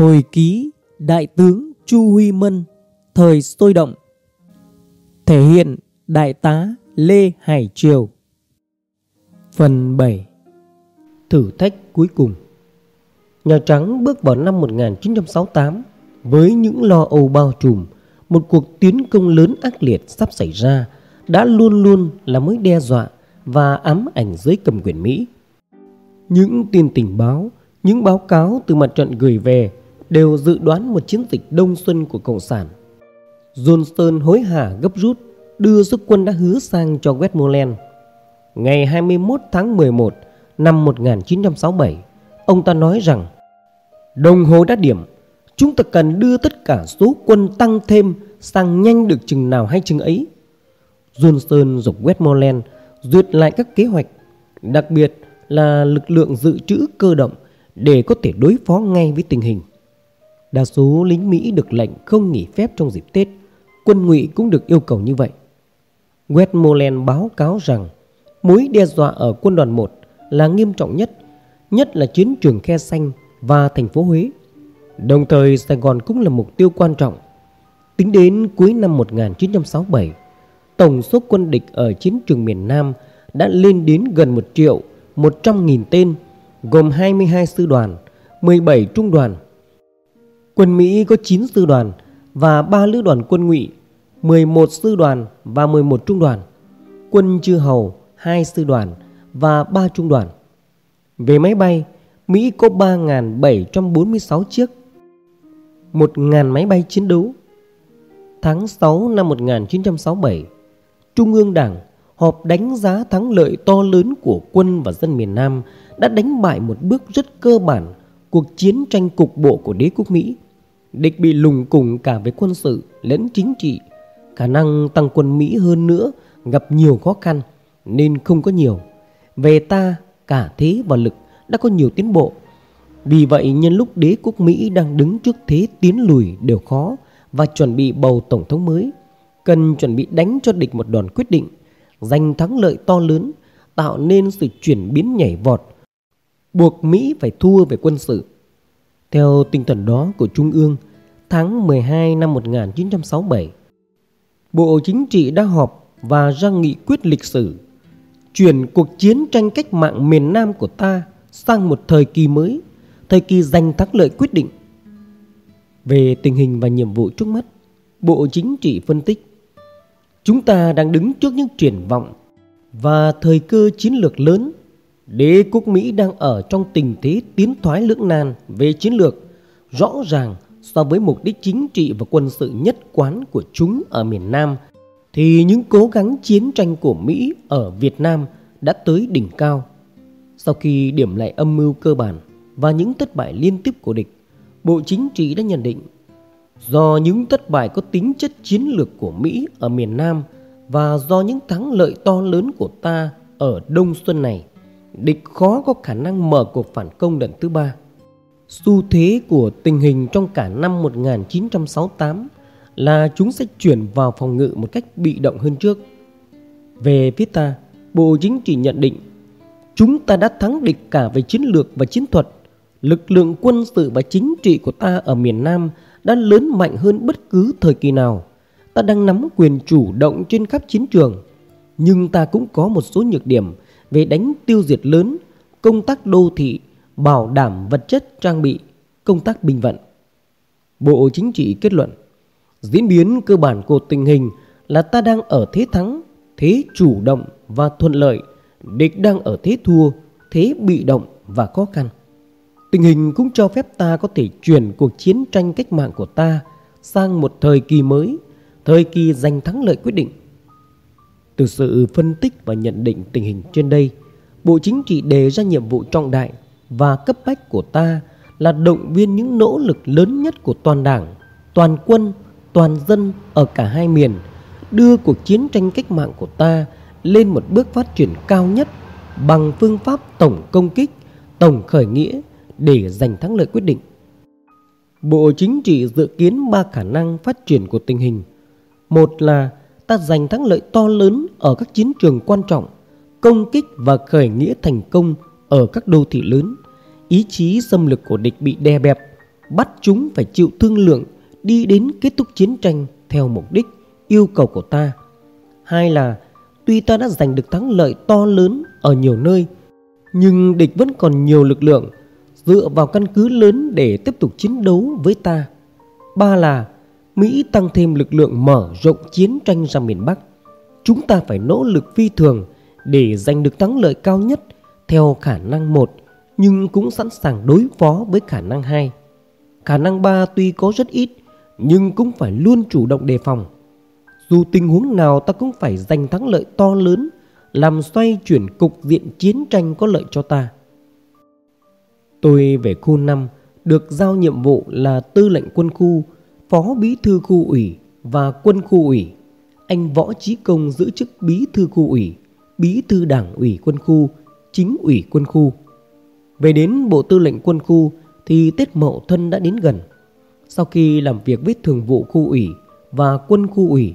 Hồi ký Đại tướng Chu Huy Mân Thời sôi động. Thể hiện Đại tá Lê Hải Triều. Phần 7 Thử thách cuối cùng. Nhà Trắng bước vào năm 1968 với những lo âu bao trùm một cuộc tiến công lớn ác liệt sắp xảy ra đã luôn luôn là mối đe dọa và ám ảnh giới cầm quyền Mỹ. Những tin tình báo, những báo cáo từ mặt trận gửi về đều dự đoán một chiến dịch đông xuân của Cộng sản. Johnston hối hả gấp rút đưa sức quân đã hứa sang cho Westmoreland. Ngày 21 tháng 11 năm 1967, ông ta nói rằng Đồng hồ đã điểm, chúng ta cần đưa tất cả số quân tăng thêm sang nhanh được chừng nào hay chừng ấy. Johnston dục Westmoreland duyệt lại các kế hoạch, đặc biệt là lực lượng dự trữ cơ động để có thể đối phó ngay với tình hình. Đa số lính Mỹ được lệnh không nghỉ phép trong dịp Tết, quân ngụy cũng được yêu cầu như vậy. Westmoreland báo cáo rằng mối đe dọa ở quân đoàn 1 là nghiêm trọng nhất, nhất là chiến trường Khe Xanh và thành phố Huế. Đồng thời Sài Gòn cũng là mục tiêu quan trọng. Tính đến cuối năm 1967, tổng số quân địch ở chiến trường miền Nam đã lên đến gần 1 triệu 100 nghìn tên, gồm 22 sư đoàn, 17 trung đoàn. Quân Mỹ có 9 sư đoàn và 3 lữ đoàn quân ngụy, 11 sư đoàn và 11 trung đoàn. Quân chư hầu 2 sư đoàn và 3 trung đoàn. Về máy bay, Mỹ có 3.746 chiếc, 1.000 máy bay chiến đấu. Tháng 6 năm 1967, Trung ương Đảng họp đánh giá thắng lợi to lớn của quân và dân miền Nam đã đánh bại một bước rất cơ bản cuộc chiến tranh cục bộ của đế quốc Mỹ. Địch bị lùng cùng cả về quân sự lẫn chính trị, khả năng tăng quân Mỹ hơn nữa gặp nhiều khó khăn nên không có nhiều. Về ta, cả thế và lực đã có nhiều tiến bộ. Vì vậy nhân lúc đế quốc Mỹ đang đứng trước thế tiến lùi đều khó và chuẩn bị bầu tổng thống mới, cần chuẩn bị đánh cho địch một đòn quyết định, giành thắng lợi to lớn, tạo nên sự chuyển biến nhảy vọt, buộc Mỹ phải thua về quân sự. Theo tinh thần đó của Trung ương, tháng 12 năm 1967, Bộ Chính trị đã họp và ra nghị quyết lịch sử chuyển cuộc chiến tranh cách mạng miền Nam của ta sang một thời kỳ mới, thời kỳ giành thắng lợi quyết định. Về tình hình và nhiệm vụ trước mắt, Bộ Chính trị phân tích Chúng ta đang đứng trước những triển vọng và thời cơ chiến lược lớn. Đế quốc Mỹ đang ở trong tình thế tiến thoái lưỡng nan về chiến lược rõ ràng so với mục đích chính trị và quân sự nhất quán của chúng ở miền Nam thì những cố gắng chiến tranh của Mỹ ở Việt Nam đã tới đỉnh cao. Sau khi điểm lại âm mưu cơ bản và những thất bại liên tiếp của địch, Bộ Chính trị đã nhận định do những thất bại có tính chất chiến lược của Mỹ ở miền Nam và do những thắng lợi to lớn của ta ở Đông Xuân này, địch khó có khả năng mở cuộc phản công lần thứ ba. Xu thế của tình hình trong cả năm 1968 là chúng sẽ chuyển vào phòng ngự một cách bị động hơn trước. Về phía ta, Bộ Chính trị nhận định chúng ta đã thắng địch cả về chiến lược và chiến thuật. Lực lượng quân sự và chính trị của ta ở miền Nam đã lớn mạnh hơn bất cứ thời kỳ nào. Ta đang nắm quyền chủ động trên khắp chiến trường. Nhưng ta cũng có một số nhược điểm về đánh tiêu diệt lớn, công tác đô thị, bảo đảm vật chất trang bị, công tác bình vận. Bộ Chính trị kết luận Diễn biến cơ bản của tình hình là ta đang ở thế thắng, thế chủ động và thuận lợi, địch đang ở thế thua, thế bị động và khó khăn. Tình hình cũng cho phép ta có thể chuyển cuộc chiến tranh cách mạng của ta sang một thời kỳ mới, thời kỳ giành thắng lợi quyết định. Từ sự phân tích và nhận định tình hình trên đây, Bộ Chính trị đề ra nhiệm vụ trọng đại và cấp bách của ta là động viên những nỗ lực lớn nhất của toàn đảng, toàn quân, toàn dân ở cả hai miền, đưa cuộc chiến tranh cách mạng của ta lên một bước phát triển cao nhất bằng phương pháp tổng công kích, tổng khởi nghĩa để giành thắng lợi quyết định. Bộ Chính trị dự kiến ba khả năng phát triển của tình hình. Một là ta giành thắng lợi to lớn ở các chiến trường quan trọng, công kích và khởi nghĩa thành công ở các đô thị lớn. Ý chí xâm lược của địch bị đè bẹp, bắt chúng phải chịu thương lượng đi đến kết thúc chiến tranh theo mục đích yêu cầu của ta. Hai là tuy ta đã giành được thắng lợi to lớn ở nhiều nơi, nhưng địch vẫn còn nhiều lực lượng dựa vào căn cứ lớn để tiếp tục chiến đấu với ta. Ba là Mỹ tăng thêm lực lượng mở rộng chiến tranh ra miền Bắc. Chúng ta phải nỗ lực phi thường để giành được thắng lợi cao nhất theo khả năng một nhưng cũng sẵn sàng đối phó với khả năng hai. Khả năng ba tuy có rất ít nhưng cũng phải luôn chủ động đề phòng. Dù tình huống nào ta cũng phải giành thắng lợi to lớn làm xoay chuyển cục diện chiến tranh có lợi cho ta. Tôi về khu 5 được giao nhiệm vụ là tư lệnh quân khu, phó bí thư khu ủy và quân khu ủy. Anh Võ Chí Công giữ chức bí thư khu ủy, bí thư đảng ủy quân khu, chính ủy quân khu. Về đến bộ tư lệnh quân khu thì Tết Mậu Thân đã đến gần. Sau khi làm việc với thường vụ khu ủy và quân khu ủy,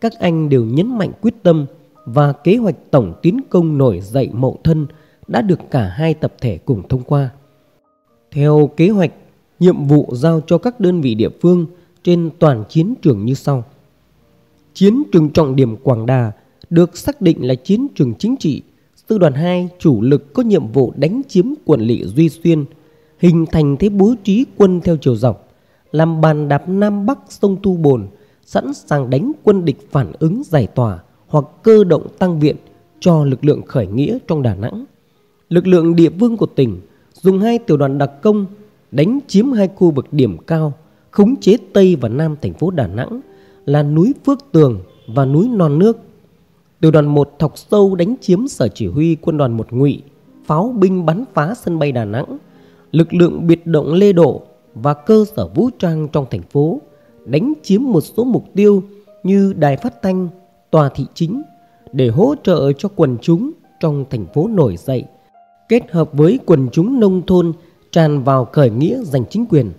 các anh đều nhấn mạnh quyết tâm và kế hoạch tổng tiến công nổi dậy Mậu Thân đã được cả hai tập thể cùng thông qua. Theo kế hoạch, nhiệm vụ giao cho các đơn vị địa phương trên toàn chiến trường như sau. Chiến trường trọng điểm Quảng Đà được xác định là chiến trường chính trị. Sư đoàn 2 chủ lực có nhiệm vụ đánh chiếm quận lỵ Duy Xuyên, hình thành thế bố trí quân theo chiều dọc, làm bàn đạp Nam Bắc sông Thu Bồn, sẵn sàng đánh quân địch phản ứng giải tỏa hoặc cơ động tăng viện cho lực lượng khởi nghĩa trong Đà Nẵng. Lực lượng địa phương của tỉnh dùng hai tiểu đoàn đặc công đánh chiếm hai khu vực điểm cao, khống chế Tây và Nam thành phố Đà Nẵng là núi Phước Tường và núi Non Nước. Tiểu đoàn 1 thọc sâu đánh chiếm sở chỉ huy quân đoàn 1 ngụy, pháo binh bắn phá sân bay Đà Nẵng, lực lượng biệt động Lê Độ và cơ sở vũ trang trong thành phố, đánh chiếm một số mục tiêu như đài phát thanh, tòa thị chính để hỗ trợ cho quần chúng trong thành phố nổi dậy kết hợp với quần chúng nông thôn tràn vào khởi nghĩa giành chính quyền.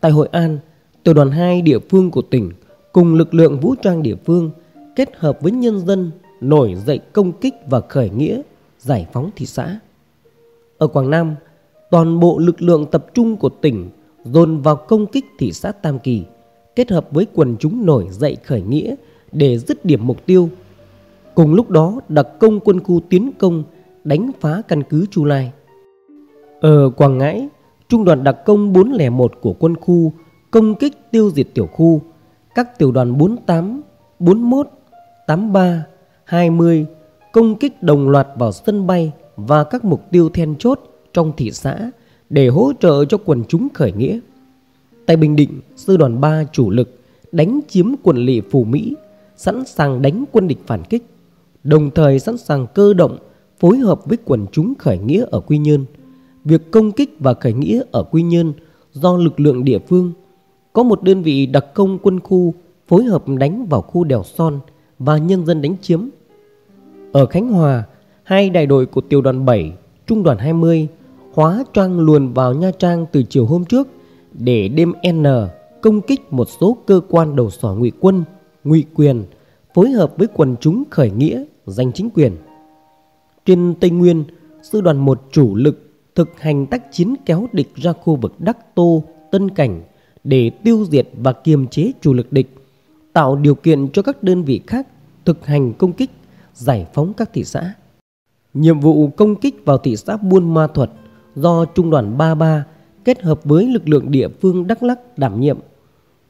Tại Hội An, tiểu đoàn 2 địa phương của tỉnh cùng lực lượng vũ trang địa phương kết hợp với nhân dân nổi dậy công kích và khởi nghĩa giải phóng thị xã. Ở Quảng Nam, toàn bộ lực lượng tập trung của tỉnh dồn vào công kích thị xã Tam Kỳ kết hợp với quần chúng nổi dậy khởi nghĩa để dứt điểm mục tiêu. Cùng lúc đó đặc công quân khu tiến công đánh phá căn cứ Chu Lai. Ở Quảng Ngãi, Trung đoàn đặc công 401 của quân khu công kích tiêu diệt tiểu khu, các tiểu đoàn 48, 41, 83, 20 công kích đồng loạt vào sân bay và các mục tiêu then chốt trong thị xã để hỗ trợ cho quần chúng khởi nghĩa. Tại Bình Định, sư đoàn 3 chủ lực đánh chiếm quận lỵ Phù Mỹ, sẵn sàng đánh quân địch phản kích, đồng thời sẵn sàng cơ động phối hợp với quần chúng khởi nghĩa ở Quy Nhơn. Việc công kích và khởi nghĩa ở Quy Nhơn do lực lượng địa phương có một đơn vị đặc công quân khu phối hợp đánh vào khu đèo Son và nhân dân đánh chiếm. Ở Khánh Hòa, hai đại đội của tiểu đoàn 7, trung đoàn 20 hóa trang luồn vào Nha Trang từ chiều hôm trước để đêm N công kích một số cơ quan đầu sỏ ngụy quân, ngụy quyền phối hợp với quần chúng khởi nghĩa giành chính quyền. Trên Tây Nguyên, sư đoàn 1 chủ lực thực hành tác chiến kéo địch ra khu vực Đắc Tô, Tân Cảnh để tiêu diệt và kiềm chế chủ lực địch, tạo điều kiện cho các đơn vị khác thực hành công kích, giải phóng các thị xã. Nhiệm vụ công kích vào thị xã Buôn Ma Thuật do Trung đoàn 33 kết hợp với lực lượng địa phương Đắk Lắk đảm nhiệm.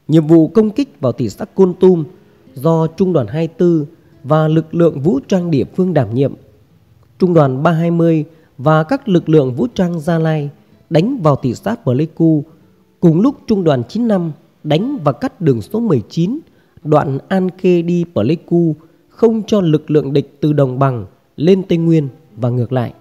Nhiệm vụ công kích vào thị xã Côn Tum do Trung đoàn 24 và lực lượng vũ trang địa phương đảm nhiệm Trung đoàn 320 và các lực lượng vũ trang Gia Lai đánh vào thị xã Pleiku. Cùng lúc Trung đoàn 95 đánh và cắt đường số 19 đoạn An Khê đi Pleiku không cho lực lượng địch từ đồng bằng lên Tây Nguyên và ngược lại.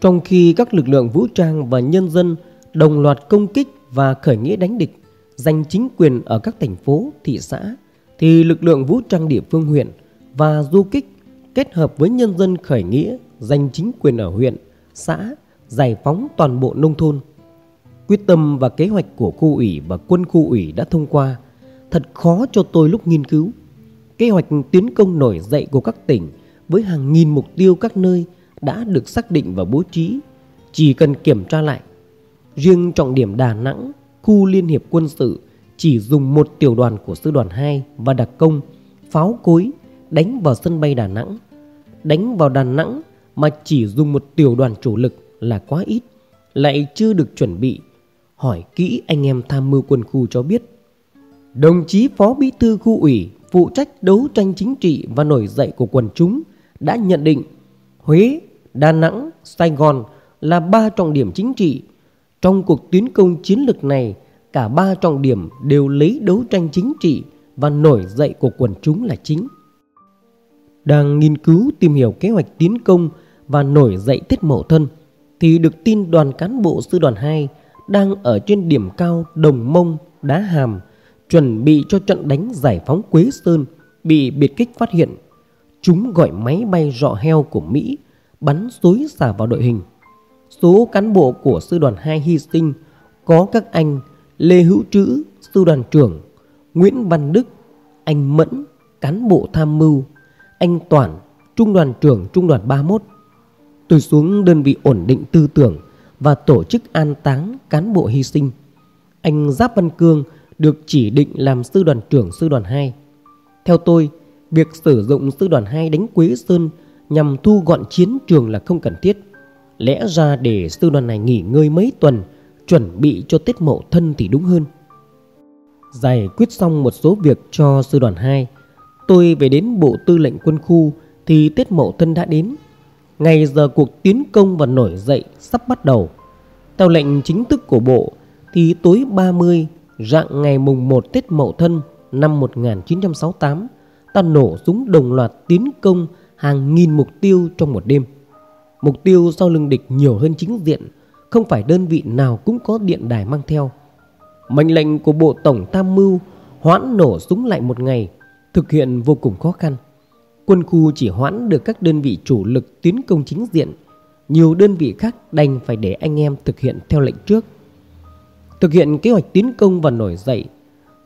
Trong khi các lực lượng vũ trang và nhân dân đồng loạt công kích và khởi nghĩa đánh địch, giành chính quyền ở các thành phố, thị xã, thì lực lượng vũ trang địa phương huyện và du kích kết hợp với nhân dân khởi nghĩa giành chính quyền ở huyện, xã, giải phóng toàn bộ nông thôn. Quyết tâm và kế hoạch của khu ủy và quân khu ủy đã thông qua, thật khó cho tôi lúc nghiên cứu. Kế hoạch tiến công nổi dậy của các tỉnh với hàng nghìn mục tiêu các nơi đã được xác định và bố trí, chỉ cần kiểm tra lại. Riêng trọng điểm Đà Nẵng khu liên hiệp quân sự chỉ dùng một tiểu đoàn của sư đoàn 2 và đặc công pháo cối đánh vào sân bay Đà Nẵng. Đánh vào Đà Nẵng mà chỉ dùng một tiểu đoàn chủ lực là quá ít, lại chưa được chuẩn bị. Hỏi kỹ anh em tham mưu quân khu cho biết. Đồng chí Phó Bí thư khu ủy phụ trách đấu tranh chính trị và nổi dậy của quần chúng đã nhận định Huế, Đà Nẵng, Sài Gòn là ba trọng điểm chính trị. Trong cuộc tiến công chiến lược này, cả ba trọng điểm đều lấy đấu tranh chính trị và nổi dậy của quần chúng là chính. Đang nghiên cứu tìm hiểu kế hoạch tiến công và nổi dậy Tết Mậu Thân thì được tin đoàn cán bộ sư đoàn 2 đang ở trên điểm cao Đồng Mông, Đá Hàm chuẩn bị cho trận đánh giải phóng Quế Sơn bị biệt kích phát hiện. Chúng gọi máy bay rọ heo của Mỹ bắn xối xả vào đội hình. Số cán bộ của sư đoàn 2 hy sinh có các anh Lê Hữu Trữ, sư đoàn trưởng, Nguyễn Văn Đức, anh Mẫn, cán bộ tham mưu, anh Toản, trung đoàn trưởng trung đoàn 31. Tôi xuống đơn vị ổn định tư tưởng và tổ chức an táng cán bộ hy sinh. Anh Giáp Văn Cương được chỉ định làm sư đoàn trưởng sư đoàn 2. Theo tôi, việc sử dụng sư đoàn 2 đánh Quế Sơn nhằm thu gọn chiến trường là không cần thiết. Lẽ ra để sư đoàn này nghỉ ngơi mấy tuần, chuẩn bị cho Tết Mậu Thân thì đúng hơn. Giải quyết xong một số việc cho sư đoàn 2, tôi về đến bộ tư lệnh quân khu thì Tết Mậu Thân đã đến. Ngày giờ cuộc tiến công và nổi dậy sắp bắt đầu. Theo lệnh chính thức của bộ thì tối 30 rạng ngày mùng 1 Tết Mậu Thân năm 1968, ta nổ súng đồng loạt tiến công hàng nghìn mục tiêu trong một đêm. Mục tiêu sau lưng địch nhiều hơn chính diện, không phải đơn vị nào cũng có điện đài mang theo. Mệnh lệnh của Bộ Tổng Tham mưu hoãn nổ súng lại một ngày, thực hiện vô cùng khó khăn. Quân khu chỉ hoãn được các đơn vị chủ lực tiến công chính diện, nhiều đơn vị khác đành phải để anh em thực hiện theo lệnh trước. Thực hiện kế hoạch tiến công và nổi dậy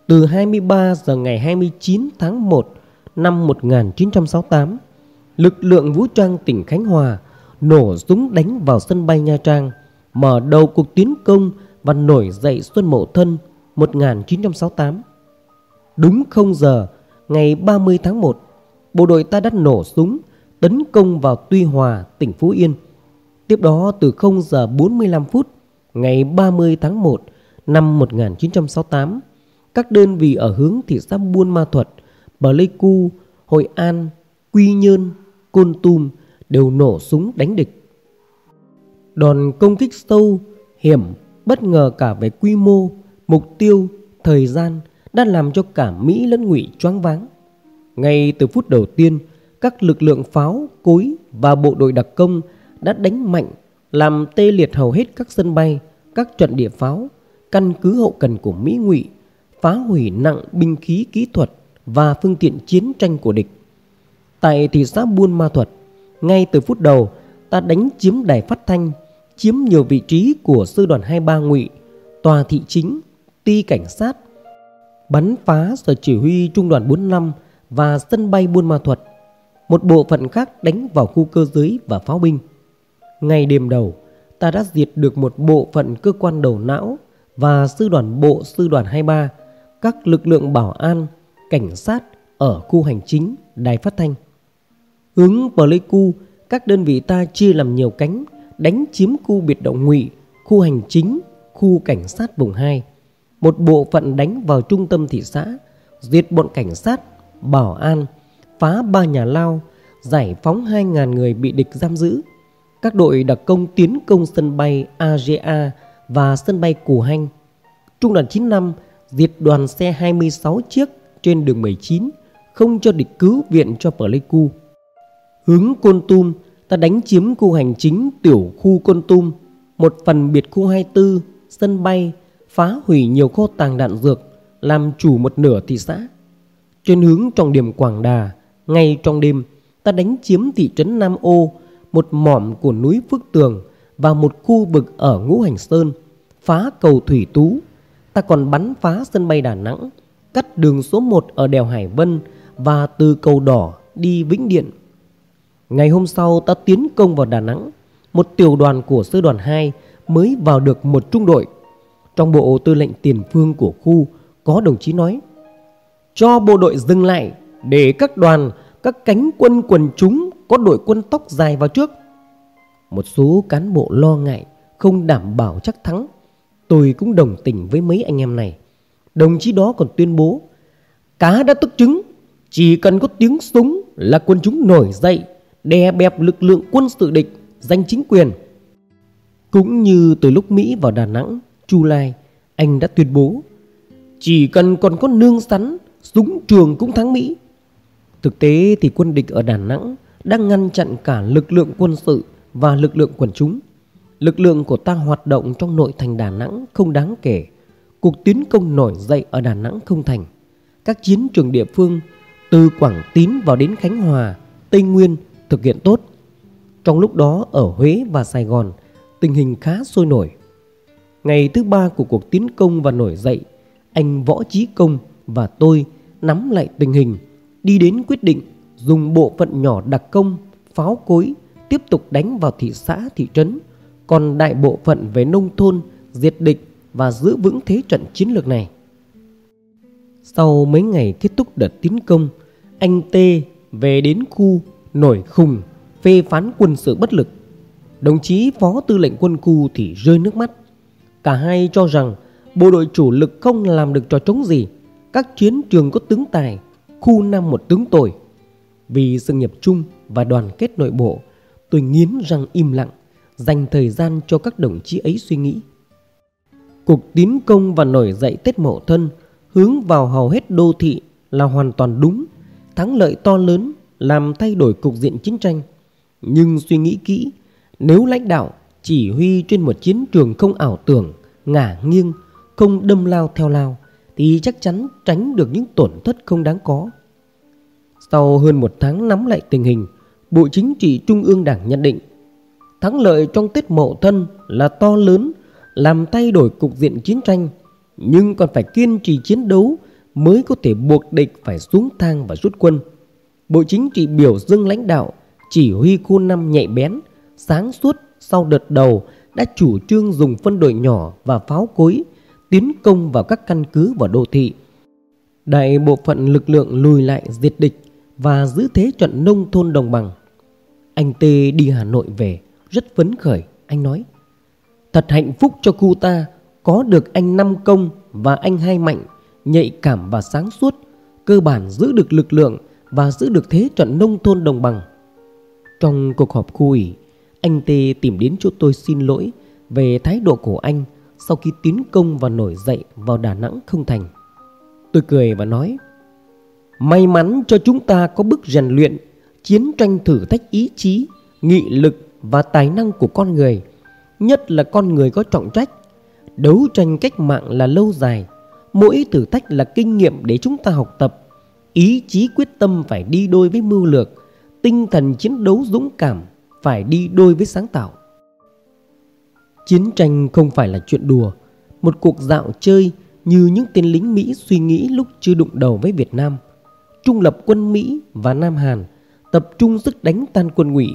từ 23 giờ ngày 29 tháng 1 năm 1968, lực lượng vũ trang tỉnh Khánh Hòa nổ súng đánh vào sân bay Nha Trang, mở đầu cuộc tiến công và nổi dậy Xuân Mậu Thân 1968. Đúng 0 giờ ngày 30 tháng 1, bộ đội ta đã nổ súng tấn công vào Tuy Hòa, tỉnh Phú Yên. Tiếp đó từ 0 giờ 45 phút ngày 30 tháng 1 năm 1968, các đơn vị ở hướng thị xã Buôn Ma Thuật, Pleiku, Hội An, Quy Nhơn, Côn Tum đều nổ súng đánh địch. Đòn công kích sâu, hiểm, bất ngờ cả về quy mô, mục tiêu, thời gian đã làm cho cả Mỹ lẫn Ngụy choáng váng. Ngay từ phút đầu tiên, các lực lượng pháo, cối và bộ đội đặc công đã đánh mạnh làm tê liệt hầu hết các sân bay, các trận địa pháo, căn cứ hậu cần của Mỹ Ngụy, phá hủy nặng binh khí kỹ thuật và phương tiện chiến tranh của địch. Tại thị xã Buôn Ma Thuật, ngay từ phút đầu, ta đánh chiếm đài phát thanh, chiếm nhiều vị trí của sư đoàn 23 Ngụy, tòa thị chính, ti cảnh sát, bắn phá sở chỉ huy trung đoàn 45 và sân bay Buôn Ma Thuật. Một bộ phận khác đánh vào khu cơ giới và pháo binh. Ngày đêm đầu, ta đã diệt được một bộ phận cơ quan đầu não và sư đoàn bộ sư đoàn 23, các lực lượng bảo an, cảnh sát ở khu hành chính, đài phát thanh. Hướng Pleiku, các đơn vị ta chia làm nhiều cánh, đánh chiếm khu biệt động ngụy, khu hành chính, khu cảnh sát vùng 2. Một bộ phận đánh vào trung tâm thị xã, diệt bọn cảnh sát, bảo an, phá ba nhà lao, giải phóng 2.000 người bị địch giam giữ. Các đội đặc công tiến công sân bay AGA và sân bay Cù Hanh. Trung đoàn 95 diệt đoàn xe 26 chiếc trên đường 19, không cho địch cứu viện cho Pleiku. Hướng Côn Tum, ta đánh chiếm khu hành chính tiểu khu Côn Tum, một phần biệt khu 24, sân bay, phá hủy nhiều kho tàng đạn dược, làm chủ một nửa thị xã. Trên hướng trọng điểm Quảng Đà, ngay trong đêm, ta đánh chiếm thị trấn Nam Ô, một mỏm của núi Phước Tường và một khu vực ở Ngũ Hành Sơn, phá cầu Thủy Tú. Ta còn bắn phá sân bay Đà Nẵng, cắt đường số 1 ở đèo Hải Vân và từ cầu đỏ đi Vĩnh Điện. Ngày hôm sau ta tiến công vào Đà Nẵng, một tiểu đoàn của sư đoàn 2 mới vào được một trung đội. Trong bộ tư lệnh tiền phương của khu có đồng chí nói cho bộ đội dừng lại để các đoàn, các cánh quân quần chúng có đội quân tóc dài vào trước. Một số cán bộ lo ngại không đảm bảo chắc thắng. Tôi cũng đồng tình với mấy anh em này. Đồng chí đó còn tuyên bố Cá đã tức trứng Chỉ cần có tiếng súng là quân chúng nổi dậy Đè bẹp lực lượng quân sự địch Giành chính quyền Cũng như từ lúc Mỹ vào Đà Nẵng Chu Lai Anh đã tuyên bố Chỉ cần còn có nương sắn Súng trường cũng thắng Mỹ Thực tế thì quân địch ở Đà Nẵng Đang ngăn chặn cả lực lượng quân sự Và lực lượng quần chúng Lực lượng của ta hoạt động trong nội thành Đà Nẵng không đáng kể cuộc tiến công nổi dậy ở Đà Nẵng không thành. Các chiến trường địa phương từ Quảng Tín vào đến Khánh Hòa, Tây Nguyên thực hiện tốt. Trong lúc đó ở Huế và Sài Gòn, tình hình khá sôi nổi. Ngày thứ ba của cuộc tiến công và nổi dậy, anh Võ Chí Công và tôi nắm lại tình hình, đi đến quyết định dùng bộ phận nhỏ đặc công, pháo cối tiếp tục đánh vào thị xã, thị trấn, còn đại bộ phận về nông thôn diệt địch và giữ vững thế trận chiến lược này. Sau mấy ngày kết thúc đợt tiến công, anh T về đến khu nổi khùng phê phán quân sự bất lực. Đồng chí phó tư lệnh quân khu thì rơi nước mắt. Cả hai cho rằng bộ đội chủ lực không làm được trò chống gì. Các chiến trường có tướng tài, khu năm một tướng tồi. Vì sự nghiệp chung và đoàn kết nội bộ, tôi nghiến răng im lặng, dành thời gian cho các đồng chí ấy suy nghĩ. Cuộc tiến công và nổi dậy Tết Mậu Thân hướng vào hầu hết đô thị là hoàn toàn đúng, thắng lợi to lớn làm thay đổi cục diện chiến tranh. Nhưng suy nghĩ kỹ, nếu lãnh đạo chỉ huy trên một chiến trường không ảo tưởng, ngả nghiêng, không đâm lao theo lao, thì chắc chắn tránh được những tổn thất không đáng có. Sau hơn một tháng nắm lại tình hình, Bộ Chính trị Trung ương Đảng nhận định thắng lợi trong Tết Mậu Thân là to lớn làm thay đổi cục diện chiến tranh nhưng còn phải kiên trì chiến đấu mới có thể buộc địch phải xuống thang và rút quân. Bộ Chính trị biểu dương lãnh đạo, chỉ huy khu năm nhạy bén, sáng suốt sau đợt đầu đã chủ trương dùng phân đội nhỏ và pháo cối tiến công vào các căn cứ và đô thị. Đại bộ phận lực lượng lùi lại diệt địch và giữ thế trận nông thôn đồng bằng. Anh Tê đi Hà Nội về rất phấn khởi, anh nói Thật hạnh phúc cho khu ta có được anh Năm Công và anh Hai Mạnh nhạy cảm và sáng suốt, cơ bản giữ được lực lượng và giữ được thế trận nông thôn đồng bằng. Trong cuộc họp khu ủy, anh Tê tìm đến chỗ tôi xin lỗi về thái độ của anh sau khi tiến công và nổi dậy vào Đà Nẵng không thành. Tôi cười và nói, may mắn cho chúng ta có bước rèn luyện, chiến tranh thử thách ý chí, nghị lực và tài năng của con người – nhất là con người có trọng trách. Đấu tranh cách mạng là lâu dài, mỗi thử thách là kinh nghiệm để chúng ta học tập. Ý chí quyết tâm phải đi đôi với mưu lược, tinh thần chiến đấu dũng cảm phải đi đôi với sáng tạo. Chiến tranh không phải là chuyện đùa, một cuộc dạo chơi như những tên lính Mỹ suy nghĩ lúc chưa đụng đầu với Việt Nam. Trung lập quân Mỹ và Nam Hàn tập trung sức đánh tan quân ngụy,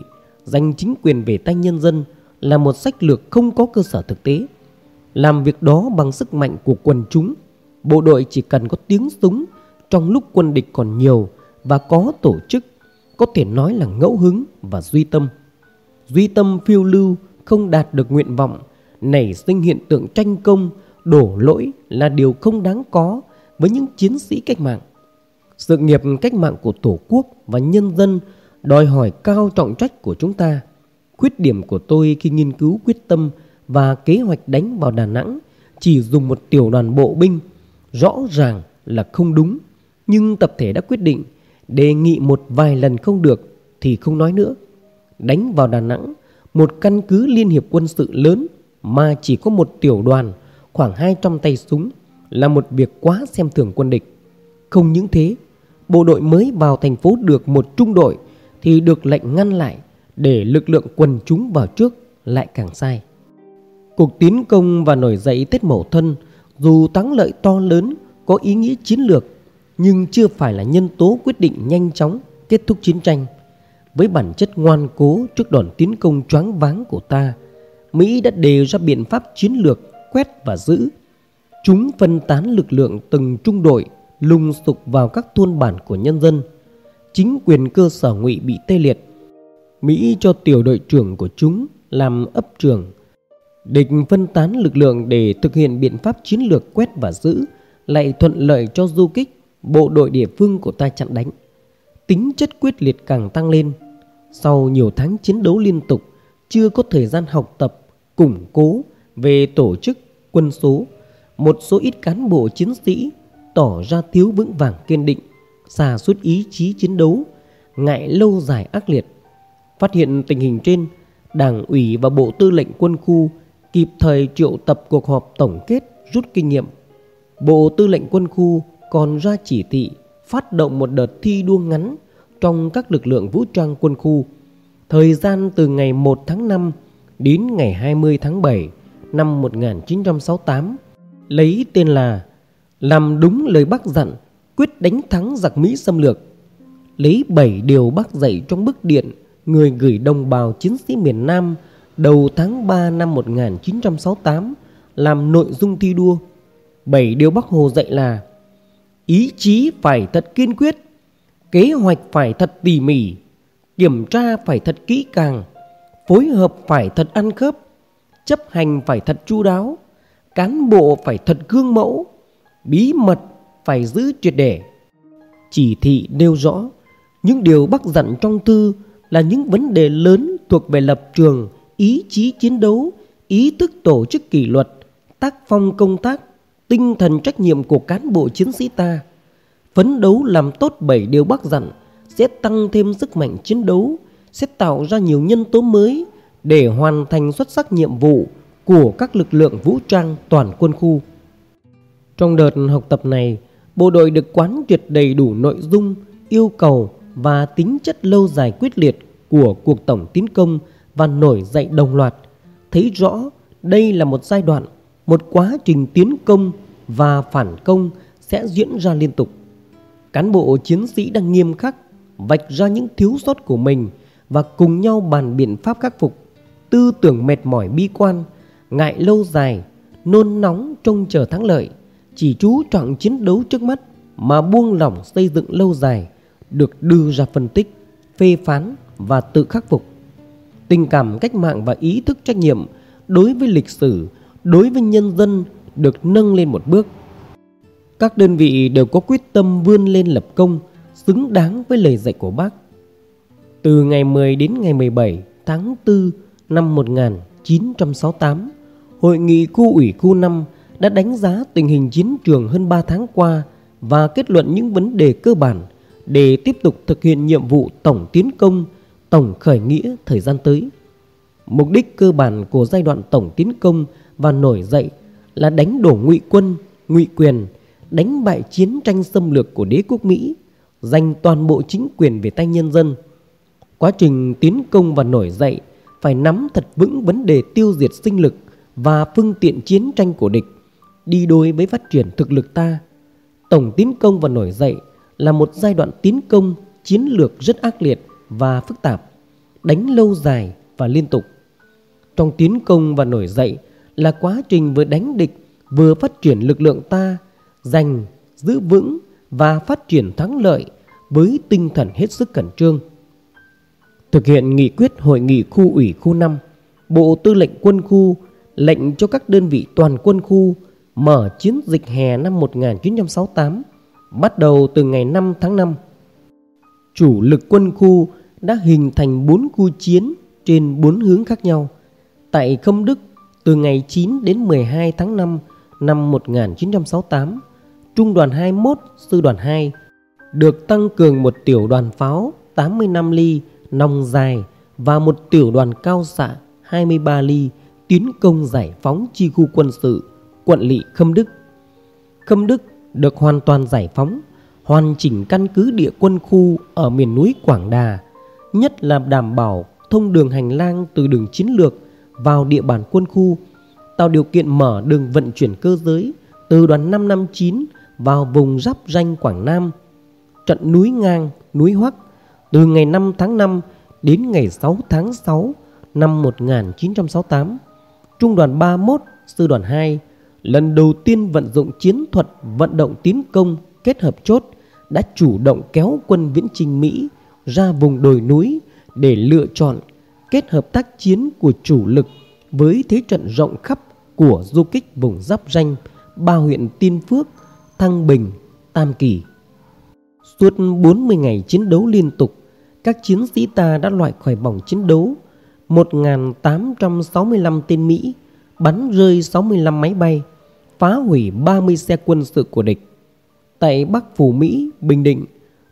giành chính quyền về tay nhân dân là một sách lược không có cơ sở thực tế. Làm việc đó bằng sức mạnh của quần chúng, bộ đội chỉ cần có tiếng súng trong lúc quân địch còn nhiều và có tổ chức, có thể nói là ngẫu hứng và duy tâm. Duy tâm phiêu lưu không đạt được nguyện vọng, nảy sinh hiện tượng tranh công, đổ lỗi là điều không đáng có với những chiến sĩ cách mạng. Sự nghiệp cách mạng của Tổ quốc và nhân dân đòi hỏi cao trọng trách của chúng ta – Khuyết điểm của tôi khi nghiên cứu quyết tâm và kế hoạch đánh vào Đà Nẵng chỉ dùng một tiểu đoàn bộ binh rõ ràng là không đúng. Nhưng tập thể đã quyết định đề nghị một vài lần không được thì không nói nữa. Đánh vào Đà Nẵng, một căn cứ liên hiệp quân sự lớn mà chỉ có một tiểu đoàn khoảng 200 tay súng là một việc quá xem thường quân địch. Không những thế, bộ đội mới vào thành phố được một trung đội thì được lệnh ngăn lại để lực lượng quần chúng vào trước lại càng sai. Cuộc tiến công và nổi dậy Tết Mậu Thân dù thắng lợi to lớn có ý nghĩa chiến lược nhưng chưa phải là nhân tố quyết định nhanh chóng kết thúc chiến tranh. Với bản chất ngoan cố trước đòn tiến công choáng váng của ta, Mỹ đã đề ra biện pháp chiến lược quét và giữ. Chúng phân tán lực lượng từng trung đội lùng sục vào các thôn bản của nhân dân. Chính quyền cơ sở ngụy bị tê liệt. Mỹ cho tiểu đội trưởng của chúng làm ấp trưởng. Địch phân tán lực lượng để thực hiện biện pháp chiến lược quét và giữ, lại thuận lợi cho du kích, bộ đội địa phương của ta chặn đánh. Tính chất quyết liệt càng tăng lên. Sau nhiều tháng chiến đấu liên tục, chưa có thời gian học tập, củng cố về tổ chức, quân số, một số ít cán bộ chiến sĩ tỏ ra thiếu vững vàng kiên định, xa suốt ý chí chiến đấu, ngại lâu dài ác liệt. Phát hiện tình hình trên, Đảng ủy và Bộ Tư lệnh Quân khu kịp thời triệu tập cuộc họp tổng kết rút kinh nghiệm. Bộ Tư lệnh Quân khu còn ra chỉ thị phát động một đợt thi đua ngắn trong các lực lượng vũ trang quân khu. Thời gian từ ngày 1 tháng 5 đến ngày 20 tháng 7 năm 1968 lấy tên là làm đúng lời bác dặn quyết đánh thắng giặc Mỹ xâm lược. Lấy 7 điều bác dạy trong bức điện người gửi đồng bào chiến sĩ miền Nam đầu tháng 3 năm 1968 làm nội dung thi đua. 7 điều bác Hồ dạy là ý chí phải thật kiên quyết, kế hoạch phải thật tỉ mỉ, kiểm tra phải thật kỹ càng, phối hợp phải thật ăn khớp, chấp hành phải thật chu đáo, cán bộ phải thật gương mẫu, bí mật phải giữ triệt để. Chỉ thị nêu rõ những điều bác dặn trong thư là những vấn đề lớn thuộc về lập trường, ý chí chiến đấu, ý thức tổ chức kỷ luật, tác phong công tác, tinh thần trách nhiệm của cán bộ chiến sĩ ta. Phấn đấu làm tốt bảy điều bác dặn sẽ tăng thêm sức mạnh chiến đấu, sẽ tạo ra nhiều nhân tố mới để hoàn thành xuất sắc nhiệm vụ của các lực lượng vũ trang toàn quân khu. Trong đợt học tập này, bộ đội được quán triệt đầy đủ nội dung, yêu cầu và tính chất lâu dài quyết liệt của cuộc tổng tiến công và nổi dậy đồng loạt, thấy rõ đây là một giai đoạn, một quá trình tiến công và phản công sẽ diễn ra liên tục. Cán bộ chiến sĩ đang nghiêm khắc vạch ra những thiếu sót của mình và cùng nhau bàn biện pháp khắc phục. Tư tưởng mệt mỏi bi quan, ngại lâu dài, nôn nóng trông chờ thắng lợi, chỉ chú trọng chiến đấu trước mắt mà buông lỏng xây dựng lâu dài được đưa ra phân tích, phê phán và tự khắc phục. Tình cảm cách mạng và ý thức trách nhiệm đối với lịch sử, đối với nhân dân được nâng lên một bước. Các đơn vị đều có quyết tâm vươn lên lập công xứng đáng với lời dạy của bác. Từ ngày 10 đến ngày 17 tháng 4 năm 1968, Hội nghị khu ủy khu 5 đã đánh giá tình hình chiến trường hơn 3 tháng qua và kết luận những vấn đề cơ bản để tiếp tục thực hiện nhiệm vụ tổng tiến công, tổng khởi nghĩa thời gian tới. Mục đích cơ bản của giai đoạn tổng tiến công và nổi dậy là đánh đổ ngụy quân, ngụy quyền, đánh bại chiến tranh xâm lược của đế quốc Mỹ, giành toàn bộ chính quyền về tay nhân dân. Quá trình tiến công và nổi dậy phải nắm thật vững vấn đề tiêu diệt sinh lực và phương tiện chiến tranh của địch, đi đôi với phát triển thực lực ta. Tổng tiến công và nổi dậy là một giai đoạn tiến công chiến lược rất ác liệt và phức tạp, đánh lâu dài và liên tục. Trong tiến công và nổi dậy là quá trình vừa đánh địch vừa phát triển lực lượng ta, giành, giữ vững và phát triển thắng lợi với tinh thần hết sức cẩn trương. Thực hiện nghị quyết hội nghị khu ủy khu 5, Bộ Tư lệnh Quân khu lệnh cho các đơn vị toàn quân khu mở chiến dịch hè năm 1968 bắt đầu từ ngày 5 tháng 5. Chủ lực quân khu đã hình thành 4 khu chiến trên 4 hướng khác nhau. Tại Khâm Đức từ ngày 9 đến 12 tháng 5 năm 1968, Trung đoàn 21 Sư đoàn 2 được tăng cường một tiểu đoàn pháo 85 ly nòng dài và một tiểu đoàn cao xạ 23 ly tiến công giải phóng chi khu quân sự quận lỵ Khâm Đức. Khâm Đức được hoàn toàn giải phóng, hoàn chỉnh căn cứ địa quân khu ở miền núi Quảng Đà, nhất là đảm bảo thông đường hành lang từ đường chiến lược vào địa bàn quân khu, tạo điều kiện mở đường vận chuyển cơ giới từ đoàn 559 vào vùng giáp ranh Quảng Nam. Trận núi ngang, núi Hoắc từ ngày 5 tháng 5 đến ngày 6 tháng 6 năm 1968. Trung đoàn 31, Sư đoàn 2 lần đầu tiên vận dụng chiến thuật vận động tiến công kết hợp chốt đã chủ động kéo quân viễn chinh Mỹ ra vùng đồi núi để lựa chọn kết hợp tác chiến của chủ lực với thế trận rộng khắp của du kích vùng giáp ranh ba huyện Tiên Phước, Thăng Bình, Tam Kỳ. Suốt 40 ngày chiến đấu liên tục, các chiến sĩ ta đã loại khỏi vòng chiến đấu 1.865 tên Mỹ, bắn rơi 65 máy bay, phá hủy 30 xe quân sự của địch. Tại Bắc Phủ Mỹ, Bình Định,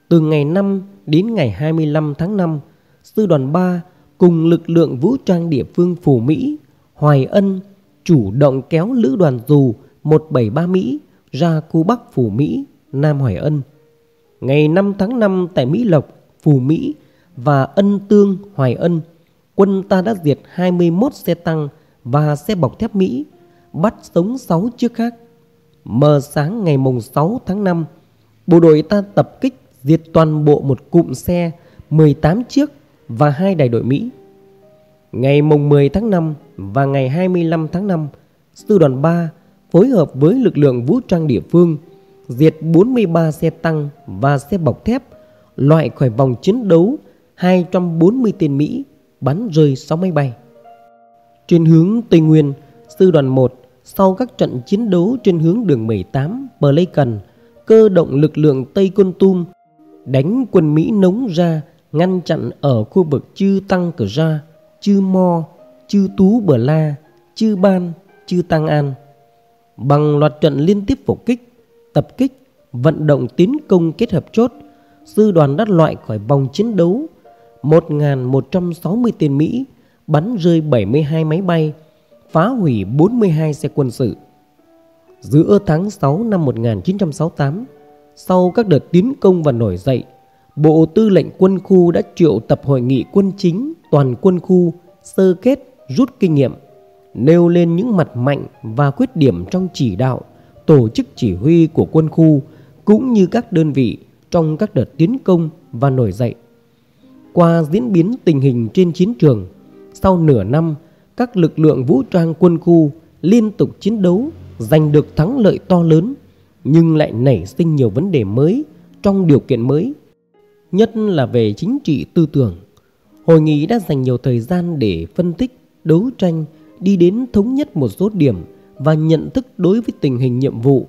từ ngày 5 đến ngày 25 tháng 5, Sư đoàn 3 cùng lực lượng vũ trang địa phương Phủ Mỹ, Hoài Ân chủ động kéo lữ đoàn dù 173 Mỹ ra khu Bắc Phủ Mỹ, Nam Hoài Ân. Ngày 5 tháng 5 tại Mỹ Lộc, Phủ Mỹ và Ân Tương, Hoài Ân, quân ta đã diệt 21 xe tăng và xe bọc thép Mỹ, bắt sống 6 chiếc khác. Mờ sáng ngày mùng 6 tháng 5, bộ đội ta tập kích diệt toàn bộ một cụm xe 18 chiếc và hai đại đội Mỹ. Ngày mùng 10 tháng 5 và ngày 25 tháng 5, Sư đoàn 3 phối hợp với lực lượng vũ trang địa phương diệt 43 xe tăng và xe bọc thép loại khỏi vòng chiến đấu 240 tên Mỹ bắn rơi 6 máy bay. Trên hướng Tây Nguyên, Sư đoàn 1 sau các trận chiến đấu trên hướng đường 18 Cần, cơ động lực lượng Tây Côn Tum đánh quân Mỹ nống ra ngăn chặn ở khu vực Chư Tăng Cờ Ra, Chư Mo, Chư Tú Bờ La, Chư Ban, Chư Tăng An. Bằng loạt trận liên tiếp phục kích, tập kích, vận động tiến công kết hợp chốt, sư đoàn đã loại khỏi vòng chiến đấu 1.160 tên Mỹ, bắn rơi 72 máy bay, phá hủy 42 xe quân sự. Giữa tháng 6 năm 1968, sau các đợt tiến công và nổi dậy, Bộ Tư lệnh Quân khu đã triệu tập hội nghị quân chính toàn quân khu sơ kết rút kinh nghiệm, nêu lên những mặt mạnh và khuyết điểm trong chỉ đạo, tổ chức chỉ huy của quân khu cũng như các đơn vị trong các đợt tiến công và nổi dậy. Qua diễn biến tình hình trên chiến trường, sau nửa năm, các lực lượng vũ trang quân khu liên tục chiến đấu, giành được thắng lợi to lớn, nhưng lại nảy sinh nhiều vấn đề mới trong điều kiện mới, nhất là về chính trị tư tưởng. Hội nghị đã dành nhiều thời gian để phân tích, đấu tranh, đi đến thống nhất một số điểm và nhận thức đối với tình hình nhiệm vụ,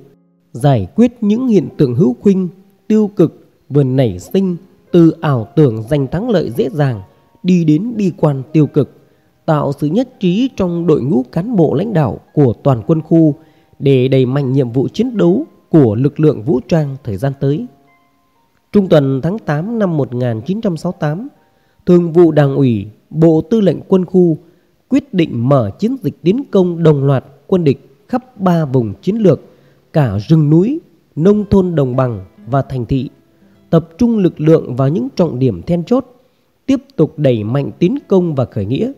giải quyết những hiện tượng hữu khuynh, tiêu cực vừa nảy sinh từ ảo tưởng giành thắng lợi dễ dàng đi đến bi quan tiêu cực, tạo sự nhất trí trong đội ngũ cán bộ lãnh đạo của toàn quân khu để đẩy mạnh nhiệm vụ chiến đấu của lực lượng vũ trang thời gian tới. Trung tuần tháng 8 năm 1968, Thường vụ Đảng ủy, Bộ Tư lệnh Quân khu quyết định mở chiến dịch tiến công đồng loạt quân địch khắp ba vùng chiến lược, cả rừng núi, nông thôn đồng bằng và thành thị, tập trung lực lượng vào những trọng điểm then chốt, tiếp tục đẩy mạnh tiến công và khởi nghĩa.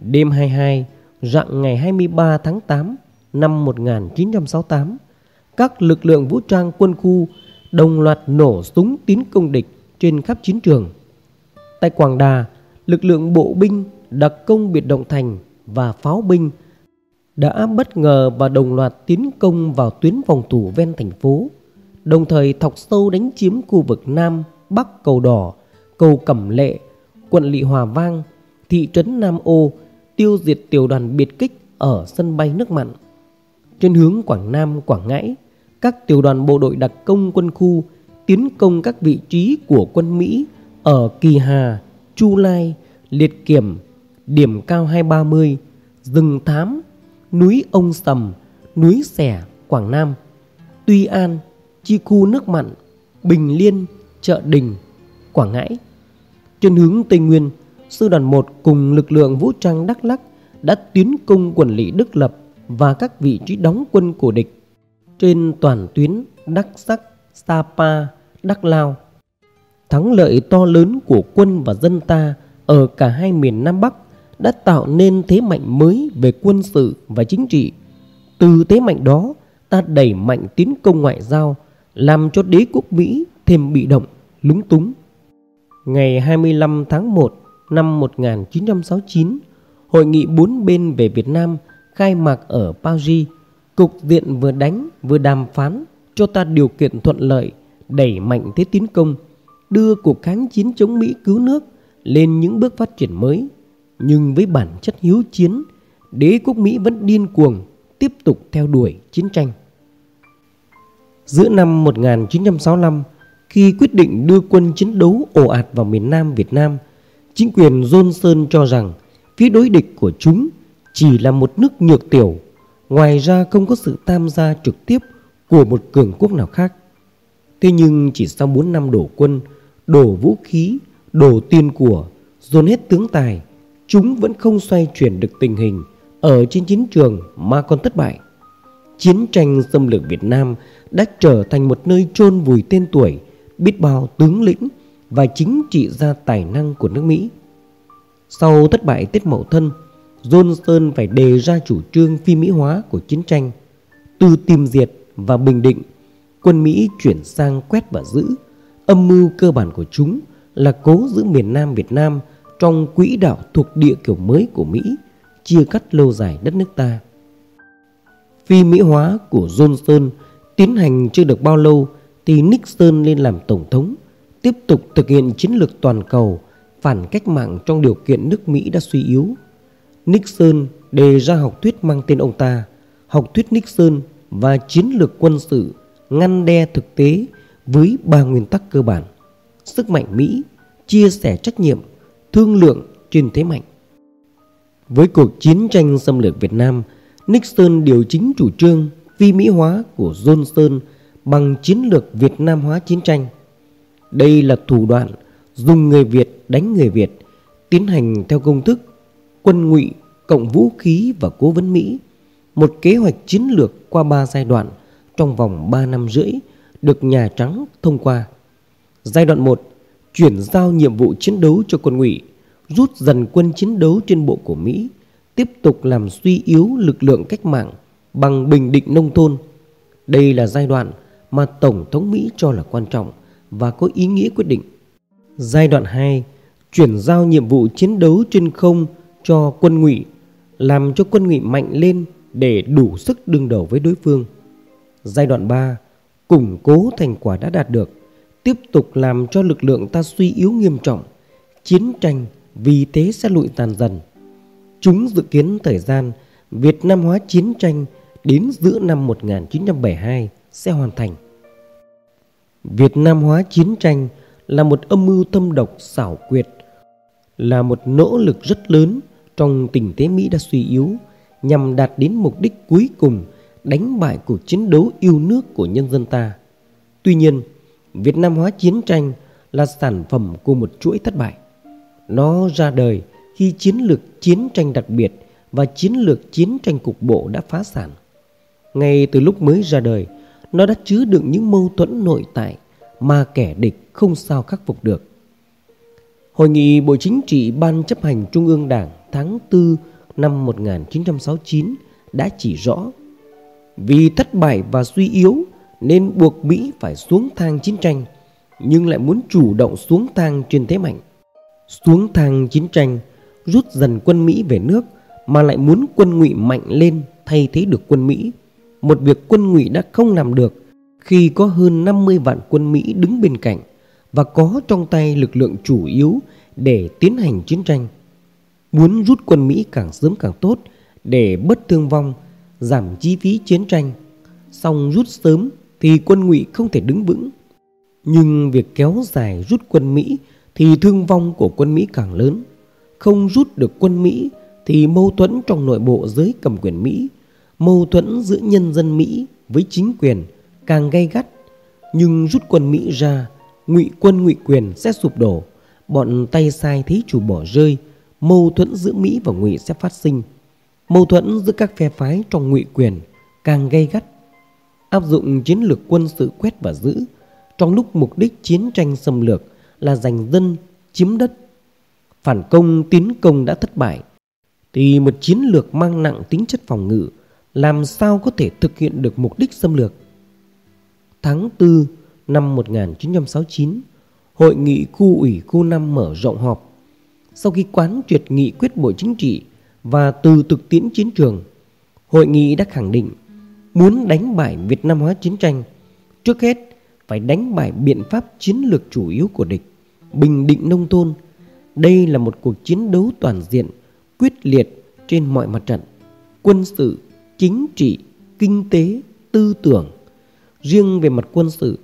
Đêm 22, rạng ngày 23 tháng 8 năm 1968, các lực lượng vũ trang quân khu đồng loạt nổ súng tiến công địch trên khắp chiến trường. Tại Quảng Đà, lực lượng bộ binh, đặc công biệt động thành và pháo binh đã bất ngờ và đồng loạt tiến công vào tuyến phòng thủ ven thành phố, đồng thời thọc sâu đánh chiếm khu vực Nam, Bắc Cầu Đỏ, Cầu Cẩm Lệ, quận Lị Hòa Vang, thị trấn Nam Ô, tiêu diệt tiểu đoàn biệt kích ở sân bay nước mặn. Trên hướng Quảng Nam, Quảng Ngãi, các tiểu đoàn bộ đội đặc công quân khu tiến công các vị trí của quân Mỹ ở Kỳ Hà, Chu Lai, Liệt Kiểm, Điểm Cao 230, Rừng Thám, Núi Ông Sầm, Núi Xẻ, Quảng Nam, Tuy An, Chi Khu Nước Mặn, Bình Liên, Chợ Đình, Quảng Ngãi. Trên hướng Tây Nguyên, Sư đoàn 1 cùng lực lượng vũ trang Đắk Lắc đã tiến công quần lý Đức Lập và các vị trí đóng quân của địch trên toàn tuyến Đắk Sắc, Sapa, Đắk Lao. Thắng lợi to lớn của quân và dân ta ở cả hai miền Nam Bắc đã tạo nên thế mạnh mới về quân sự và chính trị. Từ thế mạnh đó, ta đẩy mạnh tiến công ngoại giao, làm cho đế quốc Mỹ thêm bị động, lúng túng. Ngày 25 tháng 1 năm 1969, hội nghị bốn bên về Việt Nam khai mạc ở Paris Cục diện vừa đánh vừa đàm phán cho ta điều kiện thuận lợi đẩy mạnh thế tiến công, đưa cuộc kháng chiến chống Mỹ cứu nước lên những bước phát triển mới. Nhưng với bản chất hiếu chiến, đế quốc Mỹ vẫn điên cuồng tiếp tục theo đuổi chiến tranh. Giữa năm 1965, khi quyết định đưa quân chiến đấu ồ ạt vào miền Nam Việt Nam, chính quyền Johnson cho rằng phía đối địch của chúng chỉ là một nước nhược tiểu, ngoài ra không có sự tham gia trực tiếp của một cường quốc nào khác. Thế nhưng chỉ sau 4 năm đổ quân, đổ vũ khí, đổ tiền của, dồn hết tướng tài, chúng vẫn không xoay chuyển được tình hình ở trên chiến trường mà còn thất bại. Chiến tranh xâm lược Việt Nam đã trở thành một nơi chôn vùi tên tuổi, biết bao tướng lĩnh và chính trị gia tài năng của nước Mỹ. Sau thất bại Tết Mậu Thân, Johnson phải đề ra chủ trương phi Mỹ hóa của chiến tranh. Từ tìm diệt và bình định, quân Mỹ chuyển sang quét và giữ. Âm mưu cơ bản của chúng là cố giữ miền Nam Việt Nam trong quỹ đạo thuộc địa kiểu mới của Mỹ, chia cắt lâu dài đất nước ta. Phi Mỹ hóa của Johnson tiến hành chưa được bao lâu thì Nixon lên làm tổng thống, tiếp tục thực hiện chiến lược toàn cầu phản cách mạng trong điều kiện nước Mỹ đã suy yếu. Nixon đề ra học thuyết mang tên ông ta, học thuyết Nixon và chiến lược quân sự ngăn đe thực tế với ba nguyên tắc cơ bản: sức mạnh Mỹ, chia sẻ trách nhiệm, thương lượng trên thế mạnh. Với cuộc chiến tranh xâm lược Việt Nam, Nixon điều chính chủ trương phi Mỹ hóa của Johnson bằng chiến lược Việt Nam hóa chiến tranh. Đây là thủ đoạn dùng người Việt đánh người Việt, tiến hành theo công thức quân ngụy cộng vũ khí và cố vấn Mỹ, một kế hoạch chiến lược qua ba giai đoạn trong vòng 3 năm rưỡi được Nhà Trắng thông qua. Giai đoạn 1 chuyển giao nhiệm vụ chiến đấu cho quân ngụy, rút dần quân chiến đấu trên bộ của Mỹ, tiếp tục làm suy yếu lực lượng cách mạng bằng bình định nông thôn. Đây là giai đoạn mà Tổng thống Mỹ cho là quan trọng và có ý nghĩa quyết định. Giai đoạn 2 chuyển giao nhiệm vụ chiến đấu trên không cho quân ngụy, làm cho quân ngụy mạnh lên để đủ sức đương đầu với đối phương. Giai đoạn 3 củng cố thành quả đã đạt được, tiếp tục làm cho lực lượng ta suy yếu nghiêm trọng, chiến tranh vì thế sẽ lụi tàn dần. Chúng dự kiến thời gian Việt Nam hóa chiến tranh đến giữa năm 1972 sẽ hoàn thành. Việt Nam hóa chiến tranh là một âm mưu thâm độc xảo quyệt, là một nỗ lực rất lớn trong tình thế Mỹ đã suy yếu nhằm đạt đến mục đích cuối cùng đánh bại cuộc chiến đấu yêu nước của nhân dân ta. Tuy nhiên, Việt Nam hóa chiến tranh là sản phẩm của một chuỗi thất bại. Nó ra đời khi chiến lược chiến tranh đặc biệt và chiến lược chiến tranh cục bộ đã phá sản. Ngay từ lúc mới ra đời, nó đã chứa đựng những mâu thuẫn nội tại mà kẻ địch không sao khắc phục được. Hội nghị Bộ Chính trị Ban chấp hành Trung ương Đảng tháng 4 năm 1969 đã chỉ rõ vì thất bại và suy yếu nên buộc Mỹ phải xuống thang chiến tranh nhưng lại muốn chủ động xuống thang trên thế mạnh. Xuống thang chiến tranh rút dần quân Mỹ về nước mà lại muốn quân ngụy mạnh lên thay thế được quân Mỹ. Một việc quân ngụy đã không làm được khi có hơn 50 vạn quân Mỹ đứng bên cạnh và có trong tay lực lượng chủ yếu để tiến hành chiến tranh. Muốn rút quân Mỹ càng sớm càng tốt để bất thương vong, giảm chi phí chiến tranh. Xong rút sớm thì quân ngụy không thể đứng vững. Nhưng việc kéo dài rút quân Mỹ thì thương vong của quân Mỹ càng lớn. Không rút được quân Mỹ thì mâu thuẫn trong nội bộ giới cầm quyền Mỹ, mâu thuẫn giữa nhân dân Mỹ với chính quyền càng gay gắt. Nhưng rút quân Mỹ ra, ngụy quân ngụy quyền sẽ sụp đổ, bọn tay sai thấy chủ bỏ rơi, mâu thuẫn giữa Mỹ và ngụy sẽ phát sinh. Mâu thuẫn giữa các phe phái trong ngụy quyền càng gay gắt. Áp dụng chiến lược quân sự quét và giữ trong lúc mục đích chiến tranh xâm lược là giành dân, chiếm đất. Phản công tiến công đã thất bại thì một chiến lược mang nặng tính chất phòng ngự làm sao có thể thực hiện được mục đích xâm lược. Tháng 4 năm 1969, Hội nghị khu ủy khu 5 mở rộng họp. Sau khi quán triệt nghị quyết Bộ Chính trị và từ thực tiễn chiến trường, hội nghị đã khẳng định Muốn đánh bại Việt Nam hóa chiến tranh, trước hết phải đánh bại biện pháp chiến lược chủ yếu của địch, bình định nông thôn. Đây là một cuộc chiến đấu toàn diện, quyết liệt trên mọi mặt trận, quân sự, chính trị, kinh tế, tư tưởng. Riêng về mặt quân sự,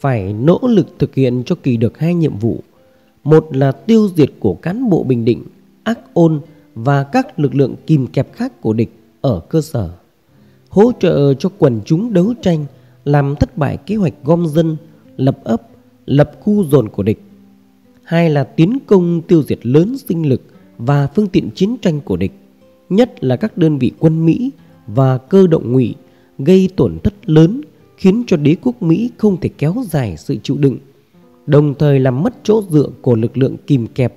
phải nỗ lực thực hiện cho kỳ được hai nhiệm vụ. Một là tiêu diệt của cán bộ Bình Định, ác ôn và các lực lượng kìm kẹp khác của địch ở cơ sở. Hỗ trợ cho quần chúng đấu tranh làm thất bại kế hoạch gom dân, lập ấp, lập khu dồn của địch. Hai là tiến công tiêu diệt lớn sinh lực và phương tiện chiến tranh của địch, nhất là các đơn vị quân Mỹ và cơ động ngụy gây tổn thất lớn khiến cho đế quốc Mỹ không thể kéo dài sự chịu đựng, đồng thời làm mất chỗ dựa của lực lượng kìm kẹp,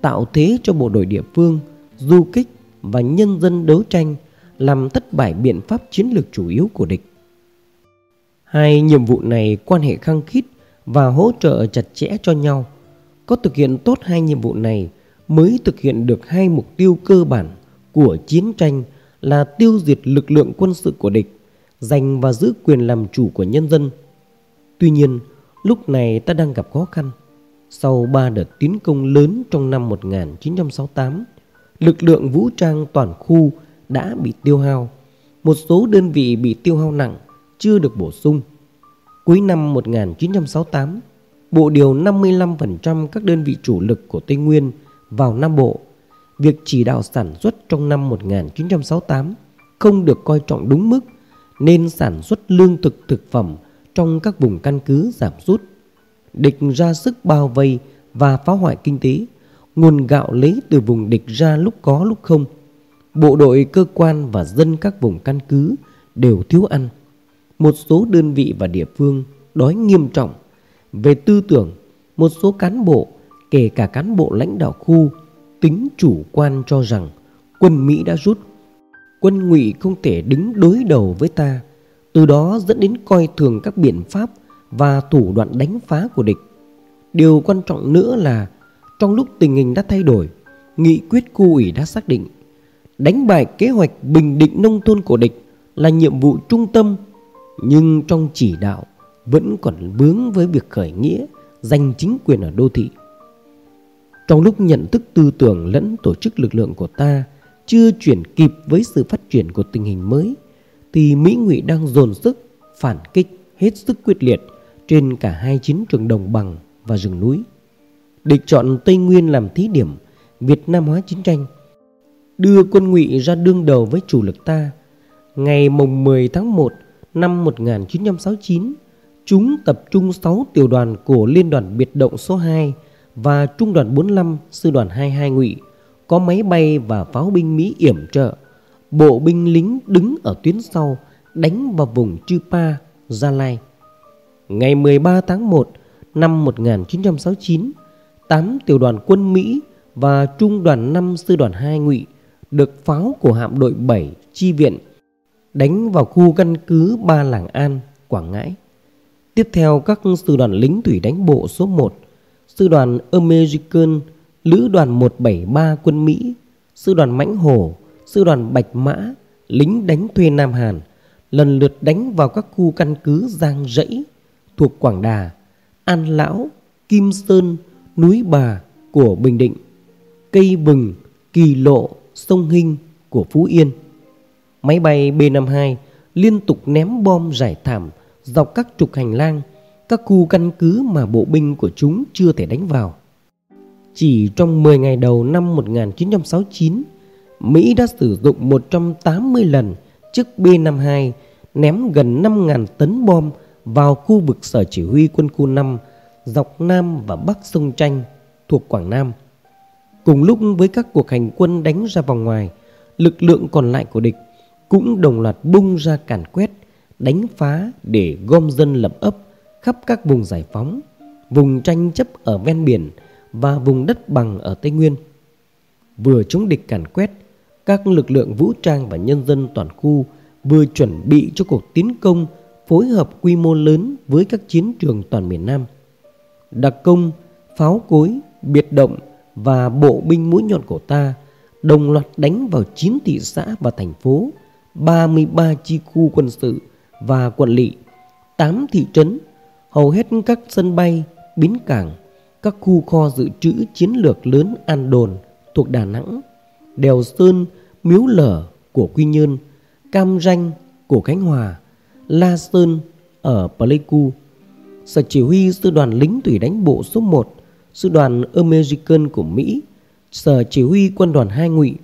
tạo thế cho bộ đội địa phương, du kích và nhân dân đấu tranh làm thất bại biện pháp chiến lược chủ yếu của địch. Hai nhiệm vụ này quan hệ khăng khít và hỗ trợ chặt chẽ cho nhau. Có thực hiện tốt hai nhiệm vụ này mới thực hiện được hai mục tiêu cơ bản của chiến tranh là tiêu diệt lực lượng quân sự của địch, giành và giữ quyền làm chủ của nhân dân. Tuy nhiên, lúc này ta đang gặp khó khăn. Sau ba đợt tiến công lớn trong năm 1968, lực lượng vũ trang toàn khu đã bị tiêu hao. Một số đơn vị bị tiêu hao nặng chưa được bổ sung. Cuối năm 1968, Bộ điều 55% các đơn vị chủ lực của Tây Nguyên vào Nam Bộ. Việc chỉ đạo sản xuất trong năm 1968 không được coi trọng đúng mức nên sản xuất lương thực thực phẩm trong các vùng căn cứ giảm sút. Địch ra sức bao vây và phá hoại kinh tế, nguồn gạo lấy từ vùng địch ra lúc có lúc không. Bộ đội, cơ quan và dân các vùng căn cứ đều thiếu ăn một số đơn vị và địa phương đói nghiêm trọng. Về tư tưởng, một số cán bộ, kể cả cán bộ lãnh đạo khu, tính chủ quan cho rằng quân Mỹ đã rút. Quân ngụy không thể đứng đối đầu với ta, từ đó dẫn đến coi thường các biện pháp và thủ đoạn đánh phá của địch. Điều quan trọng nữa là trong lúc tình hình đã thay đổi, nghị quyết khu ủy đã xác định đánh bại kế hoạch bình định nông thôn của địch là nhiệm vụ trung tâm nhưng trong chỉ đạo vẫn còn vướng với việc khởi nghĩa giành chính quyền ở đô thị. Trong lúc nhận thức tư tưởng lẫn tổ chức lực lượng của ta chưa chuyển kịp với sự phát triển của tình hình mới, thì Mỹ Ngụy đang dồn sức phản kích hết sức quyết liệt trên cả hai chiến trường đồng bằng và rừng núi. Địch chọn Tây Nguyên làm thí điểm Việt Nam hóa chiến tranh, đưa quân Ngụy ra đương đầu với chủ lực ta. Ngày mùng 10 tháng 1 năm 1969, chúng tập trung 6 tiểu đoàn của Liên đoàn biệt động số 2 và Trung đoàn 45 Sư đoàn 22 Ngụy có máy bay và pháo binh Mỹ yểm trợ. Bộ binh lính đứng ở tuyến sau đánh vào vùng Chư Pa, Gia Lai. Ngày 13 tháng 1 năm 1969, 8 tiểu đoàn quân Mỹ và Trung đoàn 5 Sư đoàn 2 Ngụy được pháo của hạm đội 7 chi viện đánh vào khu căn cứ Ba Làng An, Quảng Ngãi. Tiếp theo các sư đoàn lính thủy đánh bộ số 1, sư đoàn American, lữ đoàn 173 quân Mỹ, sư đoàn Mãnh Hổ, sư đoàn Bạch Mã, lính đánh thuê Nam Hàn, lần lượt đánh vào các khu căn cứ Giang Rẫy thuộc Quảng Đà, An Lão, Kim Sơn, núi Bà của Bình Định, Cây Bừng, Kỳ Lộ, Sông Hinh của Phú Yên. Máy bay B-52 liên tục ném bom giải thảm dọc các trục hành lang, các khu căn cứ mà bộ binh của chúng chưa thể đánh vào. Chỉ trong 10 ngày đầu năm 1969, Mỹ đã sử dụng 180 lần chiếc B-52 ném gần 5.000 tấn bom vào khu vực sở chỉ huy quân khu 5 dọc Nam và Bắc sông Tranh thuộc Quảng Nam. Cùng lúc với các cuộc hành quân đánh ra vòng ngoài, lực lượng còn lại của địch cũng đồng loạt bung ra càn quét, đánh phá để gom dân lập ấp khắp các vùng giải phóng, vùng tranh chấp ở ven biển và vùng đất bằng ở Tây Nguyên. Vừa chống địch càn quét, các lực lượng vũ trang và nhân dân toàn khu vừa chuẩn bị cho cuộc tiến công phối hợp quy mô lớn với các chiến trường toàn miền Nam. Đặc công, pháo cối, biệt động và bộ binh mũi nhọn của ta đồng loạt đánh vào chín thị xã và thành phố 33 chi khu quân sự và quận lỵ, 8 thị trấn, hầu hết các sân bay, bến cảng, các khu kho dự trữ chiến lược lớn An Đồn thuộc Đà Nẵng, Đèo Sơn, Miếu Lở của Quy Nhơn, Cam Ranh của Khánh Hòa, La Sơn ở Pleiku, Sở Chỉ huy Sư đoàn lính thủy đánh bộ số 1, Sư đoàn American của Mỹ, Sở Chỉ huy Quân đoàn Hai Ngụy,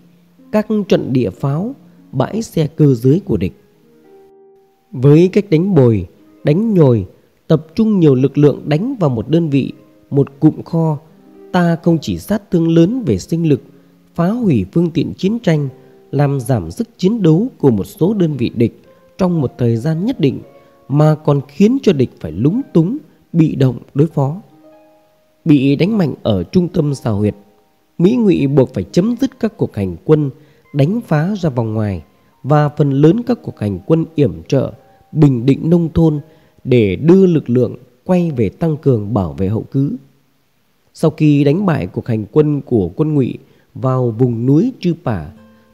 các trận địa pháo, bãi xe cơ giới của địch. Với cách đánh bồi, đánh nhồi, tập trung nhiều lực lượng đánh vào một đơn vị, một cụm kho, ta không chỉ sát thương lớn về sinh lực, phá hủy phương tiện chiến tranh, làm giảm sức chiến đấu của một số đơn vị địch trong một thời gian nhất định mà còn khiến cho địch phải lúng túng, bị động đối phó. Bị đánh mạnh ở trung tâm xào huyệt, Mỹ ngụy buộc phải chấm dứt các cuộc hành quân đánh phá ra vòng ngoài và phần lớn các cuộc hành quân yểm trợ bình định nông thôn để đưa lực lượng quay về tăng cường bảo vệ hậu cứ. Sau khi đánh bại cuộc hành quân của quân ngụy vào vùng núi Chư Pả,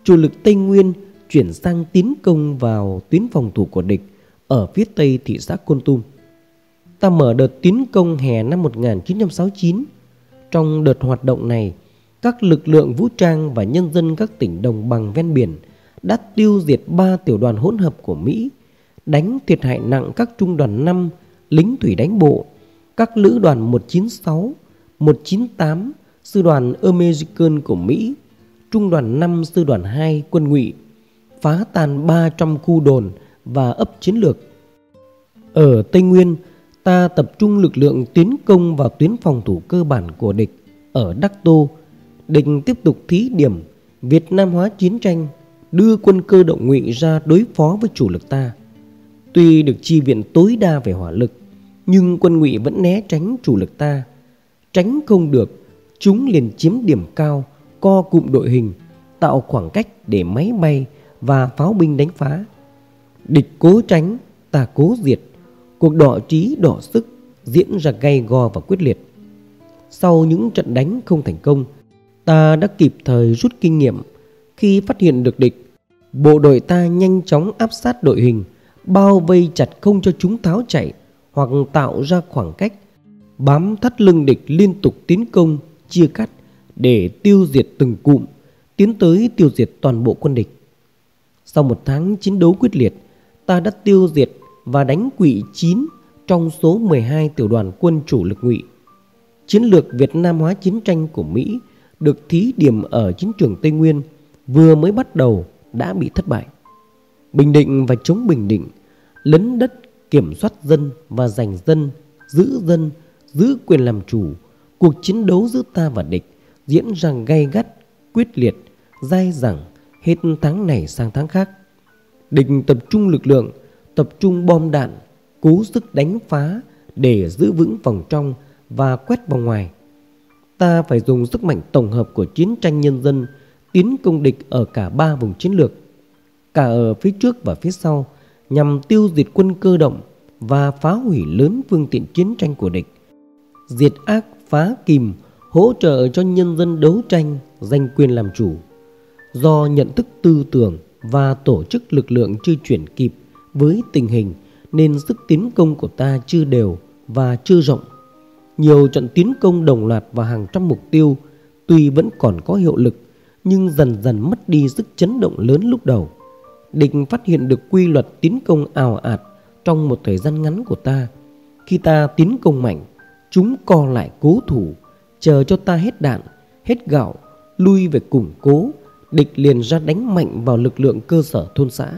chủ lực Tây Nguyên chuyển sang tiến công vào tuyến phòng thủ của địch ở phía tây thị xã Côn Tum. Ta mở đợt tiến công hè năm 1969. Trong đợt hoạt động này, các lực lượng vũ trang và nhân dân các tỉnh đồng bằng ven biển đã tiêu diệt ba tiểu đoàn hỗn hợp của Mỹ, đánh thiệt hại nặng các trung đoàn 5 lính thủy đánh bộ, các lữ đoàn 196, 198 sư đoàn American của Mỹ, trung đoàn 5 sư đoàn 2 quân ngụy, phá tan 300 khu đồn và ấp chiến lược. Ở Tây Nguyên, ta tập trung lực lượng tiến công vào tuyến phòng thủ cơ bản của địch ở Đắc Tô, địch tiếp tục thí điểm Việt Nam hóa chiến tranh, đưa quân cơ động ngụy ra đối phó với chủ lực ta. Tuy được chi viện tối đa về hỏa lực, nhưng quân ngụy vẫn né tránh chủ lực ta. Tránh không được, chúng liền chiếm điểm cao, co cụm đội hình, tạo khoảng cách để máy bay và pháo binh đánh phá. Địch cố tránh, ta cố diệt, cuộc đọ trí đọ sức diễn ra gay go và quyết liệt. Sau những trận đánh không thành công, ta đã kịp thời rút kinh nghiệm khi phát hiện được địch. Bộ đội ta nhanh chóng áp sát đội hình, bao vây chặt không cho chúng tháo chạy hoặc tạo ra khoảng cách, bám thắt lưng địch liên tục tiến công, chia cắt để tiêu diệt từng cụm, tiến tới tiêu diệt toàn bộ quân địch. Sau một tháng chiến đấu quyết liệt, ta đã tiêu diệt và đánh quỵ 9 trong số 12 tiểu đoàn quân chủ lực ngụy. Chiến lược Việt Nam hóa chiến tranh của Mỹ được thí điểm ở chiến trường Tây Nguyên vừa mới bắt đầu đã bị thất bại. Bình Định và chống Bình Định, lấn đất kiểm soát dân và giành dân, giữ dân, giữ quyền làm chủ, cuộc chiến đấu giữa ta và địch diễn ra gay gắt, quyết liệt, dai dẳng hết tháng này sang tháng khác. Địch tập trung lực lượng, tập trung bom đạn, cố sức đánh phá để giữ vững vòng trong và quét vào ngoài. Ta phải dùng sức mạnh tổng hợp của chiến tranh nhân dân tiến công địch ở cả ba vùng chiến lược, cả ở phía trước và phía sau nhằm tiêu diệt quân cơ động và phá hủy lớn phương tiện chiến tranh của địch. Diệt ác phá kìm, hỗ trợ cho nhân dân đấu tranh, giành quyền làm chủ. Do nhận thức tư tưởng và tổ chức lực lượng chưa chuyển kịp với tình hình nên sức tiến công của ta chưa đều và chưa rộng. Nhiều trận tiến công đồng loạt vào hàng trăm mục tiêu tuy vẫn còn có hiệu lực nhưng dần dần mất đi sức chấn động lớn lúc đầu. Địch phát hiện được quy luật tiến công ảo ạt trong một thời gian ngắn của ta. Khi ta tiến công mạnh, chúng co lại cố thủ, chờ cho ta hết đạn, hết gạo, lui về củng cố, địch liền ra đánh mạnh vào lực lượng cơ sở thôn xã.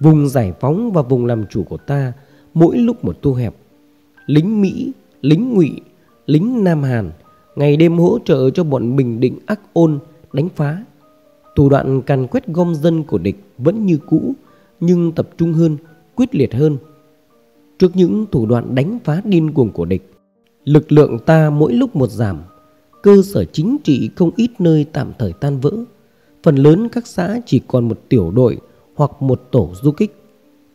Vùng giải phóng và vùng làm chủ của ta mỗi lúc một thu hẹp. Lính Mỹ, lính Ngụy, lính Nam Hàn ngày đêm hỗ trợ cho bọn Bình Định ác ôn đánh phá. Thủ đoạn càn quét gom dân của địch vẫn như cũ nhưng tập trung hơn, quyết liệt hơn. Trước những thủ đoạn đánh phá điên cuồng của địch, lực lượng ta mỗi lúc một giảm, cơ sở chính trị không ít nơi tạm thời tan vỡ. Phần lớn các xã chỉ còn một tiểu đội hoặc một tổ du kích.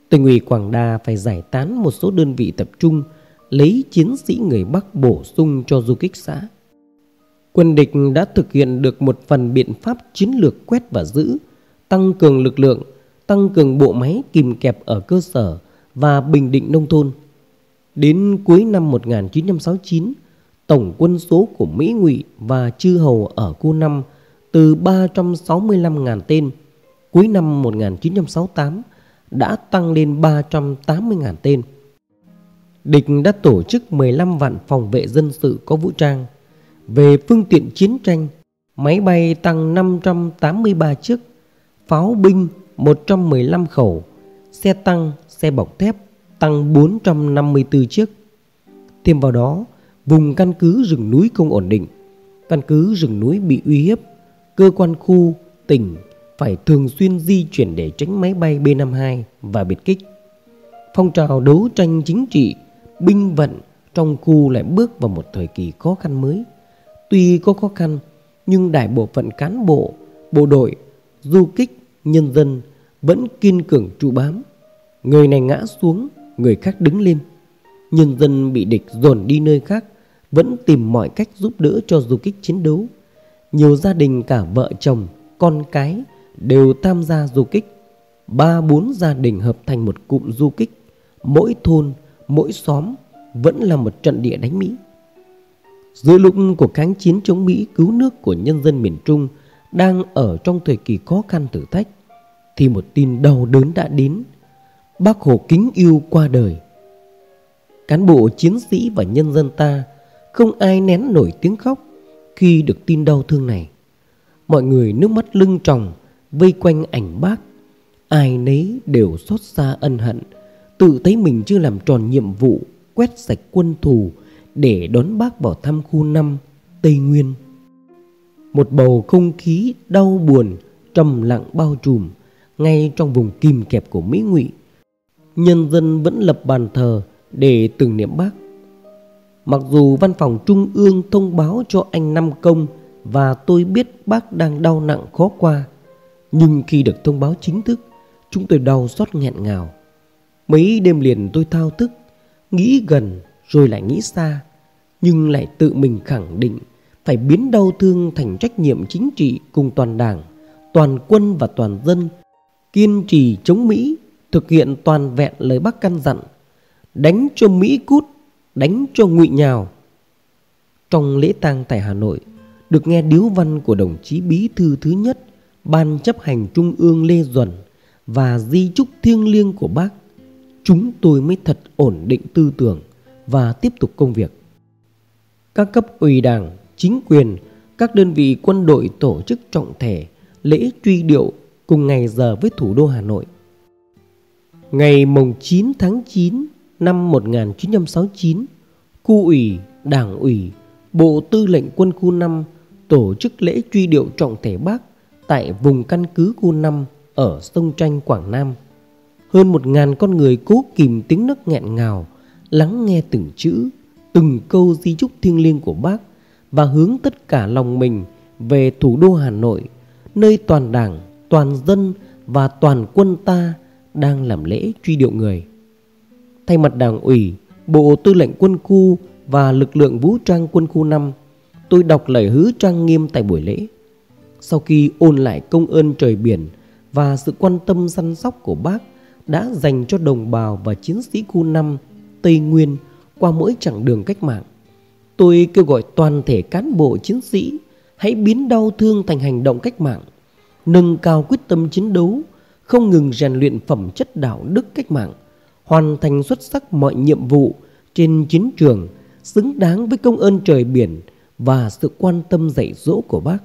Tỉnh ủy Quảng Đà phải giải tán một số đơn vị tập trung lấy chiến sĩ người Bắc bổ sung cho du kích xã. Quân địch đã thực hiện được một phần biện pháp chiến lược quét và giữ, tăng cường lực lượng, tăng cường bộ máy kìm kẹp ở cơ sở và bình định nông thôn. Đến cuối năm 1969, tổng quân số của Mỹ ngụy và chư hầu ở khu 5 từ 365.000 tên, cuối năm 1968 đã tăng lên 380.000 tên. Địch đã tổ chức 15 vạn phòng vệ dân sự có vũ trang. Về phương tiện chiến tranh, máy bay tăng 583 chiếc, pháo binh 115 khẩu, xe tăng, xe bọc thép tăng 454 chiếc. Thêm vào đó, vùng căn cứ rừng núi không ổn định, căn cứ rừng núi bị uy hiếp, cơ quan khu, tỉnh phải thường xuyên di chuyển để tránh máy bay B-52 và biệt kích. Phong trào đấu tranh chính trị, binh vận trong khu lại bước vào một thời kỳ khó khăn mới. Tuy có khó khăn, nhưng đại bộ phận cán bộ, bộ đội, du kích, nhân dân vẫn kiên cường trụ bám. Người này ngã xuống, người khác đứng lên. Nhân dân bị địch dồn đi nơi khác vẫn tìm mọi cách giúp đỡ cho du kích chiến đấu. Nhiều gia đình cả vợ chồng, con cái đều tham gia du kích. Ba bốn gia đình hợp thành một cụm du kích. Mỗi thôn, mỗi xóm vẫn là một trận địa đánh Mỹ. Giữa lúc cuộc kháng chiến chống Mỹ cứu nước của nhân dân miền Trung đang ở trong thời kỳ khó khăn thử thách, thì một tin đau đớn đã đến. Bác Hồ kính yêu qua đời. Cán bộ chiến sĩ và nhân dân ta không ai nén nổi tiếng khóc khi được tin đau thương này. Mọi người nước mắt lưng tròng vây quanh ảnh bác. Ai nấy đều xót xa ân hận, tự thấy mình chưa làm tròn nhiệm vụ quét sạch quân thù để đón bác vào thăm khu 5 Tây Nguyên. Một bầu không khí đau buồn, trầm lặng bao trùm ngay trong vùng kìm kẹp của Mỹ Ngụy. Nhân dân vẫn lập bàn thờ để tưởng niệm bác. Mặc dù văn phòng trung ương thông báo cho anh Năm Công và tôi biết bác đang đau nặng khó qua, nhưng khi được thông báo chính thức, chúng tôi đau xót nghẹn ngào. Mấy đêm liền tôi thao thức, nghĩ gần rồi lại nghĩ xa, nhưng lại tự mình khẳng định phải biến đau thương thành trách nhiệm chính trị cùng toàn đảng, toàn quân và toàn dân, kiên trì chống Mỹ, thực hiện toàn vẹn lời bác căn dặn, đánh cho Mỹ cút đánh cho ngụy nhào. Trong lễ tang tại Hà Nội, được nghe điếu văn của đồng chí bí thư thứ nhất Ban chấp hành Trung ương Lê Duẩn và di chúc thiêng liêng của bác, chúng tôi mới thật ổn định tư tưởng và tiếp tục công việc. Các cấp ủy đảng, chính quyền, các đơn vị quân đội tổ chức trọng thể lễ truy điệu cùng ngày giờ với thủ đô Hà Nội. Ngày mùng 9 tháng 9 năm 1969, khu ủy, đảng ủy, bộ tư lệnh quân khu 5 tổ chức lễ truy điệu trọng thể bác tại vùng căn cứ khu 5 ở sông Tranh, Quảng Nam. Hơn một ngàn con người cố kìm tiếng nấc nghẹn ngào, lắng nghe từng chữ, từng câu di chúc thiêng liêng của bác và hướng tất cả lòng mình về thủ đô Hà Nội, nơi toàn đảng, toàn dân và toàn quân ta đang làm lễ truy điệu người thay mặt đảng ủy, Bộ Tư lệnh Quân khu và lực lượng vũ trang quân khu 5, tôi đọc lời hứa trang nghiêm tại buổi lễ. Sau khi ôn lại công ơn trời biển và sự quan tâm săn sóc của bác đã dành cho đồng bào và chiến sĩ khu 5 Tây Nguyên qua mỗi chặng đường cách mạng, tôi kêu gọi toàn thể cán bộ chiến sĩ hãy biến đau thương thành hành động cách mạng, nâng cao quyết tâm chiến đấu, không ngừng rèn luyện phẩm chất đạo đức cách mạng hoàn thành xuất sắc mọi nhiệm vụ trên chiến trường xứng đáng với công ơn trời biển và sự quan tâm dạy dỗ của bác.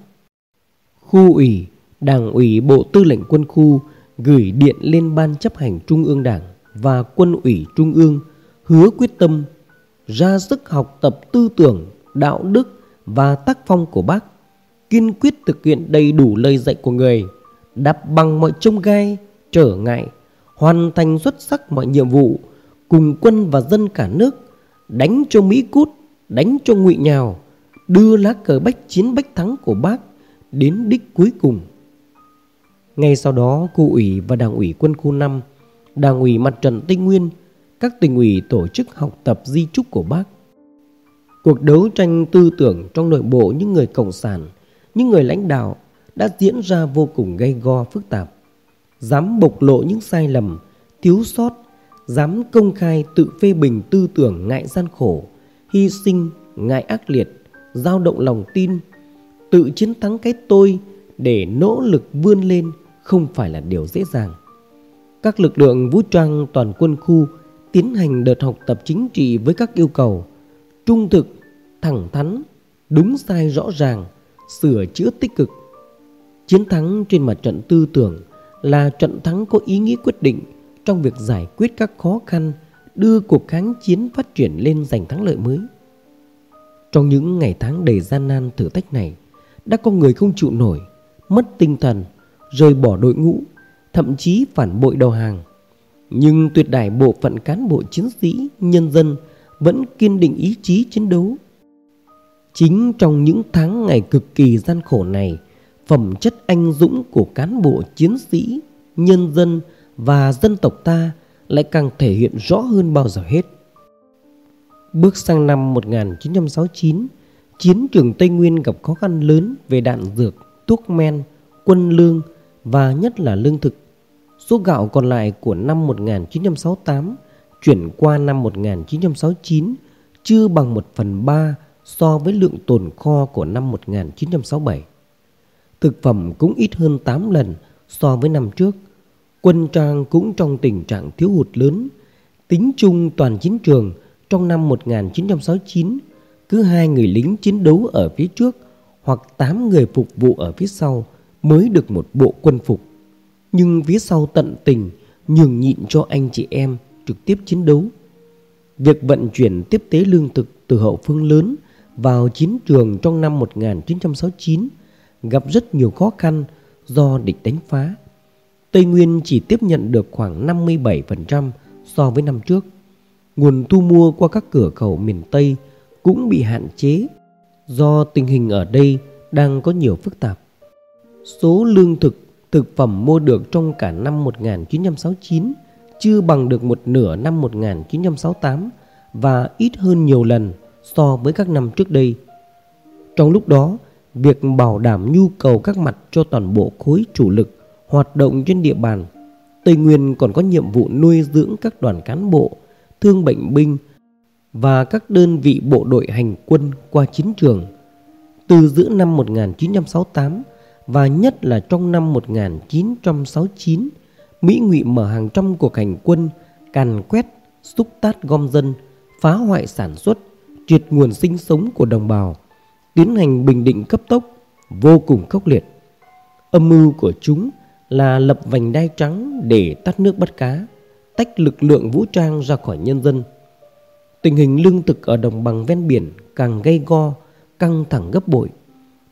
Khu ủy, Đảng ủy Bộ Tư lệnh Quân khu gửi điện lên Ban chấp hành Trung ương Đảng và Quân ủy Trung ương hứa quyết tâm ra sức học tập tư tưởng, đạo đức và tác phong của bác, kiên quyết thực hiện đầy đủ lời dạy của người, đáp bằng mọi trông gai, trở ngại hoàn thành xuất sắc mọi nhiệm vụ cùng quân và dân cả nước đánh cho Mỹ cút, đánh cho ngụy nhào, đưa lá cờ bách chiến bách thắng của bác đến đích cuối cùng. Ngay sau đó, khu ủy và đảng ủy quân khu 5, đảng ủy mặt trận Tây Nguyên, các tỉnh ủy tổ chức học tập di trúc của bác. Cuộc đấu tranh tư tưởng trong nội bộ những người cộng sản, những người lãnh đạo đã diễn ra vô cùng gay go phức tạp. dám bộc lộ những sai lầm, thiếu sót, dám công khai tự phê bình tư tưởng ngại gian khổ, hy sinh, ngại ác liệt, dao động lòng tin, tự chiến thắng cái tôi để nỗ lực vươn lên không phải là điều dễ dàng. Các lực lượng vũ trang toàn quân khu tiến hành đợt học tập chính trị với các yêu cầu trung thực, thẳng thắn, đúng sai rõ ràng, sửa chữa tích cực. Chiến thắng trên mặt trận tư tưởng là trận thắng có ý nghĩa quyết định trong việc giải quyết các khó khăn, đưa cuộc kháng chiến phát triển lên giành thắng lợi mới. Trong những ngày tháng đầy gian nan thử thách này, đã có người không chịu nổi, mất tinh thần, rời bỏ đội ngũ, thậm chí phản bội đầu hàng. Nhưng tuyệt đại bộ phận cán bộ chiến sĩ, nhân dân vẫn kiên định ý chí chiến đấu. Chính trong những tháng ngày cực kỳ gian khổ này, phẩm chất anh dũng của cán bộ chiến sĩ, nhân dân và dân tộc ta lại càng thể hiện rõ hơn bao giờ hết. Bước sang năm 1969, chiến trường Tây Nguyên gặp khó khăn lớn về đạn dược, thuốc men, quân lương và nhất là lương thực. Số gạo còn lại của năm 1968 chuyển qua năm 1969 chưa bằng 1 phần 3 so với lượng tồn kho của năm 1967. Thực phẩm cũng ít hơn 8 lần so với năm trước. Quân trang cũng trong tình trạng thiếu hụt lớn. Tính chung toàn chiến trường trong năm 1969 cứ hai người lính chiến đấu ở phía trước hoặc 8 người phục vụ ở phía sau mới được một bộ quân phục. Nhưng phía sau tận tình nhường nhịn cho anh chị em trực tiếp chiến đấu. Việc vận chuyển tiếp tế lương thực từ hậu phương lớn vào chiến trường trong năm 1969 gặp rất nhiều khó khăn do địch đánh phá. Tây Nguyên chỉ tiếp nhận được khoảng 57% so với năm trước. Nguồn thu mua qua các cửa khẩu miền Tây cũng bị hạn chế do tình hình ở đây đang có nhiều phức tạp. Số lương thực, thực phẩm mua được trong cả năm 1969 chưa bằng được một nửa năm 1968 và ít hơn nhiều lần so với các năm trước đây. Trong lúc đó, việc bảo đảm nhu cầu các mặt cho toàn bộ khối chủ lực hoạt động trên địa bàn, Tây Nguyên còn có nhiệm vụ nuôi dưỡng các đoàn cán bộ, thương bệnh binh và các đơn vị bộ đội hành quân qua chiến trường. Từ giữa năm 1968 và nhất là trong năm 1969, Mỹ ngụy mở hàng trăm cuộc hành quân càn quét, xúc tát gom dân, phá hoại sản xuất, triệt nguồn sinh sống của đồng bào, tiến hành bình định cấp tốc, vô cùng khốc liệt. Âm mưu của chúng là lập vành đai trắng để tắt nước bắt cá, tách lực lượng vũ trang ra khỏi nhân dân. Tình hình lương thực ở đồng bằng ven biển càng gây go, căng thẳng gấp bội.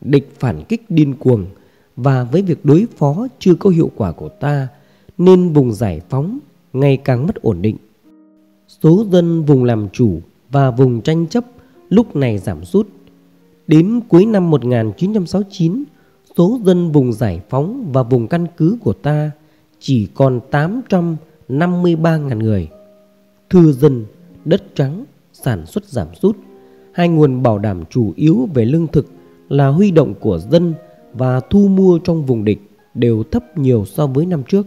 Địch phản kích điên cuồng và với việc đối phó chưa có hiệu quả của ta nên vùng giải phóng ngày càng mất ổn định. Số dân vùng làm chủ và vùng tranh chấp lúc này giảm sút. Đến cuối năm 1969, số dân vùng giải phóng và vùng căn cứ của ta chỉ còn 853.000 người. thư dân, đất trắng, sản xuất giảm sút. Hai nguồn bảo đảm chủ yếu về lương thực là huy động của dân và thu mua trong vùng địch đều thấp nhiều so với năm trước.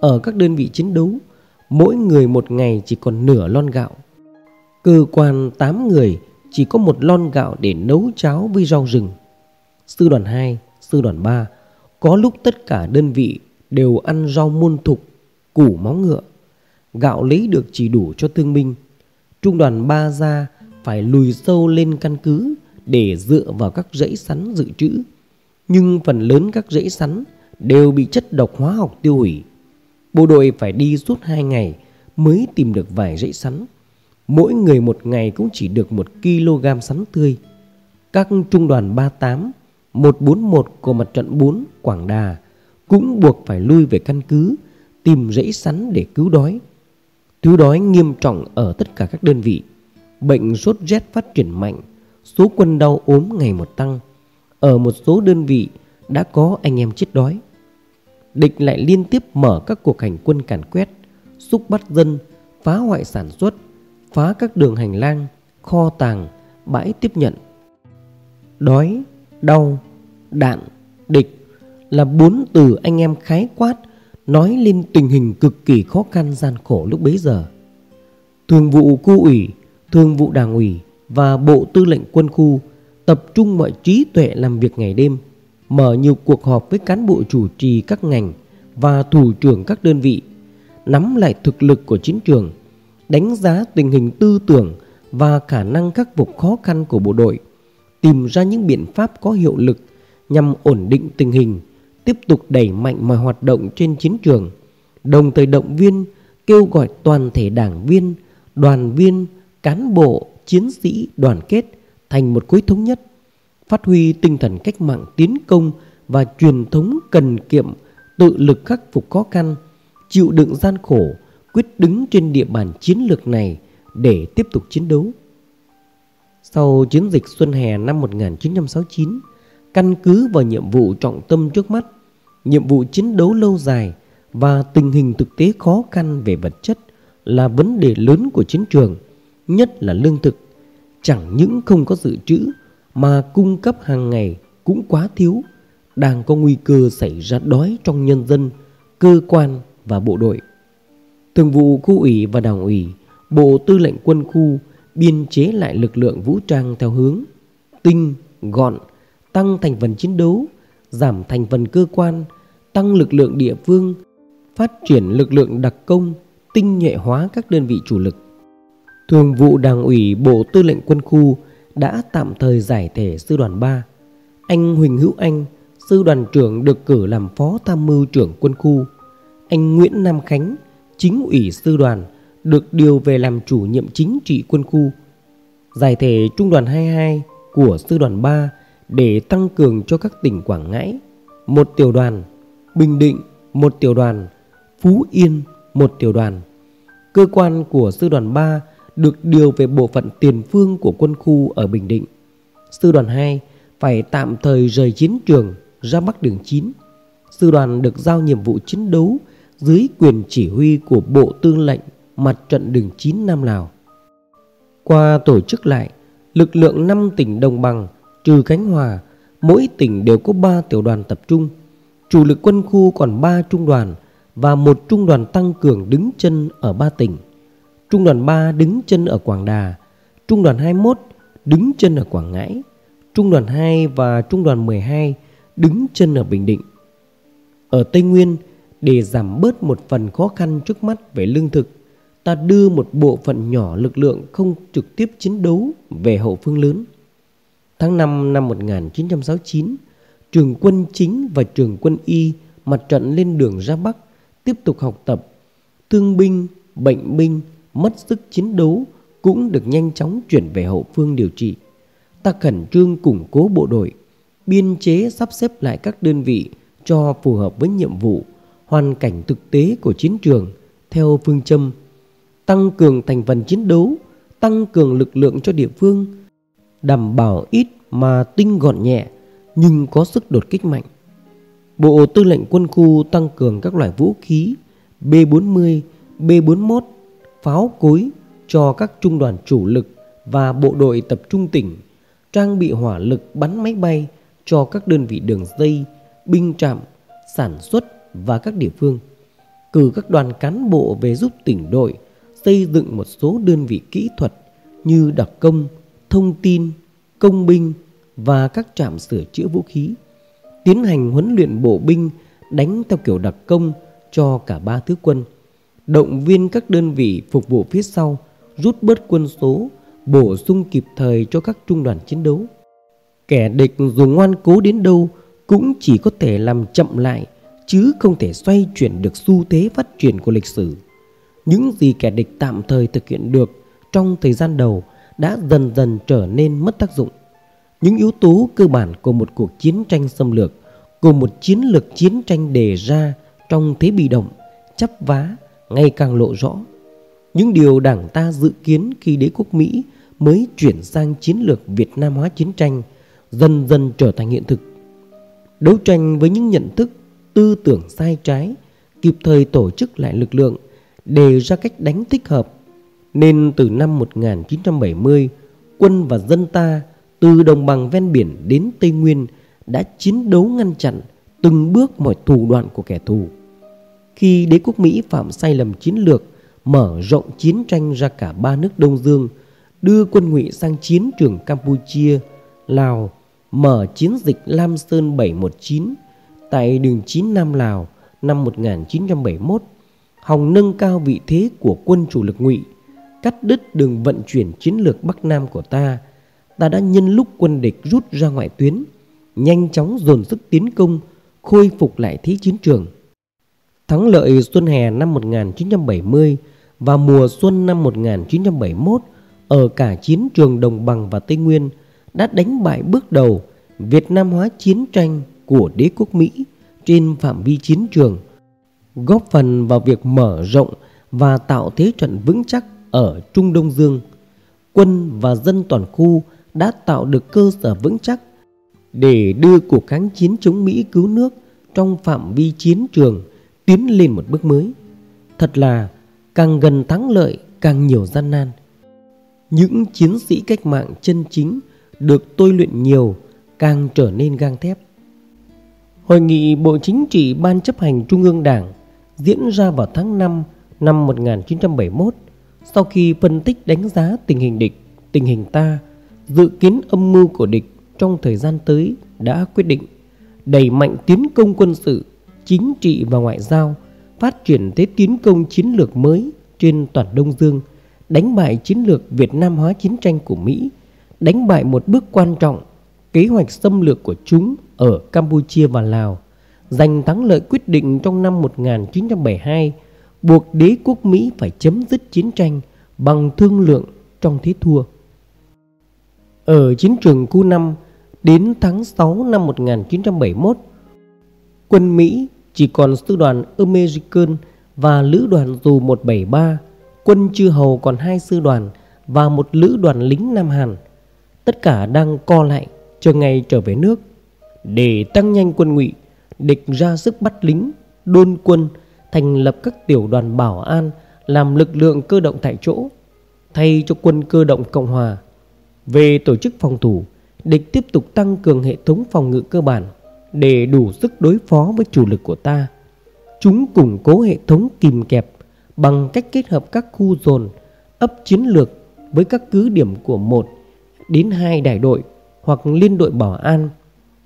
Ở các đơn vị chiến đấu, mỗi người một ngày chỉ còn nửa lon gạo. Cơ quan 8 người chỉ có một lon gạo để nấu cháo với rau rừng. Sư đoàn 2, sư đoàn 3 có lúc tất cả đơn vị đều ăn rau muôn thục, củ máu ngựa. Gạo lấy được chỉ đủ cho thương binh. Trung đoàn Ba Gia phải lùi sâu lên căn cứ để dựa vào các rẫy sắn dự trữ. Nhưng phần lớn các rẫy sắn đều bị chất độc hóa học tiêu hủy. Bộ đội phải đi suốt 2 ngày mới tìm được vài rẫy sắn. Mỗi người một ngày cũng chỉ được 1 kg sắn tươi. Các trung đoàn 38, 141 của mặt trận 4 Quảng Đà cũng buộc phải lui về căn cứ tìm rẫy sắn để cứu đói. Thiếu đói nghiêm trọng ở tất cả các đơn vị. Bệnh sốt rét phát triển mạnh, số quân đau ốm ngày một tăng. Ở một số đơn vị đã có anh em chết đói địch lại liên tiếp mở các cuộc hành quân càn quét, xúc bắt dân, phá hoại sản xuất, phá các đường hành lang, kho tàng, bãi tiếp nhận. Đói, đau, đạn, địch là bốn từ anh em khái quát nói lên tình hình cực kỳ khó khăn gian khổ lúc bấy giờ. Thường vụ khu ủy, thường vụ đảng ủy và bộ tư lệnh quân khu tập trung mọi trí tuệ làm việc ngày đêm, mở nhiều cuộc họp với cán bộ chủ trì các ngành và thủ trưởng các đơn vị, nắm lại thực lực của chiến trường, đánh giá tình hình tư tưởng và khả năng khắc phục khó khăn của bộ đội, tìm ra những biện pháp có hiệu lực nhằm ổn định tình hình, tiếp tục đẩy mạnh mọi hoạt động trên chiến trường, đồng thời động viên kêu gọi toàn thể đảng viên, đoàn viên, cán bộ, chiến sĩ đoàn kết thành một khối thống nhất, phát huy tinh thần cách mạng tiến công và truyền thống cần kiệm, tự lực khắc phục khó khăn, chịu đựng gian khổ, quyết đứng trên địa bàn chiến lược này để tiếp tục chiến đấu. Sau chiến dịch Xuân Hè năm 1969, căn cứ vào nhiệm vụ trọng tâm trước mắt, nhiệm vụ chiến đấu lâu dài và tình hình thực tế khó khăn về vật chất là vấn đề lớn của chiến trường, nhất là lương thực. Chẳng những không có dự trữ mà cung cấp hàng ngày cũng quá thiếu, đang có nguy cơ xảy ra đói trong nhân dân, cơ quan và bộ đội. Thường vụ khu ủy và đảng ủy, Bộ Tư lệnh Quân khu biên chế lại lực lượng vũ trang theo hướng tinh, gọn, tăng thành phần chiến đấu, giảm thành phần cơ quan, tăng lực lượng địa phương, phát triển lực lượng đặc công, tinh nhuệ hóa các đơn vị chủ lực. Thường vụ Đảng ủy Bộ Tư lệnh Quân khu đã tạm thời giải thể sư đoàn 3. Anh Huỳnh Hữu Anh, sư đoàn trưởng được cử làm phó tham mưu trưởng quân khu. Anh Nguyễn Nam Khánh, chính ủy sư đoàn được điều về làm chủ nhiệm chính trị quân khu. Giải thể trung đoàn 22 của sư đoàn 3 để tăng cường cho các tỉnh Quảng Ngãi, một tiểu đoàn, Bình Định, một tiểu đoàn, Phú Yên, một tiểu đoàn. Cơ quan của sư đoàn 3 được điều về bộ phận tiền phương của quân khu ở Bình Định. Sư đoàn 2 phải tạm thời rời chiến trường ra Bắc đường 9. Sư đoàn được giao nhiệm vụ chiến đấu dưới quyền chỉ huy của Bộ Tư lệnh mặt trận đường 9 Nam Lào. Qua tổ chức lại, lực lượng 5 tỉnh đồng bằng trừ Khánh Hòa, mỗi tỉnh đều có 3 tiểu đoàn tập trung. Chủ lực quân khu còn 3 trung đoàn và một trung đoàn tăng cường đứng chân ở 3 tỉnh. Trung đoàn 3 đứng chân ở Quảng Đà, Trung đoàn 21 đứng chân ở Quảng Ngãi, Trung đoàn 2 và Trung đoàn 12 đứng chân ở Bình Định. Ở Tây Nguyên, để giảm bớt một phần khó khăn trước mắt về lương thực, ta đưa một bộ phận nhỏ lực lượng không trực tiếp chiến đấu về hậu phương lớn. Tháng 5 năm 1969, trường quân chính và trường quân y mặt trận lên đường ra Bắc tiếp tục học tập. Thương binh, bệnh binh, mất sức chiến đấu cũng được nhanh chóng chuyển về hậu phương điều trị. Ta khẩn trương củng cố bộ đội, biên chế sắp xếp lại các đơn vị cho phù hợp với nhiệm vụ, hoàn cảnh thực tế của chiến trường theo phương châm tăng cường thành phần chiến đấu, tăng cường lực lượng cho địa phương, đảm bảo ít mà tinh gọn nhẹ nhưng có sức đột kích mạnh. Bộ Tư lệnh Quân khu tăng cường các loại vũ khí B40, B41, pháo cối cho các trung đoàn chủ lực và bộ đội tập trung tỉnh, trang bị hỏa lực bắn máy bay cho các đơn vị đường dây, binh trạm, sản xuất và các địa phương. Cử các đoàn cán bộ về giúp tỉnh đội xây dựng một số đơn vị kỹ thuật như đặc công, thông tin, công binh và các trạm sửa chữa vũ khí, tiến hành huấn luyện bộ binh đánh theo kiểu đặc công cho cả ba thứ quân, động viên các đơn vị phục vụ phía sau rút bớt quân số, bổ sung kịp thời cho các trung đoàn chiến đấu. Kẻ địch dù ngoan cố đến đâu cũng chỉ có thể làm chậm lại chứ không thể xoay chuyển được xu thế phát triển của lịch sử. Những gì kẻ địch tạm thời thực hiện được trong thời gian đầu đã dần dần trở nên mất tác dụng. Những yếu tố cơ bản của một cuộc chiến tranh xâm lược, của một chiến lược chiến tranh đề ra trong thế bị động, chấp vá ngày càng lộ rõ. Những điều đảng ta dự kiến khi đế quốc Mỹ mới chuyển sang chiến lược Việt Nam hóa chiến tranh dần dần trở thành hiện thực. Đấu tranh với những nhận thức, tư tưởng sai trái, kịp thời tổ chức lại lực lượng đề ra cách đánh thích hợp. Nên từ năm 1970, quân và dân ta từ đồng bằng ven biển đến Tây Nguyên đã chiến đấu ngăn chặn từng bước mọi thủ đoạn của kẻ thù. khi đế quốc Mỹ phạm sai lầm chiến lược mở rộng chiến tranh ra cả ba nước Đông Dương, đưa quân ngụy sang chiến trường Campuchia, Lào, mở chiến dịch Lam Sơn 719 tại đường 9 Nam Lào năm 1971, hòng nâng cao vị thế của quân chủ lực ngụy, cắt đứt đường vận chuyển chiến lược Bắc Nam của ta. Ta đã nhân lúc quân địch rút ra ngoại tuyến, nhanh chóng dồn sức tiến công, khôi phục lại thế chiến trường. Thắng lợi xuân hè năm 1970 và mùa xuân năm 1971 ở cả chiến trường Đồng Bằng và Tây Nguyên đã đánh bại bước đầu Việt Nam hóa chiến tranh của đế quốc Mỹ trên phạm vi chiến trường, góp phần vào việc mở rộng và tạo thế trận vững chắc ở Trung Đông Dương. Quân và dân toàn khu đã tạo được cơ sở vững chắc để đưa cuộc kháng chiến chống Mỹ cứu nước trong phạm vi chiến trường tiến lên một bước mới. Thật là càng gần thắng lợi càng nhiều gian nan. Những chiến sĩ cách mạng chân chính được tôi luyện nhiều càng trở nên gang thép. Hội nghị Bộ Chính trị Ban chấp hành Trung ương Đảng diễn ra vào tháng 5 năm 1971 sau khi phân tích đánh giá tình hình địch, tình hình ta, dự kiến âm mưu của địch trong thời gian tới đã quyết định đẩy mạnh tiến công quân sự, chính trị và ngoại giao, phát triển thế tiến công chiến lược mới trên toàn Đông Dương, đánh bại chiến lược Việt Nam hóa chiến tranh của Mỹ, đánh bại một bước quan trọng kế hoạch xâm lược của chúng ở Campuchia và Lào, giành thắng lợi quyết định trong năm 1972, buộc đế quốc Mỹ phải chấm dứt chiến tranh bằng thương lượng trong thế thua. Ở chiến trường Khu 5, đến tháng 6 năm 1971, quân Mỹ chỉ còn sư đoàn American và lữ đoàn dù 173, quân chư hầu còn hai sư đoàn và một lữ đoàn lính Nam Hàn. Tất cả đang co lại chờ ngày trở về nước. Để tăng nhanh quân ngụy, địch ra sức bắt lính, đôn quân, thành lập các tiểu đoàn bảo an làm lực lượng cơ động tại chỗ, thay cho quân cơ động Cộng Hòa. Về tổ chức phòng thủ, địch tiếp tục tăng cường hệ thống phòng ngự cơ bản để đủ sức đối phó với chủ lực của ta. Chúng củng cố hệ thống kìm kẹp bằng cách kết hợp các khu dồn, ấp chiến lược với các cứ điểm của một đến hai đại đội hoặc liên đội bảo an,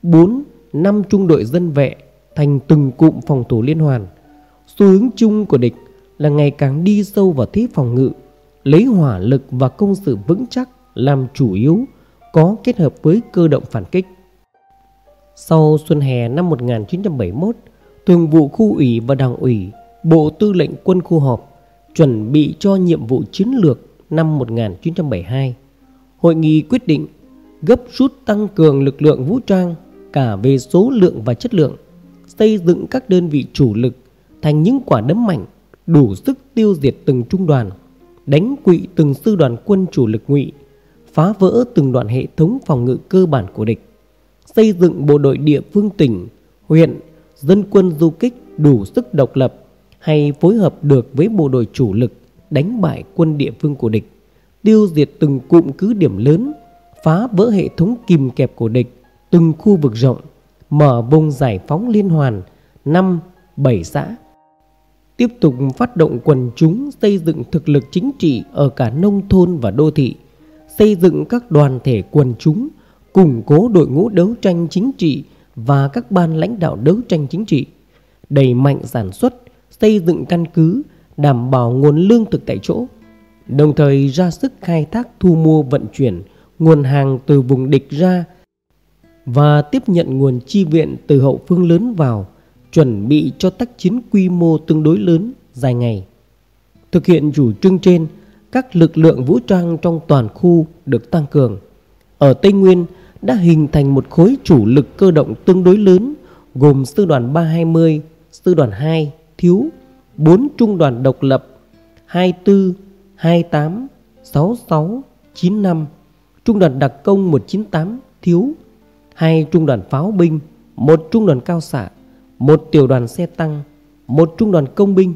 4, 5 trung đội dân vệ thành từng cụm phòng thủ liên hoàn. Xu hướng chung của địch là ngày càng đi sâu vào thế phòng ngự, lấy hỏa lực và công sự vững chắc làm chủ yếu, có kết hợp với cơ động phản kích. Sau xuân hè năm 1971, Thường vụ khu ủy và đảng ủy, Bộ Tư lệnh quân khu họp chuẩn bị cho nhiệm vụ chiến lược năm 1972. Hội nghị quyết định gấp rút tăng cường lực lượng vũ trang cả về số lượng và chất lượng, xây dựng các đơn vị chủ lực thành những quả đấm mạnh đủ sức tiêu diệt từng trung đoàn, đánh quỵ từng sư đoàn quân chủ lực ngụy, phá vỡ từng đoạn hệ thống phòng ngự cơ bản của địch, xây dựng bộ đội địa phương tỉnh, huyện, dân quân du kích đủ sức độc lập hay phối hợp được với bộ đội chủ lực đánh bại quân địa phương của địch, tiêu diệt từng cụm cứ điểm lớn phá vỡ hệ thống kìm kẹp của địch từng khu vực rộng, mở vùng giải phóng liên hoàn 5, 7 xã. Tiếp tục phát động quần chúng xây dựng thực lực chính trị ở cả nông thôn và đô thị, xây dựng các đoàn thể quần chúng, củng cố đội ngũ đấu tranh chính trị và các ban lãnh đạo đấu tranh chính trị, đẩy mạnh sản xuất, xây dựng căn cứ, đảm bảo nguồn lương thực tại chỗ, đồng thời ra sức khai thác thu mua vận chuyển nguồn hàng từ vùng địch ra và tiếp nhận nguồn chi viện từ hậu phương lớn vào, chuẩn bị cho tác chiến quy mô tương đối lớn dài ngày. Thực hiện chủ trương trên, các lực lượng vũ trang trong toàn khu được tăng cường. Ở Tây Nguyên đã hình thành một khối chủ lực cơ động tương đối lớn gồm sư đoàn 320, sư đoàn 2, thiếu, 4 trung đoàn độc lập 24, 28, 66, 95 Trung đoàn đặc công 198 thiếu, hai trung đoàn pháo binh, một trung đoàn cao xạ, một tiểu đoàn xe tăng, một trung đoàn công binh.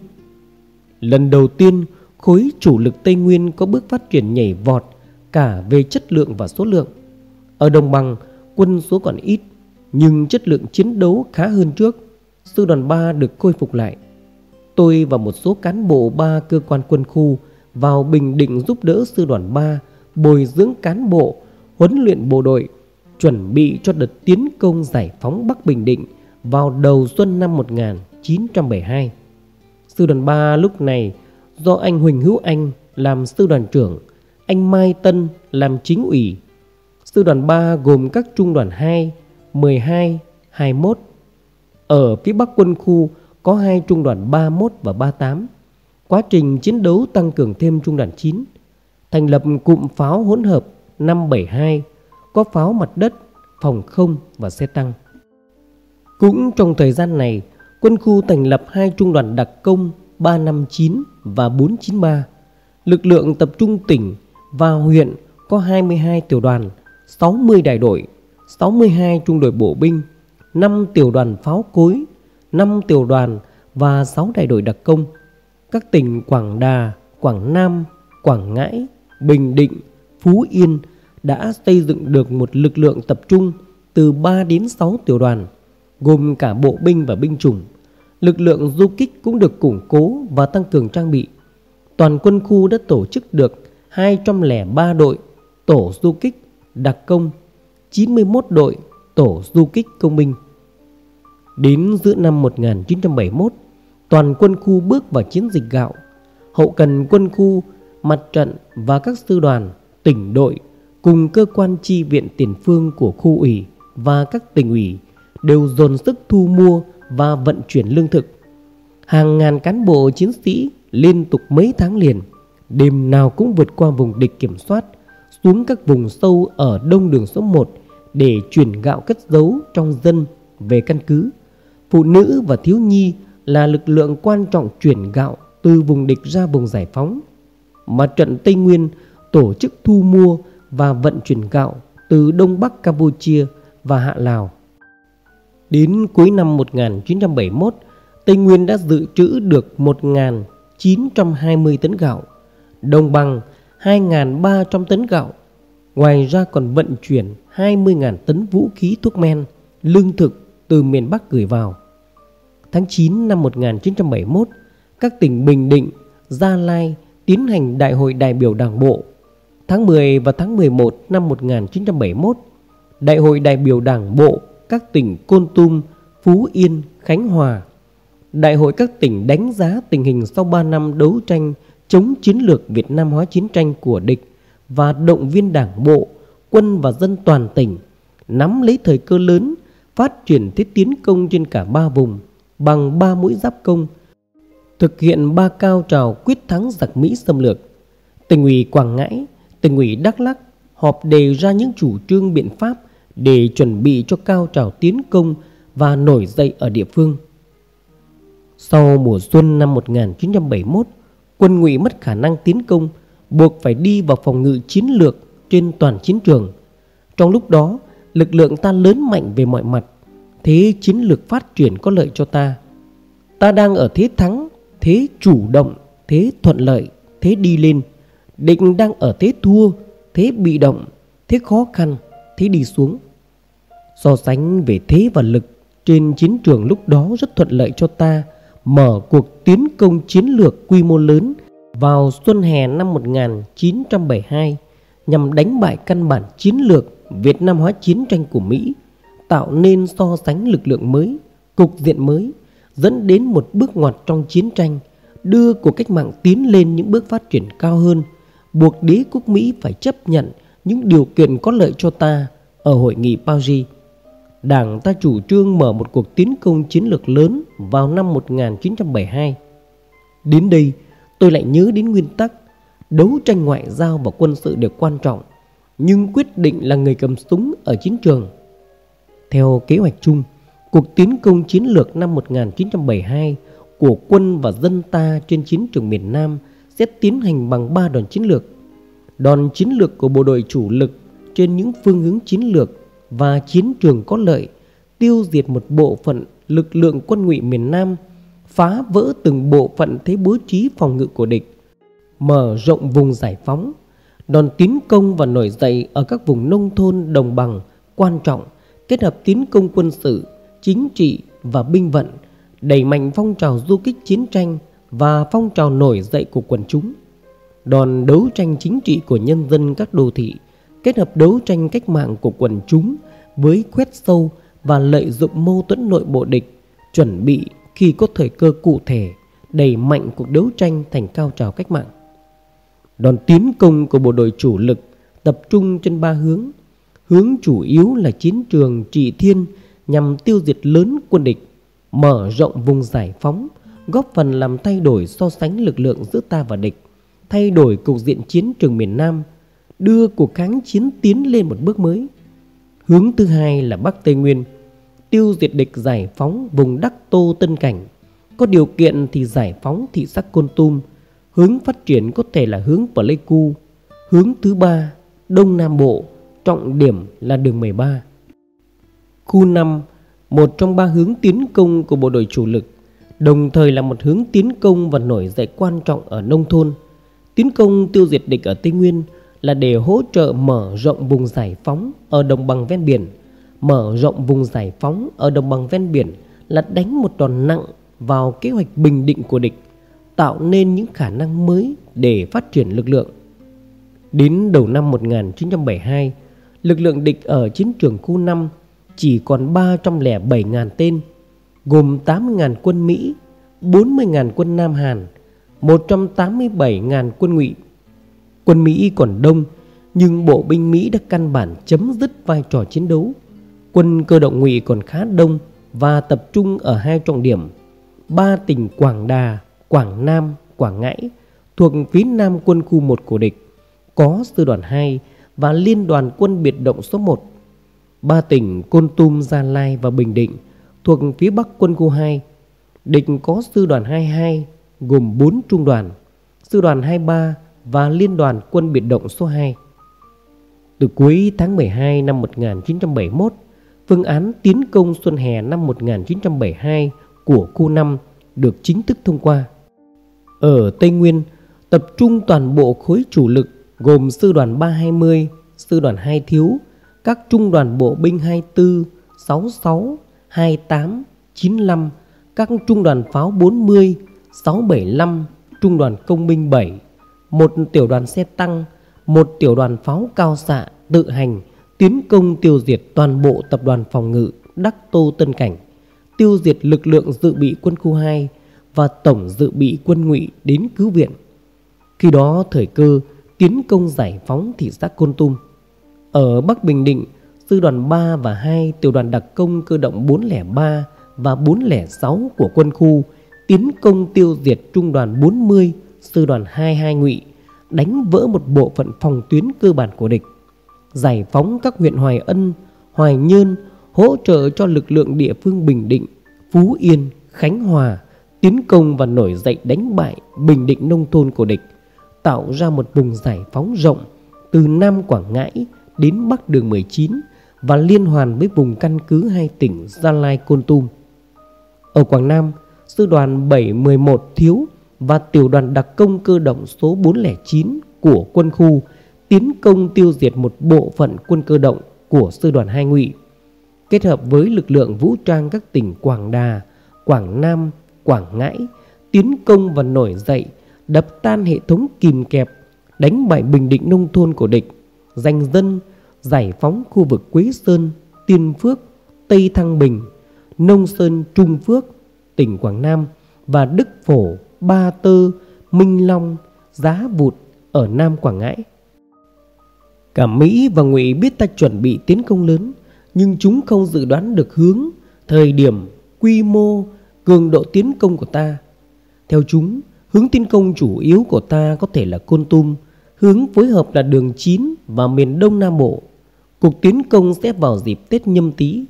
Lần đầu tiên, khối chủ lực Tây Nguyên có bước phát triển nhảy vọt cả về chất lượng và số lượng. Ở đồng bằng, quân số còn ít, nhưng chất lượng chiến đấu khá hơn trước. Sư đoàn 3 được khôi phục lại. tôi và một số cán bộ ba cơ quan quân khu vào Bình Định giúp đỡ sư đoàn 3 bồi dưỡng cán bộ, huấn luyện bộ đội, chuẩn bị cho đợt tiến công giải phóng Bắc Bình Định vào đầu xuân năm 1972. Sư đoàn 3 lúc này do anh Huỳnh Hữu Anh làm sư đoàn trưởng, anh Mai Tân làm chính ủy. Sư đoàn 3 gồm các trung đoàn 2, 12, 21. Ở phía Bắc quân khu có hai trung đoàn 31 và 38. Quá trình chiến đấu tăng cường thêm trung đoàn 9, thành lập cụm pháo hỗn hợp 572, có pháo mặt đất, phòng không và xe tăng. Cũng trong thời gian này, quân khu thành lập hai trung đoàn đặc công 359 và 493. Lực lượng tập trung tỉnh và huyện có 22 tiểu đoàn, 60 đại đội, 62 trung đội bộ binh, 5 tiểu đoàn pháo cối, 5 tiểu đoàn và 6 đại đội đặc công. Các tỉnh Quảng Đà, Quảng Nam, Quảng Ngãi, Bình Định, Phú Yên đã xây dựng được một lực lượng tập trung từ 3 đến 6 tiểu đoàn, gồm cả bộ binh và binh chủng. Lực lượng du kích cũng được củng cố và tăng cường trang bị. Toàn quân khu đã tổ chức được 203 đội tổ du kích đặc công, 91 đội tổ du kích công binh. Đến giữa năm 1971, toàn quân khu bước vào chiến dịch gạo. Hậu cần quân khu, mặt trận và các sư đoàn, tỉnh đội cùng cơ quan chi viện tiền phương của khu ủy và các tỉnh ủy đều dồn sức thu mua và vận chuyển lương thực. Hàng ngàn cán bộ chiến sĩ liên tục mấy tháng liền, đêm nào cũng vượt qua vùng địch kiểm soát, xuống các vùng sâu ở đông đường số 1 để chuyển gạo cất giấu trong dân về căn cứ. Phụ nữ và thiếu nhi là lực lượng quan trọng chuyển gạo từ vùng địch ra vùng giải phóng. Mặt trận Tây Nguyên tổ chức thu mua và vận chuyển gạo từ Đông Bắc Campuchia và Hạ Lào. Đến cuối năm 1971, Tây Nguyên đã dự trữ được 1.920 tấn gạo, Đồng bằng 2.300 tấn gạo. Ngoài ra còn vận chuyển 20.000 tấn vũ khí thuốc men, lương thực từ miền Bắc gửi vào. Tháng 9 năm 1971, các tỉnh Bình Định, Gia Lai tiến hành Đại hội đại biểu Đảng bộ. Tháng 10 và tháng 11 năm 1971, Đại hội đại biểu Đảng bộ các tỉnh Côn Tum, Phú Yên, Khánh Hòa. Đại hội các tỉnh đánh giá tình hình sau 3 năm đấu tranh chống chiến lược Việt Nam hóa chiến tranh của địch và động viên đảng bộ, quân và dân toàn tỉnh nắm lấy thời cơ lớn phát triển thiết tiến công trên cả ba vùng bằng ba mũi giáp công thực hiện ba cao trào quyết thắng giặc Mỹ xâm lược. Tỉnh ủy Quảng Ngãi, tỉnh ủy Đắk Lắk họp đề ra những chủ trương biện pháp để chuẩn bị cho cao trào tiến công và nổi dậy ở địa phương. Sau mùa xuân năm 1971, quân ngụy mất khả năng tiến công, buộc phải đi vào phòng ngự chiến lược trên toàn chiến trường. Trong lúc đó, lực lượng ta lớn mạnh về mọi mặt, thế chiến lược phát triển có lợi cho ta. Ta đang ở thế thắng, thế chủ động, thế thuận lợi, thế đi lên. Định đang ở thế thua, thế bị động, thế khó khăn, thế đi xuống. So sánh về thế và lực trên chiến trường lúc đó rất thuận lợi cho ta mở cuộc tiến công chiến lược quy mô lớn vào xuân hè năm 1972 nhằm đánh bại căn bản chiến lược Việt Nam hóa chiến tranh của Mỹ, tạo nên so sánh lực lượng mới, cục diện mới, dẫn đến một bước ngoặt trong chiến tranh, đưa cuộc cách mạng tiến lên những bước phát triển cao hơn, buộc đế quốc Mỹ phải chấp nhận những điều kiện có lợi cho ta ở hội nghị Paris. Đảng ta chủ trương mở một cuộc tiến công chiến lược lớn vào năm 1972. Đến đây, tôi lại nhớ đến nguyên tắc đấu tranh ngoại giao và quân sự đều quan trọng, nhưng quyết định là người cầm súng ở chiến trường. Theo kế hoạch chung, cuộc tiến công chiến lược năm 1972 của quân và dân ta trên chiến trường miền Nam sẽ tiến hành bằng ba đòn chiến lược. Đòn chiến lược của bộ đội chủ lực trên những phương hướng chiến lược và chiến trường có lợi, tiêu diệt một bộ phận lực lượng quân ngụy miền Nam, phá vỡ từng bộ phận thế bố trí phòng ngự của địch, mở rộng vùng giải phóng, đòn tiến công và nổi dậy ở các vùng nông thôn đồng bằng quan trọng, kết hợp tiến công quân sự, chính trị và binh vận đẩy mạnh phong trào du kích chiến tranh và phong trào nổi dậy của quần chúng. Đòn đấu tranh chính trị của nhân dân các đô thị kết hợp đấu tranh cách mạng của quần chúng với quét sâu và lợi dụng mâu thuẫn nội bộ địch, chuẩn bị khi có thời cơ cụ thể đẩy mạnh cuộc đấu tranh thành cao trào cách mạng. Đòn tiến công của bộ đội chủ lực tập trung trên ba hướng. Hướng chủ yếu là chiến trường trị thiên nhằm tiêu diệt lớn quân địch, mở rộng vùng giải phóng, góp phần làm thay đổi so sánh lực lượng giữa ta và địch, thay đổi cục diện chiến trường miền Nam, đưa cuộc kháng chiến tiến lên một bước mới. Hướng thứ hai là Bắc Tây Nguyên, tiêu diệt địch giải phóng vùng Đắc Tô Tân Cảnh, có điều kiện thì giải phóng thị xã Côn Tum, hướng phát triển có thể là hướng Pleiku. Hướng thứ ba, Đông Nam Bộ, trọng điểm là đường 13. Khu 5, một trong ba hướng tiến công của bộ đội chủ lực, đồng thời là một hướng tiến công và nổi dậy quan trọng ở nông thôn. Tiến công tiêu diệt địch ở Tây Nguyên là để hỗ trợ mở rộng vùng giải phóng ở đồng bằng ven biển. Mở rộng vùng giải phóng ở đồng bằng ven biển là đánh một đòn nặng vào kế hoạch bình định của địch, tạo nên những khả năng mới để phát triển lực lượng. Đến đầu năm 1972, lực lượng địch ở chiến trường khu 5 chỉ còn 307.000 tên, gồm 80.000 quân Mỹ, 40.000 quân Nam Hàn, 187.000 quân ngụy. Quân Mỹ còn đông, nhưng bộ binh Mỹ đã căn bản chấm dứt vai trò chiến đấu. Quân cơ động ngụy còn khá đông và tập trung ở hai trọng điểm ba tỉnh Quảng Đà, Quảng Nam, Quảng Ngãi thuộc phía nam quân khu 1 của địch có sư đoàn 2 và liên đoàn quân biệt động số 1. Ba tỉnh Côn Tum, Gia Lai và Bình Định thuộc phía bắc quân khu 2. Địch có sư đoàn 22 gồm 4 trung đoàn, sư đoàn 23 và liên đoàn quân biệt động số 2. Từ cuối tháng 12 năm 1971, phương án tiến công xuân hè năm 1972 của khu 5 được chính thức thông qua. Ở Tây Nguyên, tập trung toàn bộ khối chủ lực gồm sư đoàn 320, sư đoàn 2 thiếu, các trung đoàn bộ binh 24, 66, 28, 95, các trung đoàn pháo 40, 675, trung đoàn công binh 7, một tiểu đoàn xe tăng, một tiểu đoàn pháo cao xạ tự hành tiến công tiêu diệt toàn bộ tập đoàn phòng ngự Đắc Tô Tân Cảnh tiêu diệt lực lượng dự bị quân khu 2 và tổng dự bị quân ngụy đến cứu viện. Khi đó thời cơ tiến công giải phóng thị xã Côn Tum. Ở Bắc Bình Định, sư đoàn 3 và 2 tiểu đoàn đặc công cơ động 403 và 406 của quân khu tiến công tiêu diệt trung đoàn 40 sư đoàn 22 ngụy đánh vỡ một bộ phận phòng tuyến cơ bản của địch giải phóng các huyện Hoài Ân, Hoài Nhơn, hỗ trợ cho lực lượng địa phương Bình Định, Phú Yên, Khánh Hòa tiến công và nổi dậy đánh bại Bình Định nông thôn của địch, tạo ra một vùng giải phóng rộng từ Nam Quảng Ngãi đến Bắc đường 19 và liên hoàn với vùng căn cứ hai tỉnh Gia Lai Côn Tum. Ở Quảng Nam, sư đoàn 711 thiếu và tiểu đoàn đặc công cơ động số 409 của quân khu tiến công tiêu diệt một bộ phận quân cơ động của sư đoàn 2 ngụy kết hợp với lực lượng vũ trang các tỉnh Quảng Đà, Quảng Nam, Quảng Ngãi tiến công và nổi dậy, đập tan hệ thống kìm kẹp, đánh bại bình định nông thôn của địch, giành dân, giải phóng khu vực Quế Sơn, Tiên Phước, Tây Thăng Bình, Nông Sơn, Trung Phước, tỉnh Quảng Nam và Đức Phổ, Ba Tư, Minh Long, Giá Vụt ở Nam Quảng Ngãi. Cả Mỹ và Ngụy biết ta chuẩn bị tiến công lớn nhưng chúng không dự đoán được hướng, thời điểm, quy mô, cường độ tiến công của ta. Theo chúng, hướng tiến công chủ yếu của ta có thể là Côn Tum, hướng phối hợp là đường 9 và miền Đông Nam Bộ. Cuộc tiến công sẽ vào dịp Tết nhâm tý.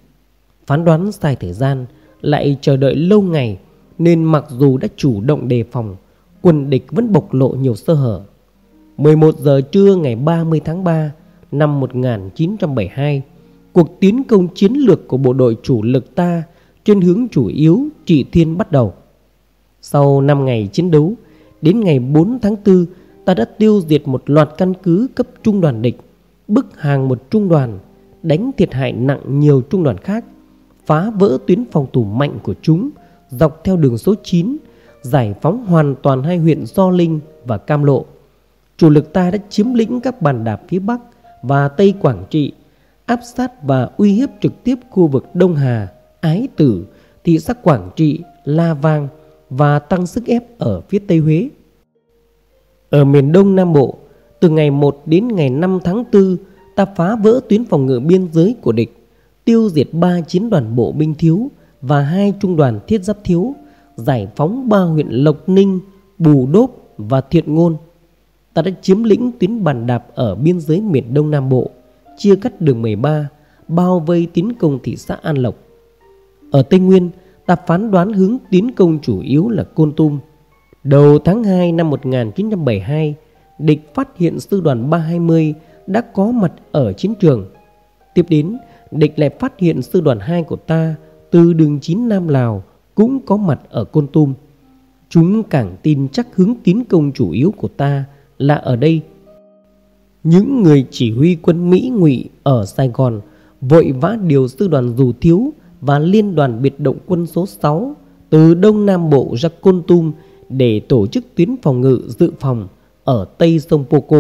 Phán đoán sai thời gian, lại chờ đợi lâu ngày nên mặc dù đã chủ động đề phòng, quân địch vẫn bộc lộ nhiều sơ hở. 11 giờ trưa ngày 30 tháng 3 năm 1972, cuộc tiến công chiến lược của bộ đội chủ lực ta trên hướng chủ yếu Trị Thiên bắt đầu. Sau 5 ngày chiến đấu, đến ngày 4 tháng 4, ta đã tiêu diệt một loạt căn cứ cấp trung đoàn địch, bức hàng một trung đoàn, đánh thiệt hại nặng nhiều trung đoàn khác, phá vỡ tuyến phòng thủ mạnh của chúng, dọc theo đường số 9, giải phóng hoàn toàn hai huyện Do Linh và Cam Lộ. Chủ lực ta đã chiếm lĩnh các bàn đạp phía Bắc và Tây Quảng Trị, áp sát và uy hiếp trực tiếp khu vực Đông Hà, Ái Tử, thị xã Quảng Trị, La Vang và tăng sức ép ở phía Tây Huế. Ở miền Đông Nam Bộ, từ ngày 1 đến ngày 5 tháng 4, ta phá vỡ tuyến phòng ngự biên giới của địch, tiêu diệt ba chiến đoàn bộ binh thiếu và hai trung đoàn thiết giáp thiếu, giải phóng ba huyện Lộc Ninh, Bù Đốp và Thiện Ngôn. Ta đã chiếm lĩnh tuyến bàn đạp ở biên giới miền Đông Nam Bộ, chia cắt đường 13, bao vây tiến công thị xã An Lộc. Ở Tây Nguyên, ta phán đoán hướng tiến công chủ yếu là Côn Tum. Đầu tháng 2 năm 1972, địch phát hiện sư đoàn 320 đã có mặt ở chiến trường. Tiếp đến, địch lại phát hiện sư đoàn 2 của ta từ đường 9 Nam Lào cũng có mặt ở Côn Tum. Chúng càng tin chắc hướng tiến công chủ yếu của ta là ở đây. Những người chỉ huy quân Mỹ ngụy ở Sài Gòn vội vã điều sư đoàn dù thiếu và liên đoàn biệt động quân số 6 từ Đông Nam Bộ ra Côn Tum để tổ chức tuyến phòng ngự dự phòng ở Tây sông Poco.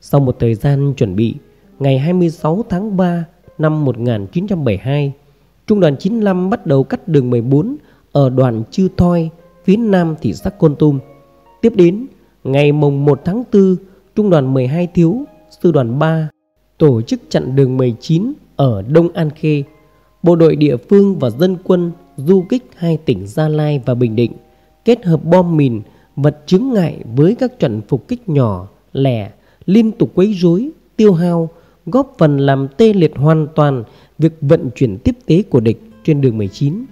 Sau một thời gian chuẩn bị, ngày 26 tháng 3 năm 1972, Trung đoàn 95 bắt đầu cắt đường 14 ở đoàn Chư Thoi, phía nam thị xã Côn Tum. Tiếp đến, ngày mùng 1 tháng 4, Trung đoàn 12 Thiếu, Sư đoàn 3 tổ chức chặn đường 19 ở Đông An Khê. Bộ đội địa phương và dân quân du kích hai tỉnh Gia Lai và Bình Định, kết hợp bom mìn, vật chứng ngại với các trận phục kích nhỏ, lẻ, liên tục quấy rối, tiêu hao, góp phần làm tê liệt hoàn toàn việc vận chuyển tiếp tế của địch trên đường 19.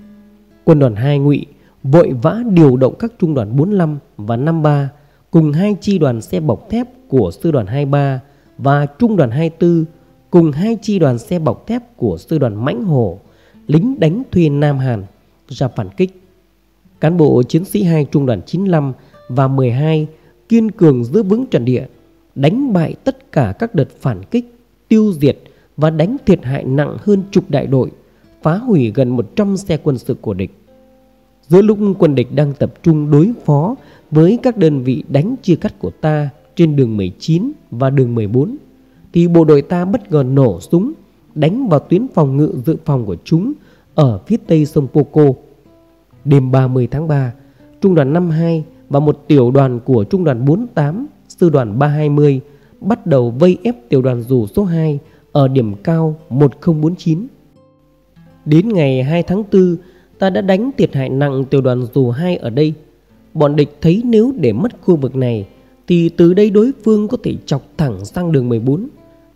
Quân đoàn 2 ngụy vội vã điều động các trung đoàn 45 và 53 cùng hai chi đoàn xe bọc thép của sư đoàn 23 và trung đoàn 24 cùng hai chi đoàn xe bọc thép của sư đoàn Mãnh Hổ, lính đánh thuê Nam Hàn ra phản kích. Cán bộ chiến sĩ 2 trung đoàn 95 và 12 kiên cường giữ vững trận địa, đánh bại tất cả các đợt phản kích, tiêu diệt và đánh thiệt hại nặng hơn chục đại đội, phá hủy gần 100 xe quân sự của địch. Giữa lúc quân địch đang tập trung đối phó với các đơn vị đánh chia cắt của ta trên đường 19 và đường 14, thì bộ đội ta bất ngờ nổ súng đánh vào tuyến phòng ngự dự phòng của chúng ở phía tây sông Poco. Đêm 30 tháng 3, Trung đoàn 52 và một tiểu đoàn của Trung đoàn 48, Sư đoàn 320 bắt đầu vây ép tiểu đoàn dù số 2 ở điểm cao 1049. Đến ngày 2 tháng 4, ta đã đánh thiệt hại nặng tiểu đoàn dù 2 ở đây. Bọn địch thấy nếu để mất khu vực này thì từ đây đối phương có thể chọc thẳng sang đường 14,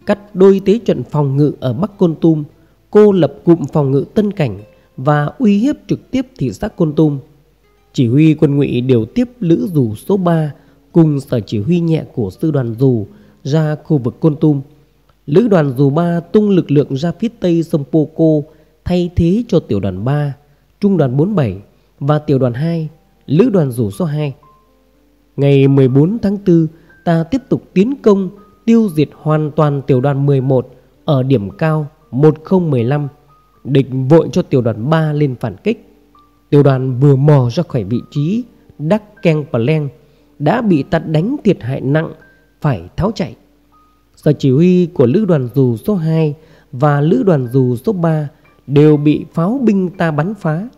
cắt đôi tế trận phòng ngự ở Bắc Côn Tum, cô lập cụm phòng ngự Tân Cảnh và uy hiếp trực tiếp thị xã Côn Tum. Chỉ huy quân ngụy điều tiếp lữ dù số 3 cùng sở chỉ huy nhẹ của sư đoàn dù ra khu vực Côn Tum. Lữ đoàn dù 3 tung lực lượng ra phía tây sông Poco thay thế cho tiểu đoàn 3, trung đoàn 47 và tiểu đoàn 2, lữ đoàn dù số 2. Ngày 14 tháng 4, ta tiếp tục tiến công tiêu diệt hoàn toàn tiểu đoàn 11 ở điểm cao 1015. Địch vội cho tiểu đoàn 3 lên phản kích. Tiểu đoàn vừa mò ra khỏi vị trí Đắc Keng Pleng đã bị ta đánh thiệt hại nặng phải tháo chạy. Sở chỉ huy của lữ đoàn dù số 2 và lữ đoàn dù số 3 đều bị pháo binh ta bắn phá.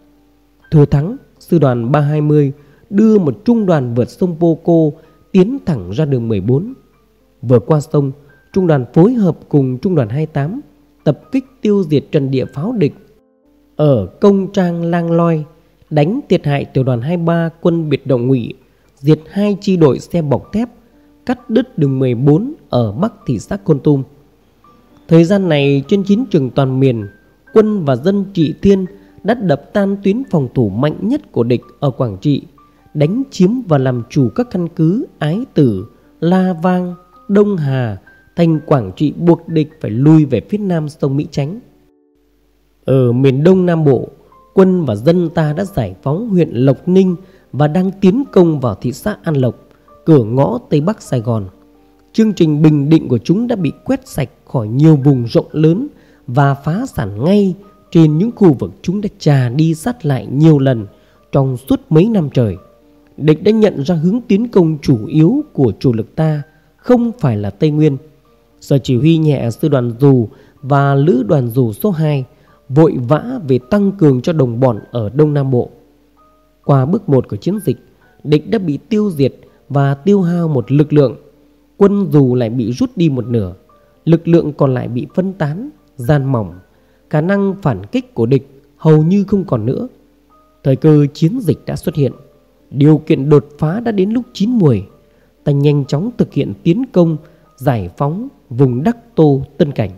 Thừa thắng, sư đoàn 320 đưa một trung đoàn vượt sông Poco tiến thẳng ra đường 14. Vừa qua sông, trung đoàn phối hợp cùng trung đoàn 28 tập kích tiêu diệt trận địa pháo địch ở công trang Lang Loi, đánh thiệt hại tiểu đoàn 23 quân biệt động ngụy, diệt hai chi đội xe bọc thép, cắt đứt đường 14 ở Bắc thị xã Côn Tum. Thời gian này trên chiến trường toàn miền, quân và dân trị thiên đã đập tan tuyến phòng thủ mạnh nhất của địch ở Quảng Trị, đánh chiếm và làm chủ các căn cứ Ái Tử, La Vang, Đông Hà, thành Quảng Trị buộc địch phải lui về phía nam sông Mỹ Chánh. Ở miền Đông Nam Bộ, quân và dân ta đã giải phóng huyện Lộc Ninh và đang tiến công vào thị xã An Lộc, cửa ngõ Tây Bắc Sài Gòn. Chương trình bình định của chúng đã bị quét sạch khỏi nhiều vùng rộng lớn và phá sản ngay trên những khu vực chúng đã trà đi sát lại nhiều lần trong suốt mấy năm trời. Địch đã nhận ra hướng tiến công chủ yếu của chủ lực ta không phải là Tây Nguyên. Sở chỉ huy nhẹ sư đoàn dù và lữ đoàn dù số 2 vội vã về tăng cường cho đồng bọn ở Đông Nam Bộ. Qua bước 1 của chiến dịch, địch đã bị tiêu diệt và tiêu hao một lực lượng. Quân dù lại bị rút đi một nửa, lực lượng còn lại bị phân tán, gian mỏng. Khả năng phản kích của địch hầu như không còn nữa. Thời cơ chiến dịch đã xuất hiện. Điều kiện đột phá đã đến lúc chín muồi. Ta nhanh chóng thực hiện tiến công, giải phóng vùng Đắc Tô, Tân Cảnh.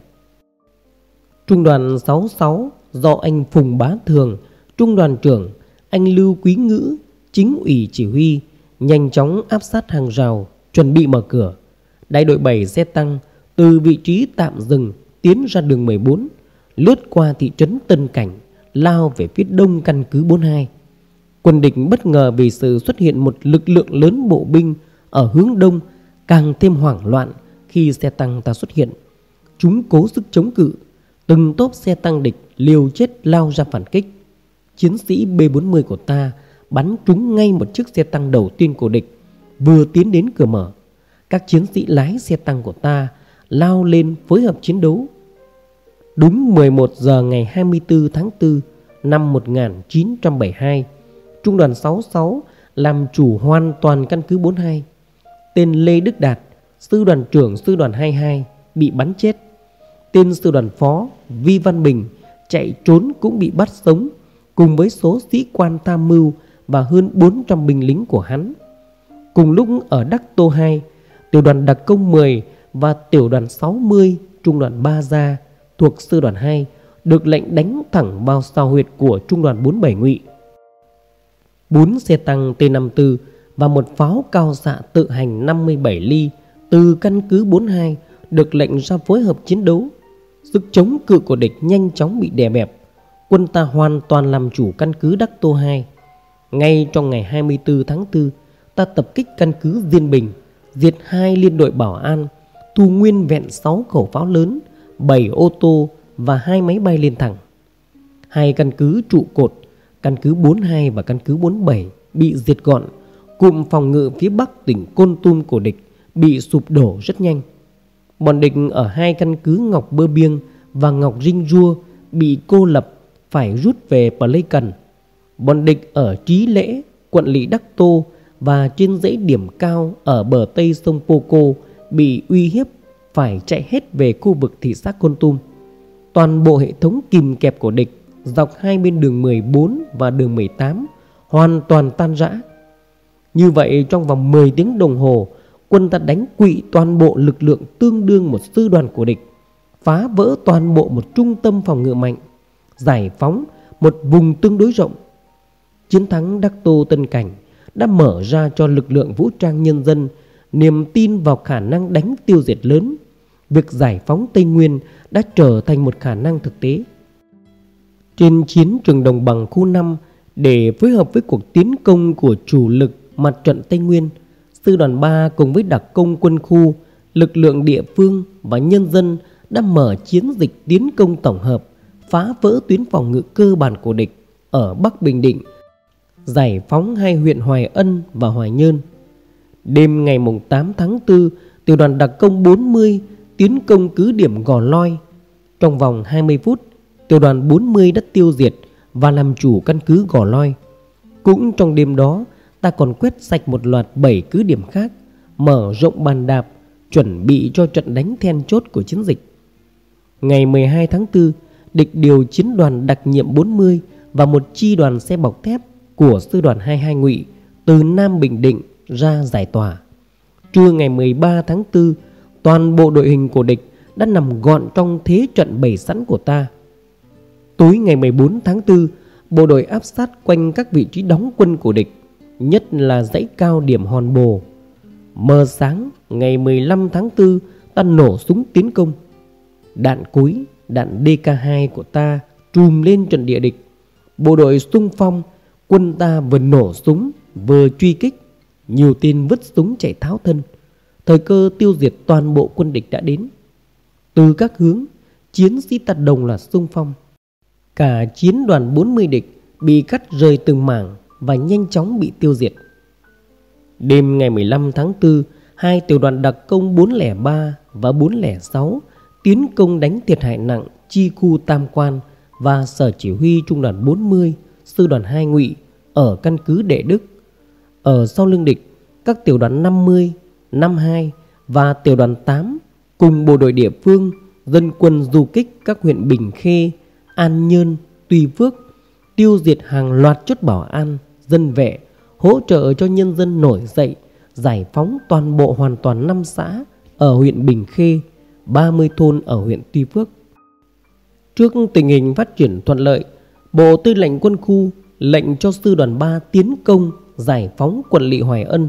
Trung đoàn 66 do anh Phùng Bá Thường, Trung đoàn trưởng, anh Lưu Quý Ngữ, chính ủy chỉ huy, nhanh chóng áp sát hàng rào, chuẩn bị mở cửa. Đại đội 7 xe tăng từ vị trí tạm dừng tiến ra đường 14, lướt qua thị trấn Tân Cảnh, lao về phía đông căn cứ 42. Quân địch bất ngờ vì sự xuất hiện một lực lượng lớn bộ binh ở hướng đông càng thêm hoảng loạn khi xe tăng ta xuất hiện. Chúng cố sức chống cự, từng tốp xe tăng địch liều chết lao ra phản kích. Chiến sĩ B-40 của ta bắn trúng ngay một chiếc xe tăng đầu tiên của địch vừa tiến đến cửa mở. Các chiến sĩ lái xe tăng của ta lao lên phối hợp chiến đấu. Đúng 11 giờ ngày 24 tháng 4 năm 1972, Trung đoàn 66 làm chủ hoàn toàn căn cứ 42. Tên Lê Đức Đạt, sư đoàn trưởng sư đoàn 22 bị bắn chết. Tên sư đoàn phó Vi Văn Bình chạy trốn cũng bị bắt sống cùng với số sĩ quan tham mưu và hơn 400 binh lính của hắn. Cùng lúc ở Đắc Tô 2, tiểu đoàn đặc công 10 và tiểu đoàn 60 trung đoàn 3 Gia thuộc sư đoàn 2 được lệnh đánh thẳng vào sao huyệt của trung đoàn 47 ngụy. 4 xe tăng T-54 và một pháo cao xạ tự hành 57 ly từ căn cứ 42 được lệnh ra phối hợp chiến đấu. Sức chống cự của địch nhanh chóng bị đè bẹp. Quân ta hoàn toàn làm chủ căn cứ Đắc Tô 2. Ngay trong ngày 24 tháng 4, ta tập kích căn cứ Diên Bình, diệt hai liên đội bảo an, thu nguyên vẹn 6 khẩu pháo lớn, 7 ô tô và hai máy bay lên thẳng. Hai căn cứ trụ cột, căn cứ 42 và căn cứ 47 bị diệt gọn. Cụm phòng ngự phía bắc tỉnh Côn Tum của địch bị sụp đổ rất nhanh. Bọn địch ở hai căn cứ Ngọc Bơ Biêng và Ngọc Rinh Rua bị cô lập phải rút về Pleiken. Bọn địch ở Trí Lễ, quận Lý Đắc Tô và trên dãy điểm cao ở bờ tây sông Poco bị uy hiếp phải chạy hết về khu vực thị xã Côn Tum. Toàn bộ hệ thống kìm kẹp của địch dọc hai bên đường 14 và đường 18 hoàn toàn tan rã. Như vậy trong vòng 10 tiếng đồng hồ, quân ta đánh quỵ toàn bộ lực lượng tương đương một sư đoàn của địch, phá vỡ toàn bộ một trung tâm phòng ngự mạnh, giải phóng một vùng tương đối rộng. Chiến thắng Đắc Tô Tân Cảnh đã mở ra cho lực lượng vũ trang nhân dân niềm tin vào khả năng đánh tiêu diệt lớn. Việc giải phóng Tây Nguyên đã trở thành một khả năng thực tế. Trên chiến trường đồng bằng khu 5 để phối hợp với cuộc tiến công của chủ lực mặt trận Tây Nguyên, Sư đoàn 3 cùng với đặc công quân khu, lực lượng địa phương và nhân dân đã mở chiến dịch tiến công tổng hợp, phá vỡ tuyến phòng ngự cơ bản của địch ở Bắc Bình Định, giải phóng hai huyện Hoài Ân và Hoài Nhơn. Đêm ngày 8 tháng 4, tiểu đoàn đặc công 40 tiến công cứ điểm Gò Loi. Trong vòng 20 phút, tiểu đoàn 40 đã tiêu diệt và làm chủ căn cứ Gò Loi. Cũng trong đêm đó, ta còn quét sạch một loạt 7 cứ điểm khác, mở rộng bàn đạp, chuẩn bị cho trận đánh then chốt của chiến dịch. Ngày 12 tháng 4, địch điều chiến đoàn đặc nhiệm 40 và một chi đoàn xe bọc thép của sư đoàn 22 ngụy từ Nam Bình Định ra giải tỏa. Trưa ngày 13 tháng 4, toàn bộ đội hình của địch đã nằm gọn trong thế trận bày sẵn của ta. Tối ngày 14 tháng 4, bộ đội áp sát quanh các vị trí đóng quân của địch, nhất là dãy cao điểm Hòn Bồ. Mờ sáng ngày 15 tháng 4, ta nổ súng tiến công. Đạn cối, đạn DK2 của ta trùm lên trận địa địch. Bộ đội xung phong, quân ta vừa nổ súng vừa truy kích. Nhiều tên vứt súng chạy tháo thân. Thời cơ tiêu diệt toàn bộ quân địch đã đến. Từ các hướng Chiến sĩ tạt đồng là xung phong. Cả chiến đoàn 40 địch bị cắt rời từng mảng và nhanh chóng bị tiêu diệt. Đêm ngày 15 tháng 4, hai tiểu đoàn đặc công 403 và 406 tiến công đánh thiệt hại nặng chi khu Tam Quan và sở chỉ huy trung đoàn 40, sư đoàn 2 ngụy ở căn cứ Đệ Đức. Ở sau lưng địch, các tiểu đoàn 50, 52 và tiểu đoàn 8 cùng bộ đội địa phương dân quân du kích các huyện Bình Khê, An Nhơn, Tuy Phước tiêu diệt hàng loạt chốt bảo an, dân vệ, hỗ trợ cho nhân dân nổi dậy, giải phóng toàn bộ hoàn toàn năm xã ở huyện Bình Khê, 30 thôn ở huyện Tuy Phước. Trước tình hình phát triển thuận lợi, Bộ Tư lệnh Quân khu lệnh cho sư đoàn 3 tiến công giải phóng quận lỵ Hoài Ân.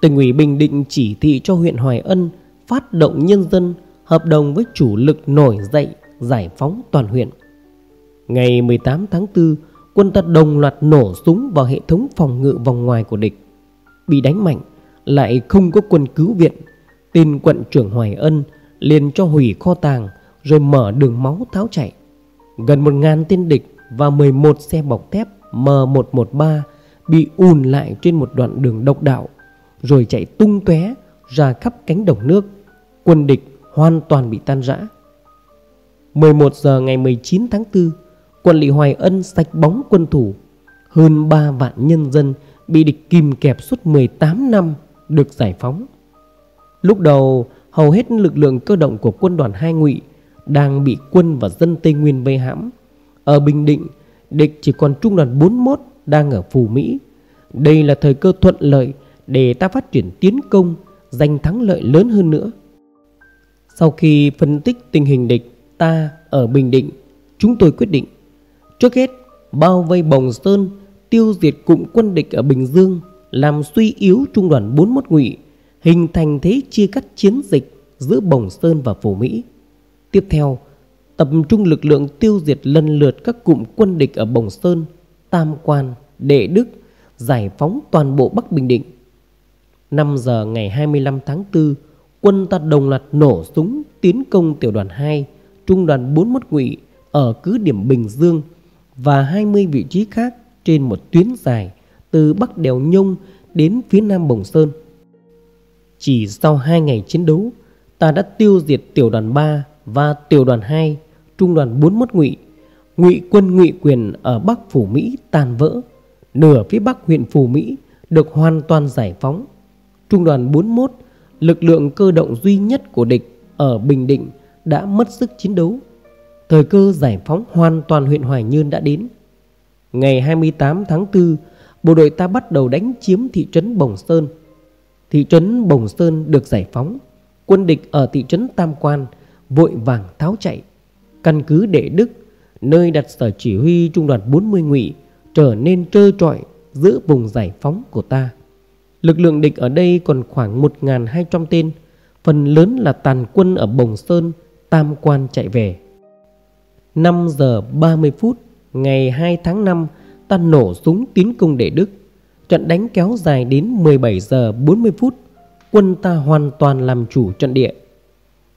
Tỉnh ủy Bình Định chỉ thị cho huyện Hoài Ân phát động nhân dân hợp đồng với chủ lực nổi dậy giải phóng toàn huyện. Ngày 18 tháng 4, quân ta đồng loạt nổ súng vào hệ thống phòng ngự vòng ngoài của địch. Bị đánh mạnh, lại không có quân cứu viện. Tên quận trưởng Hoài Ân liền cho hủy kho tàng rồi mở đường máu tháo chạy. Gần 1.000 tên địch và 11 xe bọc thép M113 bị ùn lại trên một đoạn đường độc đạo rồi chạy tung tóe ra khắp cánh đồng nước. Quân địch hoàn toàn bị tan rã. 11 giờ ngày 19 tháng 4, quân Lý Hoài Ân sạch bóng quân thủ. Hơn 3 vạn nhân dân bị địch kìm kẹp suốt 18 năm được giải phóng. Lúc đầu, hầu hết lực lượng cơ động của quân đoàn hai ngụy đang bị quân và dân Tây Nguyên vây hãm. Ở Bình Định, địch chỉ còn trung đoàn 41 đang ở Phù Mỹ. Đây là thời cơ thuận lợi để ta phát triển tiến công, giành thắng lợi lớn hơn nữa. Sau khi phân tích tình hình địch ta ở Bình Định, chúng tôi quyết định trước hết bao vây Bồng Sơn, tiêu diệt cụm quân địch ở Bình Dương, làm suy yếu trung đoàn 41 ngụy, hình thành thế chia cắt chiến dịch giữa Bồng Sơn và Phù Mỹ. Tiếp theo, tập trung lực lượng tiêu diệt lần lượt các cụm quân địch ở Bồng Sơn, Tam Quan, Đệ Đức, giải phóng toàn bộ Bắc Bình Định. 5 giờ ngày 25 tháng 4, quân ta đồng loạt nổ súng tiến công tiểu đoàn 2, trung đoàn 41 ngụy ở cứ điểm Bình Dương và 20 vị trí khác trên một tuyến dài từ Bắc Đèo Nhông đến phía Nam Bồng Sơn. Chỉ sau 2 ngày chiến đấu, ta đã tiêu diệt tiểu đoàn 3 và tiểu đoàn 2, trung đoàn 41 ngụy. Ngụy quân ngụy quyền ở Bắc Phủ Mỹ tan vỡ, nửa phía Bắc huyện Phù Mỹ được hoàn toàn giải phóng. Trung đoàn 41 lực lượng cơ động duy nhất của địch ở Bình Định đã mất sức chiến đấu. Thời cơ giải phóng hoàn toàn huyện Hoài Nhơn đã đến. Ngày 28 tháng 4, bộ đội ta bắt đầu đánh chiếm thị trấn Bồng Sơn. Thị trấn Bồng Sơn được giải phóng. Quân địch ở thị trấn Tam Quan vội vàng tháo chạy. Căn cứ Đệ Đức, nơi đặt sở chỉ huy trung đoàn 40 ngụy trở nên trơ trọi giữa vùng giải phóng của ta. Lực lượng địch ở đây còn khoảng 1.200 tên, phần lớn là tàn quân ở Bồng Sơn, Tam Quan chạy về. 5 giờ 30 phút ngày 2 tháng 5, ta nổ súng tiến công đệ Đức. Trận đánh kéo dài đến 17 giờ 40 phút, quân ta hoàn toàn làm chủ trận địa.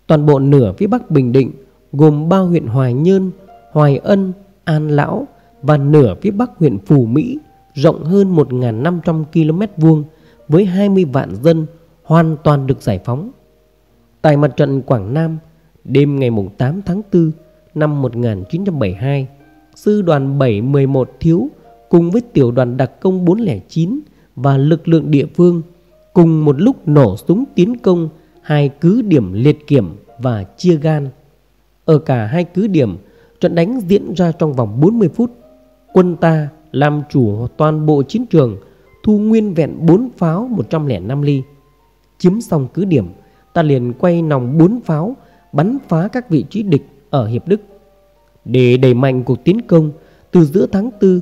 Toàn bộ nửa phía bắc Bình Định gồm ba huyện Hoài Nhơn, Hoài Ân, An Lão và nửa phía bắc huyện Phù Mỹ rộng hơn 1.500 km vuông với 20 vạn dân hoàn toàn được giải phóng. Tại mặt trận Quảng Nam, đêm ngày 8 tháng 4 năm 1972, sư đoàn 711 thiếu cùng với tiểu đoàn đặc công 409 và lực lượng địa phương cùng một lúc nổ súng tiến công hai cứ điểm liệt kiểm và chia gan. Ở cả hai cứ điểm, trận đánh diễn ra trong vòng 40 phút. Quân ta làm chủ toàn bộ chiến trường thu nguyên vẹn 4 pháo 105 ly. Chiếm xong cứ điểm, ta liền quay nòng 4 pháo bắn phá các vị trí địch ở Hiệp Đức. Để đẩy mạnh cuộc tiến công, từ giữa tháng 4,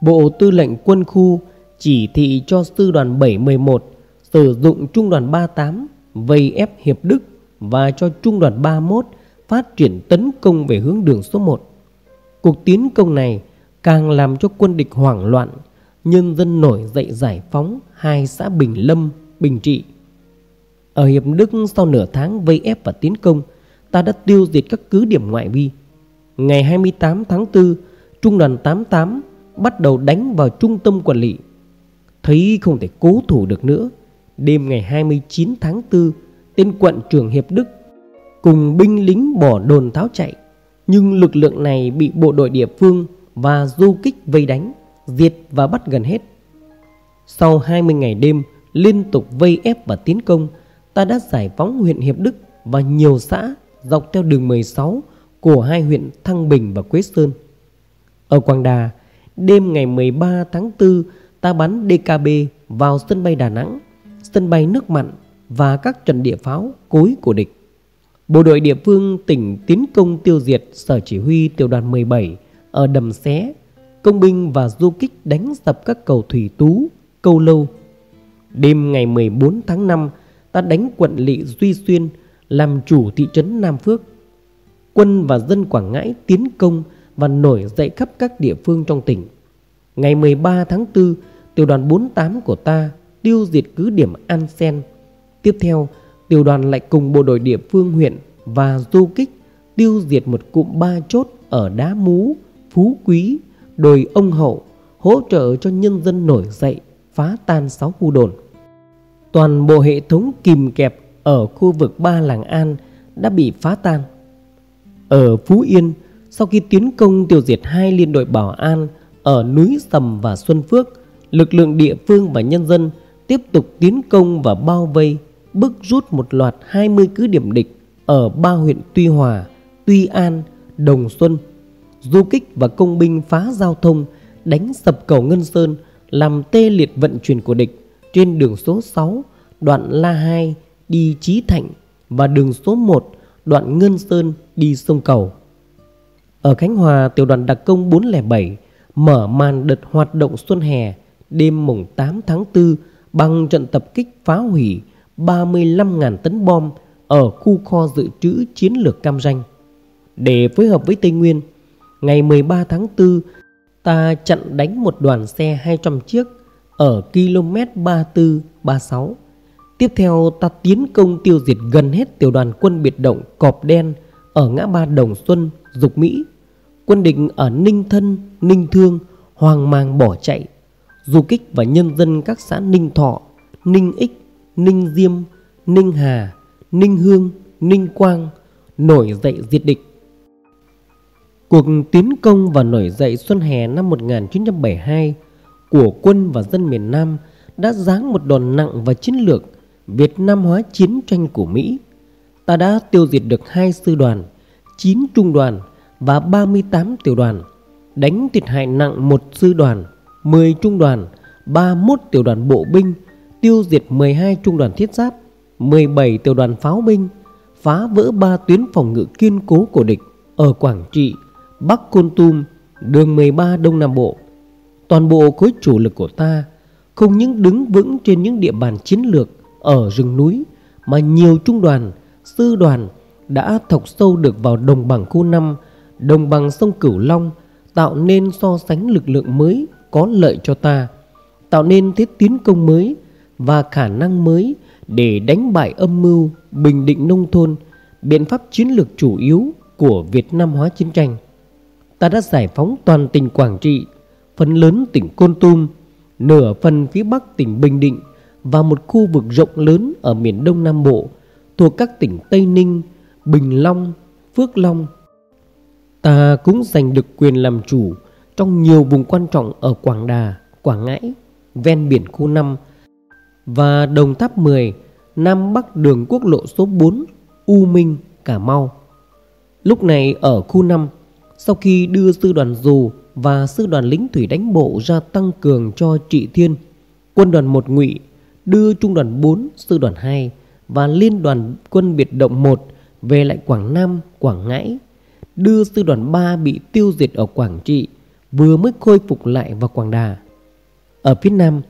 Bộ Tư lệnh Quân khu chỉ thị cho sư đoàn 711 sử dụng trung đoàn 38 vây ép Hiệp Đức và cho trung đoàn 31 phát triển tấn công về hướng đường số 1. Cuộc tiến công này càng làm cho quân địch hoảng loạn nhân dân nổi dậy giải phóng hai xã Bình Lâm, Bình Trị. Ở Hiệp Đức sau nửa tháng vây ép và tiến công, ta đã tiêu diệt các cứ điểm ngoại vi. ngày 28 tháng 4, Trung đoàn 88 bắt đầu đánh vào trung tâm quản lý. Thấy không thể cố thủ được nữa, đêm ngày 29 tháng 4, tên quận trưởng Hiệp Đức cùng binh lính bỏ đồn tháo chạy. Nhưng lực lượng này bị bộ đội địa phương và du kích vây đánh, diệt và bắt gần hết. Sau 20 ngày đêm liên tục vây ép và tiến công, ta đã giải phóng huyện Hiệp Đức và nhiều xã dọc theo đường 16 của hai huyện Thăng Bình và Quế Sơn. Ở Quảng Đà, đêm ngày 13 tháng 4, ta bắn DKB vào sân bay Đà Nẵng, sân bay nước mặn và các trận địa pháo cối của địch. Bộ đội địa phương tỉnh tiến công tiêu diệt sở chỉ huy tiểu đoàn 17 ở Đầm Xé, công binh và du kích đánh sập các cầu thủy tú, câu lâu. Đêm ngày 14 tháng 5, ta đánh quận lỵ Duy Xuyên, làm chủ thị trấn Nam Phước. Quân và dân Quảng Ngãi tiến công và nổi dậy khắp các địa phương trong tỉnh. Ngày 13 tháng 4, tiểu đoàn 48 của ta tiêu diệt cứ điểm An Sen. Tiếp theo, tiểu đoàn lại cùng bộ đội địa phương huyện và du kích tiêu diệt một cụm ba chốt ở Đá Mú, Phú Quý, đồi ông Hậu, hỗ trợ cho nhân dân nổi dậy, phá tan 6 khu đồn. Toàn bộ hệ thống kìm kẹp ở khu vực Ba Làng An đã bị phá tan. Ở Phú Yên, sau khi tiến công tiêu diệt hai liên đội bảo an ở núi Sầm và Xuân Phước, lực lượng địa phương và nhân dân tiếp tục tiến công và bao vây, bức rút một loạt 20 cứ điểm địch ở ba huyện Tuy Hòa, Tuy An, Đồng Xuân. Du kích và công binh phá giao thông, đánh sập cầu Ngân Sơn, làm tê liệt vận chuyển của địch trên đường số 6, đoạn La hai đi Chí Thạnh và đường số 1, đoạn Ngân Sơn đi sông Cầu. Ở Khánh Hòa, tiểu đoàn đặc công 407 mở màn đợt hoạt động xuân hè đêm mùng 8 tháng 4 bằng trận tập kích phá hủy 35.000 tấn bom ở khu kho dự trữ chiến lược Cam Ranh. Để phối hợp với Tây Nguyên, ngày 13 tháng 4, ta chặn đánh một đoàn xe 200 chiếc ở km 3436. Tiếp theo ta tiến công tiêu diệt gần hết tiểu đoàn quân biệt động Cọp Đen ở ngã ba Đồng Xuân, Dục Mỹ. Quân địch ở Ninh Thân, Ninh Thương hoang mang bỏ chạy. Du kích và nhân dân các xã Ninh Thọ, Ninh Ích, Ninh Diêm, Ninh Hà, Ninh Hương, Ninh Quang nổi dậy diệt địch. Cuộc tiến công và nổi dậy xuân hè năm 1972 của quân và dân miền Nam đã giáng một đòn nặng vào chiến lược Việt Nam hóa chiến tranh của Mỹ. Ta đã tiêu diệt được hai sư đoàn, 9 trung đoàn và 38 tiểu đoàn, đánh thiệt hại nặng một sư đoàn, 10 trung đoàn, 31 tiểu đoàn bộ binh, tiêu diệt 12 trung đoàn thiết giáp, 17 tiểu đoàn pháo binh, phá vỡ ba tuyến phòng ngự kiên cố của địch ở Quảng Trị, Bắc Côn Tum, đường 13 Đông Nam Bộ. Toàn bộ khối chủ lực của ta không những đứng vững trên những địa bàn chiến lược ở rừng núi mà nhiều trung đoàn, sư đoàn đã thọc sâu được vào đồng bằng khu 5, đồng bằng sông Cửu Long, tạo nên so sánh lực lượng mới có lợi cho ta, tạo nên thế tiến công mới và khả năng mới để đánh bại âm mưu bình định nông thôn, biện pháp chiến lược chủ yếu của Việt Nam hóa chiến tranh. Ta đã giải phóng toàn tỉnh Quảng Trị, phần lớn tỉnh Côn Tum, nửa phần phía bắc tỉnh Bình Định và một khu vực rộng lớn ở miền Đông Nam Bộ thuộc các tỉnh Tây Ninh, Bình Long, Phước Long. Ta cũng giành được quyền làm chủ trong nhiều vùng quan trọng ở Quảng Đà, Quảng Ngãi, ven biển khu 5 và Đồng Tháp 10, Nam Bắc đường quốc lộ số 4, U Minh, Cà Mau. Lúc này ở khu 5, sau khi đưa sư đoàn dù và sư đoàn lính thủy đánh bộ ra tăng cường cho Trị Thiên, quân đoàn 1 ngụy đưa trung đoàn 4, sư đoàn 2 và liên đoàn quân biệt động 1 về lại Quảng Nam, Quảng Ngãi, đưa sư đoàn 3 bị tiêu diệt ở Quảng Trị vừa mới khôi phục lại vào Quảng Đà. Ở phía Nam,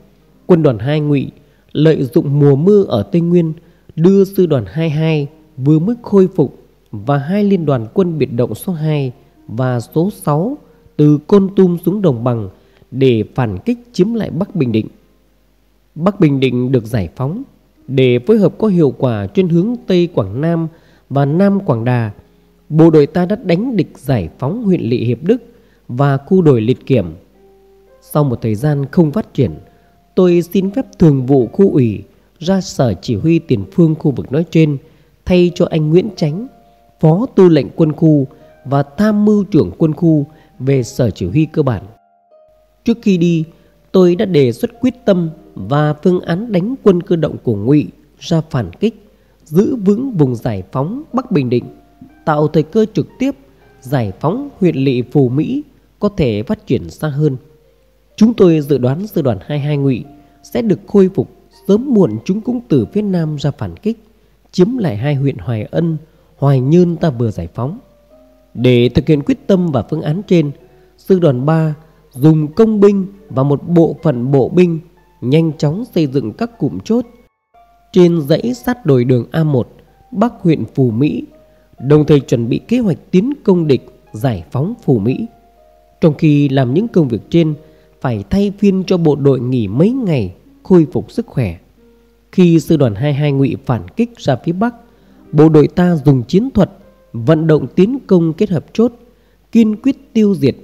quân đoàn 2 ngụy lợi dụng mùa mưa ở Tây Nguyên đưa sư đoàn 22 vừa mới khôi phục và hai liên đoàn quân biệt động số 2 và số 6 từ Côn Tum xuống Đồng Bằng để phản kích chiếm lại Bắc Bình Định. Bắc Bình Định được giải phóng để phối hợp có hiệu quả trên hướng Tây Quảng Nam và Nam Quảng Đà. bộ đội ta đã đánh địch giải phóng huyện Lỵ Hiệp Đức và khu đồi Liệt Kiểm. Sau một thời gian không phát triển, tôi xin phép thường vụ khu ủy ra sở chỉ huy tiền phương khu vực nói trên thay cho anh Nguyễn Chánh, phó tư lệnh quân khu và tham mưu trưởng quân khu về sở chỉ huy cơ bản. Trước khi đi, tôi đã đề xuất quyết tâm và phương án đánh quân cơ động của Ngụy ra phản kích, giữ vững vùng giải phóng Bắc Bình Định, tạo thời cơ trực tiếp giải phóng huyện lỵ Phù Mỹ có thể phát triển xa hơn. Chúng tôi dự đoán sư đoàn 22 Ngụy sẽ được khôi phục sớm muộn chúng cũng từ phía Nam ra phản kích, chiếm lại hai huyện Hoài Ân, Hoài Nhơn ta vừa giải phóng. Để thực hiện quyết tâm và phương án trên, sư đoàn 3 dùng công binh và một bộ phận bộ binh nhanh chóng xây dựng các cụm chốt trên dãy sát đồi đường A1 Bắc huyện Phù Mỹ, đồng thời chuẩn bị kế hoạch tiến công địch giải phóng Phù Mỹ. Trong khi làm những công việc trên, phải thay phiên cho bộ đội nghỉ mấy ngày khôi phục sức khỏe. Khi sư đoàn 22 ngụy phản kích ra phía Bắc, bộ đội ta dùng chiến thuật vận động tiến công kết hợp chốt, kiên quyết tiêu diệt,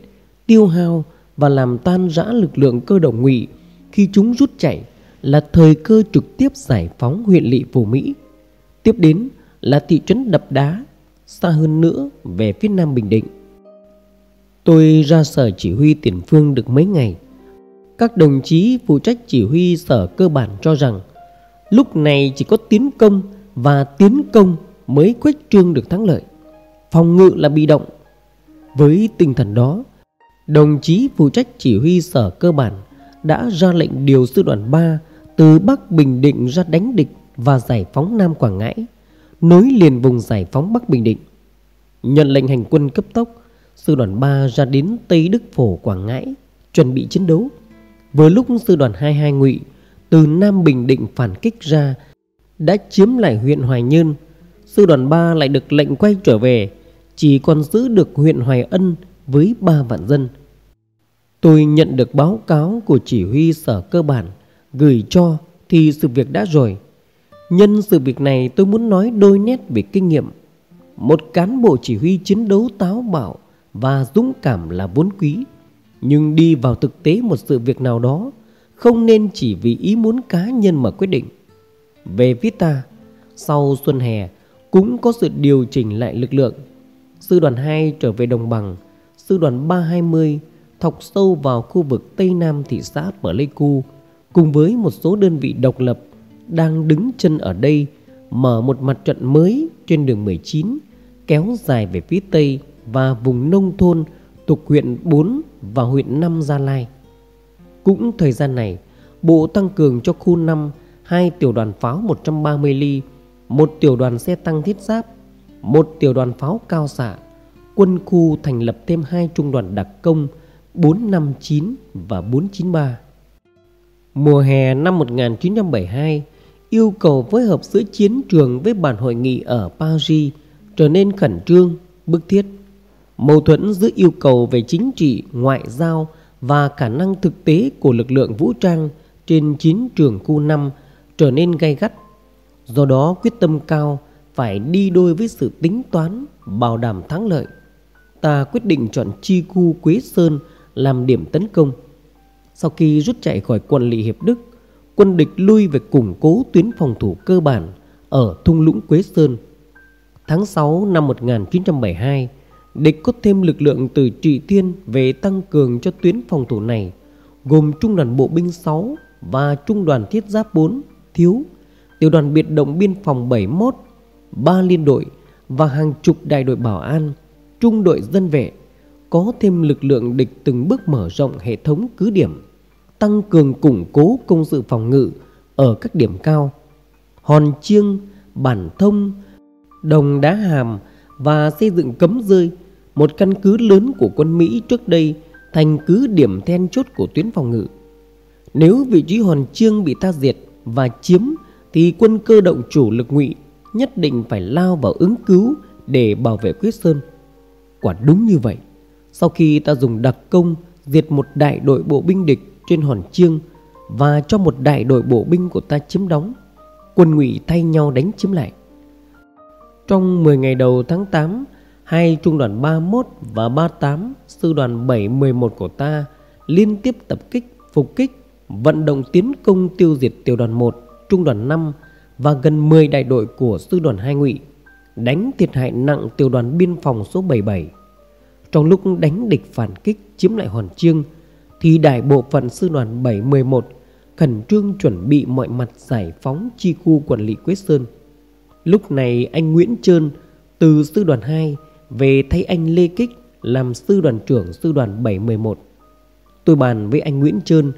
tiêu hao và làm tan rã lực lượng cơ động ngụy khi chúng rút chạy là thời cơ trực tiếp giải phóng huyện lỵ Phù Mỹ. Tiếp đến là thị trấn Đập Đá, xa hơn nữa về phía nam Bình Định. Tôi ra sở chỉ huy tiền phương được mấy ngày. Các đồng chí phụ trách chỉ huy sở cơ bản cho rằng lúc này chỉ có tiến công và tiến công mới khuếch trương được thắng lợi. Phòng ngự là bị động. Với tinh thần đó, đồng chí phụ trách chỉ huy sở cơ bản đã ra lệnh điều sư đoàn 3 từ Bắc Bình Định ra đánh địch và giải phóng Nam Quảng Ngãi, nối liền vùng giải phóng Bắc Bình Định. Nhận lệnh hành quân cấp tốc, sư đoàn 3 ra đến Tây Đức Phổ Quảng Ngãi, chuẩn bị chiến đấu. Vừa lúc sư đoàn 22 Ngụy từ Nam Bình Định phản kích ra đã chiếm lại huyện Hoài Nhơn, sư đoàn 3 lại được lệnh quay trở về, chỉ còn giữ được huyện Hoài Ân với 3 vạn dân. Tôi nhận được báo cáo của chỉ huy sở cơ bản gửi cho thì sự việc đã rồi. Nhân sự việc này tôi muốn nói đôi nét về kinh nghiệm. Một cán bộ chỉ huy chiến đấu táo bạo và dũng cảm là vốn quý. Nhưng đi vào thực tế một sự việc nào đó không nên chỉ vì ý muốn cá nhân mà quyết định. Về phía ta, sau xuân hè cũng có sự điều chỉnh lại lực lượng. Sư đoàn 2 trở về đồng bằng, sư đoàn 320 thọc sâu vào khu vực Tây Nam thị xã Pleiku cùng với một số đơn vị độc lập đang đứng chân ở đây mở một mặt trận mới trên đường 19 kéo dài về phía Tây và vùng nông thôn thuộc huyện 4 và huyện 5 Gia Lai. Cũng thời gian này, Bộ tăng cường cho khu 5 hai tiểu đoàn pháo 130 ly, một tiểu đoàn xe tăng thiết giáp, một tiểu đoàn pháo cao xạ. Quân khu thành lập thêm hai trung đoàn đặc công 459 và 493. Mùa hè năm 1972, yêu cầu phối hợp giữa chiến trường với bản hội nghị ở Paris trở nên khẩn trương, bức thiết. Mâu thuẫn giữa yêu cầu về chính trị, ngoại giao và khả năng thực tế của lực lượng vũ trang trên chiến trường khu 5 trở nên gay gắt. Do đó quyết tâm cao phải đi đôi với sự tính toán, bảo đảm thắng lợi. Ta quyết định chọn chi khu Quế Sơn làm điểm tấn công. Sau khi rút chạy khỏi quân Lỵ Hiệp Đức, quân địch lui về củng cố tuyến phòng thủ cơ bản ở thung lũng Quế Sơn. Tháng 6 năm 1972, địch có thêm lực lượng từ Trị Thiên về tăng cường cho tuyến phòng thủ này, gồm Trung đoàn Bộ binh 6 và Trung đoàn Thiết giáp 4 thiếu, tiểu đoàn biệt động biên phòng 71, ba liên đội và hàng chục đại đội bảo an, trung đội dân vệ có thêm lực lượng địch từng bước mở rộng hệ thống cứ điểm, tăng cường củng cố công sự phòng ngự ở các điểm cao. Hòn Chiêng, Bản Thông, Đồng Đá Hàm và xây dựng cấm rơi, một căn cứ lớn của quân Mỹ trước đây thành cứ điểm then chốt của tuyến phòng ngự. Nếu vị trí Hòn Chiêng bị ta diệt và chiếm thì quân cơ động chủ lực ngụy nhất định phải lao vào ứng cứu để bảo vệ Quyết Sơn. Quả đúng như vậy. Sau khi ta dùng đặc công diệt một đại đội bộ binh địch trên hòn chiêng và cho một đại đội bộ binh của ta chiếm đóng, quân ngụy thay nhau đánh chiếm lại. Trong 10 ngày đầu tháng 8, hai trung đoàn 31 và 38 sư đoàn 711 của ta liên tiếp tập kích, phục kích, vận động tiến công tiêu diệt tiểu đoàn 1, trung đoàn 5 và gần 10 đại đội của sư đoàn 2 ngụy, đánh thiệt hại nặng tiểu đoàn biên phòng số 77. Trong lúc đánh địch phản kích chiếm lại Hòn Chiêng thì đại bộ phận sư đoàn 711 khẩn trương chuẩn bị mọi mặt giải phóng chi khu quản lý Quế Sơn. Lúc này anh Nguyễn Trơn từ sư đoàn 2 về thấy anh Lê Kích làm sư đoàn trưởng sư đoàn 711. Tôi bàn với anh Nguyễn Trơn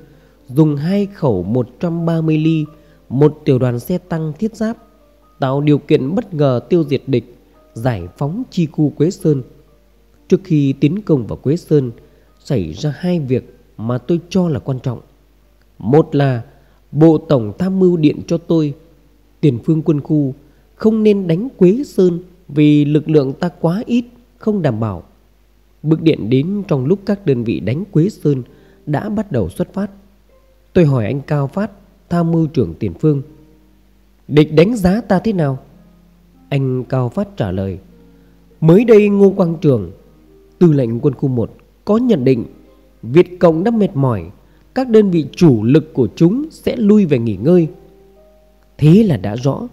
dùng hai khẩu 130 ly, một tiểu đoàn xe tăng thiết giáp, tạo điều kiện bất ngờ tiêu diệt địch, giải phóng chi khu Quế Sơn. Trước khi tiến công vào Quế Sơn, xảy ra hai việc mà tôi cho là quan trọng. Một là Bộ Tổng tham mưu điện cho tôi Tiền phương quân khu không nên đánh Quế Sơn vì lực lượng ta quá ít, không đảm bảo. Bức điện đến trong lúc các đơn vị đánh Quế Sơn đã bắt đầu xuất phát. Tôi hỏi anh Cao Phát, tham mưu trưởng tiền phương. Địch đánh giá ta thế nào? Anh Cao Phát trả lời. Mới đây Ngô Quang Trường, tư lệnh quân khu 1, có nhận định Việt Cộng đã mệt mỏi, các đơn vị chủ lực của chúng sẽ lui về nghỉ ngơi. Thế là đã rõ,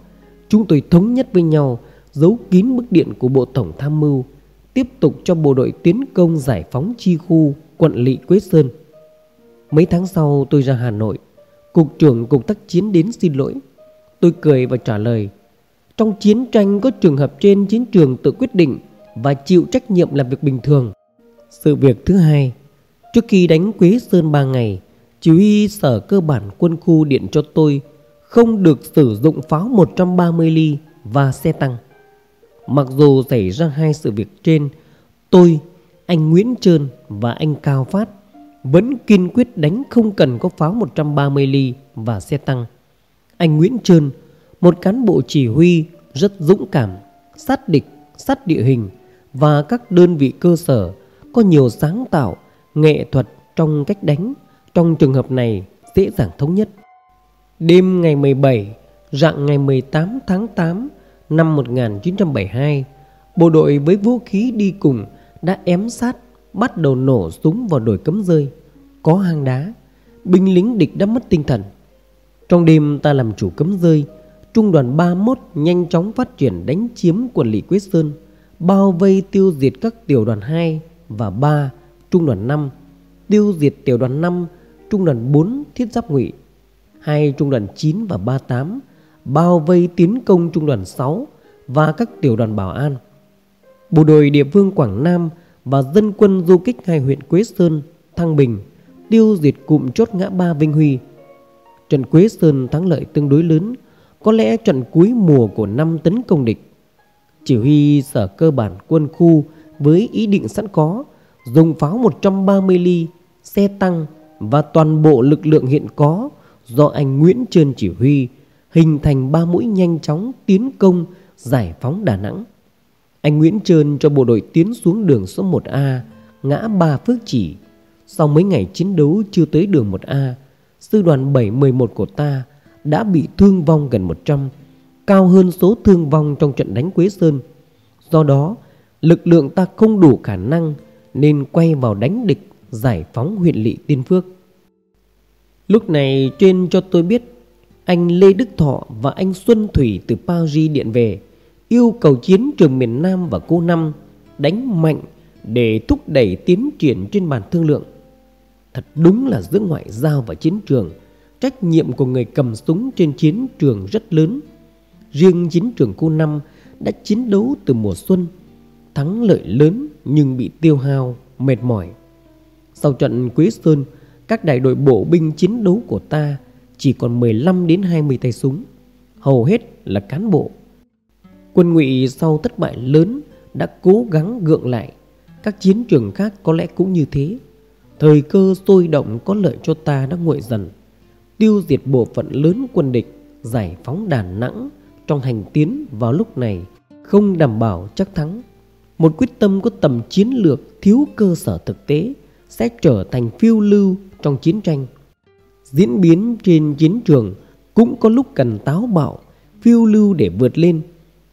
chúng tôi thống nhất với nhau giấu kín bức điện của Bộ Tổng Tham mưu, tiếp tục cho bộ đội tiến công giải phóng chi khu quận lỵ Quế Sơn. Mấy tháng sau tôi ra Hà Nội, Cục trưởng Cục tác chiến đến xin lỗi. Tôi cười và trả lời, trong chiến tranh có trường hợp trên chiến trường tự quyết định và chịu trách nhiệm làm việc bình thường. Sự việc thứ hai, trước khi đánh Quế Sơn 3 ngày, chỉ huy sở cơ bản quân khu điện cho tôi không được sử dụng pháo 130 ly và xe tăng. Mặc dù xảy ra hai sự việc trên, tôi, anh Nguyễn Trơn và anh Cao Phát vẫn kiên quyết đánh không cần có pháo 130 ly và xe tăng. Anh Nguyễn Trơn, một cán bộ chỉ huy rất dũng cảm, sát địch, sát địa hình và các đơn vị cơ sở có nhiều sáng tạo, nghệ thuật trong cách đánh. Trong trường hợp này dễ dàng thống nhất. Đêm ngày 17, rạng ngày 18 tháng 8 năm 1972, bộ đội với vũ khí đi cùng đã ém sát bắt đầu nổ súng vào đồi cấm rơi. Có hang đá, binh lính địch đã mất tinh thần. Trong đêm ta làm chủ cấm rơi, trung đoàn 31 nhanh chóng phát triển đánh chiếm quần lỵ Quế Sơn, bao vây tiêu diệt các tiểu đoàn 2 và 3, trung đoàn 5, tiêu diệt tiểu đoàn 5, trung đoàn 4 thiết giáp ngụy, hai trung đoàn 9 và 38 bao vây tiến công trung đoàn 6 và các tiểu đoàn bảo an. Bộ đội địa phương Quảng Nam và dân quân du kích hai huyện Quế Sơn, Thăng Bình tiêu diệt cụm chốt ngã ba Vinh Huy. Trận Quế Sơn thắng lợi tương đối lớn, có lẽ trận cuối mùa của năm tấn công địch. Chỉ huy sở cơ bản quân khu với ý định sẵn có dùng pháo 130 ly, xe tăng và toàn bộ lực lượng hiện có do anh Nguyễn Trơn chỉ huy hình thành ba mũi nhanh chóng tiến công giải phóng Đà Nẵng. Anh Nguyễn Trơn cho bộ đội tiến xuống đường số 1A, ngã ba Phước Chỉ. Sau mấy ngày chiến đấu chưa tới đường 1A, sư đoàn 711 của ta đã bị thương vong gần 100, cao hơn số thương vong trong trận đánh Quế Sơn. Do đó, lực lượng ta không đủ khả năng nên quay vào đánh địch giải phóng huyện lỵ Tiên Phước. Lúc này trên cho tôi biết anh Lê Đức Thọ và anh Xuân Thủy từ Paris điện về yêu cầu chiến trường miền Nam và cô Năm đánh mạnh để thúc đẩy tiến triển trên bàn thương lượng. Thật đúng là giữa ngoại giao và chiến trường, trách nhiệm của người cầm súng trên chiến trường rất lớn. Riêng chiến trường cô Năm đã chiến đấu từ mùa xuân, thắng lợi lớn nhưng bị tiêu hao, mệt mỏi. Sau trận Quế Sơn, các đại đội bộ binh chiến đấu của ta chỉ còn 15 đến 20 tay súng, hầu hết là cán bộ. Quân ngụy sau thất bại lớn đã cố gắng gượng lại, các chiến trường khác có lẽ cũng như thế. Thời cơ sôi động có lợi cho ta đã nguội dần, tiêu diệt bộ phận lớn quân địch, giải phóng Đà Nẵng trong hành tiến vào lúc này không đảm bảo chắc thắng. Một quyết tâm có tầm chiến lược thiếu cơ sở thực tế sẽ trở thành phiêu lưu trong chiến tranh. Diễn biến trên chiến trường cũng có lúc cần táo bạo, phiêu lưu để vượt lên.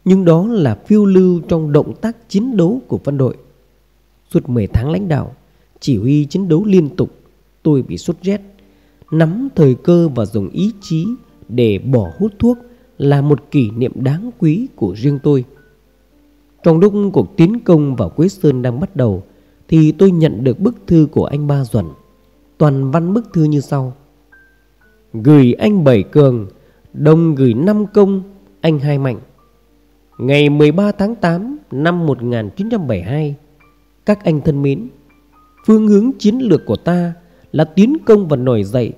nhưng đó là phiêu lưu trong động tác chiến đấu của quân đội. Suốt 10 tháng lãnh đạo, chỉ huy chiến đấu liên tục, tôi bị sốt rét. Nắm thời cơ và dùng ý chí để bỏ hút thuốc là một kỷ niệm đáng quý của riêng tôi. Trong lúc cuộc tiến công vào Quế Sơn đang bắt đầu thì tôi nhận được bức thư của anh Ba Duẩn. Toàn văn bức thư như sau. Gửi anh Bảy Cường, đồng gửi năm công, anh Hai Mạnh. Ngày 13 tháng 8 năm 1972, các anh thân mến, phương hướng chiến lược của ta là tiến công và nổi dậy,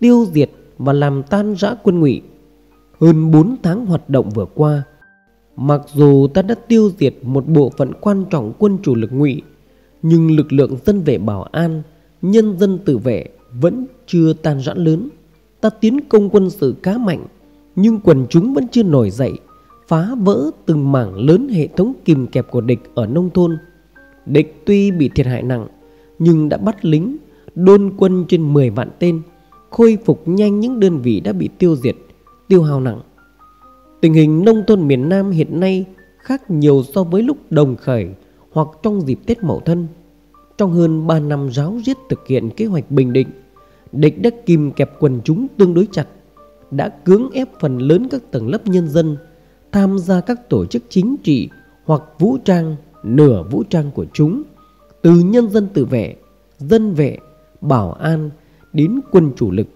tiêu diệt và làm tan rã quân ngụy. Hơn 4 tháng hoạt động vừa qua, mặc dù ta đã tiêu diệt một bộ phận quan trọng quân chủ lực ngụy, nhưng lực lượng dân vệ bảo an, nhân dân tự vệ vẫn chưa tan rã lớn. Ta tiến công quân sự cá mạnh, nhưng quần chúng vẫn chưa nổi dậy, phá vỡ từng mảng lớn hệ thống kìm kẹp của địch ở nông thôn. Địch tuy bị thiệt hại nặng, nhưng đã bắt lính, đôn quân trên 10 vạn tên, khôi phục nhanh những đơn vị đã bị tiêu diệt, tiêu hao nặng. Tình hình nông thôn miền Nam hiện nay khác nhiều so với lúc đồng khởi hoặc trong dịp Tết Mậu Thân. Trong hơn 3 năm giáo giết thực hiện kế hoạch bình định, địch đã kìm kẹp quần chúng tương đối chặt, đã cưỡng ép phần lớn các tầng lớp nhân dân tham gia các tổ chức chính trị hoặc vũ trang, nửa vũ trang của chúng, từ nhân dân tự vệ, dân vệ, bảo an đến quân chủ lực.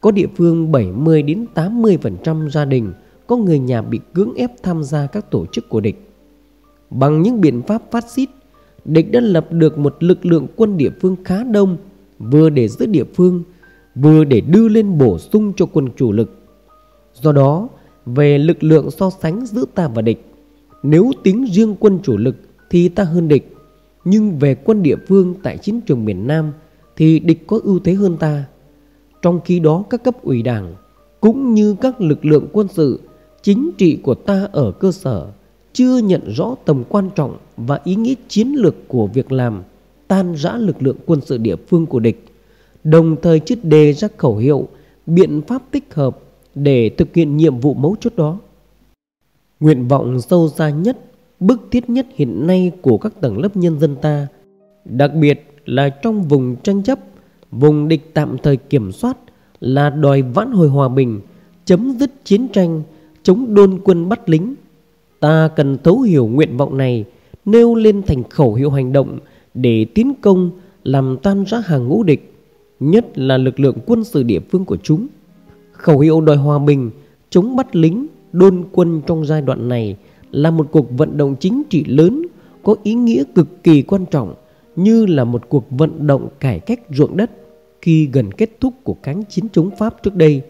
Có địa phương 70 đến 80% gia đình có người nhà bị cưỡng ép tham gia các tổ chức của địch. Bằng những biện pháp phát xít, địch đã lập được một lực lượng quân địa phương khá đông, vừa để giữ địa phương, vừa để đưa lên bổ sung cho quân chủ lực. Do đó, về lực lượng so sánh giữa ta và địch, nếu tính riêng quân chủ lực thì ta hơn địch, nhưng về quân địa phương tại chiến trường miền Nam thì địch có ưu thế hơn ta. Trong khi đó các cấp ủy đảng cũng như các lực lượng quân sự chính trị của ta ở cơ sở chưa nhận rõ tầm quan trọng và ý nghĩa chiến lược của việc làm tan rã lực lượng quân sự địa phương của địch, đồng thời chứt đề ra khẩu hiệu, biện pháp tích hợp để thực hiện nhiệm vụ mấu chốt đó. Nguyện vọng sâu xa nhất, bức thiết nhất hiện nay của các tầng lớp nhân dân ta, đặc biệt là trong vùng tranh chấp, vùng địch tạm thời kiểm soát là đòi vãn hồi hòa bình, chấm dứt chiến tranh, chống đôn quân bắt lính. Ta cần thấu hiểu nguyện vọng này, nêu lên thành khẩu hiệu hành động để tiến công làm tan rã hàng ngũ địch, nhất là lực lượng quân sự địa phương của chúng. Khẩu hiệu đòi hòa bình, chống bắt lính, đôn quân trong giai đoạn này là một cuộc vận động chính trị lớn có ý nghĩa cực kỳ quan trọng như là một cuộc vận động cải cách ruộng đất khi gần kết thúc của kháng chiến chống Pháp trước đây.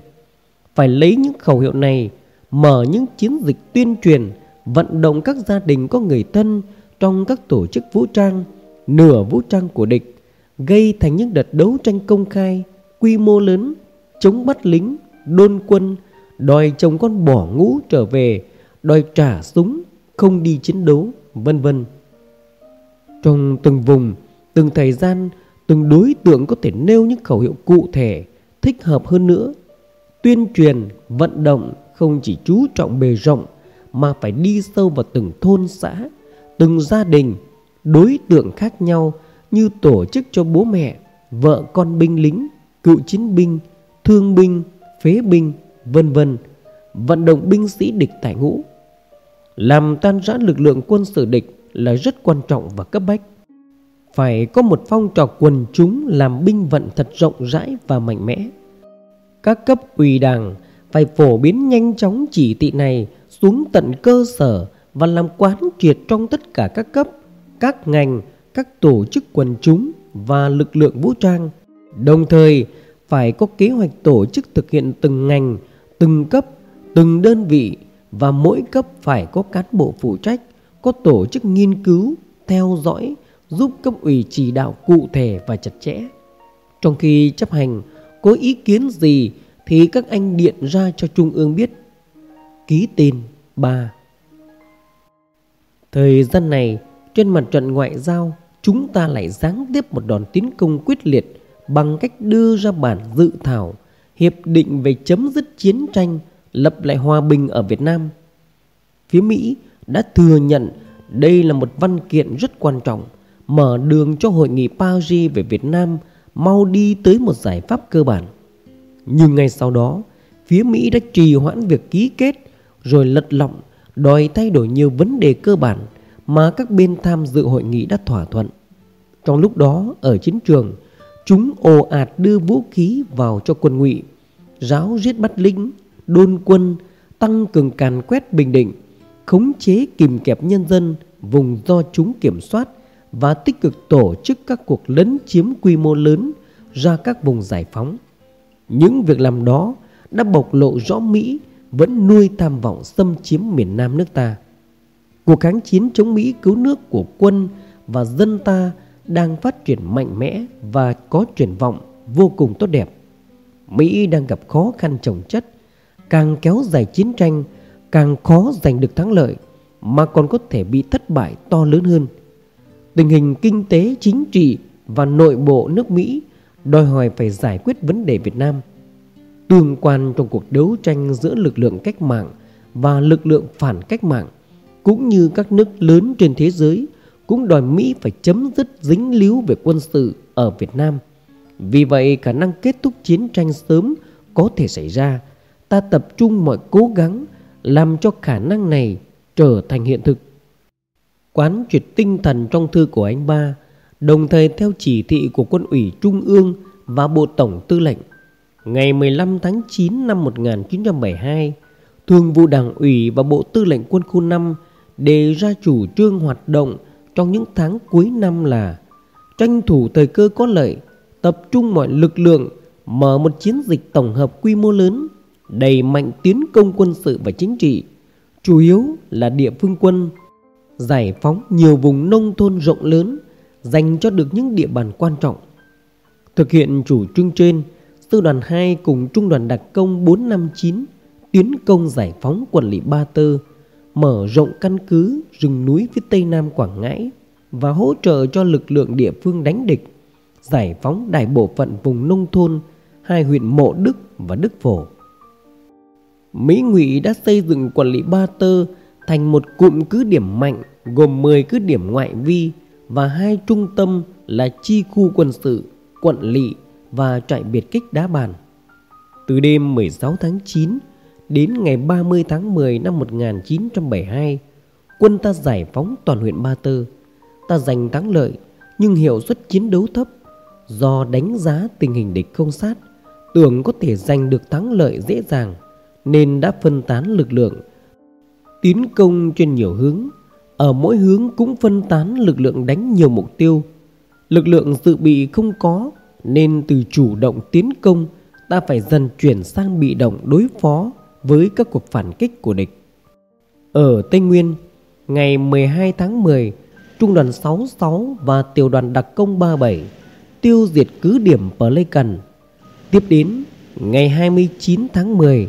Phải lấy những khẩu hiệu này mở những chiến dịch tuyên truyền vận động các gia đình có người thân trong các tổ chức vũ trang, nửa vũ trang của địch, gây thành những đợt đấu tranh công khai, quy mô lớn, chống bắt lính, đôn quân, đòi chồng con bỏ ngũ trở về, đòi trả súng, không đi chiến đấu, vân vân. Trong từng vùng, từng thời gian, từng đối tượng có thể nêu những khẩu hiệu cụ thể, thích hợp hơn nữa. Tuyên truyền, vận động không chỉ chú trọng bề rộng mà phải đi sâu vào từng thôn xã, từng gia đình, đối tượng khác nhau như tổ chức cho bố mẹ, vợ con binh lính, cựu chiến binh, thương binh, phế binh, vân vân, vận động binh sĩ địch tại ngũ. Làm tan rã lực lượng quân sự địch là rất quan trọng và cấp bách. Phải có một phong trào quần chúng làm binh vận thật rộng rãi và mạnh mẽ. Các cấp ủy đảng phải phổ biến nhanh chóng chỉ thị này xuống tận cơ sở và làm quán triệt trong tất cả các cấp, các ngành, các tổ chức quần chúng và lực lượng vũ trang. Đồng thời, phải có kế hoạch tổ chức thực hiện từng ngành, từng cấp, từng đơn vị và mỗi cấp phải có cán bộ phụ trách, có tổ chức nghiên cứu, theo dõi, giúp cấp ủy chỉ đạo cụ thể và chặt chẽ. Trong khi chấp hành, có ý kiến gì thì các anh điện ra cho Trung ương biết. Ký tên 3 Thời gian này, trên mặt trận ngoại giao, chúng ta lại giáng tiếp một đòn tiến công quyết liệt bằng cách đưa ra bản dự thảo Hiệp định về chấm dứt chiến tranh, lập lại hòa bình ở Việt Nam. phía Mỹ đã thừa nhận đây là một văn kiện rất quan trọng, mở đường cho hội nghị Paris về Việt Nam mau đi tới một giải pháp cơ bản. Nhưng ngay sau đó, phía Mỹ đã trì hoãn việc ký kết rồi lật lọng đòi thay đổi nhiều vấn đề cơ bản mà các bên tham dự hội nghị đã thỏa thuận. Trong lúc đó, ở chiến trường, chúng ồ ạt đưa vũ khí vào cho quân ngụy, ráo giết bắt lính, đôn quân, tăng cường càn quét Bình Định, khống chế kìm kẹp nhân dân vùng do chúng kiểm soát và tích cực tổ chức các cuộc lấn chiếm quy mô lớn ra các vùng giải phóng. Những việc làm đó đã bộc lộ rõ Mỹ vẫn nuôi tham vọng xâm chiếm miền Nam nước ta. Cuộc kháng chiến chống Mỹ cứu nước của quân và dân ta đang phát triển mạnh mẽ và có triển vọng vô cùng tốt đẹp. Mỹ đang gặp khó khăn trồng chất, càng kéo dài chiến tranh, càng khó giành được thắng lợi mà còn có thể bị thất bại to lớn hơn. Tình hình kinh tế, chính trị và nội bộ nước Mỹ đòi hỏi phải giải quyết vấn đề Việt Nam. Tương quan trong cuộc đấu tranh giữa lực lượng cách mạng và lực lượng phản cách mạng cũng như các nước lớn trên thế giới cũng đòi Mỹ phải chấm dứt dính líu về quân sự ở Việt Nam. Vì vậy khả năng kết thúc chiến tranh sớm có thể xảy ra. Ta tập trung mọi cố gắng làm cho khả năng này trở thành hiện thực. Quán triệt tinh thần trong thư của anh ba, đồng thời theo chỉ thị của quân ủy Trung ương và Bộ Tổng Tư lệnh. Ngày 15 tháng 9 năm 1972, Thường vụ Đảng ủy và Bộ Tư lệnh Quân khu 5 đề ra chủ trương hoạt động trong những tháng cuối năm là tranh thủ thời cơ có lợi, tập trung mọi lực lượng, mở một chiến dịch tổng hợp quy mô lớn, đẩy mạnh tiến công quân sự và chính trị, chủ yếu là địa phương quân, giải phóng nhiều vùng nông thôn rộng lớn dành cho được những địa bàn quan trọng. Thực hiện chủ trương trên, Sư đoàn 2 cùng Trung đoàn đặc công 459 tiến công giải phóng quận lỵ Ba Tơ, mở rộng căn cứ rừng núi phía tây nam Quảng Ngãi và hỗ trợ cho lực lượng địa phương đánh địch, giải phóng đại bộ phận vùng nông thôn hai huyện Mộ Đức và Đức Phổ. Mỹ Ngụy đã xây dựng quản lý Ba Tơ thành một cụm cứ điểm mạnh gồm 10 cứ điểm ngoại vi và hai trung tâm là chi khu quân sự, quận lỵ và trại biệt kích đá bàn. Từ đêm 16 tháng 9 đến ngày 30 tháng 10 năm 1972, quân ta giải phóng toàn huyện Ba Tơ. Ta giành thắng lợi nhưng hiệu suất chiến đấu thấp do đánh giá tình hình địch không sát, tưởng có thể giành được thắng lợi dễ dàng nên đã phân tán lực lượng, tiến công trên nhiều hướng. Ở mỗi hướng cũng phân tán lực lượng đánh nhiều mục tiêu. Lực lượng dự bị không có nên từ chủ động tiến công ta phải dần chuyển sang bị động đối phó với các cuộc phản kích của địch. Ở Tây Nguyên, ngày 12 tháng 10, Trung đoàn 66 và Tiểu đoàn đặc công 37 tiêu diệt cứ điểm Pleikan. Tiếp đến, ngày 29 tháng 10,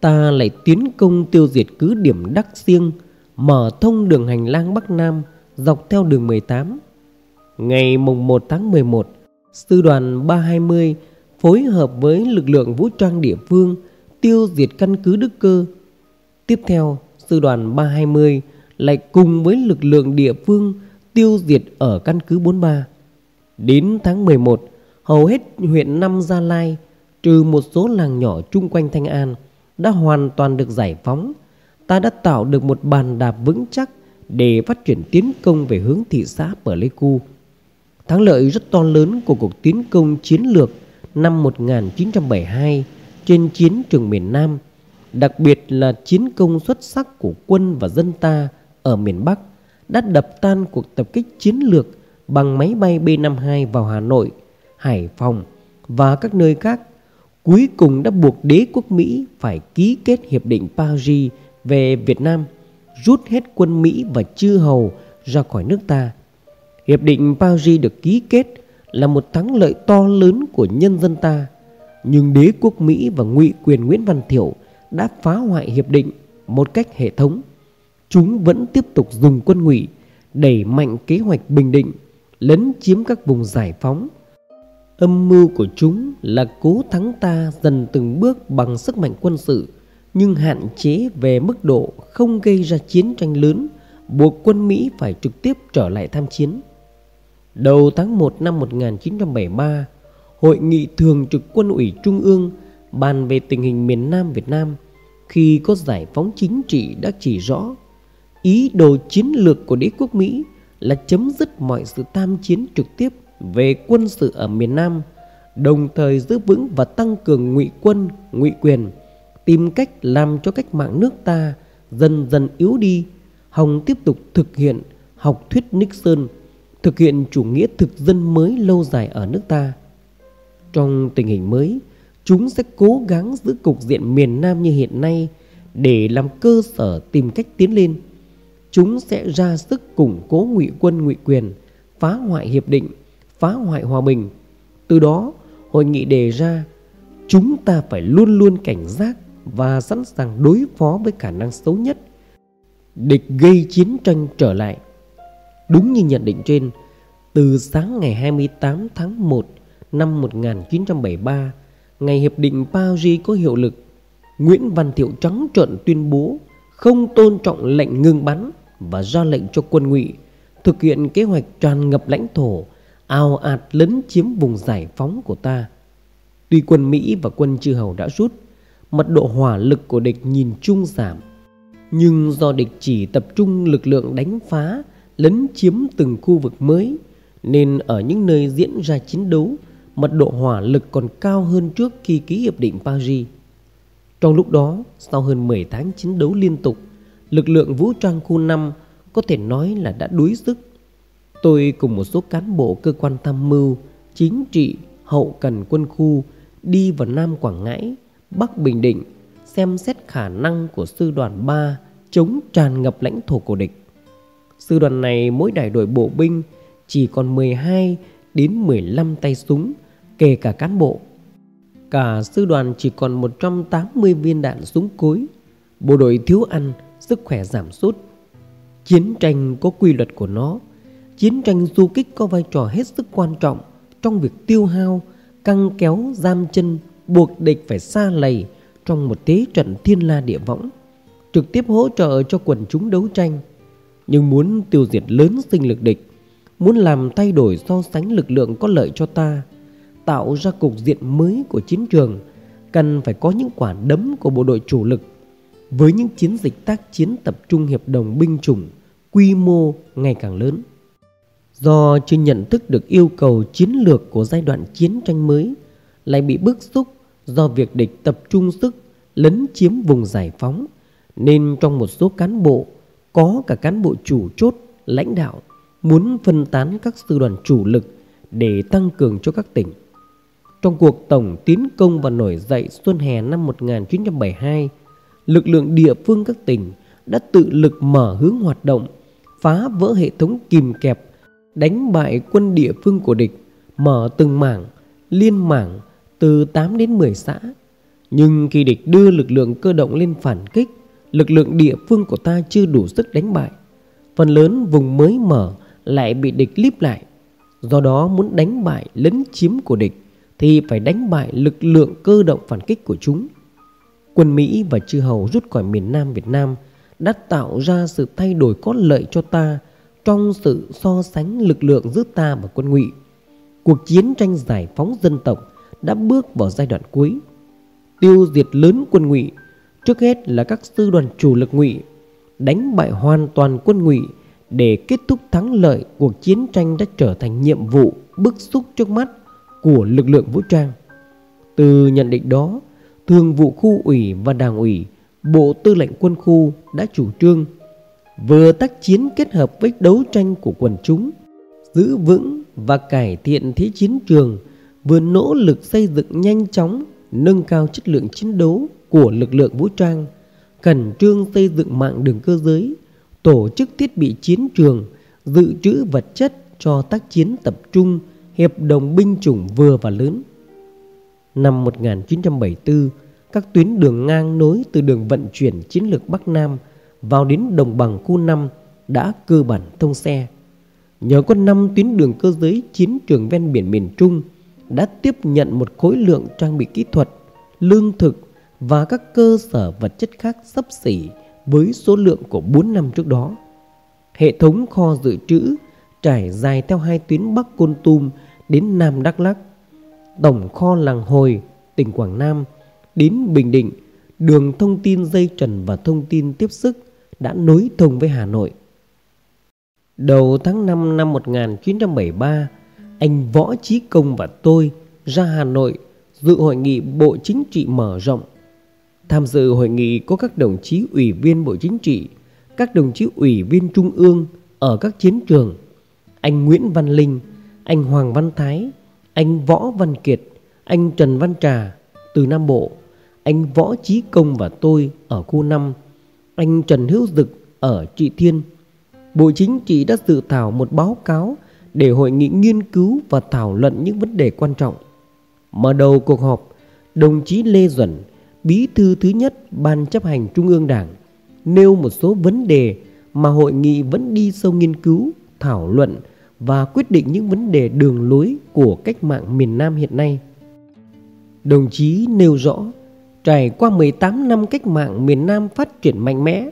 ta lại tiến công tiêu diệt cứ điểm Đắc Siêng, mở thông đường hành lang Bắc Nam dọc theo đường 18. Ngày mùng 1 tháng 11, Sư đoàn 320 phối hợp với lực lượng vũ trang địa phương tiêu diệt căn cứ Đức Cơ. Tiếp theo, Sư đoàn 320 lại cùng với lực lượng địa phương tiêu diệt ở căn cứ 43. Đến tháng 11, hầu hết huyện Nam Gia Lai trừ một số làng nhỏ chung quanh Thanh An đã hoàn toàn được giải phóng. Ta đã tạo được một bàn đạp vững chắc để phát triển tiến công về hướng thị xã Pleiku. Thắng lợi rất to lớn của cuộc tiến công chiến lược năm 1972 trên chiến trường miền Nam, đặc biệt là chiến công xuất sắc của quân và dân ta ở miền Bắc đã đập tan cuộc tập kích chiến lược bằng máy bay B-52 vào Hà Nội, Hải Phòng và các nơi khác, cuối cùng đã buộc đế quốc Mỹ phải ký kết Hiệp định Paris về Việt Nam, rút hết quân Mỹ và chư hầu ra khỏi nước ta. Hiệp định Paris được ký kết là một thắng lợi to lớn của nhân dân ta, nhưng đế quốc Mỹ và ngụy quyền Nguyễn Văn Thiệu đã phá hoại hiệp định một cách hệ thống. Chúng vẫn tiếp tục dùng quân ngụy đẩy mạnh kế hoạch bình định, lấn chiếm các vùng giải phóng. Âm mưu của chúng là cố thắng ta dần từng bước bằng sức mạnh quân sự, nhưng hạn chế về mức độ không gây ra chiến tranh lớn, buộc quân Mỹ phải trực tiếp trở lại tham chiến. Đầu tháng 1 năm 1973, Hội nghị Thường trực Quân ủy Trung ương bàn về tình hình miền Nam Việt Nam khi có giải phóng chính trị đã chỉ rõ ý đồ chiến lược của đế quốc Mỹ là chấm dứt mọi sự tham chiến trực tiếp về quân sự ở miền Nam, đồng thời giữ vững và tăng cường ngụy quân, ngụy quyền, tìm cách làm cho cách mạng nước ta dần dần yếu đi, Hồng tiếp tục thực hiện học thuyết Nixon, thực hiện chủ nghĩa thực dân mới lâu dài ở nước ta. Trong tình hình mới, chúng sẽ cố gắng giữ cục diện miền Nam như hiện nay để làm cơ sở tìm cách tiến lên. Chúng sẽ ra sức củng cố ngụy quân ngụy quyền, phá hoại hiệp định, phá hoại hòa bình. Từ đó, hội nghị đề ra chúng ta phải luôn luôn cảnh giác và sẵn sàng đối phó với khả năng xấu nhất. Địch gây chiến tranh trở lại. Đúng như nhận định trên, từ sáng ngày 28 tháng 1 năm 1973, ngày Hiệp định Paris có hiệu lực, Nguyễn Văn Thiệu trắng trợn tuyên bố không tôn trọng lệnh ngừng bắn và ra lệnh cho quân ngụy thực hiện kế hoạch tràn ngập lãnh thổ, ao ạt lấn chiếm vùng giải phóng của ta. Tuy quân Mỹ và quân chư hầu đã rút, mật độ hỏa lực của địch nhìn chung giảm. Nhưng do địch chỉ tập trung lực lượng đánh phá, lấn chiếm từng khu vực mới, nên ở những nơi diễn ra chiến đấu, mật độ hỏa lực còn cao hơn trước khi ký hiệp định Paris. Trong lúc đó, sau hơn 10 tháng chiến đấu liên tục, lực lượng vũ trang khu 5 có thể nói là đã đuối sức. Tôi cùng một số cán bộ cơ quan tham mưu, chính trị, hậu cần quân khu đi vào Nam Quảng Ngãi, Bắc Bình Định xem xét khả năng của sư đoàn 3 chống tràn ngập lãnh thổ của địch. Sư đoàn này mỗi đại đội bộ binh chỉ còn 12 đến 15 tay súng, kể cả cán bộ. Cả sư đoàn chỉ còn 180 viên đạn súng cối. Bộ đội thiếu ăn, sức khỏe giảm sút. Chiến tranh có quy luật của nó. Chiến tranh du kích có vai trò hết sức quan trọng trong việc tiêu hao, căng kéo, giam chân, buộc địch phải xa lầy trong một thế trận thiên la địa võng, trực tiếp hỗ trợ cho quần chúng đấu tranh. Nhưng muốn tiêu diệt lớn sinh lực địch, muốn làm thay đổi so sánh lực lượng có lợi cho ta, tạo ra cục diện mới của chiến trường, cần phải có những quả đấm của bộ đội chủ lực với những chiến dịch tác chiến tập trung hiệp đồng binh chủng quy mô ngày càng lớn. Do chưa nhận thức được yêu cầu chiến lược của giai đoạn chiến tranh mới, lại bị bức xúc do việc địch tập trung sức lấn chiếm vùng giải phóng, nên trong một số cán bộ, có cả cán bộ chủ chốt, lãnh đạo, muốn phân tán các sư đoàn chủ lực để tăng cường cho các tỉnh. Trong cuộc tổng tiến công và nổi dậy xuân hè năm 1972, lực lượng địa phương các tỉnh đã tự lực mở hướng hoạt động, phá vỡ hệ thống kìm kẹp, đánh bại quân địa phương của địch, mở từng mảng, liên mảng từ 8 đến 10 xã. Nhưng khi địch đưa lực lượng cơ động lên phản kích, lực lượng địa phương của ta chưa đủ sức đánh bại. Phần lớn vùng mới mở lại bị địch líp lại. Do đó muốn đánh bại lấn chiếm của địch thì phải đánh bại lực lượng cơ động phản kích của chúng. Quân Mỹ và chư hầu rút khỏi miền Nam Việt Nam đã tạo ra sự thay đổi có lợi cho ta trong sự so sánh lực lượng giữa ta và quân ngụy. Cuộc chiến tranh giải phóng dân tộc đã bước vào giai đoạn cuối. Tiêu diệt lớn quân ngụy, trước hết là các sư đoàn chủ lực ngụy, đánh bại hoàn toàn quân ngụy để kết thúc thắng lợi cuộc chiến tranh đã trở thành nhiệm vụ bức xúc trước mắt của lực lượng vũ trang. Từ nhận định đó, Thường vụ khu ủy và đảng ủy, Bộ Tư lệnh quân khu đã chủ trương vừa tác chiến kết hợp với đấu tranh của quần chúng, giữ vững và cải thiện thế chiến trường, vừa nỗ lực xây dựng nhanh chóng, nâng cao chất lượng chiến đấu của lực lượng vũ trang, khẩn trương xây dựng mạng đường cơ giới, tổ chức thiết bị chiến trường, dự trữ vật chất cho tác chiến tập trung, hiệp đồng binh chủng vừa và lớn. Năm 1974, các tuyến đường ngang nối từ đường vận chuyển chiến lược Bắc Nam vào đến đồng bằng khu 5 đã cơ bản thông xe. Nhờ có 5 tuyến đường cơ giới chiến trường ven biển miền Trung đã tiếp nhận một khối lượng trang bị kỹ thuật, lương thực và các cơ sở vật chất khác sắp xỉ với số lượng của 4 năm trước đó. Hệ thống kho dự trữ trải dài theo hai tuyến Bắc Côn Tum đến Nam Đắk Lắc, tổng kho làng Hồi, tỉnh Quảng Nam đến Bình Định, đường thông tin dây trần và thông tin tiếp sức đã nối thông với Hà Nội. Đầu tháng 5 năm 1973, anh Võ Chí Công và tôi ra Hà Nội dự hội nghị Bộ Chính trị mở rộng. Tham dự hội nghị có các đồng chí ủy viên Bộ Chính trị, các đồng chí ủy viên Trung ương ở các chiến trường, anh Nguyễn Văn Linh, anh Hoàng Văn Thái, anh Võ Văn Kiệt, anh Trần Văn Trà từ Nam Bộ, anh Võ Chí Công và tôi ở khu 5, anh Trần Hữu Dực ở Trị Thiên. Bộ Chính trị đã dự thảo một báo cáo để hội nghị nghiên cứu và thảo luận những vấn đề quan trọng. Mở đầu cuộc họp, đồng chí Lê Duẩn, bí thư thứ nhất Ban chấp hành Trung ương Đảng, nêu một số vấn đề mà hội nghị vẫn đi sâu nghiên cứu, thảo luận và quyết định những vấn đề đường lối của cách mạng miền Nam hiện nay. Đồng chí nêu rõ, trải qua 18 năm cách mạng miền Nam phát triển mạnh mẽ,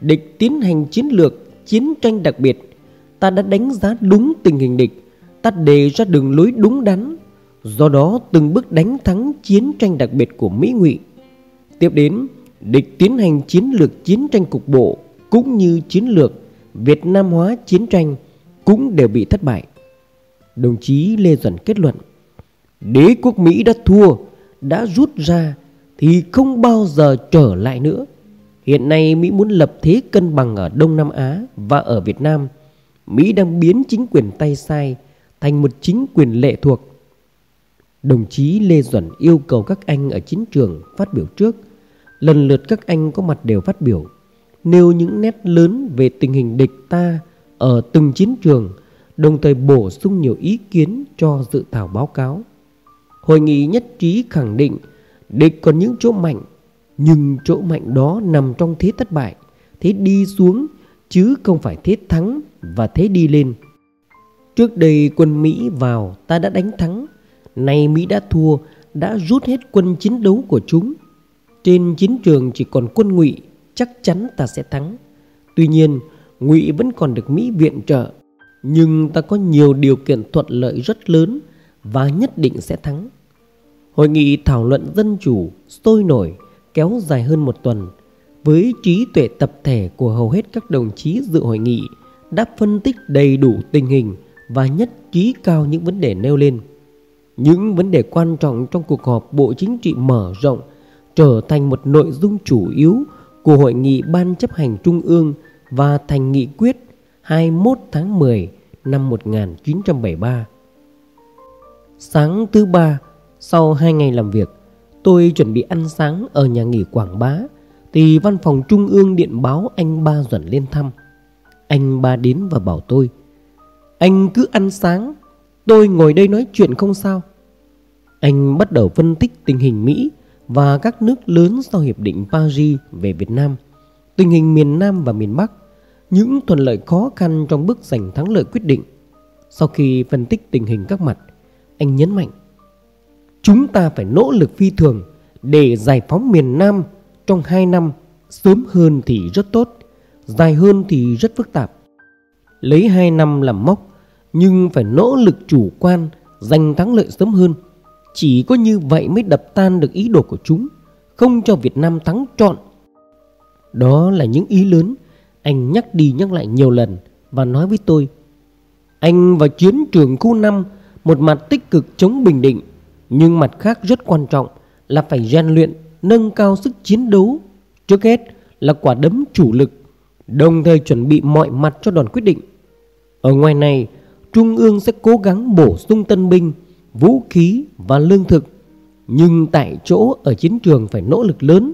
địch tiến hành chiến lược chiến tranh đặc biệt, ta đã đánh giá đúng tình hình địch, ta đề ra đường lối đúng đắn, do đó từng bước đánh thắng chiến tranh đặc biệt của Mỹ ngụy. Tiếp đến, địch tiến hành chiến lược chiến tranh cục bộ cũng như chiến lược Việt Nam hóa chiến tranh cũng đều bị thất bại. Đồng chí Lê Duẩn kết luận, đế quốc Mỹ đã thua, đã rút ra thì không bao giờ trở lại nữa. Hiện nay Mỹ muốn lập thế cân bằng ở Đông Nam Á và ở Việt Nam. Mỹ đang biến chính quyền tay sai thành một chính quyền lệ thuộc. Đồng chí Lê Duẩn yêu cầu các anh ở chiến trường phát biểu trước. Lần lượt các anh có mặt đều phát biểu, nêu những nét lớn về tình hình địch ta ở từng chiến trường, đồng thời bổ sung nhiều ý kiến cho dự thảo báo cáo. Hội nghị nhất trí khẳng định địch còn những chỗ mạnh, nhưng chỗ mạnh đó nằm trong thế thất bại, thế đi xuống chứ không phải thế thắng và thế đi lên. Trước đây quân Mỹ vào ta đã đánh thắng, nay Mỹ đã thua, đã rút hết quân chiến đấu của chúng. Trên chiến trường chỉ còn quân ngụy, chắc chắn ta sẽ thắng. Tuy nhiên, ngụy vẫn còn được Mỹ viện trợ, nhưng ta có nhiều điều kiện thuận lợi rất lớn và nhất định sẽ thắng. Hội nghị thảo luận dân chủ sôi nổi kéo dài hơn một tuần với trí tuệ tập thể của hầu hết các đồng chí dự hội nghị đã phân tích đầy đủ tình hình và nhất trí cao những vấn đề nêu lên. Những vấn đề quan trọng trong cuộc họp Bộ Chính trị mở rộng trở thành một nội dung chủ yếu của Hội nghị Ban chấp hành Trung ương và thành nghị quyết 21 tháng 10 năm 1973. Sáng thứ ba, sau hai ngày làm việc, tôi chuẩn bị ăn sáng ở nhà nghỉ Quảng Bá thì văn phòng trung ương điện báo anh Ba Duẩn lên thăm. Anh Ba đến và bảo tôi Anh cứ ăn sáng Tôi ngồi đây nói chuyện không sao Anh bắt đầu phân tích tình hình Mỹ Và các nước lớn sau Hiệp định Paris về Việt Nam Tình hình miền Nam và miền Bắc, Những thuận lợi khó khăn trong bước giành thắng lợi quyết định. Sau khi phân tích tình hình các mặt, Anh nhấn mạnh, Chúng ta phải nỗ lực phi thường Để giải phóng miền Nam trong 2 năm, Sớm hơn thì rất tốt, Dài hơn thì rất phức tạp. Lấy 2 năm làm mốc, Nhưng phải nỗ lực chủ quan, Giành thắng lợi sớm hơn. Chỉ có như vậy mới đập tan được ý đồ của chúng, Không cho Việt Nam thắng trọn đó là những ý lớn Anh nhắc đi nhắc lại nhiều lần Và nói với tôi Anh và chiến trường khu 5 Một mặt tích cực chống Bình Định Nhưng mặt khác rất quan trọng Là phải rèn luyện Nâng cao sức chiến đấu Trước hết là quả đấm chủ lực đồng thời chuẩn bị mọi mặt cho đòn quyết định. Ở ngoài này, Trung ương sẽ cố gắng bổ sung tân binh, vũ khí và lương thực. Nhưng tại chỗ ở chiến trường phải nỗ lực lớn,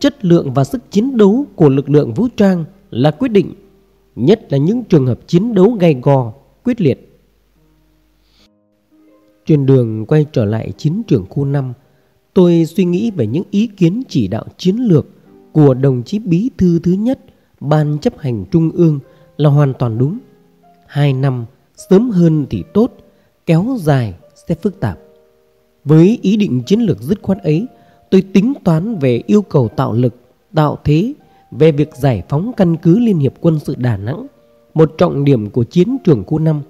chất lượng và sức chiến đấu của lực lượng vũ trang là quyết định, nhất là những trường hợp chiến đấu gay gò, quyết liệt. Trên đường quay trở lại chiến trường khu 5, tôi suy nghĩ về những ý kiến chỉ đạo chiến lược của đồng chí bí thư thứ nhất Ban chấp hành trung ương là hoàn toàn đúng. Hai năm sớm hơn thì tốt, kéo dài sẽ phức tạp. Với ý định chiến lược dứt khoát ấy, tôi tính toán về yêu cầu tạo lực, tạo thế về việc giải phóng căn cứ Liên hiệp quân sự Đà Nẵng, một trọng điểm của chiến trường khu 5.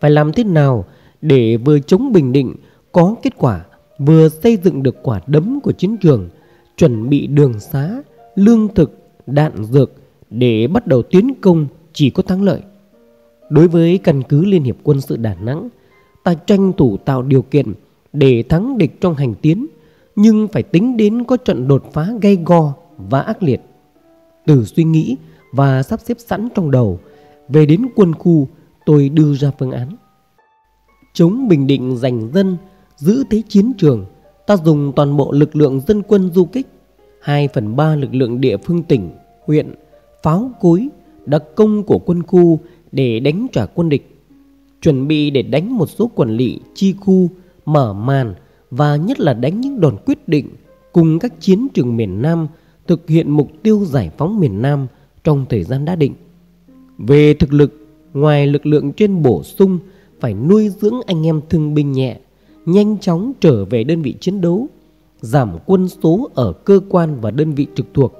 Phải làm thế nào để vừa chống Bình Định có kết quả, vừa xây dựng được quả đấm của chiến trường, chuẩn bị đường xá, lương thực, đạn dược để bắt đầu tiến công chỉ có thắng lợi. Đối với căn cứ Liên hiệp quân sự Đà Nẵng, ta tranh thủ tạo điều kiện để thắng địch trong hành tiến, nhưng phải tính đến có trận đột phá gay go và ác liệt. Từ suy nghĩ và sắp xếp sẵn trong đầu, về đến quân khu tôi đưa ra phương án. Chống Bình Định giành dân, giữ thế chiến trường, ta dùng toàn bộ lực lượng dân quân du kích, 2 phần 3 lực lượng địa phương tỉnh, huyện, pháo cối, đặc công của quân khu để đánh trả quân địch. Chuẩn bị để đánh một số quần lỵ chi khu, mở màn và nhất là đánh những đòn quyết định cùng các chiến trường miền Nam thực hiện mục tiêu giải phóng miền Nam trong thời gian đã định. Về thực lực, ngoài lực lượng trên bổ sung phải nuôi dưỡng anh em thương binh nhẹ, nhanh chóng trở về đơn vị chiến đấu, giảm quân số ở cơ quan và đơn vị trực thuộc,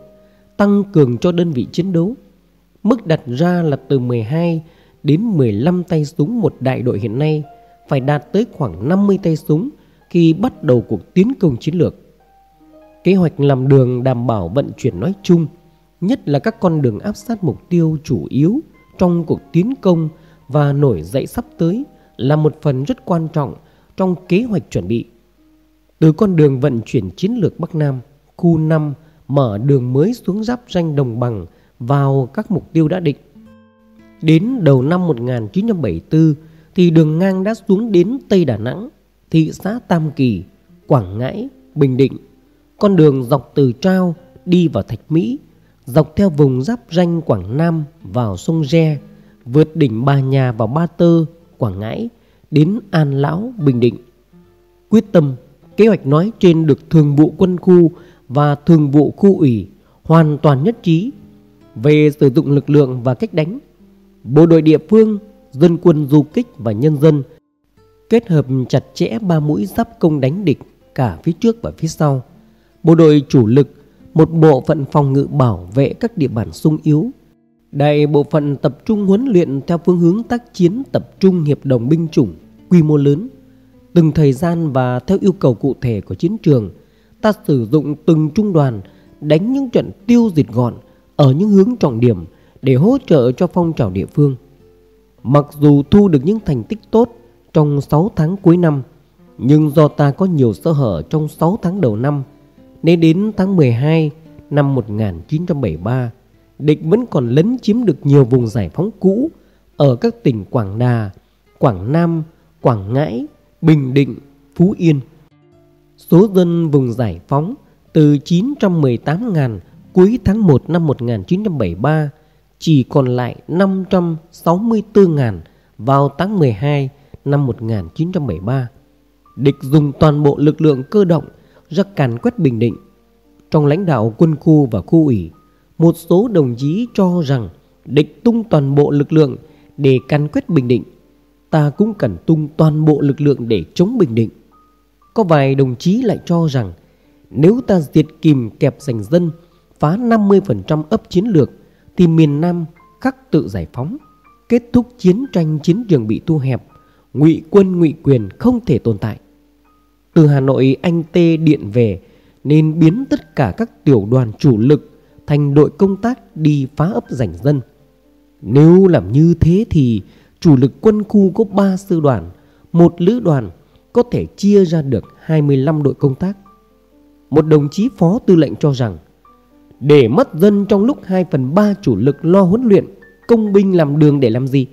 tăng cường cho đơn vị chiến đấu. Mức đặt ra là từ 12 đến 15 tay súng một đại đội hiện nay phải đạt tới khoảng 50 tay súng khi bắt đầu cuộc tiến công chiến lược. Kế hoạch làm đường đảm bảo vận chuyển nói chung, nhất là các con đường áp sát mục tiêu chủ yếu trong cuộc tiến công và nổi dậy sắp tới là một phần rất quan trọng trong kế hoạch chuẩn bị. Từ con đường vận chuyển chiến lược Bắc Nam, khu 5 mở đường mới xuống giáp ranh đồng bằng vào các mục tiêu đã định. Đến đầu năm 1974 thì đường ngang đã xuống đến Tây Đà Nẵng, thị xã Tam Kỳ, Quảng Ngãi, Bình Định. Con đường dọc từ Trao đi vào Thạch Mỹ, dọc theo vùng giáp ranh Quảng Nam vào sông Re, vượt đỉnh Bà Nhà vào Ba Tơ, Quảng Ngãi, đến An Lão, Bình Định. Quyết tâm, kế hoạch nói trên được thường vụ quân khu và thường vụ khu ủy hoàn toàn nhất trí về sử dụng lực lượng và cách đánh. Bộ đội địa phương, dân quân du kích và nhân dân kết hợp chặt chẽ ba mũi giáp công đánh địch cả phía trước và phía sau. Bộ đội chủ lực, một bộ phận phòng ngự bảo vệ các địa bàn sung yếu. Đại bộ phận tập trung huấn luyện theo phương hướng tác chiến tập trung hiệp đồng binh chủng quy mô lớn. Từng thời gian và theo yêu cầu cụ thể của chiến trường, ta sử dụng từng trung đoàn đánh những trận tiêu diệt gọn ở những hướng trọng điểm để hỗ trợ cho phong trào địa phương. Mặc dù thu được những thành tích tốt trong 6 tháng cuối năm, nhưng do ta có nhiều sơ hở trong 6 tháng đầu năm, nên đến tháng 12 năm 1973, địch vẫn còn lấn chiếm được nhiều vùng giải phóng cũ ở các tỉnh Quảng Đà, Quảng Nam, Quảng Ngãi, Bình Định, Phú Yên. Số dân vùng giải phóng từ 918.000 cuối tháng 1 năm 1973 chỉ còn lại 564.000 vào tháng 12 năm 1973. Địch dùng toàn bộ lực lượng cơ động ra càn quét Bình Định. Trong lãnh đạo quân khu và khu ủy, một số đồng chí cho rằng địch tung toàn bộ lực lượng để càn quét Bình Định. Ta cũng cần tung toàn bộ lực lượng để chống Bình Định. Có vài đồng chí lại cho rằng nếu ta diệt kìm kẹp giành dân, phá 50% ấp chiến lược thì miền Nam khắc tự giải phóng, kết thúc chiến tranh chiến trường bị thu hẹp, ngụy quân ngụy quyền không thể tồn tại. Từ Hà Nội anh Tê điện về nên biến tất cả các tiểu đoàn chủ lực thành đội công tác đi phá ấp giành dân. Nếu làm như thế thì chủ lực quân khu có 3 sư đoàn, một lữ đoàn có thể chia ra được 25 đội công tác. Một đồng chí phó tư lệnh cho rằng để mất dân trong lúc 2 phần 3 chủ lực lo huấn luyện Công binh làm đường để làm gì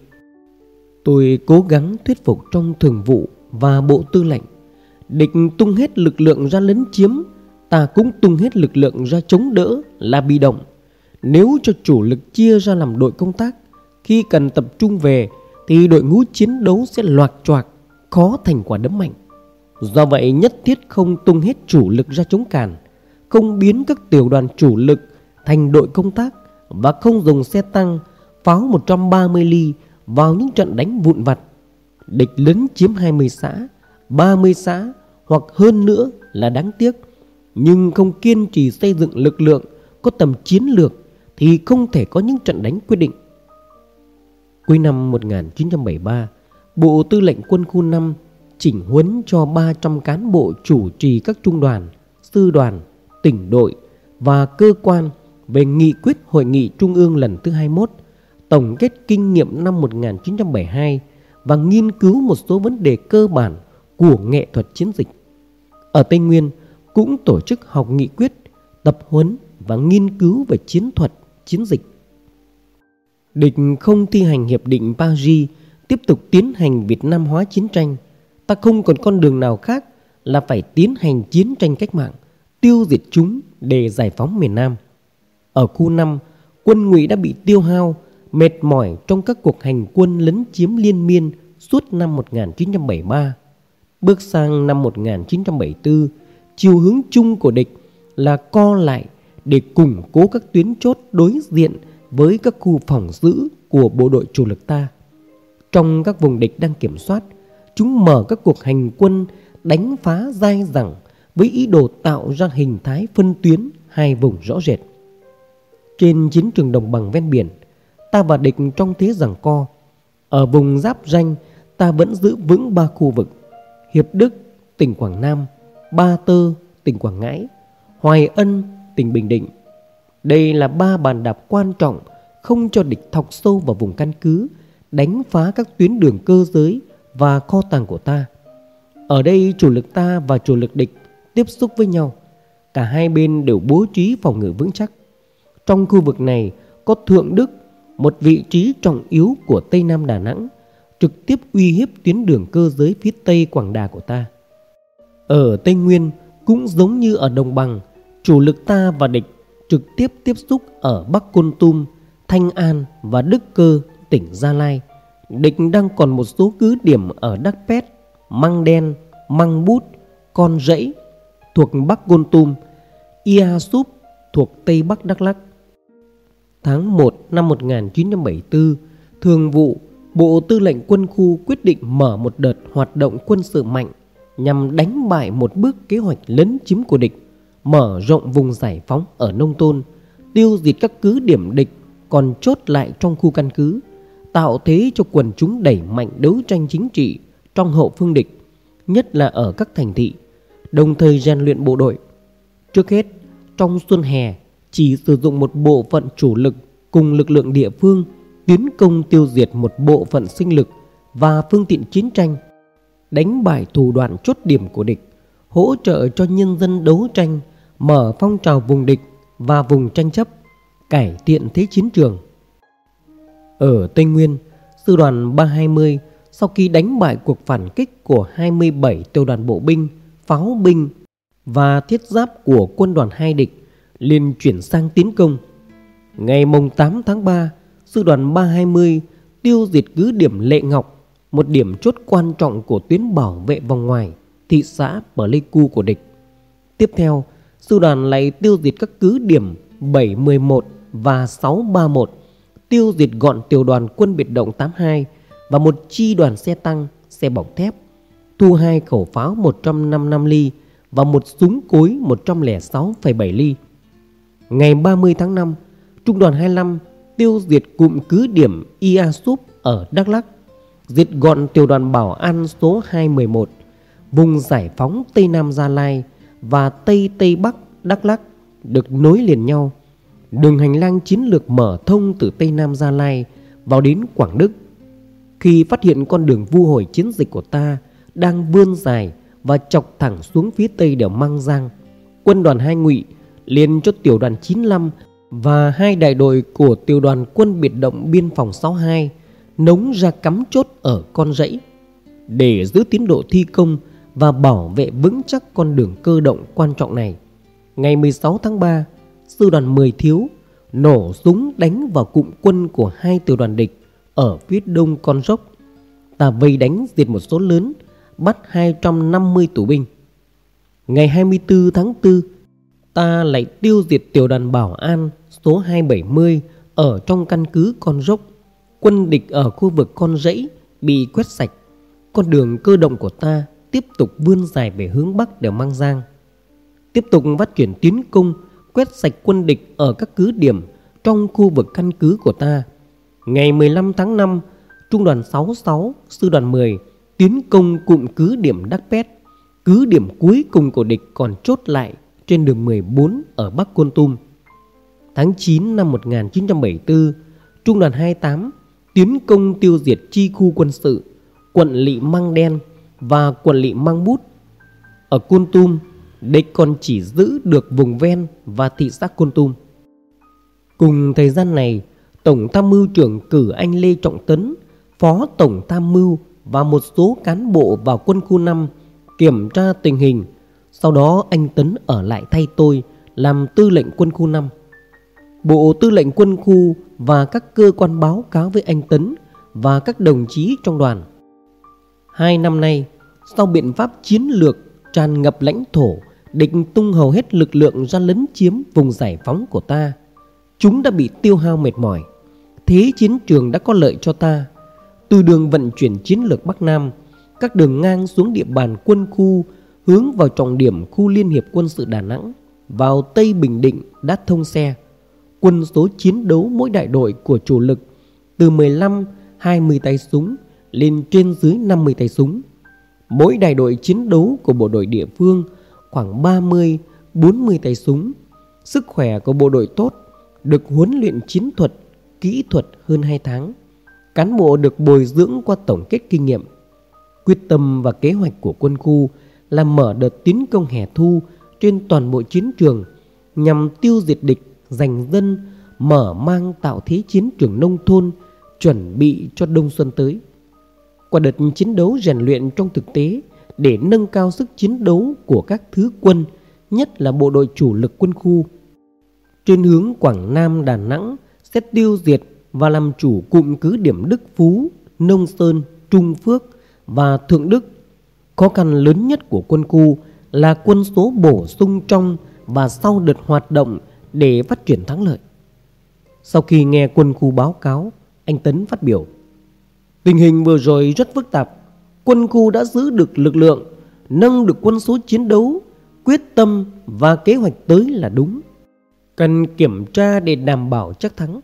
Tôi cố gắng thuyết phục trong thường vụ và bộ tư lệnh. Địch tung hết lực lượng ra lấn chiếm, Ta cũng tung hết lực lượng ra chống đỡ là bị động. Nếu cho chủ lực chia ra làm đội công tác, Khi cần tập trung về Thì đội ngũ chiến đấu sẽ loạt choạc, Khó thành quả đấm mạnh. Do vậy nhất thiết không tung hết chủ lực ra chống cản không biến các tiểu đoàn chủ lực thành đội công tác và không dùng xe tăng, pháo 130 ly vào những trận đánh vụn vặt. Địch lấn chiếm 20 xã, 30 xã hoặc hơn nữa là đáng tiếc. nhưng không kiên trì xây dựng lực lượng có tầm chiến lược thì không thể có những trận đánh quyết định. Cuối năm 1973, Bộ Tư lệnh Quân khu 5 chỉnh huấn cho 300 cán bộ chủ trì các trung đoàn, sư đoàn, tỉnh đội và cơ quan về nghị quyết Hội nghị Trung ương lần thứ 21, tổng kết kinh nghiệm năm 1972 và nghiên cứu một số vấn đề cơ bản của nghệ thuật chiến dịch. Ở Tây Nguyên cũng tổ chức học nghị quyết, tập huấn và nghiên cứu về chiến thuật, chiến dịch. Địch không thi hành hiệp định Paris tiếp tục tiến hành Việt Nam hóa chiến tranh. Ta không còn con đường nào khác là phải tiến hành chiến tranh cách mạng, tiêu diệt chúng để giải phóng miền Nam. Ở khu 5, quân ngụy đã bị tiêu hao, mệt mỏi trong các cuộc hành quân lấn chiếm liên miên suốt năm 1973. Bước sang năm 1974, chiều hướng chung của địch là co lại để củng cố các tuyến chốt đối diện với các khu phòng giữ của bộ đội chủ lực ta. Trong các vùng địch đang kiểm soát, chúng mở các cuộc hành quân đánh phá dai dẳng với ý đồ tạo ra hình thái phân tuyến hai vùng rõ rệt. Trên chiến trường đồng bằng ven biển, ta và địch trong thế giằng co. Ở vùng giáp ranh, ta vẫn giữ vững ba khu vực. Hiệp Đức, tỉnh Quảng Nam, Ba Tơ, tỉnh Quảng Ngãi, Hoài Ân, tỉnh Bình Định. Đây là ba bàn đạp quan trọng không cho địch thọc sâu vào vùng căn cứ, đánh phá các tuyến đường cơ giới và kho tàng của ta. Ở đây chủ lực ta và chủ lực địch tiếp xúc với nhau. Cả hai bên đều bố trí phòng ngự vững chắc. Trong khu vực này có Thượng Đức, một vị trí trọng yếu của Tây Nam Đà Nẵng, trực tiếp uy hiếp tuyến đường cơ giới phía Tây Quảng Đà của ta. Ở Tây Nguyên cũng giống như ở Đồng Bằng, chủ lực ta và địch trực tiếp tiếp xúc ở Bắc Côn Tum, Thanh An và Đức Cơ, tỉnh Gia Lai. Địch đang còn một số cứ điểm ở Đắc Pét, Măng Đen, Măng Bút, Con Rẫy thuộc Bắc Côn Tum, Ia Súp thuộc Tây Bắc Đắk lắc Tháng 1 năm 1974, Thường vụ Bộ Tư lệnh Quân khu quyết định mở một đợt hoạt động quân sự mạnh nhằm đánh bại một bước kế hoạch lấn chiếm của địch, mở rộng vùng giải phóng ở nông thôn, tiêu diệt các cứ điểm địch còn chốt lại trong khu căn cứ, tạo thế cho quần chúng đẩy mạnh đấu tranh chính trị trong hậu phương địch, nhất là ở các thành thị, đồng thời rèn luyện bộ đội. Trước hết, trong xuân hè, chỉ sử dụng một bộ phận chủ lực cùng lực lượng địa phương tiến công tiêu diệt một bộ phận sinh lực và phương tiện chiến tranh, đánh bại thủ đoạn chốt điểm của địch, hỗ trợ cho nhân dân đấu tranh, mở phong trào vùng địch và vùng tranh chấp, cải thiện thế chiến trường. Ở Tây Nguyên, sư đoàn 320 sau khi đánh bại cuộc phản kích của 27 tiểu đoàn bộ binh, pháo binh và thiết giáp của quân đoàn hai địch liền chuyển sang tiến công. Ngày mùng 8 tháng 3, sư đoàn 320 tiêu diệt cứ điểm Lệ Ngọc, một điểm chốt quan trọng của tuyến bảo vệ vòng ngoài thị xã Pleiku của địch. Tiếp theo, sư đoàn lại tiêu diệt các cứ điểm 711 và 631, tiêu diệt gọn tiểu đoàn quân biệt động 82 và một chi đoàn xe tăng, xe bọc thép, thu hai khẩu pháo 155 ly và một súng cối 106,7 ly. Ngày 30 tháng 5, Trung đoàn 25 tiêu diệt cụm cứ điểm Ia Súp ở Đắk Lắk, diệt gọn tiểu đoàn bảo an số 211, vùng giải phóng Tây Nam Gia Lai và Tây Tây Bắc Đắk Lắk được nối liền nhau. Đường hành lang chiến lược mở thông từ Tây Nam Gia Lai vào đến Quảng Đức. Khi phát hiện con đường vu hồi chiến dịch của ta đang vươn dài và chọc thẳng xuống phía tây đèo Mang Giang, quân đoàn hai ngụy liên cho tiểu đoàn 95 và hai đại đội của tiểu đoàn quân biệt động biên phòng 62 nống ra cắm chốt ở con rẫy để giữ tiến độ thi công và bảo vệ vững chắc con đường cơ động quan trọng này. Ngày 16 tháng 3, sư đoàn 10 thiếu nổ súng đánh vào cụm quân của hai tiểu đoàn địch ở phía đông con dốc. Ta vây đánh diệt một số lớn, bắt 250 tù binh. Ngày 24 tháng 4, ta lại tiêu diệt tiểu đoàn bảo an số 270 ở trong căn cứ con dốc. Quân địch ở khu vực con rẫy bị quét sạch. Con đường cơ động của ta tiếp tục vươn dài về hướng bắc để mang giang. tiếp tục phát triển tiến công, quét sạch quân địch ở các cứ điểm trong khu vực căn cứ của ta. Ngày 15 tháng 5, Trung đoàn 66, Sư đoàn 10 tiến công cụm cứ điểm Đắc Pét, cứ điểm cuối cùng của địch còn chốt lại trên đường 14 ở Bắc Côn Tum. Tháng 9 năm 1974, Trung đoàn 28 tiến công tiêu diệt chi khu quân sự, quận lị Măng Đen và quận lị Măng Bút. Ở Côn Tum, địch còn chỉ giữ được vùng ven và thị xã Côn Tum. Cùng thời gian này, Tổng tham mưu trưởng cử anh Lê Trọng Tấn, Phó Tổng tham mưu và một số cán bộ vào quân khu 5 kiểm tra tình hình. Sau đó anh Tấn ở lại thay tôi làm tư lệnh quân khu 5. Bộ tư lệnh quân khu và các cơ quan báo cáo với anh Tấn và các đồng chí trong đoàn. Hai năm nay, sau biện pháp chiến lược tràn ngập lãnh thổ, địch tung hầu hết lực lượng ra lấn chiếm vùng giải phóng của ta. Chúng đã bị tiêu hao mệt mỏi. Thế chiến trường đã có lợi cho ta. Từ đường vận chuyển chiến lược Bắc Nam, các đường ngang xuống địa bàn quân khu hướng vào trọng điểm khu Liên hiệp quân sự Đà Nẵng, vào Tây Bình Định đã thông xe. Quân số chiến đấu mỗi đại đội của chủ lực từ 15 20 tay súng lên trên dưới 50 tay súng. Mỗi đại đội chiến đấu của bộ đội địa phương khoảng 30 40 tay súng. Sức khỏe của bộ đội tốt, được huấn luyện chiến thuật, kỹ thuật hơn 2 tháng. Cán bộ được bồi dưỡng qua tổng kết kinh nghiệm. Quyết tâm và kế hoạch của quân khu là mở đợt tiến công hè thu trên toàn bộ chiến trường nhằm tiêu diệt địch, giành dân, mở mang tạo thế chiến trường nông thôn, chuẩn bị cho đông xuân tới. Qua đợt chiến đấu rèn luyện trong thực tế để nâng cao sức chiến đấu của các thứ quân, nhất là bộ đội chủ lực quân khu. Trên hướng Quảng Nam Đà Nẵng sẽ tiêu diệt và làm chủ cụm cứ điểm Đức Phú, Nông Sơn, Trung Phước và Thượng Đức. Khó khăn lớn nhất của quân khu là quân số bổ sung trong và sau đợt hoạt động để phát triển thắng lợi. Sau khi nghe quân khu báo cáo, anh Tấn phát biểu. Tình hình vừa rồi rất phức tạp. Quân khu đã giữ được lực lượng, nâng được quân số chiến đấu, quyết tâm và kế hoạch tới là đúng. Cần kiểm tra để đảm bảo chắc thắng.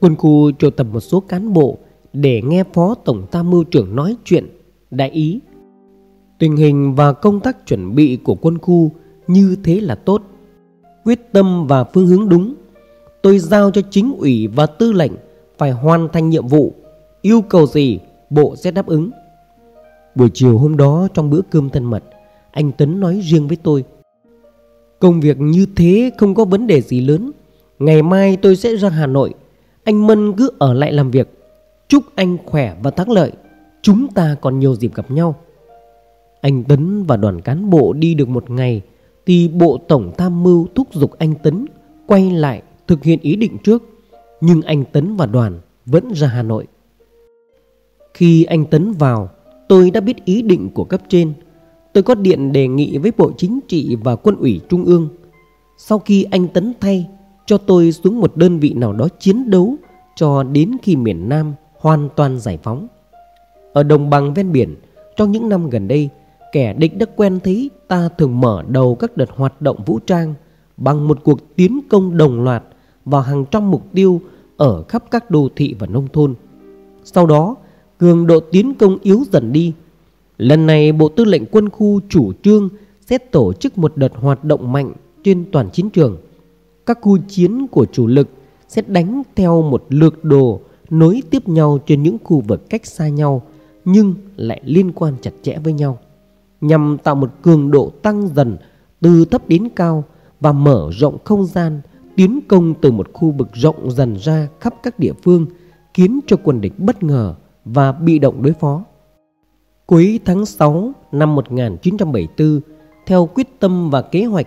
Quân khu triệu tập một số cán bộ để nghe Phó Tổng Tham mưu trưởng nói chuyện, đại ý. Tình hình và công tác chuẩn bị của quân khu như thế là tốt. Quyết tâm và phương hướng đúng. Tôi giao cho chính ủy và tư lệnh phải hoàn thành nhiệm vụ. Yêu cầu gì, bộ sẽ đáp ứng. Buổi chiều hôm đó trong bữa cơm thân mật, anh Tấn nói riêng với tôi. Công việc như thế không có vấn đề gì lớn. Ngày mai tôi sẽ ra Hà Nội anh Mân cứ ở lại làm việc Chúc anh khỏe và thắng lợi Chúng ta còn nhiều dịp gặp nhau anh Tấn và đoàn cán bộ đi được một ngày Thì Bộ Tổng Tham mưu thúc giục anh Tấn Quay lại thực hiện ý định trước Nhưng anh Tấn và đoàn vẫn ra Hà Nội. Khi anh Tấn vào Tôi đã biết ý định của cấp trên. Tôi có điện đề nghị với Bộ Chính trị và Quân ủy Trung ương. Sau khi anh Tấn thay cho tôi xuống một đơn vị nào đó chiến đấu cho đến khi miền Nam hoàn toàn giải phóng. Ở đồng bằng ven biển, trong những năm gần đây, kẻ địch đã quen thấy ta thường mở đầu các đợt hoạt động vũ trang bằng một cuộc tiến công đồng loạt vào hàng trăm mục tiêu ở khắp các đô thị và nông thôn. Sau đó, cường độ tiến công yếu dần đi. Lần này Bộ Tư lệnh Quân khu chủ trương sẽ tổ chức một đợt hoạt động mạnh trên toàn chiến trường – các khu chiến của chủ lực sẽ đánh theo một lược đồ nối tiếp nhau trên những khu vực cách xa nhau nhưng lại liên quan chặt chẽ với nhau nhằm tạo một cường độ tăng dần từ thấp đến cao và mở rộng không gian tiến công từ một khu vực rộng dần ra khắp các địa phương khiến cho quân địch bất ngờ và bị động đối phó. Cuối tháng 6 năm 1974, theo quyết tâm và kế hoạch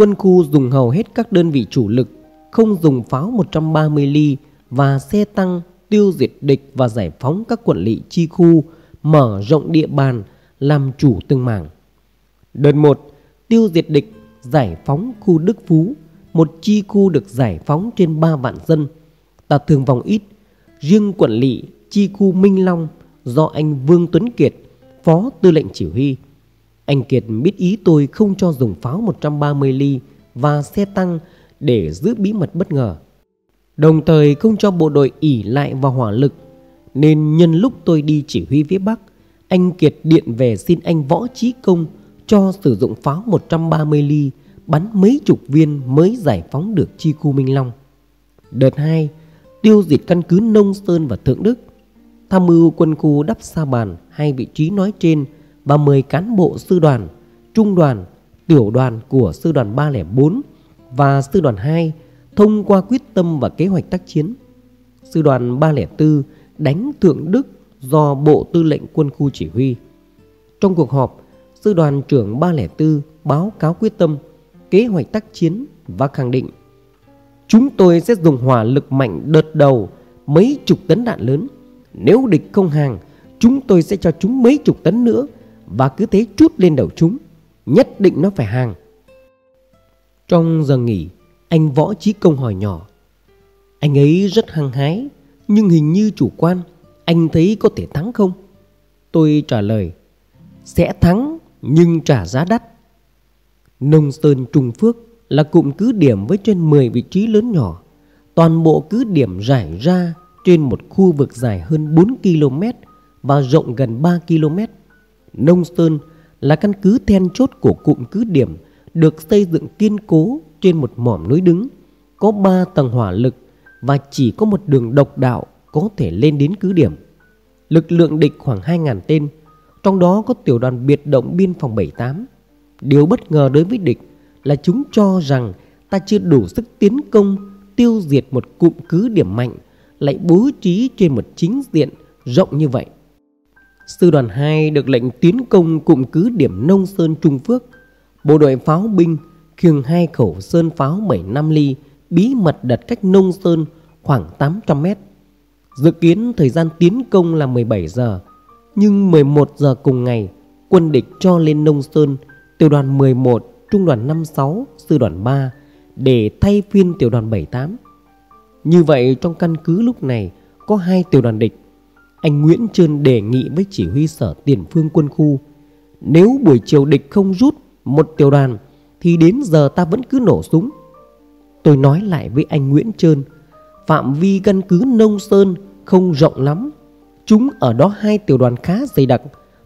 Quân khu dùng hầu hết các đơn vị chủ lực, không dùng pháo 130 ly và xe tăng tiêu diệt địch và giải phóng các quận lỵ chi khu, mở rộng địa bàn, làm chủ từng mảng. Đợt 1, tiêu diệt địch, giải phóng khu Đức Phú, một chi khu được giải phóng trên 3 vạn dân. Ta thường vòng ít, riêng quận lỵ, chi khu Minh Long do anh Vương Tuấn Kiệt, phó tư lệnh chỉ huy. Anh Kiệt biết ý tôi không cho dùng pháo 130 ly và xe tăng để giữ bí mật bất ngờ. Đồng thời không cho bộ đội ỉ lại vào hỏa lực Nên nhân lúc tôi đi chỉ huy phía Bắc anh Kiệt điện về xin anh Võ Trí Công Cho sử dụng pháo 130 ly, Bắn mấy chục viên mới giải phóng được chi khu Minh Long Đợt 2 Tiêu diệt căn cứ Nông Sơn và Thượng Đức Tham mưu quân khu đắp sa bàn Hai vị trí nói trên Và mời cán bộ sư đoàn, Trung đoàn, Tiểu đoàn của sư đoàn 304 Và sư đoàn 2 thông qua quyết tâm và kế hoạch tác chiến. Sư đoàn 304 đánh Thượng Đức do Bộ Tư lệnh Quân khu chỉ huy. Trong cuộc họp, Sư đoàn trưởng 304 báo cáo quyết tâm, kế hoạch tác chiến và khẳng định Chúng tôi sẽ dùng hỏa lực mạnh đợt đầu mấy chục tấn đạn lớn. Nếu địch không hàng, chúng tôi sẽ cho chúng mấy chục tấn nữa và cứ thế chút lên đầu chúng. Nhất định nó phải hàng. Trong giờ nghỉ, anh Võ Chí Công hỏi nhỏ Anh ấy rất hăng hái Nhưng hình như chủ quan anh thấy có thể thắng không? Tôi trả lời, Sẽ thắng nhưng trả giá đắt. Nông Sơn Trung Phước là cụm cứ điểm với trên 10 vị trí lớn nhỏ. Toàn bộ cứ điểm rải ra trên một khu vực dài hơn 4 km và rộng gần 3 km. Nông Sơn là căn cứ then chốt của cụm cứ điểm được xây dựng kiên cố trên một mỏm núi đứng, có 3 tầng hỏa lực và chỉ có một đường độc đạo có thể lên đến cứ điểm. Lực lượng địch khoảng 2.000 tên, trong đó có tiểu đoàn biệt động biên phòng 78. Điều bất ngờ đối với địch là chúng cho rằng ta chưa đủ sức tiến công tiêu diệt một cụm cứ điểm mạnh lại bố trí trên một chính diện rộng như vậy. Sư đoàn 2 được lệnh tiến công cụm cứ điểm Nông Sơn Trung Phước. Bộ đội pháo binh khiêng hai khẩu sơn pháo 75 ly bí mật đặt cách nông sơn khoảng 800 mét. Dự kiến thời gian tiến công là 17 giờ, nhưng 11 giờ cùng ngày, quân địch cho lên nông sơn tiểu đoàn 11, trung đoàn 56, sư đoàn 3 để thay phiên tiểu đoàn 78. Như vậy trong căn cứ lúc này có hai tiểu đoàn địch. Anh Nguyễn Trơn đề nghị với chỉ huy sở tiền phương quân khu nếu buổi chiều địch không rút một tiểu đoàn thì đến giờ ta vẫn cứ nổ súng Tôi nói lại với anh Nguyễn Trơn Phạm vi căn cứ Nông Sơn không rộng lắm. Chúng ở đó hai tiểu đoàn khá dày đặc,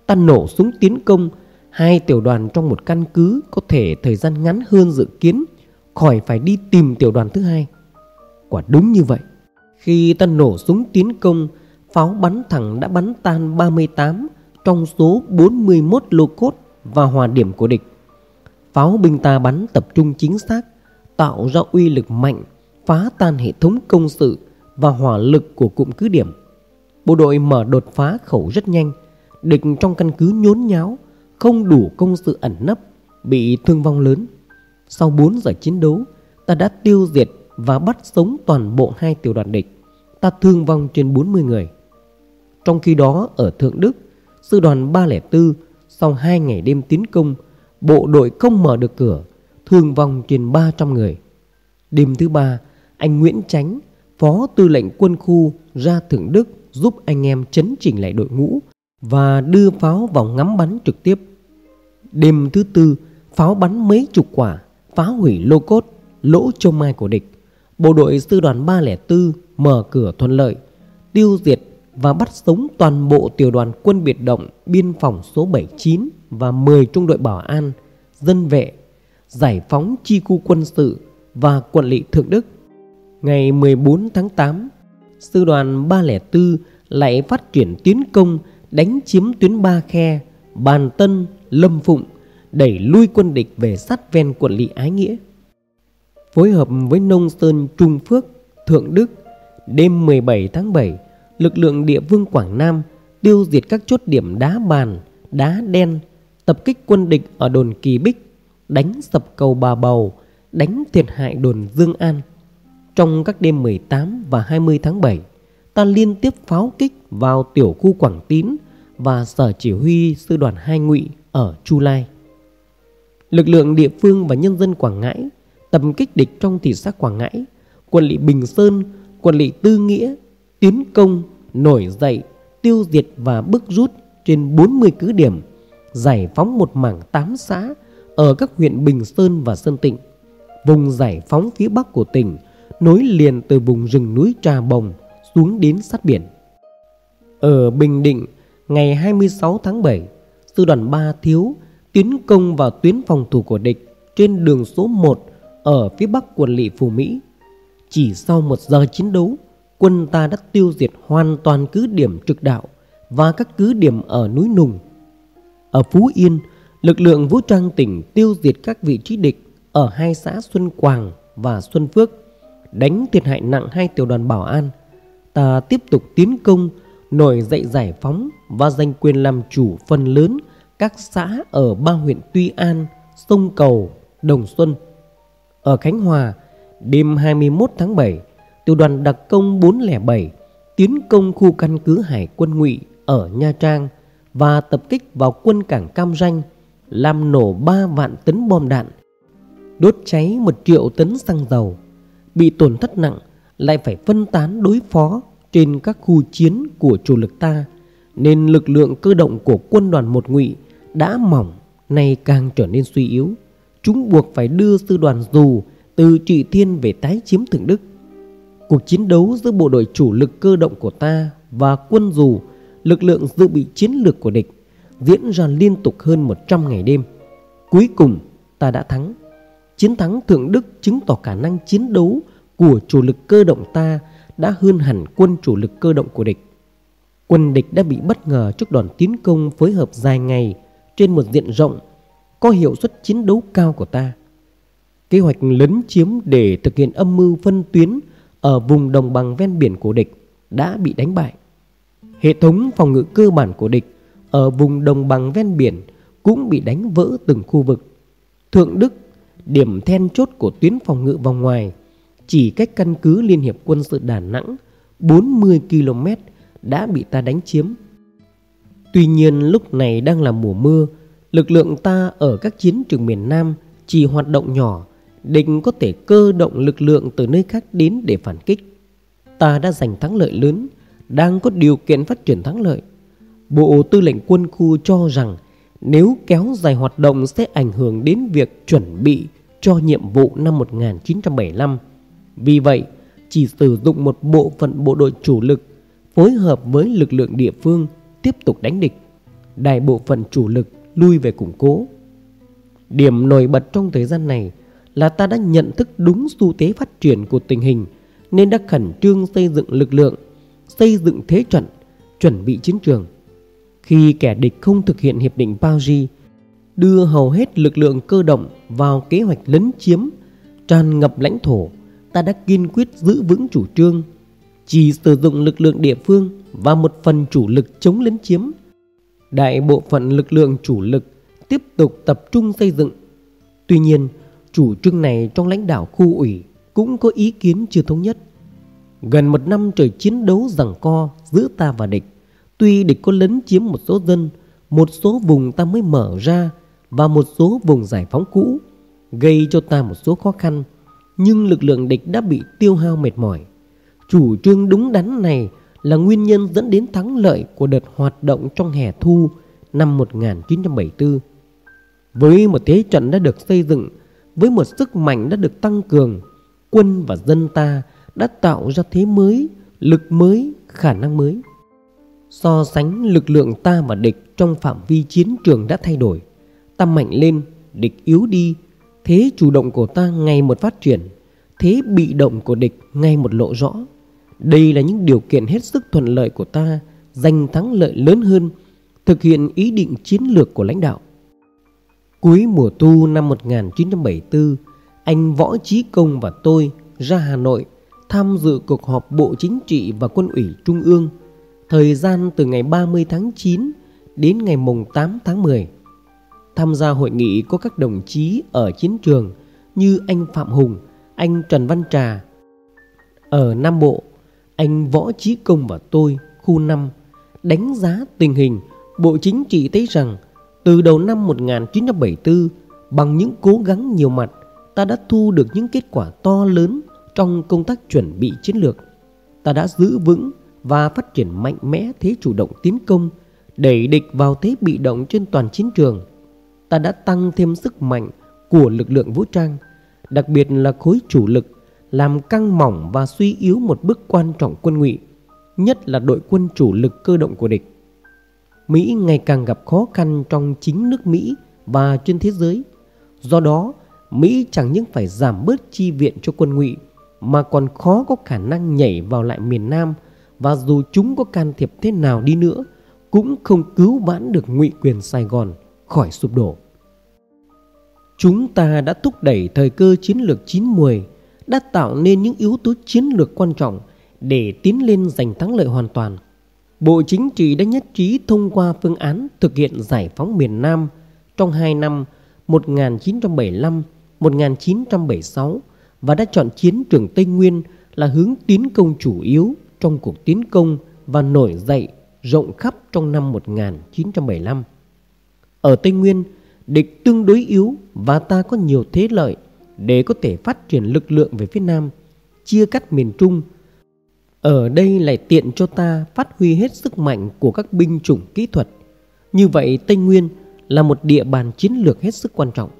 Ta nổ súng tiến công. Hai tiểu đoàn trong một căn cứ Có thể thời gian ngắn hơn dự kiến, Khỏi phải đi tìm tiểu đoàn thứ hai. Quả đúng như vậy. Khi ta nổ súng tiến công, Pháo bắn thẳng đã bắn tan 38 Trong số 41 lô cốt Và hòa điểm của địch. Pháo binh ta bắn tập trung chính xác, Tạo ra uy lực mạnh Phá tan hệ thống công sự Và hỏa lực của cụm cứ điểm. Bộ đội mở đột phá khẩu rất nhanh Địch trong căn cứ nhốn nháo Không đủ công sự ẩn nấp Bị thương vong lớn. Sau 4 giờ chiến đấu Ta đã tiêu diệt và bắt sống toàn bộ hai tiểu đoàn địch. Ta thương vong trên 40 người. Trong khi đó ở Thượng Đức Sư đoàn 304 Sau 2 ngày đêm tiến công bộ đội không mở được cửa, thương vong trên 300 người. Đêm thứ ba, anh Nguyễn Chánh, phó tư lệnh quân khu ra Thượng Đức giúp anh em chấn chỉnh lại đội ngũ và đưa pháo vào ngắm bắn trực tiếp. Đêm thứ tư, pháo bắn mấy chục quả, phá hủy lô cốt, lỗ trông mai của địch. Bộ đội sư đoàn 304 mở cửa thuận lợi, tiêu diệt và bắt sống toàn bộ tiểu đoàn quân biệt động biên phòng số 79 và 10 trung đội bảo an, dân vệ, giải phóng chi khu quân sự và quận lỵ Thượng Đức. Ngày 14 tháng 8, sư đoàn 304 lại phát triển tiến công đánh chiếm tuyến Ba Khe, Bàn Tân, Lâm Phụng, đẩy lui quân địch về sát ven quận lỵ Ái Nghĩa. Phối hợp với Nông Sơn Trung Phước, Thượng Đức, đêm 17 tháng 7, lực lượng địa phương Quảng Nam tiêu diệt các chốt điểm đá bàn, đá đen, tập kích quân địch ở đồn Kỳ Bích, đánh sập cầu Bà Bầu, đánh thiệt hại đồn Dương An. Trong các đêm 18 và 20 tháng 7, ta liên tiếp pháo kích vào tiểu khu Quảng Tín và sở chỉ huy sư đoàn hai ngụy ở Chu Lai. Lực lượng địa phương và nhân dân Quảng Ngãi tập kích địch trong thị xã Quảng Ngãi, quân lỵ Bình Sơn, quân lỵ Tư Nghĩa, tiến công, nổi dậy, tiêu diệt và bức rút trên 40 cứ điểm giải phóng một mảng 8 xã ở các huyện Bình Sơn và Sơn Tịnh. Vùng giải phóng phía bắc của tỉnh nối liền từ vùng rừng núi Trà Bồng xuống đến sát biển. Ở Bình Định, ngày 26 tháng 7, sư đoàn 3 Thiếu tiến công vào tuyến phòng thủ của địch trên đường số 1 ở phía bắc quận lỵ Phù Mỹ. Chỉ sau một giờ chiến đấu, quân ta đã tiêu diệt hoàn toàn cứ điểm trực đạo và các cứ điểm ở núi Nùng. Ở Phú Yên, lực lượng vũ trang tỉnh tiêu diệt các vị trí địch ở hai xã Xuân Quảng và Xuân Phước, đánh thiệt hại nặng hai tiểu đoàn bảo an. Ta tiếp tục tiến công, nổi dậy giải phóng và giành quyền làm chủ phần lớn các xã ở ba huyện Tuy An, Sông Cầu, Đồng Xuân. Ở Khánh Hòa, đêm 21 tháng 7, tiểu đoàn đặc công 407 tiến công khu căn cứ hải quân ngụy ở Nha Trang và tập kích vào quân cảng Cam Ranh, làm nổ 3 vạn tấn bom đạn, đốt cháy 1 triệu tấn xăng dầu, bị tổn thất nặng lại phải phân tán đối phó trên các khu chiến của chủ lực ta, nên lực lượng cơ động của quân đoàn một ngụy đã mỏng, nay càng trở nên suy yếu. Chúng buộc phải đưa sư đoàn dù từ Trị Thiên về tái chiếm Thượng Đức. Cuộc chiến đấu giữa bộ đội chủ lực cơ động của ta và quân dù, lực lượng dự bị chiến lược của địch, diễn ra liên tục hơn 100 ngày đêm. Cuối cùng, ta đã thắng. Chiến thắng Thượng Đức chứng tỏ khả năng chiến đấu của chủ lực cơ động ta đã hơn hẳn quân chủ lực cơ động của địch. Quân địch đã bị bất ngờ trước đòn tiến công phối hợp dài ngày trên một diện rộng, có hiệu suất chiến đấu cao của ta. Kế hoạch lấn chiếm để thực hiện âm mưu phân tuyến ở vùng đồng bằng ven biển của địch đã bị đánh bại. Hệ thống phòng ngự cơ bản của địch ở vùng đồng bằng ven biển cũng bị đánh vỡ từng khu vực. Thượng Đức, điểm then chốt của tuyến phòng ngự vòng ngoài, chỉ cách căn cứ Liên hiệp quân sự Đà Nẵng 40 km đã bị ta đánh chiếm. Tuy nhiên lúc này đang là mùa mưa, lực lượng ta ở các chiến trường miền Nam chỉ hoạt động nhỏ định có thể cơ động lực lượng từ nơi khác đến để phản kích. Ta đã giành thắng lợi lớn, đang có điều kiện phát triển thắng lợi. Bộ Tư lệnh quân khu cho rằng nếu kéo dài hoạt động sẽ ảnh hưởng đến việc chuẩn bị cho nhiệm vụ năm 1975. Vì vậy, chỉ sử dụng một bộ phận bộ đội chủ lực phối hợp với lực lượng địa phương tiếp tục đánh địch. Đại bộ phận chủ lực lui về củng cố. Điểm nổi bật trong thời gian này là ta đã nhận thức đúng xu thế phát triển của tình hình nên đã khẩn trương xây dựng lực lượng, xây dựng thế trận, chuẩn bị chiến trường. Khi kẻ địch không thực hiện hiệp định Paris, đưa hầu hết lực lượng cơ động vào kế hoạch lấn chiếm, tràn ngập lãnh thổ, ta đã kiên quyết giữ vững chủ trương, chỉ sử dụng lực lượng địa phương và một phần chủ lực chống lấn chiếm. Đại bộ phận lực lượng chủ lực tiếp tục tập trung xây dựng. Tuy nhiên, Chủ trương này trong lãnh đạo khu ủy cũng có ý kiến chưa thống nhất. Gần một năm trời chiến đấu giằng co giữa ta và địch, tuy địch có lấn chiếm một số dân, một số vùng ta mới mở ra và một số vùng giải phóng cũ, gây cho ta một số khó khăn, nhưng lực lượng địch đã bị tiêu hao mệt mỏi. Chủ trương đúng đắn này là nguyên nhân dẫn đến thắng lợi của đợt hoạt động trong hè thu năm 1974. Với một thế trận đã được xây dựng với một sức mạnh đã được tăng cường, quân và dân ta đã tạo ra thế mới, lực mới, khả năng mới. So sánh lực lượng ta và địch trong phạm vi chiến trường đã thay đổi. Ta mạnh lên, địch yếu đi, thế chủ động của ta ngày một phát triển, thế bị động của địch ngày một lộ rõ. Đây là những điều kiện hết sức thuận lợi của ta giành thắng lợi lớn hơn, thực hiện ý định chiến lược của lãnh đạo. Cuối mùa thu năm 1974, anh Võ Trí Công và tôi ra Hà Nội tham dự cuộc họp Bộ Chính trị và Quân ủy Trung ương thời gian từ ngày 30 tháng 9 đến ngày mùng 8 tháng 10. Tham gia hội nghị có các đồng chí ở chiến trường như anh Phạm Hùng, anh Trần Văn Trà. Ở Nam Bộ, anh Võ Chí Công và tôi, khu 5, đánh giá tình hình Bộ Chính trị thấy rằng từ đầu năm 1974, bằng những cố gắng nhiều mặt, ta đã thu được những kết quả to lớn trong công tác chuẩn bị chiến lược. Ta đã giữ vững và phát triển mạnh mẽ thế chủ động tiến công, đẩy địch vào thế bị động trên toàn chiến trường. Ta đã tăng thêm sức mạnh của lực lượng vũ trang, đặc biệt là khối chủ lực, làm căng mỏng và suy yếu một bước quan trọng quân ngụy, nhất là đội quân chủ lực cơ động của địch. Mỹ ngày càng gặp khó khăn trong chính nước Mỹ và trên thế giới. Do đó, Mỹ chẳng những phải giảm bớt chi viện cho quân ngụy mà còn khó có khả năng nhảy vào lại miền Nam và dù chúng có can thiệp thế nào đi nữa cũng không cứu vãn được ngụy quyền Sài Gòn khỏi sụp đổ. Chúng ta đã thúc đẩy thời cơ chiến lược chín mùi, đã tạo nên những yếu tố chiến lược quan trọng để tiến lên giành thắng lợi hoàn toàn. Bộ Chính trị đã nhất trí thông qua phương án thực hiện giải phóng miền Nam trong 2 năm 1975-1976 và đã chọn chiến trường Tây Nguyên là hướng tiến công chủ yếu trong cuộc tiến công và nổi dậy rộng khắp trong năm 1975. Ở Tây Nguyên, địch tương đối yếu và ta có nhiều thế lợi để có thể phát triển lực lượng về phía Nam, chia cắt miền Trung. Ở đây lại tiện cho ta phát huy hết sức mạnh của các binh chủng kỹ thuật. Như vậy Tây Nguyên là một địa bàn chiến lược hết sức quan trọng.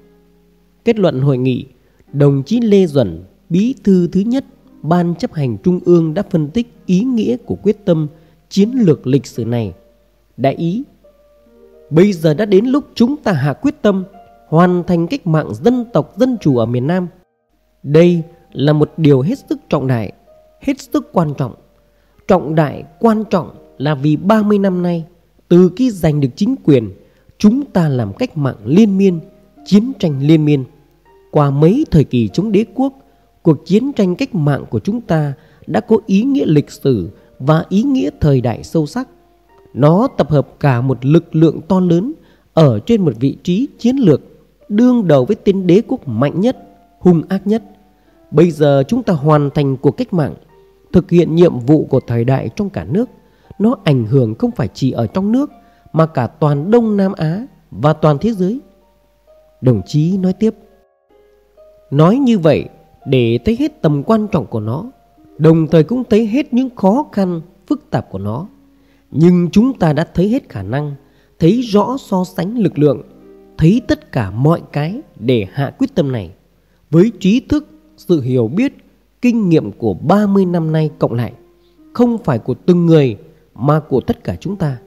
Kết luận hội nghị, đồng chí Lê Duẩn, bí thư thứ nhất Ban chấp hành Trung ương đã phân tích ý nghĩa của quyết tâm chiến lược lịch sử này. Đại ý, bây giờ đã đến lúc chúng ta hạ quyết tâm hoàn thành cách mạng dân tộc dân chủ ở miền Nam. Đây là một điều hết sức trọng đại, hết sức quan trọng. Trọng đại quan trọng là vì 30 năm nay, từ khi giành được chính quyền, chúng ta làm cách mạng liên miên, chiến tranh liên miên. Qua mấy thời kỳ chống đế quốc, cuộc chiến tranh cách mạng của chúng ta đã có ý nghĩa lịch sử và ý nghĩa thời đại sâu sắc. Nó tập hợp cả một lực lượng to lớn ở trên một vị trí chiến lược đương đầu với tên đế quốc mạnh nhất, hung ác nhất. Bây giờ chúng ta hoàn thành cuộc cách mạng, thực hiện nhiệm vụ của thời đại trong cả nước. Nó ảnh hưởng không phải chỉ ở trong nước mà cả toàn Đông Nam Á và toàn thế giới. Đồng chí nói tiếp. Nói như vậy để thấy hết tầm quan trọng của nó, đồng thời cũng thấy hết những khó khăn, phức tạp của nó. Nhưng chúng ta đã thấy hết khả năng, thấy rõ so sánh lực lượng, thấy tất cả mọi cái để hạ quyết tâm này. Với trí thức, sự hiểu biết, kinh nghiệm của 30 năm nay cộng lại, không phải của từng người mà của tất cả chúng ta.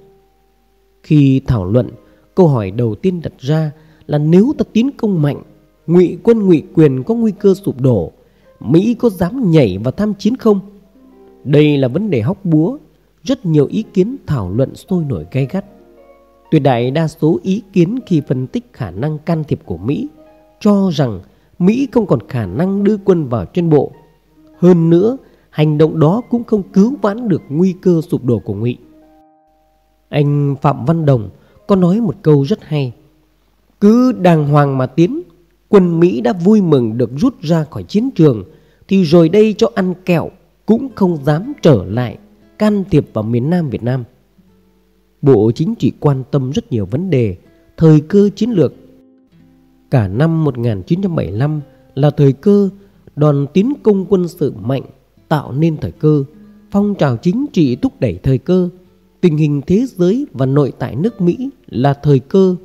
Khi thảo luận, câu hỏi đầu tiên đặt ra là nếu ta tiến công mạnh ngụy quân ngụy quyền có nguy cơ sụp đổ. Mỹ có dám nhảy vào tham chiến không? Đây là vấn đề hóc búa. Rất nhiều ý kiến thảo luận sôi nổi gay gắt. Tuyệt đại đa số ý kiến khi phân tích khả năng can thiệp của Mỹ Cho rằng Mỹ không còn khả năng đưa quân vào trên bộ. Hơn nữa, hành động đó cũng không cứu vãn được nguy cơ sụp đổ của Ngụy. Anh Phạm Văn Đồng có nói một câu rất hay. Cứ đàng hoàng mà tiến quân Mỹ đã vui mừng được rút ra khỏi chiến trường thì rồi đây cho ăn kẹo cũng không dám trở lại can thiệp vào miền Nam Việt Nam. Bộ Chính trị quan tâm rất nhiều vấn đề, thời cơ chiến lược. Cả năm 1975 là thời cơ đòn tiến công quân sự mạnh tạo nên thời cơ, phong trào chính trị thúc đẩy thời cơ, tình hình thế giới và nội tại nước Mỹ là thời cơ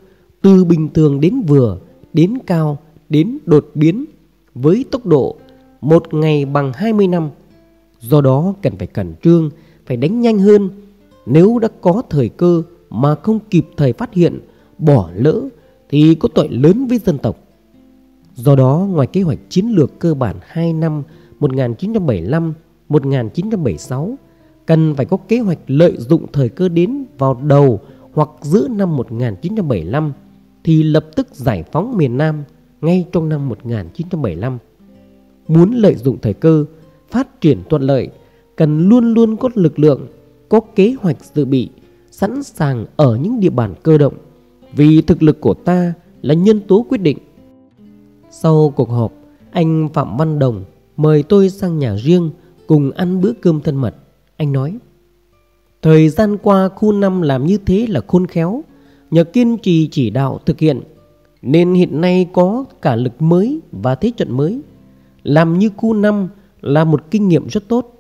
từ bình thường đến vừa, đến cao đến đột biến với tốc độ một ngày bằng 20 năm. Do đó cần phải cẩn trương, phải đánh nhanh hơn. Nếu đã có thời cơ mà không kịp thời phát hiện, bỏ lỡ thì có tội lớn với dân tộc. Do đó ngoài kế hoạch chiến lược cơ bản 2 năm 1975-1976 cần phải có kế hoạch lợi dụng thời cơ đến vào đầu hoặc giữa năm 1975 thì lập tức giải phóng miền Nam ngay trong năm 1975. Muốn lợi dụng thời cơ, phát triển thuận lợi, cần luôn luôn có lực lượng, có kế hoạch dự bị, sẵn sàng ở những địa bàn cơ động, vì thực lực của ta là nhân tố quyết định. Sau cuộc họp, anh Phạm Văn Đồng mời tôi sang nhà riêng cùng ăn bữa cơm thân mật. Anh nói, thời gian qua khu 5 làm như thế là khôn khéo, nhờ kiên trì chỉ đạo thực hiện nên hiện nay có cả lực mới và thế trận mới. Làm như khu 5 là một kinh nghiệm rất tốt.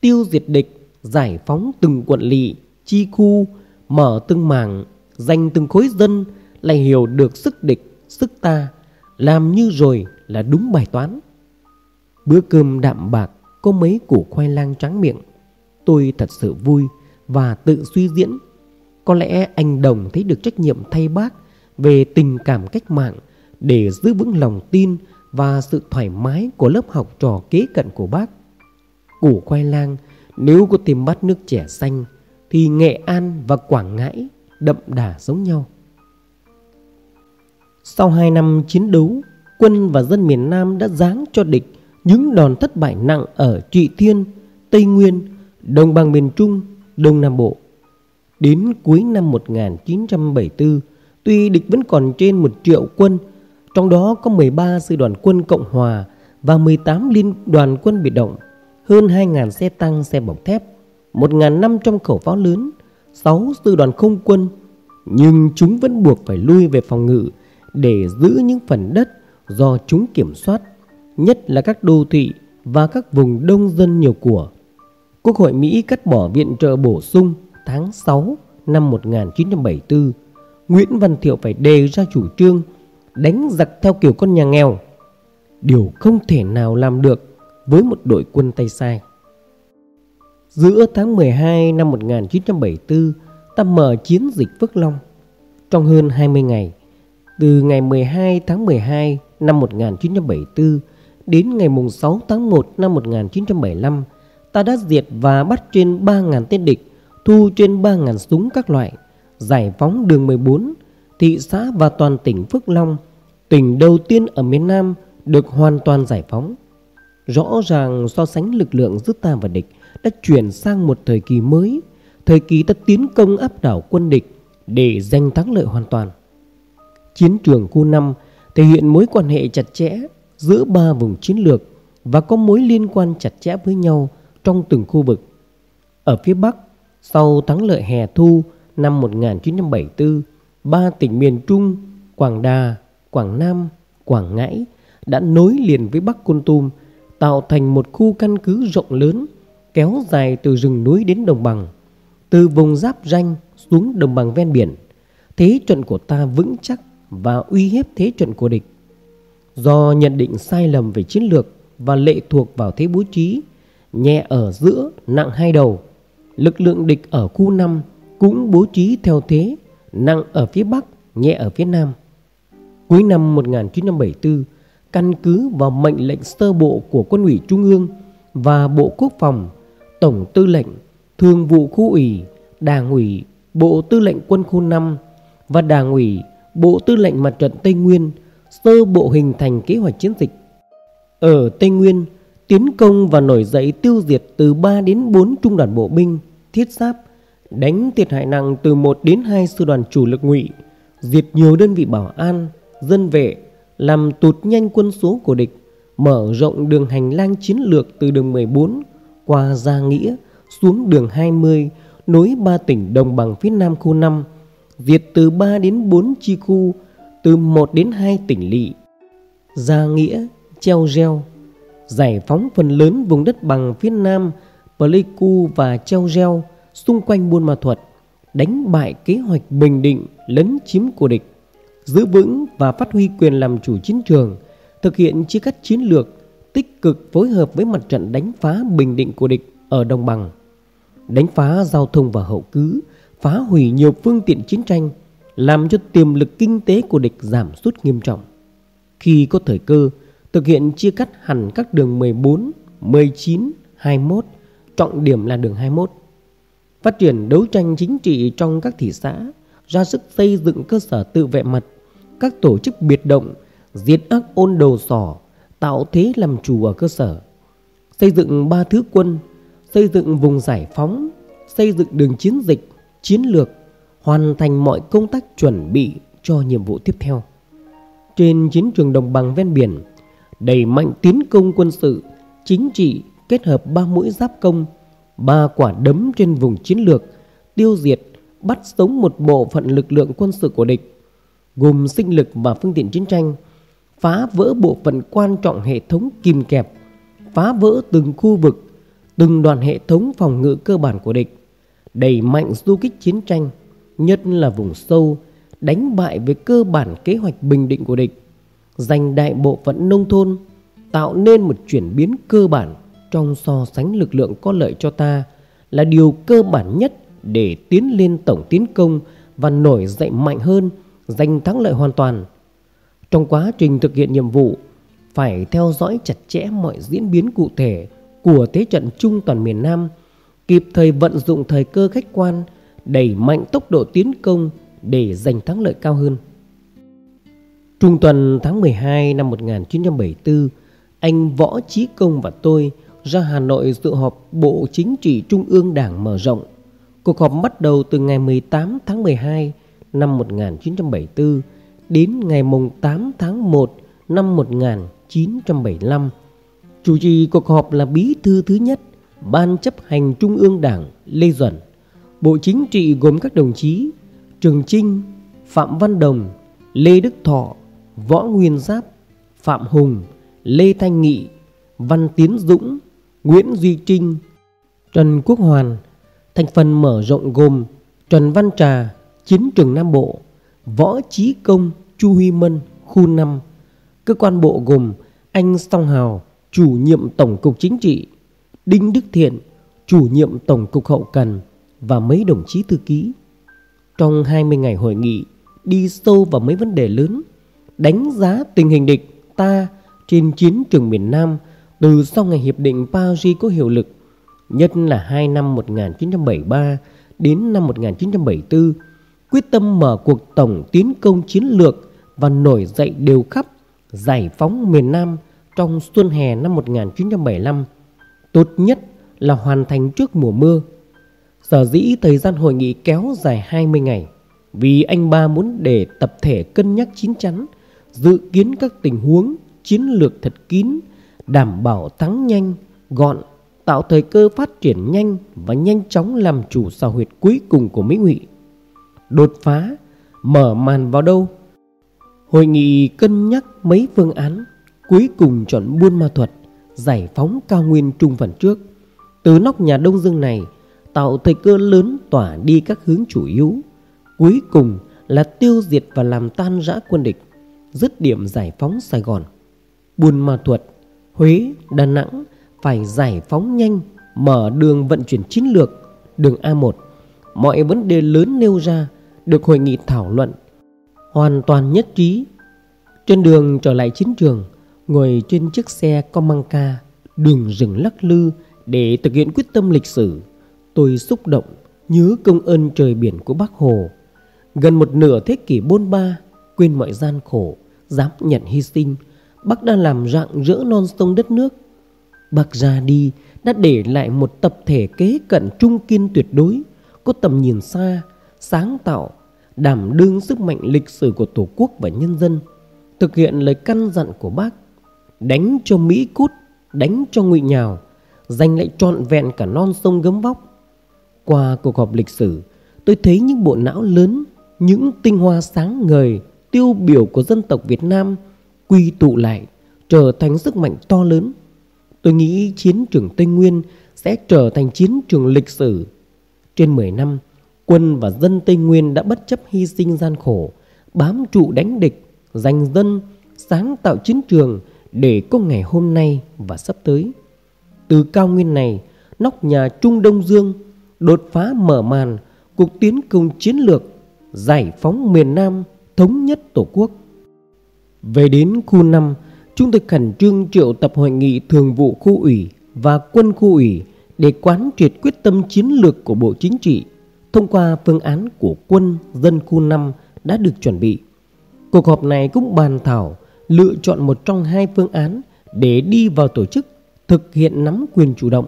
Tiêu diệt địch, giải phóng từng quận lỵ, chi khu, mở từng mảng, dành từng khối dân lại hiểu được sức địch, sức ta, làm như rồi là đúng bài toán. Bữa cơm đạm bạc có mấy củ khoai lang trắng miệng. Tôi thật sự vui và tự suy diễn. Có lẽ anh Đồng thấy được trách nhiệm thay bác về tình cảm cách mạng để giữ vững lòng tin và sự thoải mái của lớp học trò kế cận của bác. Củ khoai lang nếu có tìm bắt nước trẻ xanh thì Nghệ An và Quảng Ngãi đậm đà giống nhau. Sau 2 năm chiến đấu, quân và dân miền Nam đã giáng cho địch những đòn thất bại nặng ở Trị Thiên, Tây Nguyên, Đồng bằng miền Trung, Đông Nam Bộ. Đến cuối năm 1974, tuy địch vẫn còn trên 1 triệu quân, trong đó có 13 sư đoàn quân Cộng Hòa và 18 liên đoàn quân biệt động, hơn 2.000 xe tăng xe bọc thép, 1.500 khẩu pháo lớn, 6 sư đoàn không quân, nhưng chúng vẫn buộc phải lui về phòng ngự để giữ những phần đất do chúng kiểm soát, nhất là các đô thị và các vùng đông dân nhiều của. Quốc hội Mỹ cắt bỏ viện trợ bổ sung tháng 6 năm 1974. Nguyễn Văn Thiệu phải đề ra chủ trương đánh giặc theo kiểu con nhà nghèo. Điều không thể nào làm được với một đội quân tay sai. Giữa tháng 12 năm 1974, ta mở chiến dịch Phước Long. Trong hơn 20 ngày, từ ngày 12 tháng 12 năm 1974 đến ngày 6 tháng 1 năm 1975, ta đã diệt và bắt trên 3.000 tên địch, thu trên 3.000 súng các loại, giải phóng đường 14, thị xã và toàn tỉnh Phước Long, tỉnh đầu tiên ở miền Nam được hoàn toàn giải phóng. Rõ ràng so sánh lực lượng giữa ta và địch đã chuyển sang một thời kỳ mới, thời kỳ ta tiến công áp đảo quân địch để giành thắng lợi hoàn toàn. Chiến trường khu 5 thể hiện mối quan hệ chặt chẽ giữa ba vùng chiến lược và có mối liên quan chặt chẽ với nhau trong từng khu vực. Ở phía Bắc, sau thắng lợi hè thu năm 1974, ba tỉnh miền Trung, Quảng Đà, Quảng Nam, Quảng Ngãi đã nối liền với Bắc Côn Tum tạo thành một khu căn cứ rộng lớn kéo dài từ rừng núi đến đồng bằng, từ vùng giáp ranh xuống đồng bằng ven biển. Thế trận của ta vững chắc và uy hiếp thế trận của địch. Do nhận định sai lầm về chiến lược và lệ thuộc vào thế bố trí, nhẹ ở giữa, nặng hai đầu, lực lượng địch ở khu 5 cũng bố trí theo thế, nặng ở phía Bắc, nhẹ ở phía Nam. Cuối năm 1974, căn cứ vào mệnh lệnh sơ bộ của quân ủy Trung ương và Bộ Quốc phòng, Tổng tư lệnh, Thường vụ khu ủy, Đảng ủy, Bộ Tư lệnh Quân khu 5 và Đảng ủy, Bộ Tư lệnh Mặt trận Tây Nguyên sơ bộ hình thành kế hoạch chiến dịch. Ở Tây Nguyên, tiến công và nổi dậy tiêu diệt từ 3 đến 4 trung đoàn bộ binh, thiết giáp, đánh thiệt hại nặng từ 1 đến 2 sư đoàn chủ lực ngụy, diệt nhiều đơn vị bảo an, dân vệ, làm tụt nhanh quân số của địch, mở rộng đường hành lang chiến lược từ đường 14 qua Gia Nghĩa xuống đường 20 nối ba tỉnh đồng bằng phía nam khu 5 diệt từ 3 đến 4 chi khu, từ 1 đến 2 tỉnh lỵ, Gia Nghĩa, Treo Reo, giải phóng phần lớn vùng đất bằng phía nam Pleiku và Treo Reo xung quanh Buôn Ma Thuật, đánh bại kế hoạch bình định lấn chiếm của địch, giữ vững và phát huy quyền làm chủ chiến trường, thực hiện chia cắt chiến lược, tích cực phối hợp với mặt trận đánh phá bình định của địch ở đồng bằng, đánh phá giao thông và hậu cứ, phá hủy nhiều phương tiện chiến tranh, làm cho tiềm lực kinh tế của địch giảm sút nghiêm trọng. Khi có thời cơ, thực hiện chia cắt hẳn các đường 14, 19, 21, trọng điểm là đường 21. Phát triển đấu tranh chính trị trong các thị xã, ra sức xây dựng cơ sở tự vệ mặt, các tổ chức biệt động, diệt ác ôn đầu sỏ, tạo thế làm chủ ở cơ sở. Xây dựng ba thứ quân, xây dựng vùng giải phóng, xây dựng đường chiến dịch, chiến lược, hoàn thành mọi công tác chuẩn bị cho nhiệm vụ tiếp theo. Trên chiến trường đồng bằng ven biển, đẩy mạnh tiến công quân sự, chính trị kết hợp ba mũi giáp công, ba quả đấm trên vùng chiến lược, tiêu diệt, bắt sống một bộ phận lực lượng quân sự của địch, gồm sinh lực và phương tiện chiến tranh, phá vỡ bộ phận quan trọng hệ thống kìm kẹp, phá vỡ từng khu vực, từng đoàn hệ thống phòng ngự cơ bản của địch, đẩy mạnh du kích chiến tranh, nhất là vùng sâu, đánh bại với cơ bản kế hoạch bình định của địch, giành đại bộ phận nông thôn, tạo nên một chuyển biến cơ bản trong so sánh lực lượng có lợi cho ta là điều cơ bản nhất để tiến lên tổng tiến công và nổi dậy mạnh hơn, giành thắng lợi hoàn toàn. Trong quá trình thực hiện nhiệm vụ, phải theo dõi chặt chẽ mọi diễn biến cụ thể của thế trận chung toàn miền Nam, kịp thời vận dụng thời cơ khách quan, đẩy mạnh tốc độ tiến công để giành thắng lợi cao hơn. Trung tuần tháng 12 năm 1974, anh Võ Chí Công và tôi ra Hà Nội dự họp Bộ Chính trị Trung ương Đảng mở rộng. Cuộc họp bắt đầu từ ngày 18 tháng 12 năm 1974 đến ngày 8 tháng 1 năm 1975. Chủ trì cuộc họp là Bí thư thứ nhất Ban chấp hành Trung ương Đảng Lê Duẩn. Bộ Chính trị gồm các đồng chí Trường Trinh, Phạm Văn Đồng, Lê Đức Thọ, Võ Nguyên Giáp, Phạm Hùng, Lê Thanh Nghị, Văn Tiến Dũng, Nguyễn Duy Trinh, Trần Quốc Hoàn. Thành phần mở rộng gồm Trần Văn Trà, Chiến trường Nam Bộ, Võ Trí Công, Chu Huy Mân, khu 5. Cơ quan bộ gồm anh Song Hào, chủ nhiệm Tổng cục Chính trị, Đinh Đức Thiện, chủ nhiệm Tổng cục Hậu Cần và mấy đồng chí thư ký. Trong 20 ngày hội nghị, đi sâu vào mấy vấn đề lớn, đánh giá tình hình địch ta trên chiến trường miền Nam từ sau ngày Hiệp định Paris có hiệu lực, nhất là hai năm 1973 đến năm 1974, quyết tâm mở cuộc tổng tiến công chiến lược và nổi dậy đều khắp giải phóng miền Nam trong xuân hè năm 1975. Tốt nhất là hoàn thành trước mùa mưa. Sở dĩ thời gian hội nghị kéo dài 20 ngày vì anh ba muốn để tập thể cân nhắc chín chắn, dự kiến các tình huống chiến lược thật kín, đảm bảo thắng nhanh, gọn, tạo thời cơ phát triển nhanh và nhanh chóng làm chủ sao huyệt cuối cùng của Mỹ Ngụy. Đột phá, mở màn vào đâu? Hội nghị cân nhắc mấy phương án, cuối cùng chọn buôn ma thuật, giải phóng cao nguyên trung phần trước. Từ nóc nhà Đông Dương này, tạo thời cơ lớn tỏa đi các hướng chủ yếu. Cuối cùng là tiêu diệt và làm tan rã quân địch, dứt điểm giải phóng Sài Gòn. Buôn ma thuật, Huế, Đà Nẵng phải giải phóng nhanh, mở đường vận chuyển chiến lược, đường A1. Mọi vấn đề lớn nêu ra được hội nghị thảo luận, hoàn toàn nhất trí. Trên đường trở lại chiến trường, ngồi trên chiếc xe Comanca, đường rừng lắc lư để thực hiện quyết tâm lịch sử, tôi xúc động nhớ công ơn trời biển của Bác Hồ. Gần một nửa thế kỷ bôn ba, quên mọi gian khổ, dám nhận hy sinh, Bác đã làm rạng rỡ non sông đất nước. Bác ra đi đã để lại một tập thể kế cận trung kiên tuyệt đối, có tầm nhìn xa, sáng tạo, đảm đương sức mạnh lịch sử của Tổ quốc và nhân dân, thực hiện lời căn dặn của Bác, đánh cho Mỹ cút, đánh cho ngụy nhào, giành lại trọn vẹn cả non sông gấm vóc. Qua cuộc họp lịch sử, tôi thấy những bộ não lớn, những tinh hoa sáng ngời, tiêu biểu của dân tộc Việt Nam quy tụ lại, trở thành sức mạnh to lớn. Tôi nghĩ chiến trường Tây Nguyên sẽ trở thành chiến trường lịch sử. Trên 10 năm, quân và dân Tây Nguyên đã bất chấp hy sinh gian khổ, bám trụ đánh địch, giành dân, sáng tạo chiến trường để có ngày hôm nay và sắp tới. Từ cao nguyên này, nóc nhà Trung Đông Dương, đột phá mở màn, cuộc tiến công chiến lược, giải phóng miền Nam, thống nhất Tổ quốc. Về đến khu 5, chúng tôi khẩn trương triệu tập hội nghị thường vụ khu ủy và quân khu ủy để quán triệt quyết tâm chiến lược của Bộ Chính trị thông qua phương án của quân dân khu 5 đã được chuẩn bị. Cuộc họp này cũng bàn thảo lựa chọn một trong hai phương án để đi vào tổ chức thực hiện nắm quyền chủ động.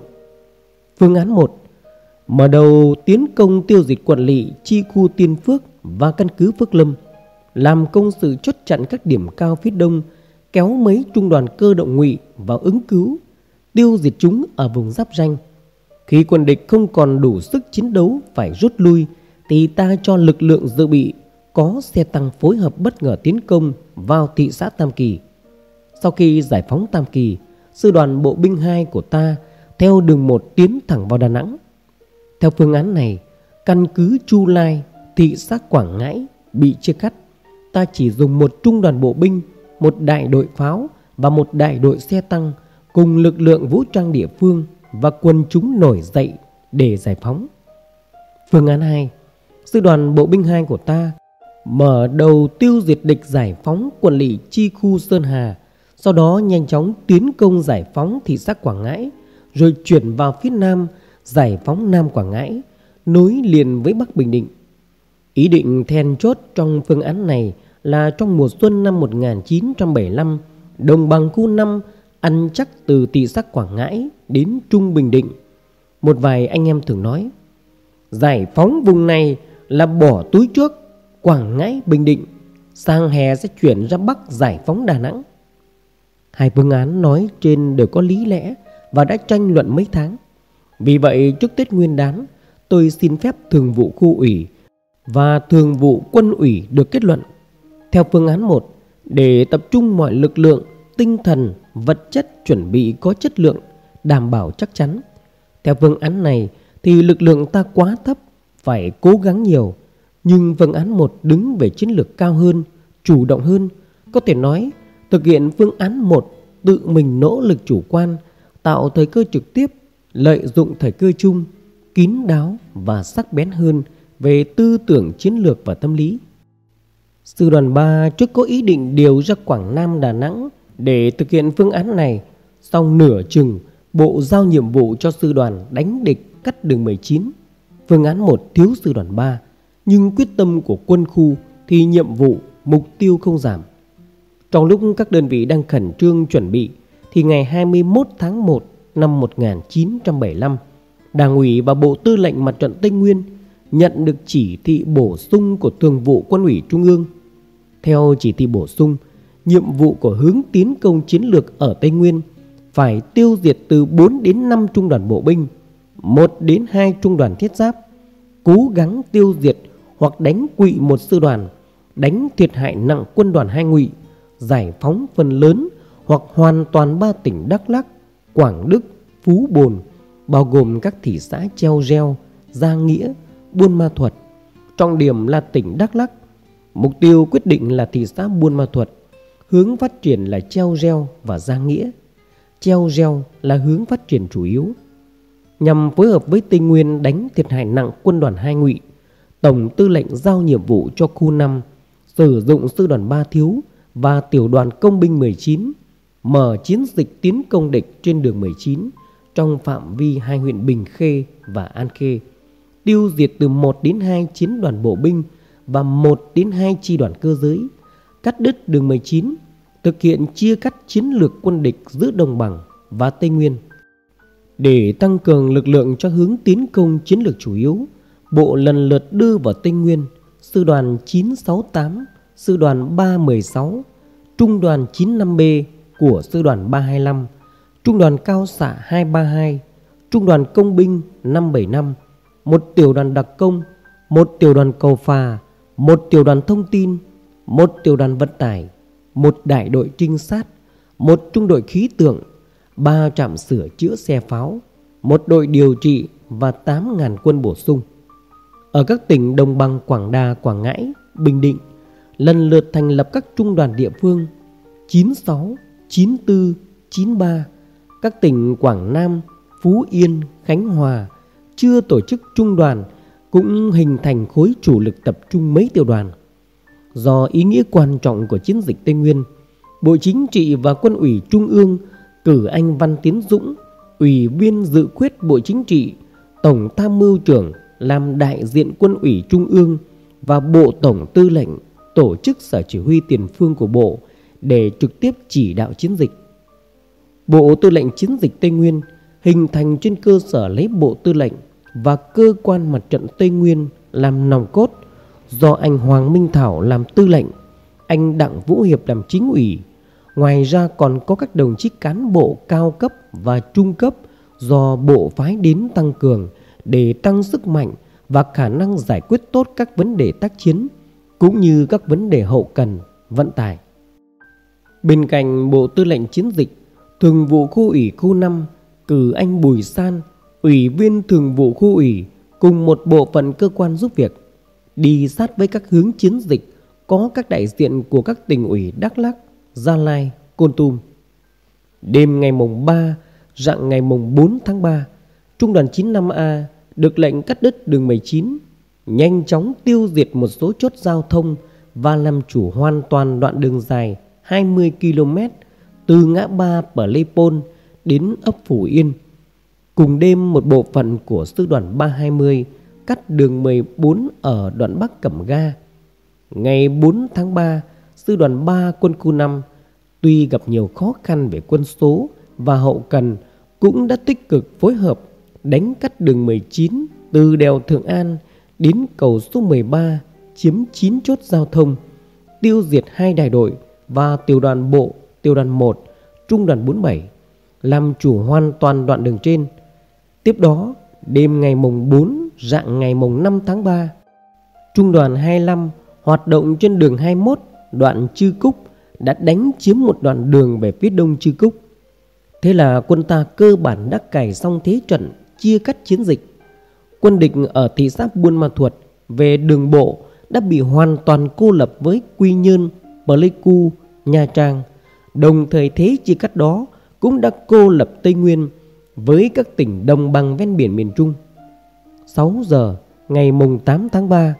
Phương án 1 Mở đầu tiến công tiêu diệt quận lỵ chi khu Tiên Phước và căn cứ Phước Lâm làm công sự chốt chặn các điểm cao phía đông kéo mấy trung đoàn cơ động ngụy vào ứng cứu tiêu diệt chúng ở vùng giáp ranh khi quân địch không còn đủ sức chiến đấu phải rút lui thì ta cho lực lượng dự bị có xe tăng phối hợp bất ngờ tiến công vào thị xã Tam Kỳ. Sau khi giải phóng Tam Kỳ, sư đoàn bộ binh 2 của ta theo đường 1 tiến thẳng vào Đà Nẵng. Theo phương án này, căn cứ Chu Lai thị xã Quảng Ngãi bị chia cắt, ta chỉ dùng một trung đoàn bộ binh, một đại đội pháo và một đại đội xe tăng cùng lực lượng vũ trang địa phương và quân chúng nổi dậy để giải phóng. Phương án 2 Sư đoàn bộ binh 2 của ta mở đầu tiêu diệt địch giải phóng quận lỵ chi khu Sơn Hà, sau đó nhanh chóng tiến công giải phóng thị xã Quảng Ngãi, rồi chuyển vào phía Nam giải phóng Nam Quảng Ngãi, nối liền với Bắc Bình Định. Ý định then chốt trong phương án này là trong mùa xuân năm 1975, đồng bằng khu 5 ăn chắc từ thị Sắc Quảng Ngãi đến Trung Bình Định. Một vài anh em thường nói, giải phóng vùng này là bỏ túi trước Quảng Ngãi, Bình Định, sang hè sẽ chuyển ra Bắc giải phóng Đà Nẵng. Hai phương án nói trên đều có lý lẽ và đã tranh luận mấy tháng. Vì vậy trước Tết Nguyên đán, tôi xin phép thường vụ khu ủy và thường vụ quân ủy được kết luận. Theo phương án 1, để tập trung mọi lực lượng, tinh thần, vật chất chuẩn bị có chất lượng, đảm bảo chắc chắn. Theo phương án này thì lực lượng ta quá thấp, phải cố gắng nhiều. Nhưng phương án 1 đứng về chiến lược cao hơn, chủ động hơn. Có thể nói, thực hiện phương án 1 tự mình nỗ lực chủ quan, tạo thời cơ trực tiếp, lợi dụng thời cơ chung, kín đáo và sắc bén hơn về tư tưởng chiến lược và tâm lý. Sư đoàn 3 trước có ý định điều ra Quảng Nam Đà Nẵng để thực hiện phương án này. Sau nửa chừng, Bộ giao nhiệm vụ cho sư đoàn đánh địch cắt đường 19. Phương án 1 thiếu sư đoàn 3, nhưng quyết tâm của quân khu thì nhiệm vụ, mục tiêu không giảm. Trong lúc các đơn vị đang khẩn trương chuẩn bị thì ngày 21 tháng 1 năm 1975, Đảng ủy và Bộ Tư lệnh Mặt trận Tây Nguyên nhận được chỉ thị bổ sung của Thường vụ Quân ủy Trung ương. Theo chỉ thị bổ sung, nhiệm vụ của hướng tiến công chiến lược ở Tây Nguyên phải tiêu diệt từ 4 đến 5 trung đoàn bộ binh, 1 đến 2 trung đoàn thiết giáp, cố gắng tiêu diệt hoặc đánh quỵ một sư đoàn, đánh thiệt hại nặng quân đoàn hai ngụy, giải phóng phần lớn hoặc hoàn toàn ba tỉnh Đắk Lắk, Quảng Đức, Phú Bồn, bao gồm các thị xã Treo Reo, Gia Nghĩa, Buôn Ma Thuật. Trọng điểm là tỉnh Đắk Lắk. Mục tiêu quyết định là thị xã Buôn Ma Thuật. Hướng phát triển là Treo Reo và Gia Nghĩa. Treo Reo là hướng phát triển chủ yếu. Nhằm phối hợp với Tây Nguyên đánh thiệt hại nặng quân đoàn hai ngụy, Tổng tư lệnh giao nhiệm vụ cho khu 5 sử dụng sư đoàn 3 thiếu và tiểu đoàn công binh 19 mở chiến dịch tiến công địch trên đường 19 trong phạm vi hai huyện Bình Khê và An Khê, tiêu diệt từ 1 đến 2 chiến đoàn bộ binh và 1 đến 2 chi đoàn cơ giới, cắt đứt đường 19, thực hiện chia cắt chiến lược quân địch giữa đồng bằng và Tây Nguyên. Để tăng cường lực lượng cho hướng tiến công chiến lược chủ yếu, Bộ lần lượt đưa vào Tây Nguyên Sư đoàn 968, Sư đoàn 316, Trung đoàn 95B của Sư đoàn 325, Trung đoàn Cao xạ 232, Trung đoàn Công binh 575, một tiểu đoàn đặc công, một tiểu đoàn cầu phà, một tiểu đoàn thông tin, một tiểu đoàn vận tải, một đại đội trinh sát, một trung đội khí tượng, ba trạm sửa chữa xe pháo, một đội điều trị và 8.000 quân bổ sung. Ở các tỉnh đồng bằng Quảng Đà, Quảng Ngãi, Bình Định lần lượt thành lập các trung đoàn địa phương 96, 94, 93 các tỉnh Quảng Nam, Phú Yên, Khánh Hòa chưa tổ chức trung đoàn cũng hình thành khối chủ lực tập trung mấy tiểu đoàn. Do ý nghĩa quan trọng của chiến dịch Tây Nguyên, Bộ Chính trị và Quân ủy Trung ương cử anh Văn Tiến Dũng, Ủy viên dự quyết Bộ Chính trị, Tổng tham mưu trưởng làm đại diện Quân ủy Trung ương và Bộ Tổng Tư lệnh tổ chức sở chỉ huy tiền phương của Bộ để trực tiếp chỉ đạo chiến dịch. Bộ Tư lệnh Chiến dịch Tây Nguyên hình thành trên cơ sở lấy Bộ Tư lệnh và cơ quan mặt trận Tây Nguyên làm nòng cốt do anh Hoàng Minh Thảo làm tư lệnh, anh Đặng Vũ Hiệp làm chính ủy. Ngoài ra còn có các đồng chí cán bộ cao cấp và trung cấp do bộ phái đến tăng cường để tăng sức mạnh và khả năng giải quyết tốt các vấn đề tác chiến cũng như các vấn đề hậu cần, vận tải. Bên cạnh Bộ Tư lệnh Chiến dịch, Thường vụ khu ủy khu 5 cử anh Bùi San, Ủy viên Thường vụ khu ủy cùng một bộ phận cơ quan giúp việc. đi sát với các hướng chiến dịch có các đại diện của các tỉnh ủy Đắk Lắk, Gia Lai, Côn Tum. Đêm ngày mùng 3, rạng ngày mùng 4 tháng 3, Trung đoàn 95A được lệnh cắt đứt đường 19, nhanh chóng tiêu diệt một số chốt giao thông và làm chủ hoàn toàn đoạn đường dài 20 km từ ngã ba Pleiphol đến ấp Phủ Yên. Cùng đêm một bộ phận của sư đoàn 320 cắt đường 14 ở đoạn Bắc Cẩm Ga. Ngày 4 tháng 3, sư đoàn 3 quân khu 5 tuy gặp nhiều khó khăn về quân số và hậu cần cũng đã tích cực phối hợp đánh cắt đường 19 từ đèo Thượng An đến cầu số 13 chiếm 9 chốt giao thông, tiêu diệt hai đại đội và tiểu đoàn bộ, tiểu đoàn 1, trung đoàn 47, làm chủ hoàn toàn đoạn đường trên. Tiếp đó, đêm ngày mùng 4, rạng ngày mùng 5 tháng 3, trung đoàn 25 hoạt động trên đường 21, đoạn Chư Cúc đã đánh chiếm một đoạn đường về phía đông Chư Cúc. Thế là quân ta cơ bản đã cải xong thế trận chia cắt chiến dịch. Quân địch ở thị xã Buôn Ma Thuột về đường bộ đã bị hoàn toàn cô lập với Quy Nhơn, Pleiku, Nha Trang. Đồng thời thế chia cắt đó cũng đã cô lập Tây Nguyên với các tỉnh đồng bằng ven biển miền Trung. 6 giờ ngày mùng 8 tháng 3,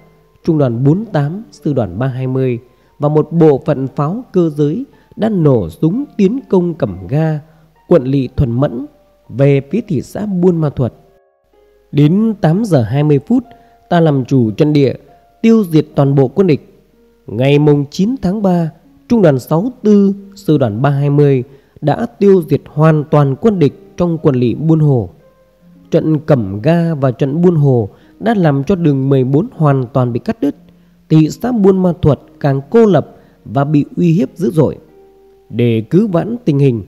Trung đoàn 48, Sư đoàn 320 và một bộ phận pháo cơ giới đã nổ súng tiến công Cẩm Ga, quận lỵ Thuần Mẫn về phía thị xã Buôn Ma Thuột. Đến 8 giờ 20 phút, ta làm chủ trận địa, tiêu diệt toàn bộ quân địch. Ngày mùng 9 tháng 3, Trung đoàn 64, Sư đoàn 320 đã tiêu diệt hoàn toàn quân địch trong quản lý Buôn Hồ. Trận Cẩm Ga và trận Buôn Hồ đã làm cho đường 14 hoàn toàn bị cắt đứt. Thị xã Buôn Ma Thuột càng cô lập và bị uy hiếp dữ dội. Để cứu vãn tình hình,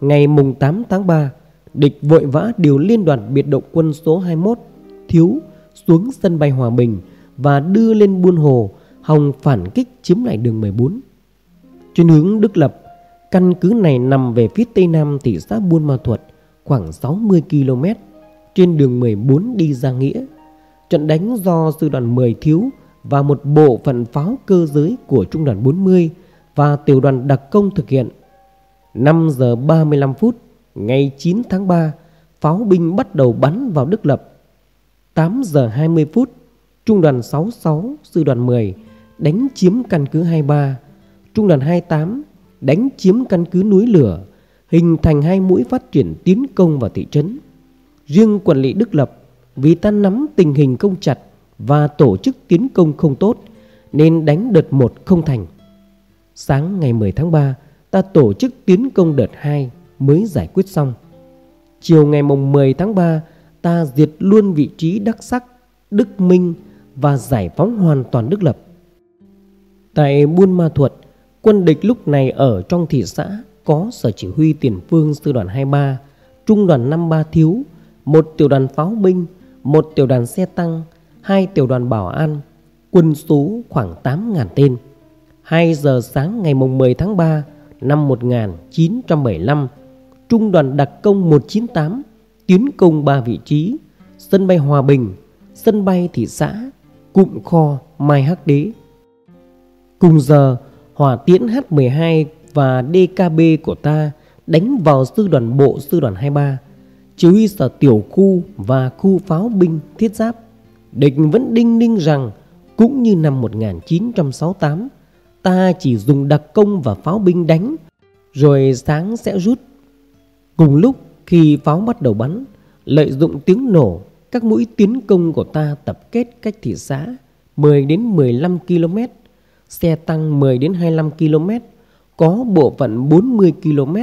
ngày mùng 8 tháng 3, địch vội vã điều liên đoàn biệt động quân số 21 thiếu xuống sân bay Hòa Bình và đưa lên Buôn Hồ hòng phản kích chiếm lại đường 14. Trên hướng Đức Lập, căn cứ này nằm về phía tây nam thị xã Buôn Ma Thuột khoảng 60 km trên đường 14 đi ra Nghĩa. Trận đánh do sư đoàn 10 thiếu và một bộ phận pháo cơ giới của trung đoàn 40 và tiểu đoàn đặc công thực hiện. 5 giờ 35 phút ngày 9 tháng 3, pháo binh bắt đầu bắn vào Đức Lập. 8 giờ 20 phút, trung đoàn 66, sư đoàn 10 đánh chiếm căn cứ 23, trung đoàn 28 đánh chiếm căn cứ núi lửa, hình thành hai mũi phát triển tiến công vào thị trấn. Riêng quản lý Đức Lập vì ta nắm tình hình công chặt và tổ chức tiến công không tốt nên đánh đợt 1 không thành. Sáng ngày 10 tháng 3, ta tổ chức tiến công đợt 2 mới giải quyết xong. Chiều ngày mùng 10 tháng 3, ta diệt luôn vị trí Đắc Sắc, Đức Minh và giải phóng hoàn toàn Đức Lập. Tại Buôn Ma Thuột, quân địch lúc này ở trong thị xã có sở chỉ huy tiền phương sư đoàn 23, trung đoàn 53 thiếu, một tiểu đoàn pháo binh, một tiểu đoàn xe tăng, hai tiểu đoàn bảo an, quân số khoảng 8.000 tên. 2 giờ sáng ngày mùng 10 tháng 3 năm 1975, Trung đoàn đặc công 198 tiến công ba vị trí sân bay Hòa Bình, sân bay thị xã, cụm kho Mai Hắc Đế. Cùng giờ, hỏa tiễn H-12 và DKB của ta đánh vào sư đoàn bộ sư đoàn 23, chỉ huy sở tiểu khu và khu pháo binh thiết giáp. Địch vẫn đinh ninh rằng cũng như năm 1968, ta chỉ dùng đặc công và pháo binh đánh, rồi sáng sẽ rút Cùng lúc khi pháo bắt đầu bắn, lợi dụng tiếng nổ, các mũi tiến công của ta tập kết cách thị xã 10 đến 15 km, xe tăng 10 đến 25 km, có bộ phận 40 km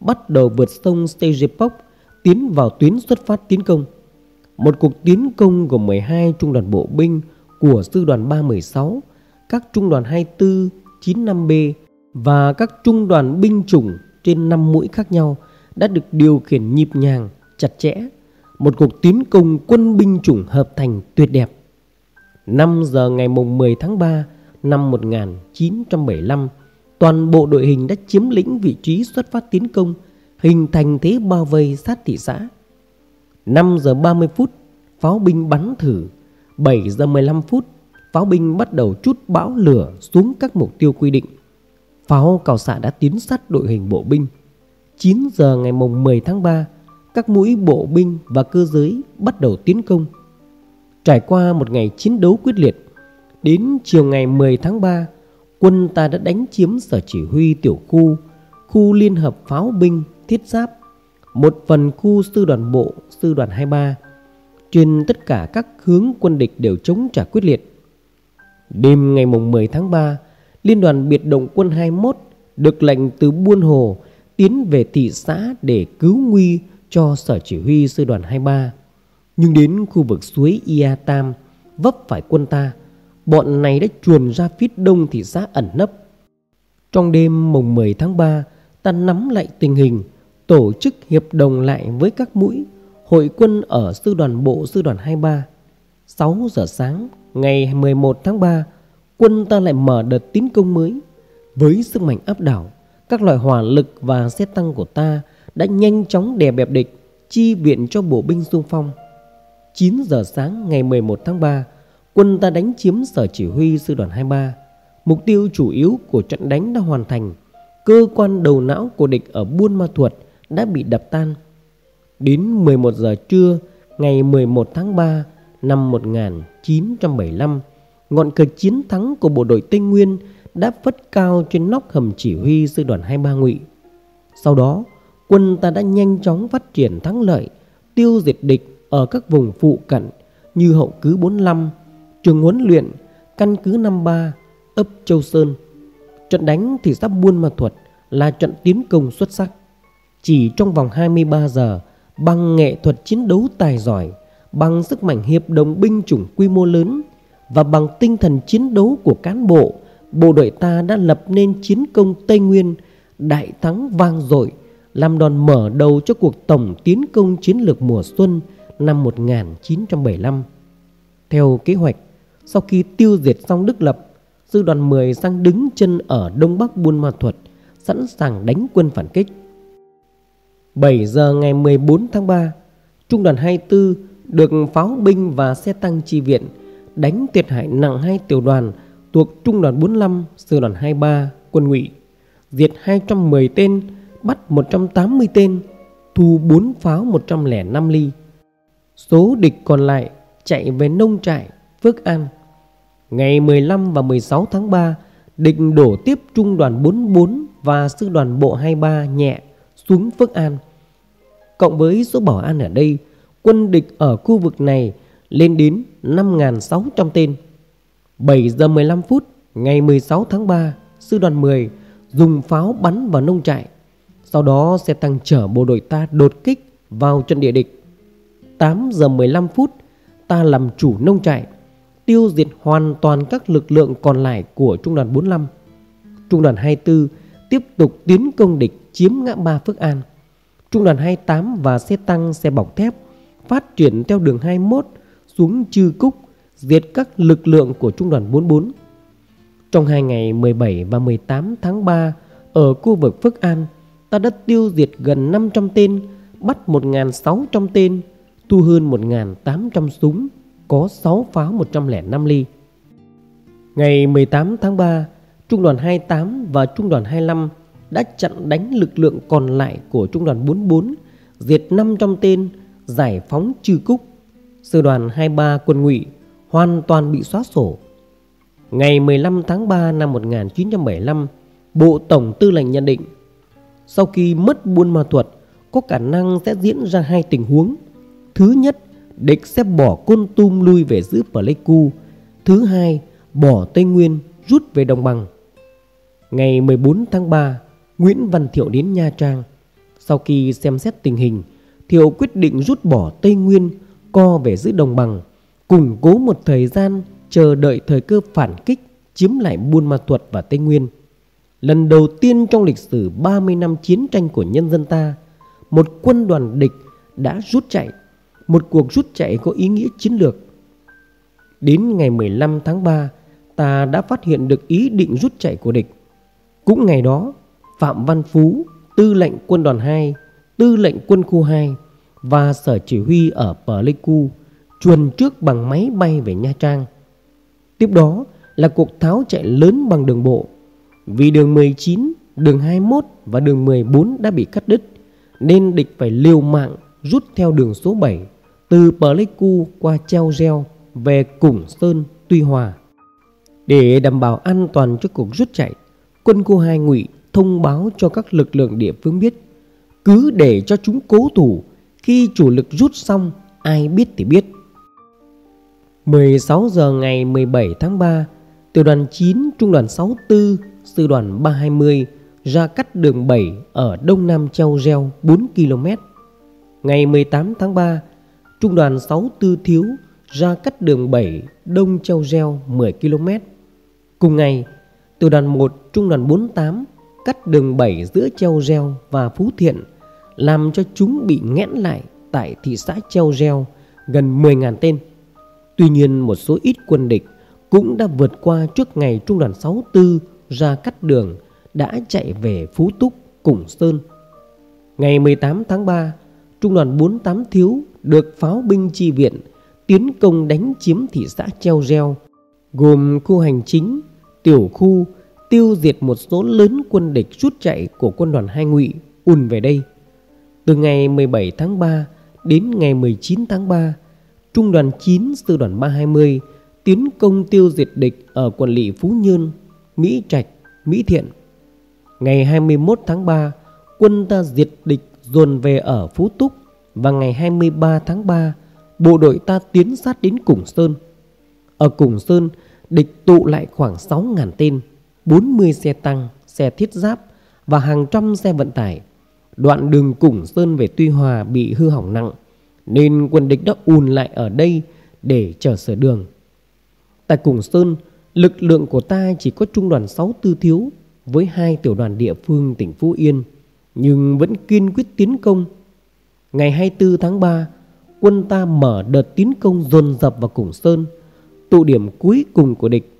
bắt đầu vượt sông Stejepok tiến vào tuyến xuất phát tiến công. Một cuộc tiến công gồm 12 trung đoàn bộ binh của sư đoàn 316, các trung đoàn 24, 95B và các trung đoàn binh chủng trên 5 mũi khác nhau – đã được điều khiển nhịp nhàng, chặt chẽ, một cuộc tiến công quân binh chủng hợp thành tuyệt đẹp. 5 giờ ngày mùng 10 tháng 3 năm 1975, toàn bộ đội hình đã chiếm lĩnh vị trí xuất phát tiến công, hình thành thế bao vây sát thị xã. 5 giờ 30 phút, pháo binh bắn thử. 7 giờ 15 phút, pháo binh bắt đầu chút bão lửa xuống các mục tiêu quy định. Pháo cào xạ đã tiến sát đội hình bộ binh. 9 giờ ngày mùng 10 tháng 3, các mũi bộ binh và cơ giới bắt đầu tiến công. Trải qua một ngày chiến đấu quyết liệt, đến chiều ngày 10 tháng 3, quân ta đã đánh chiếm sở chỉ huy tiểu khu, khu liên hợp pháo binh thiết giáp, một phần khu sư đoàn bộ, sư đoàn 23. Trên tất cả các hướng quân địch đều chống trả quyết liệt. Đêm ngày mùng 10 tháng 3, Liên đoàn biệt động quân 21 được lệnh từ Buôn Hồ tiến về thị xã để cứu nguy cho sở chỉ huy sư đoàn 23. Nhưng đến khu vực suối Ia Tam vấp phải quân ta, bọn này đã chuồn ra phía đông thị xã ẩn nấp. Trong đêm mùng 10 tháng 3, ta nắm lại tình hình, tổ chức hiệp đồng lại với các mũi hội quân ở sư đoàn bộ sư đoàn 23. 6 giờ sáng ngày 11 tháng 3, quân ta lại mở đợt tiến công mới. Với sức mạnh áp đảo, các loại hỏa lực và xe tăng của ta đã nhanh chóng đè bẹp địch, chi viện cho bộ binh xung phong. 9 giờ sáng ngày 11 tháng 3, quân ta đánh chiếm sở chỉ huy sư đoàn 23. Mục tiêu chủ yếu của trận đánh đã hoàn thành. Cơ quan đầu não của địch ở Buôn Ma Thuột đã bị đập tan. Đến 11 giờ trưa ngày 11 tháng 3 năm 1975, ngọn cờ chiến thắng của bộ đội Tây Nguyên đã phất cao trên nóc hầm chỉ huy sư đoàn 23 ngụy. Sau đó, quân ta đã nhanh chóng phát triển thắng lợi, tiêu diệt địch ở các vùng phụ cận như hậu cứ 45, trường huấn luyện, căn cứ 53, ấp Châu Sơn. Trận đánh thị xã Buôn Ma Thuật là trận tiến công xuất sắc. Chỉ trong vòng 23 giờ, bằng nghệ thuật chiến đấu tài giỏi, bằng sức mạnh hiệp đồng binh chủng quy mô lớn và bằng tinh thần chiến đấu của cán bộ, bộ đội ta đã lập nên chiến công Tây Nguyên, đại thắng vang dội, làm đòn mở đầu cho cuộc tổng tiến công chiến lược mùa xuân năm 1975. Theo kế hoạch, sau khi tiêu diệt xong Đức Lập, sư đoàn 10 sang đứng chân ở Đông Bắc Buôn Ma Thuật, sẵn sàng đánh quân phản kích. 7 giờ ngày 14 tháng 3, Trung đoàn 24 được pháo binh và xe tăng chi viện đánh thiệt hại nặng hai tiểu đoàn thuộc Trung đoàn 45, Sư đoàn 23, quân ngụy, diệt 210 tên, bắt 180 tên, thu 4 pháo 105 ly. Số địch còn lại chạy về nông trại Phước An. Ngày 15 và 16 tháng 3, địch đổ tiếp Trung đoàn 44 và Sư đoàn bộ 23 nhẹ xuống Phước An. Cộng với số bảo an ở đây, quân địch ở khu vực này lên đến 5.600 tên. 7 giờ 15 phút ngày 16 tháng 3, sư đoàn 10 dùng pháo bắn vào nông trại. Sau đó xe tăng chở bộ đội ta đột kích vào trận địa địch. 8 giờ 15 phút, ta làm chủ nông trại, tiêu diệt hoàn toàn các lực lượng còn lại của trung đoàn 45. Trung đoàn 24 tiếp tục tiến công địch chiếm ngã ba Phước An. Trung đoàn 28 và xe tăng xe bọc thép phát triển theo đường 21 xuống Chư Cúc diệt các lực lượng của Trung đoàn 44. Trong hai ngày 17 và 18 tháng 3 ở khu vực Phước An, ta đã tiêu diệt gần 500 tên, bắt 1.600 tên, thu hơn 1.800 súng, có 6 pháo 105 ly. Ngày 18 tháng 3, Trung đoàn 28 và Trung đoàn 25 đã chặn đánh lực lượng còn lại của Trung đoàn 44, diệt 500 tên, giải phóng Chư Cúc. Sư đoàn 23 quân ngụy hoàn toàn bị xóa sổ. Ngày 15 tháng 3 năm 1975, Bộ Tổng Tư lệnh nhận định sau khi mất buôn ma Thuột có khả năng sẽ diễn ra hai tình huống. Thứ nhất, địch sẽ bỏ Côn Tum lui về giữ Pleiku. Thứ hai, bỏ Tây Nguyên rút về đồng bằng. Ngày 14 tháng 3, Nguyễn Văn Thiệu đến Nha Trang. Sau khi xem xét tình hình, Thiệu quyết định rút bỏ Tây Nguyên, co về giữ đồng bằng củng cố một thời gian chờ đợi thời cơ phản kích chiếm lại Buôn Ma Thuột và Tây Nguyên. Lần đầu tiên trong lịch sử 30 năm chiến tranh của nhân dân ta, một quân đoàn địch đã rút chạy, một cuộc rút chạy có ý nghĩa chiến lược. Đến ngày 15 tháng 3, ta đã phát hiện được ý định rút chạy của địch. Cũng ngày đó, Phạm Văn Phú, tư lệnh quân đoàn 2, tư lệnh quân khu 2 và sở chỉ huy ở Pleiku chuồn trước bằng máy bay về Nha Trang. Tiếp đó là cuộc tháo chạy lớn bằng đường bộ. Vì đường 19, đường 21 và đường 14 đã bị cắt đứt, nên địch phải liều mạng rút theo đường số 7 từ Pleiku qua Treo Reo về Củng Sơn, Tuy Hòa. Để đảm bảo an toàn cho cuộc rút chạy, quân khu hai ngụy thông báo cho các lực lượng địa phương biết cứ để cho chúng cố thủ khi chủ lực rút xong ai biết thì biết 16 giờ ngày 17 tháng 3 tiểu đoàn 9 trung đoàn 64 sư đoàn 320 ra cắt đường 7 ở đông nam Châu Reo 4 km ngày 18 tháng 3 trung đoàn 64 thiếu ra cắt đường 7 đông Châu Reo 10 km cùng ngày tiểu đoàn 1 trung đoàn 48 cắt đường 7 giữa Châu Reo và Phú Thiện làm cho chúng bị nghẽn lại tại thị xã Châu Reo gần 10.000 tên. Tuy nhiên một số ít quân địch cũng đã vượt qua trước ngày Trung đoàn 64 ra cắt đường đã chạy về Phú Túc, Củng Sơn. Ngày 18 tháng 3, Trung đoàn 48 Thiếu được pháo binh chi viện tiến công đánh chiếm thị xã Treo Reo gồm khu hành chính, tiểu khu, tiêu diệt một số lớn quân địch rút chạy của quân đoàn hai ngụy ùn về đây. Từ ngày 17 tháng 3 đến ngày 19 tháng 3, Trung đoàn 9 Sư đoàn 320 tiến công tiêu diệt địch ở quận lỵ Phú Nhơn, Mỹ Trạch, Mỹ Thiện. Ngày 21 tháng 3, quân ta diệt địch dồn về ở Phú Túc và ngày 23 tháng 3, bộ đội ta tiến sát đến Củng Sơn. Ở Củng Sơn, địch tụ lại khoảng 6.000 tên, 40 xe tăng, xe thiết giáp và hàng trăm xe vận tải. Đoạn đường Củng Sơn về Tuy Hòa bị hư hỏng nặng, nên quân địch đã ùn lại ở đây để chờ sửa đường. Tại Củng Sơn, lực lượng của ta chỉ có trung đoàn 64 thiếu với hai tiểu đoàn địa phương tỉnh Phú Yên, nhưng vẫn kiên quyết tiến công. Ngày 24 tháng 3, quân ta mở đợt tiến công dồn dập vào Củng Sơn, tụ điểm cuối cùng của địch,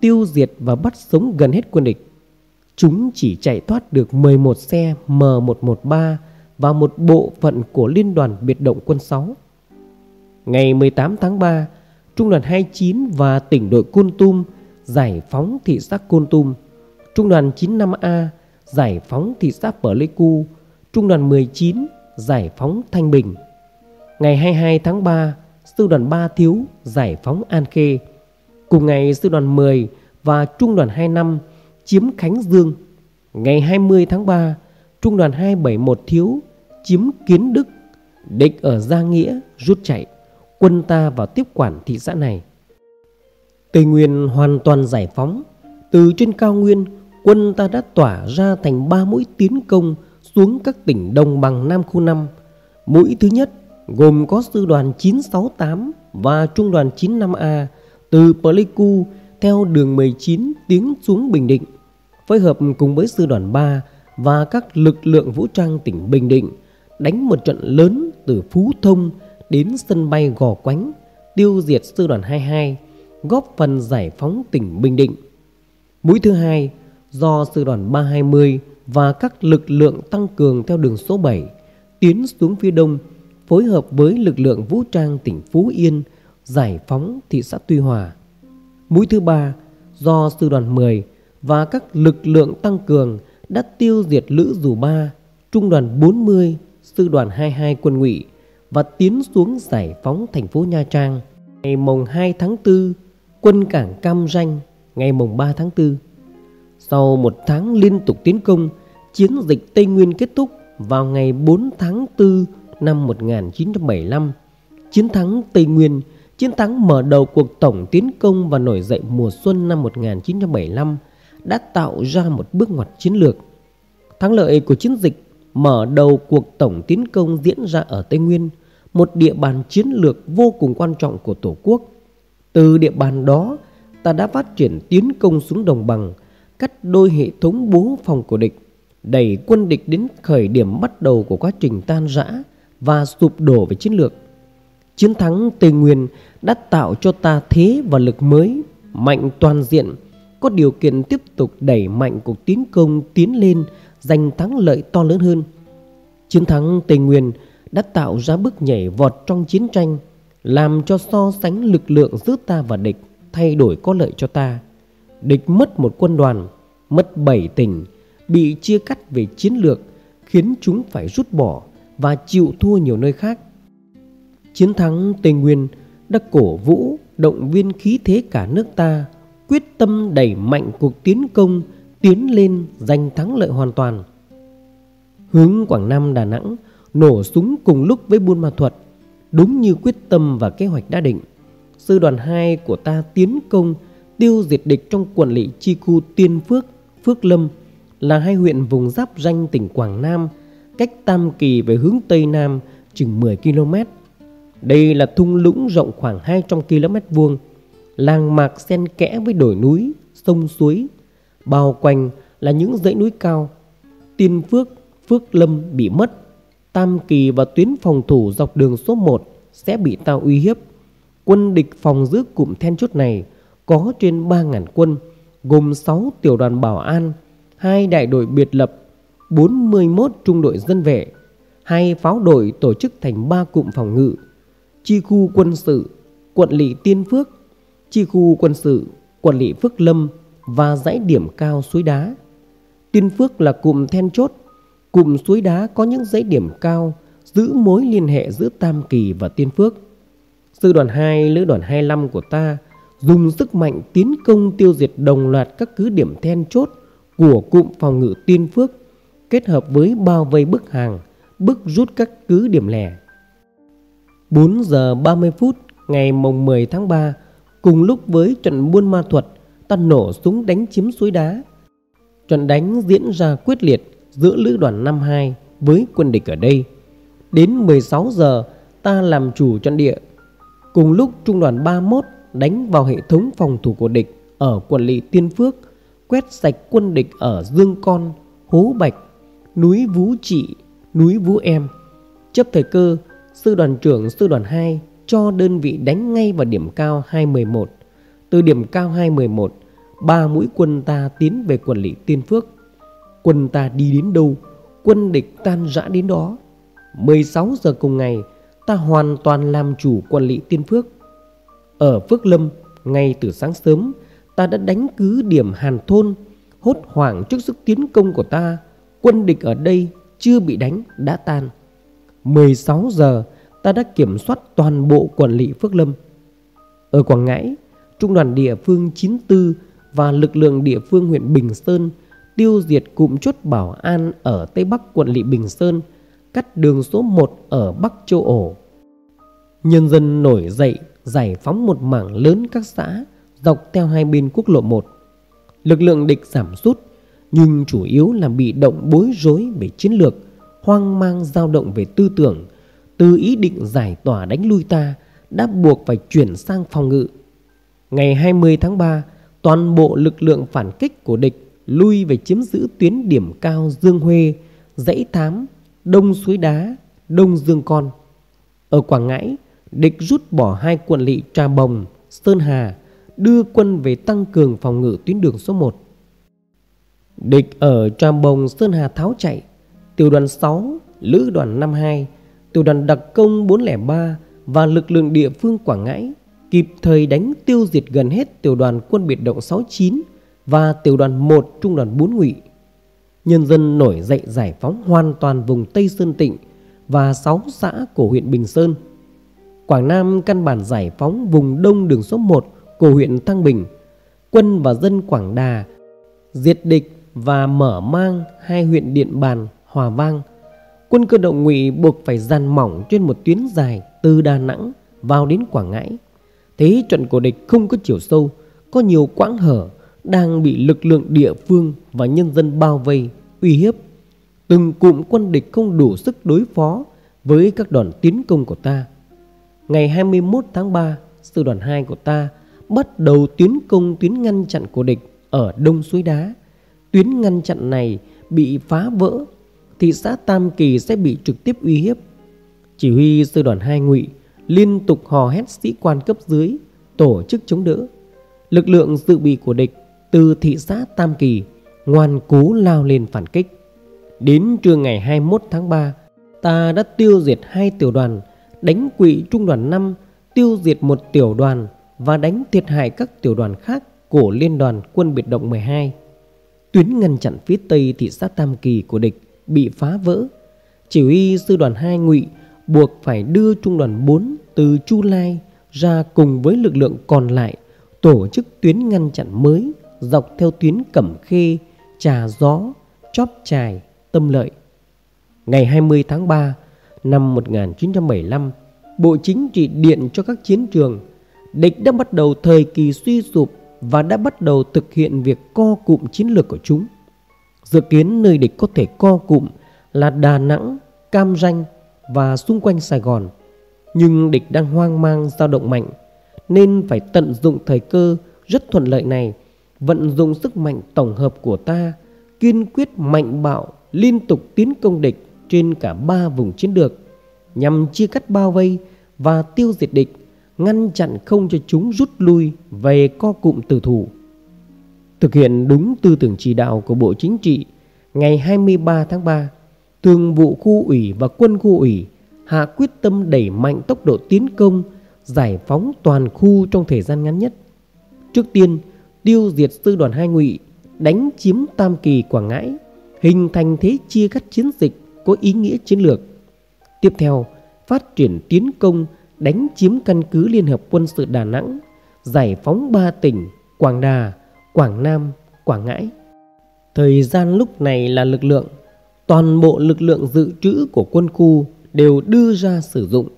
tiêu diệt và bắt sống gần hết quân địch. Chúng chỉ chạy thoát được 11 xe M113 và một bộ phận của Liên đoàn biệt động quân 6. Ngày 18 tháng 3, Trung đoàn 29 và tỉnh đội Côn Tum giải phóng thị xã Côn Tum, Trung đoàn 95A giải phóng thị xã Pleiku, Trung đoàn 19 giải phóng Thanh Bình. Ngày 22 tháng 3, Sư đoàn 3 Thiếu giải phóng An Khê. Cùng ngày Sư đoàn 10 và Trung đoàn 25 chiếm Khánh Dương. Ngày 20 tháng 3, Trung đoàn 271 Thiếu chiếm Kiến Đức. Địch ở Gia Nghĩa rút chạy, quân ta vào tiếp quản thị xã này. Tây Nguyên hoàn toàn giải phóng. Từ trên cao nguyên, quân ta đã tỏa ra thành ba mũi tiến công xuống các tỉnh đồng bằng Nam khu 5. Mũi thứ nhất gồm có sư đoàn 968 và trung đoàn 95A từ Pleiku theo đường 19 tiến xuống Bình Định, phối hợp cùng với sư đoàn 3 và các lực lượng vũ trang tỉnh Bình Định đánh một trận lớn từ Phú Thông đến sân bay Gò Quánh, tiêu diệt sư đoàn 22, góp phần giải phóng tỉnh Bình Định. Mũi thứ hai do sư đoàn 320 và các lực lượng tăng cường theo đường số 7 tiến xuống phía đông phối hợp với lực lượng vũ trang tỉnh Phú Yên giải phóng thị xã Tuy Hòa. Mũi thứ ba do sư đoàn 10 và các lực lượng tăng cường đã tiêu diệt Lữ Dù 3, trung đoàn 40, sư đoàn 22 quân ngụy và tiến xuống giải phóng thành phố Nha Trang. Ngày mùng 2 tháng 4, quân cảng Cam Ranh ngày mùng 3 tháng 4. Sau một tháng liên tục tiến công, chiến dịch Tây Nguyên kết thúc vào ngày 4 tháng 4 năm 1975. Chiến thắng Tây Nguyên, chiến thắng mở đầu cuộc tổng tiến công và nổi dậy mùa xuân năm 1975 đã tạo ra một bước ngoặt chiến lược. Thắng lợi của chiến dịch mở đầu cuộc tổng tiến công diễn ra ở Tây Nguyên, một địa bàn chiến lược vô cùng quan trọng của Tổ quốc. Từ địa bàn đó, ta đã phát triển tiến công xuống đồng bằng, cắt đôi hệ thống bố phòng của địch, đẩy quân địch đến khởi điểm bắt đầu của quá trình tan rã và sụp đổ về chiến lược. Chiến thắng Tây Nguyên đã tạo cho ta thế và lực mới, mạnh toàn diện, có điều kiện tiếp tục đẩy mạnh cuộc tiến công tiến lên giành thắng lợi to lớn hơn. Chiến thắng Tây Nguyên đã tạo ra bước nhảy vọt trong chiến tranh, làm cho so sánh lực lượng giữa ta và địch thay đổi có lợi cho ta. Địch mất một quân đoàn, mất bảy tỉnh, bị chia cắt về chiến lược, khiến chúng phải rút bỏ và chịu thua nhiều nơi khác. Chiến thắng Tây Nguyên đã cổ vũ, động viên khí thế cả nước ta, quyết tâm đẩy mạnh cuộc tiến công, tiến lên giành thắng lợi hoàn toàn. Hướng Quảng Nam Đà Nẵng nổ súng cùng lúc với Buôn Ma Thuật, đúng như quyết tâm và kế hoạch đã định. Sư đoàn 2 của ta tiến công tiêu diệt địch trong quần lỵ chi khu Tiên Phước, Phước Lâm là hai huyện vùng giáp ranh tỉnh Quảng Nam, cách Tam Kỳ về hướng Tây Nam chừng 10 km. Đây là thung lũng rộng khoảng 200 km vuông, làng mạc xen kẽ với đồi núi, sông suối, bao quanh là những dãy núi cao. Tiên Phước, Phước Lâm bị mất, Tam Kỳ và tuyến phòng thủ dọc đường số 1 sẽ bị tao uy hiếp. Quân địch phòng giữ cụm then chốt này có trên 3.000 quân, gồm 6 tiểu đoàn bảo an, hai đại đội biệt lập, 41 trung đội dân vệ, hai pháo đội tổ chức thành 3 cụm phòng ngự, chi khu quân sự, quận lỵ Tiên Phước, chi khu quân sự, quận lỵ Phước Lâm và dãy điểm cao suối đá. Tiên Phước là cụm then chốt, cụm suối đá có những dãy điểm cao giữ mối liên hệ giữa Tam Kỳ và Tiên Phước. Sư đoàn 2, lữ đoàn 25 của ta dùng sức mạnh tiến công tiêu diệt đồng loạt các cứ điểm then chốt của cụm phòng ngự Tiên Phước kết hợp với bao vây bức hàng, bức rút các cứ điểm lẻ. 4 giờ 30 phút ngày mùng 10 tháng 3 cùng lúc với trận buôn ma thuật ta nổ súng đánh chiếm suối đá. Trận đánh diễn ra quyết liệt giữa lữ đoàn 52 với quân địch ở đây. Đến 16 giờ ta làm chủ trận địa. Cùng lúc trung đoàn 31 đánh vào hệ thống phòng thủ của địch ở quận lỵ Tiên Phước, quét sạch quân địch ở Dương Con, Hố Bạch, núi Vú Trị, núi Vú Em. Chấp thời cơ, sư đoàn trưởng sư đoàn 2 cho đơn vị đánh ngay vào điểm cao 211. Từ điểm cao 211, ba mũi quân ta tiến về quận lỵ Tiên Phước. Quân ta đi đến đâu, quân địch tan rã đến đó. 16 giờ cùng ngày, ta hoàn toàn làm chủ quần lỵ Tiên Phước. Ở Phước Lâm, ngay từ sáng sớm, ta đã đánh cứ điểm Hàn Thôn, hốt hoảng trước sức tiến công của ta. Quân địch ở đây chưa bị đánh đã tan. 16 giờ, ta đã kiểm soát toàn bộ quận lỵ Phước Lâm. Ở Quảng Ngãi, Trung đoàn địa phương 94 và lực lượng địa phương huyện Bình Sơn tiêu diệt cụm chốt bảo an ở Tây Bắc quận lỵ Bình Sơn, cắt đường số 1 ở Bắc Châu Ổ. Nhân dân nổi dậy giải phóng một mảng lớn các xã dọc theo hai bên quốc lộ 1. Lực lượng địch giảm sút nhưng chủ yếu là bị động bối rối về chiến lược, hoang mang dao động về tư tưởng, từ ý định giải tỏa đánh lui ta đã buộc phải chuyển sang phòng ngự. Ngày 20 tháng 3, toàn bộ lực lượng phản kích của địch lui về chiếm giữ tuyến điểm cao Dương Huê, dãy thám, đông suối đá, đông Dương Con. Ở Quảng Ngãi, địch rút bỏ hai quận lỵ Trà Bồng, Sơn Hà, đưa quân về tăng cường phòng ngự tuyến đường số 1. Địch ở Trà Bồng, Sơn Hà tháo chạy, tiểu đoàn 6, lữ đoàn 52, tiểu đoàn đặc công 403 và lực lượng địa phương Quảng Ngãi kịp thời đánh tiêu diệt gần hết tiểu đoàn quân biệt động 69 và tiểu đoàn 1 trung đoàn 4 ngụy. Nhân dân nổi dậy giải phóng hoàn toàn vùng Tây Sơn Tịnh và 6 xã của huyện Bình Sơn. Quảng Nam căn bản giải phóng vùng đông đường số 1 của huyện Thăng Bình. Quân và dân Quảng Đà diệt địch và mở mang hai huyện Điện Bàn, Hòa Vang. Quân cơ động ngụy buộc phải dàn mỏng trên một tuyến dài từ Đà Nẵng vào đến Quảng Ngãi. Thế trận của địch không có chiều sâu, có nhiều quãng hở đang bị lực lượng địa phương và nhân dân bao vây, uy hiếp. Từng cụm quân địch không đủ sức đối phó với các đoàn tiến công của ta. Ngày 21 tháng 3, sư đoàn 2 của ta bắt đầu tiến công tuyến ngăn chặn của địch ở Đông Suối Đá. Tuyến ngăn chặn này bị phá vỡ, thị xã Tam Kỳ sẽ bị trực tiếp uy hiếp. Chỉ huy sư đoàn 2 ngụy liên tục hò hét sĩ quan cấp dưới tổ chức chống đỡ. Lực lượng dự bị của địch từ thị xã Tam Kỳ ngoan cố lao lên phản kích. Đến trưa ngày 21 tháng 3, ta đã tiêu diệt hai tiểu đoàn, đánh quỵ trung đoàn 5, tiêu diệt một tiểu đoàn, và đánh thiệt hại các tiểu đoàn khác của Liên đoàn quân biệt động 12. Tuyến ngăn chặn phía tây thị xã Tam Kỳ của địch bị phá vỡ. Chỉ huy sư đoàn 2 ngụy buộc phải đưa trung đoàn 4 từ Chu Lai ra cùng với lực lượng còn lại tổ chức tuyến ngăn chặn mới dọc theo tuyến Cẩm Khê, Trà Gió, Chóp Trài, Tâm Lợi. Ngày 20 tháng 3 năm 1975, Bộ Chính trị điện cho các chiến trường, địch đã bắt đầu thời kỳ suy sụp và đã bắt đầu thực hiện việc co cụm chiến lược của chúng. Dự kiến nơi địch có thể co cụm là Đà Nẵng, Cam Ranh và xung quanh Sài Gòn. Nhưng địch đang hoang mang dao động mạnh nên phải tận dụng thời cơ rất thuận lợi này, vận dụng sức mạnh tổng hợp của ta, kiên quyết mạnh bạo liên tục tiến công địch trên cả ba vùng chiến lược nhằm chia cắt bao vây và tiêu diệt địch, ngăn chặn không cho chúng rút lui về co cụm tử thủ. Thực hiện đúng tư tưởng chỉ đạo của Bộ Chính trị, ngày 23 tháng 3, Thường vụ khu ủy và quân khu ủy hạ quyết tâm đẩy mạnh tốc độ tiến công, giải phóng toàn khu trong thời gian ngắn nhất. Trước tiên, tiêu diệt sư đoàn hai ngụy, đánh chiếm Tam Kỳ Quảng Ngãi, hình thành thế chia cắt chiến dịch có ý nghĩa chiến lược. Tiếp theo, phát triển tiến công đánh chiếm căn cứ Liên hợp quân sự Đà Nẵng, giải phóng ba tỉnh Quảng Đà, Quảng Nam, Quảng Ngãi. Thời gian lúc này là lực lượng, toàn bộ lực lượng dự trữ của quân khu đều đưa ra sử dụng.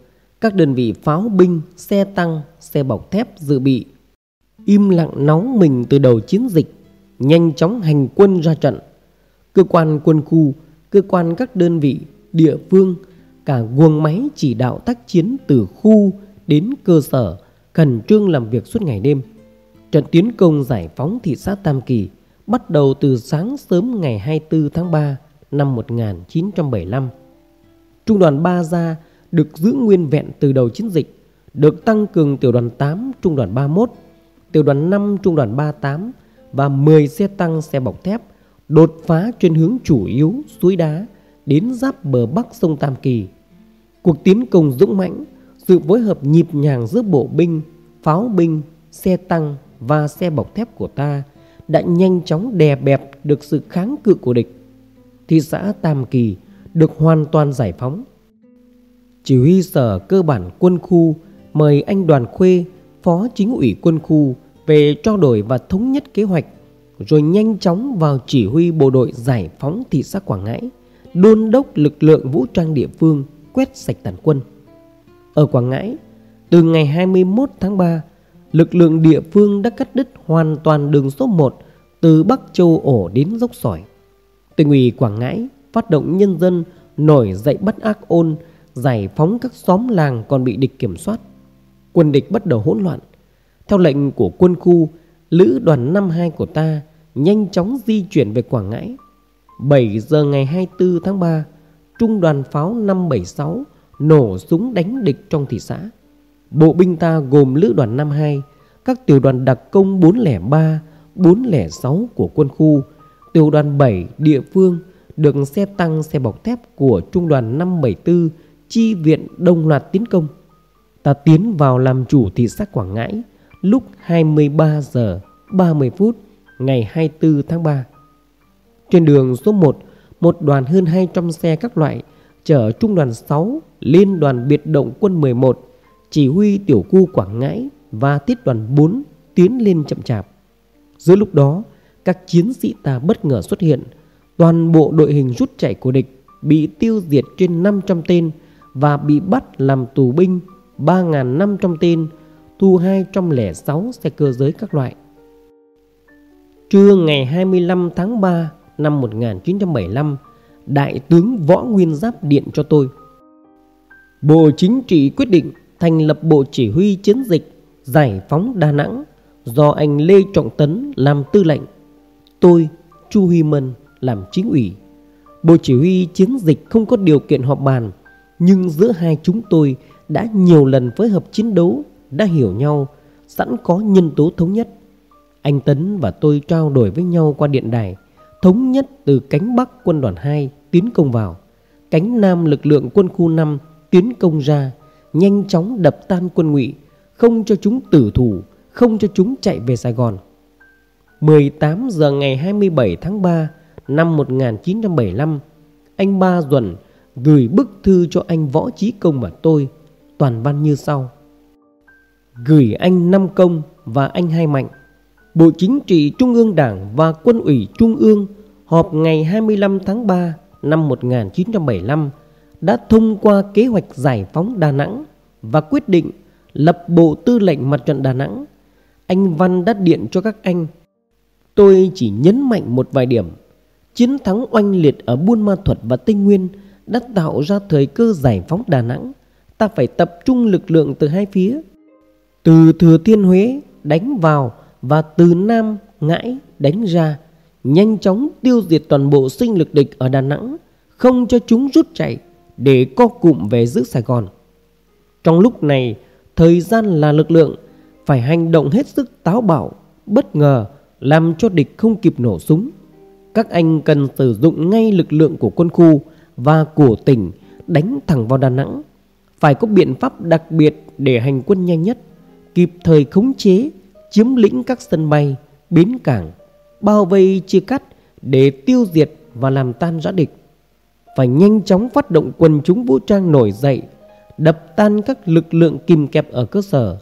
Các đơn vị pháo binh, xe tăng, xe bọc thép dự bị. Im lặng nóng mình từ đầu chiến dịch, nhanh chóng hành quân ra trận. Cơ quan quân khu, cơ quan các đơn vị, địa phương, cả guồng máy chỉ đạo tác chiến từ khu đến cơ sở, khẩn trương làm việc suốt ngày đêm. Trận tiến công giải phóng thị xã Tam Kỳ bắt đầu từ sáng sớm ngày 24 tháng 3 năm 1975. Trung đoàn 3 gia được giữ nguyên vẹn từ đầu chiến dịch, được tăng cường tiểu đoàn 8 trung đoàn 31, tiểu đoàn 5 trung đoàn 38 và 10 xe tăng xe bọc thép đột phá trên hướng chủ yếu suối đá đến giáp bờ bắc sông Tam Kỳ. Cuộc tiến công dũng mãnh, sự phối hợp nhịp nhàng giữa bộ binh, pháo binh, xe tăng và xe bọc thép của ta đã nhanh chóng đè bẹp được sự kháng cự của địch. Thị xã Tam Kỳ được hoàn toàn giải phóng. Chỉ huy sở cơ bản quân khu mời anh Đoàn Khuê, phó chính ủy quân khu về trao đổi và thống nhất kế hoạch rồi nhanh chóng vào chỉ huy bộ đội giải phóng thị xã Quảng Ngãi, đôn đốc lực lượng vũ trang địa phương quét sạch tàn quân. Ở Quảng Ngãi, từ ngày 21 tháng 3, lực lượng địa phương đã cắt đứt hoàn toàn đường số 1 từ Bắc Châu ổ đến dốc sỏi. Tỉnh ủy Quảng Ngãi phát động nhân dân nổi dậy bắt ác ôn, giải phóng các xóm làng còn bị địch kiểm soát. Quân địch bắt đầu hỗn loạn. Theo lệnh của quân khu, lữ đoàn 52 của ta nhanh chóng di chuyển về Quảng Ngãi. 7 giờ ngày 24 tháng 3, trung đoàn pháo 576 nổ súng đánh địch trong thị xã. Bộ binh ta gồm lữ đoàn 52, các tiểu đoàn đặc công 403, 406 của quân khu, tiểu đoàn 7 địa phương được xe tăng xe bọc thép của trung đoàn 574 chi viện đồng loạt tiến công. Ta tiến vào làm chủ thị xã Quảng Ngãi lúc 23 giờ 30 phút ngày 24 tháng 3. Trên đường số 1, một đoàn hơn 200 xe các loại chở trung đoàn 6 liên đoàn biệt động quân 11 chỉ huy tiểu khu Quảng Ngãi và tiết đoàn 4 tiến lên chậm chạp. Giữa lúc đó, các chiến sĩ ta bất ngờ xuất hiện, toàn bộ đội hình rút chạy của địch bị tiêu diệt trên 500 tên và bị bắt làm tù binh 3.500 tên, thu 206 xe cơ giới các loại. Trưa ngày 25 tháng 3 năm 1975, Đại tướng Võ Nguyên Giáp điện cho tôi. Bộ Chính trị quyết định thành lập Bộ Chỉ huy Chiến dịch Giải phóng Đà Nẵng do anh Lê Trọng Tấn làm tư lệnh. Tôi, Chu Huy Mân làm chính ủy. Bộ Chỉ huy Chiến dịch không có điều kiện họp bàn, nhưng giữa hai chúng tôi đã nhiều lần phối hợp chiến đấu, đã hiểu nhau, sẵn có nhân tố thống nhất. Anh Tấn và tôi trao đổi với nhau qua điện đài, thống nhất từ cánh Bắc quân đoàn 2 tiến công vào, cánh Nam lực lượng quân khu 5 tiến công ra, nhanh chóng đập tan quân ngụy, không cho chúng tử thủ, không cho chúng chạy về Sài Gòn. 18 giờ ngày 27 tháng 3 năm 1975, anh Ba Duẩn gửi bức thư cho anh Võ Trí Công và tôi, toàn văn như sau. Gửi anh Năm Công và anh Hai Mạnh, Bộ Chính trị Trung ương Đảng và Quân ủy Trung ương họp ngày 25 tháng 3 năm 1975 đã thông qua kế hoạch giải phóng Đà Nẵng và quyết định lập Bộ Tư lệnh Mặt trận Đà Nẵng. Anh Văn đã điện cho các anh. Tôi chỉ nhấn mạnh một vài điểm. Chiến thắng oanh liệt ở Buôn Ma Thuật và Tây Nguyên đã tạo ra thời cơ giải phóng Đà Nẵng. Ta phải tập trung lực lượng từ hai phía. Từ Thừa Thiên Huế đánh vào và từ Nam Ngãi đánh ra. Nhanh chóng tiêu diệt toàn bộ sinh lực địch ở Đà Nẵng. Không cho chúng rút chạy để co cụm về giữ Sài Gòn. Trong lúc này, thời gian là lực lượng, phải hành động hết sức táo bạo, bất ngờ, làm cho địch không kịp nổ súng. Các anh cần sử dụng ngay lực lượng của quân khu và của tỉnh đánh thẳng vào Đà Nẵng. Phải có biện pháp đặc biệt để hành quân nhanh nhất, kịp thời khống chế, chiếm lĩnh các sân bay, bến cảng, bao vây chia cắt để tiêu diệt và làm tan rã địch phải nhanh chóng phát động quần chúng vũ trang nổi dậy, đập tan các lực lượng kìm kẹp ở cơ sở,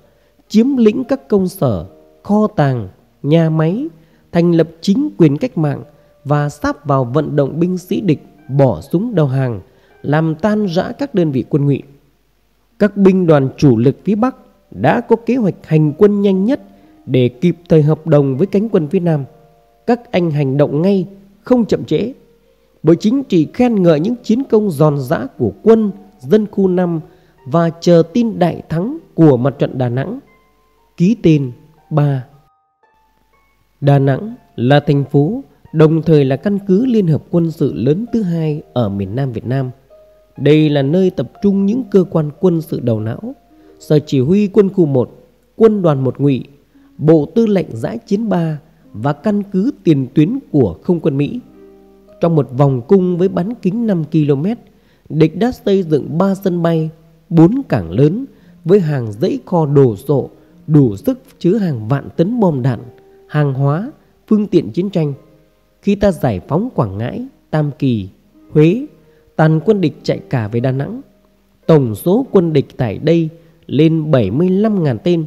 chiếm lĩnh các công sở, kho tàng, nhà máy, thành lập chính quyền cách mạng và sáp vào vận động binh sĩ địch bỏ súng đầu hàng, làm tan rã các đơn vị quân ngụy. Các binh đoàn chủ lực phía Bắc đã có kế hoạch hành quân nhanh nhất để kịp thời hợp đồng với cánh quân phía Nam. Các anh hành động ngay, không chậm trễ Bộ chính trị khen ngợi những chiến công giòn giã của quân dân khu 5 và chờ tin đại thắng của mặt trận Đà Nẵng. Ký tên 3 Đà Nẵng là thành phố đồng thời là căn cứ liên hợp quân sự lớn thứ hai ở miền Nam Việt Nam. Đây là nơi tập trung những cơ quan quân sự đầu não, sở chỉ huy quân khu 1, quân đoàn 1 ngụy, bộ tư lệnh giãi chiến 3 và căn cứ tiền tuyến của không quân Mỹ. Trong một vòng cung với bán kính 5 km, địch đã xây dựng 3 sân bay, 4 cảng lớn với hàng dãy kho đồ sộ đủ sức chứa hàng vạn tấn bom đạn, hàng hóa, phương tiện chiến tranh. Khi ta giải phóng Quảng Ngãi, Tam Kỳ, Huế, tàn quân địch chạy cả về Đà Nẵng. Tổng số quân địch tại đây lên 75.000 tên,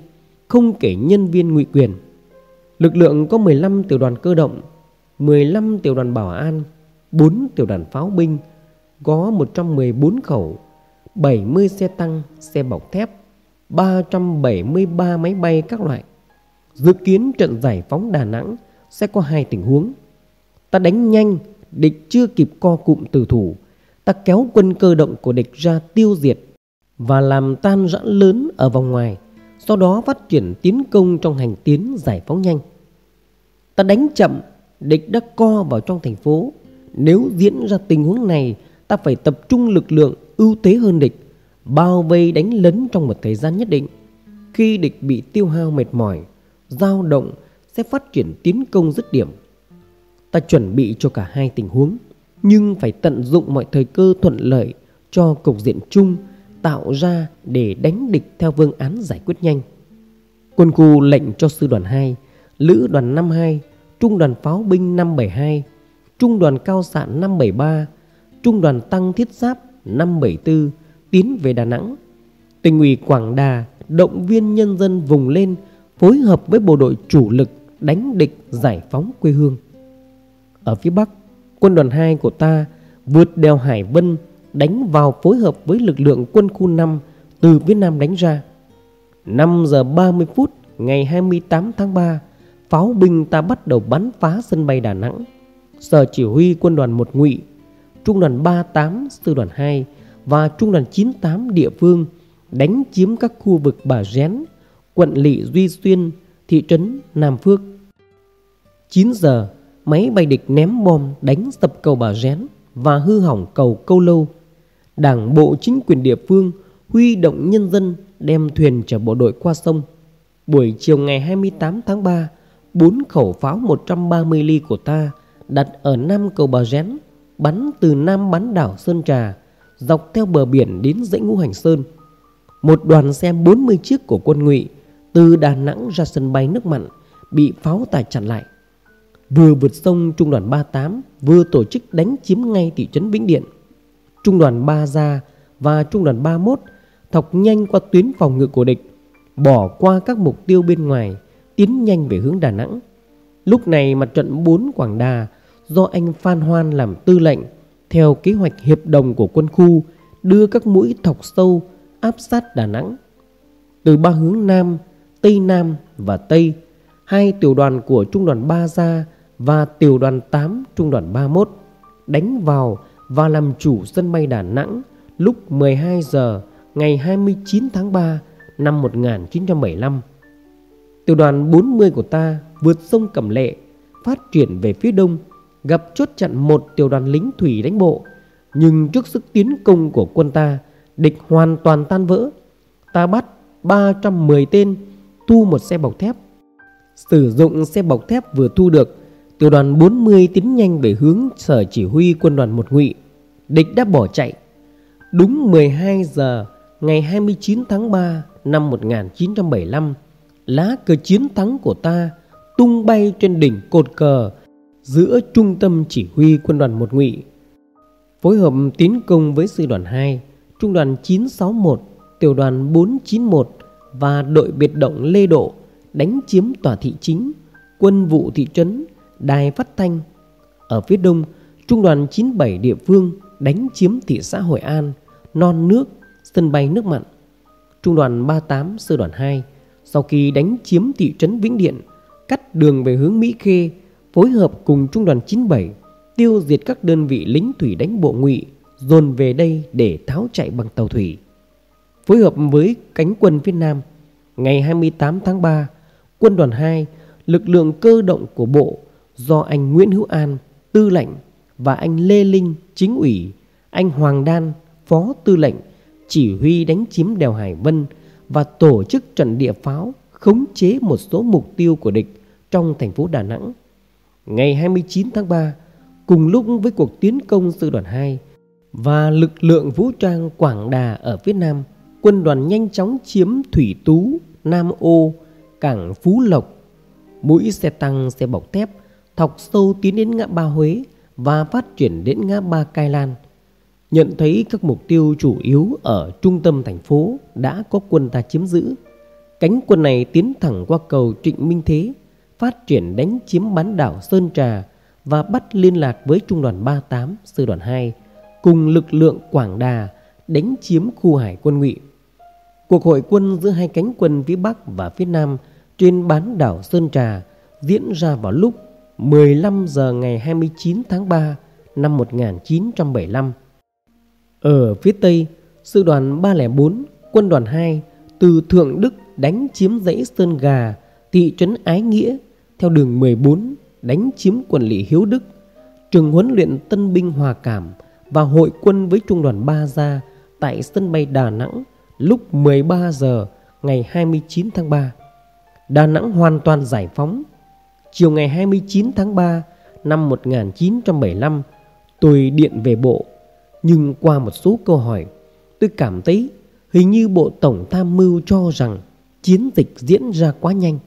không kể nhân viên ngụy quyền. Lực lượng có 15 tiểu đoàn cơ động, 15 tiểu đoàn bảo an, 4 tiểu đoàn pháo binh, có 114 khẩu, 70 xe tăng, xe bọc thép, 373 máy bay các loại. Dự kiến trận giải phóng Đà Nẵng sẽ có hai tình huống. Ta đánh nhanh, địch chưa kịp co cụm từ thủ, ta kéo quân cơ động của địch ra tiêu diệt và làm tan rã lớn ở vòng ngoài, sau đó phát triển tiến công trong hành tiến giải phóng nhanh. Ta đánh chậm, địch đã co vào trong thành phố, nếu diễn ra tình huống này, ta phải tập trung lực lượng ưu thế hơn địch, bao vây đánh lấn trong một thời gian nhất định. Khi địch bị tiêu hao mệt mỏi, dao động sẽ phát triển tiến công dứt điểm. Ta chuẩn bị cho cả hai tình huống, nhưng phải tận dụng mọi thời cơ thuận lợi cho cục diện chung tạo ra để đánh địch theo phương án giải quyết nhanh. Quân khu lệnh cho sư đoàn 2, lữ đoàn 52, trung đoàn pháo binh 572 Trung đoàn Cao xạ 573, Trung đoàn Tăng Thiết Giáp 574 tiến về Đà Nẵng. Tỉnh ủy Quảng Đà động viên nhân dân vùng lên phối hợp với bộ đội chủ lực đánh địch giải phóng quê hương. Ở phía Bắc, quân đoàn 2 của ta vượt đèo Hải Vân đánh vào phối hợp với lực lượng quân khu 5 từ phía Nam đánh ra. 5 giờ 30 phút ngày 28 tháng 3, pháo binh ta bắt đầu bắn phá sân bay Đà Nẵng. Sở Chỉ huy Quân đoàn 1 Ngụy, Trung đoàn 38 Sư đoàn 2 và Trung đoàn 98 địa phương đánh chiếm các khu vực Bà Rén, quận Lị Duy Xuyên, thị trấn Nam Phước. 9 giờ, máy bay địch ném bom đánh sập cầu Bà Rén và hư hỏng cầu Câu Lâu. Đảng bộ chính quyền địa phương huy động nhân dân đem thuyền chở bộ đội qua sông. Buổi chiều ngày 28 tháng 3, bốn khẩu pháo 130 ly của ta đặt ở Nam cầu Bà Rén, bắn từ Nam bán đảo Sơn Trà, dọc theo bờ biển đến dãy ngũ hành Sơn. Một đoàn xe 40 chiếc của quân ngụy từ Đà Nẵng ra sân bay nước mặn bị pháo tài chặn lại. Vừa vượt sông Trung đoàn 38 vừa tổ chức đánh chiếm ngay thị trấn Vĩnh Điện. Trung đoàn 3 ra và Trung đoàn 31 thọc nhanh qua tuyến phòng ngự của địch, bỏ qua các mục tiêu bên ngoài, tiến nhanh về hướng Đà Nẵng. Lúc này mặt trận 4 Quảng Đà do anh Phan Hoan làm tư lệnh theo kế hoạch hiệp đồng của quân khu đưa các mũi thọc sâu áp sát Đà Nẵng. Từ ba hướng Nam, Tây Nam và Tây, hai tiểu đoàn của Trung đoàn 3 ra và tiểu đoàn 8 Trung đoàn 31 đánh vào và làm chủ sân bay Đà Nẵng lúc 12 giờ ngày 29 tháng 3 năm 1975. Tiểu đoàn 40 của ta vượt sông Cẩm Lệ, phát triển về phía đông, gặp chốt chặn một tiểu đoàn lính thủy đánh bộ. Nhưng trước sức tiến công của quân ta, địch hoàn toàn tan vỡ. Ta bắt 310 tên, thu một xe bọc thép. Sử dụng xe bọc thép vừa thu được, tiểu đoàn 40 tiến nhanh về hướng sở chỉ huy quân đoàn một ngụy. Địch đã bỏ chạy. Đúng 12 giờ ngày 29 tháng 3 năm 1975, lá cờ chiến thắng của ta tung bay trên đỉnh cột cờ giữa trung tâm chỉ huy quân đoàn một ngụy. Phối hợp tiến công với sư đoàn 2, trung đoàn 961, tiểu đoàn 491 và đội biệt động Lê Độ đánh chiếm tòa thị chính, quân vụ thị trấn, đài phát thanh. Ở phía đông, trung đoàn 97 địa phương đánh chiếm thị xã Hội An, non nước, sân bay nước mặn. Trung đoàn 38 sư đoàn 2 sau khi đánh chiếm thị trấn Vĩnh Điện, cắt đường về hướng Mỹ Khê, phối hợp cùng trung đoàn 97 tiêu diệt các đơn vị lính thủy đánh bộ ngụy dồn về đây để tháo chạy bằng tàu thủy. Phối hợp với cánh quân phía Nam, ngày 28 tháng 3, quân đoàn 2, lực lượng cơ động của bộ do anh Nguyễn Hữu An, tư lệnh và anh Lê Linh, chính ủy, anh Hoàng Đan, phó tư lệnh chỉ huy đánh chiếm đèo Hải Vân và tổ chức trận địa pháo khống chế một số mục tiêu của địch trong thành phố Đà Nẵng. Ngày 29 tháng 3, cùng lúc với cuộc tiến công sư đoàn 2 và lực lượng vũ trang Quảng Đà ở việt Nam, quân đoàn nhanh chóng chiếm Thủy Tú, Nam Ô, cảng Phú Lộc. Mũi xe tăng, xe bọc thép thọc sâu tiến đến ngã ba Huế và phát triển đến ngã ba Cai Lan – nhận thấy các mục tiêu chủ yếu ở trung tâm thành phố đã có quân ta chiếm giữ. Cánh quân này tiến thẳng qua cầu Trịnh Minh Thế, phát triển đánh chiếm bán đảo Sơn Trà và bắt liên lạc với Trung đoàn 38, Sư đoàn 2 cùng lực lượng Quảng Đà đánh chiếm khu hải quân ngụy. Cuộc hội quân giữa hai cánh quân phía Bắc và phía Nam trên bán đảo Sơn Trà diễn ra vào lúc 15 giờ ngày 29 tháng 3 năm 1975 ở phía Tây, sư đoàn 304, quân đoàn 2 từ Thượng Đức đánh chiếm dãy Sơn Gà, thị trấn Ái Nghĩa theo đường 14 đánh chiếm quần lỵ Hiếu Đức, trường huấn luyện tân binh Hòa Cảm và hội quân với trung đoàn 3 ra tại sân bay Đà Nẵng lúc 13 giờ ngày 29 tháng 3. Đà Nẵng hoàn toàn giải phóng. Chiều ngày 29 tháng 3 năm 1975, tôi điện về bộ nhưng qua một số câu hỏi Tôi cảm thấy hình như Bộ Tổng Tham mưu cho rằng chiến dịch diễn ra quá nhanh.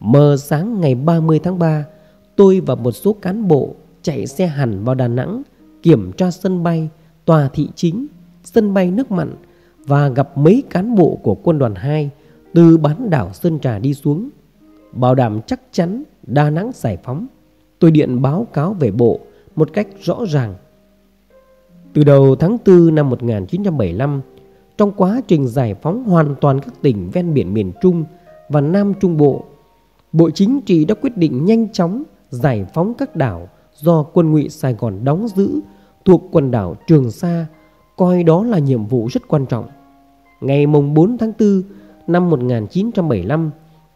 Mờ sáng ngày 30 tháng 3, tôi và một số cán bộ chạy xe hẳn vào Đà Nẵng kiểm tra sân bay, tòa thị chính, sân bay nước mặn và gặp mấy cán bộ của quân đoàn 2 từ bán đảo Sơn Trà đi xuống. Bảo đảm chắc chắn Đà Nẵng giải phóng. Tôi điện báo cáo về bộ một cách rõ ràng từ đầu tháng 4 năm 1975, trong quá trình giải phóng hoàn toàn các tỉnh ven biển miền Trung và Nam Trung Bộ, Bộ Chính trị đã quyết định nhanh chóng giải phóng các đảo do quân ngụy Sài Gòn đóng giữ thuộc quần đảo Trường Sa, coi đó là nhiệm vụ rất quan trọng. Ngày mùng 4 tháng 4 năm 1975,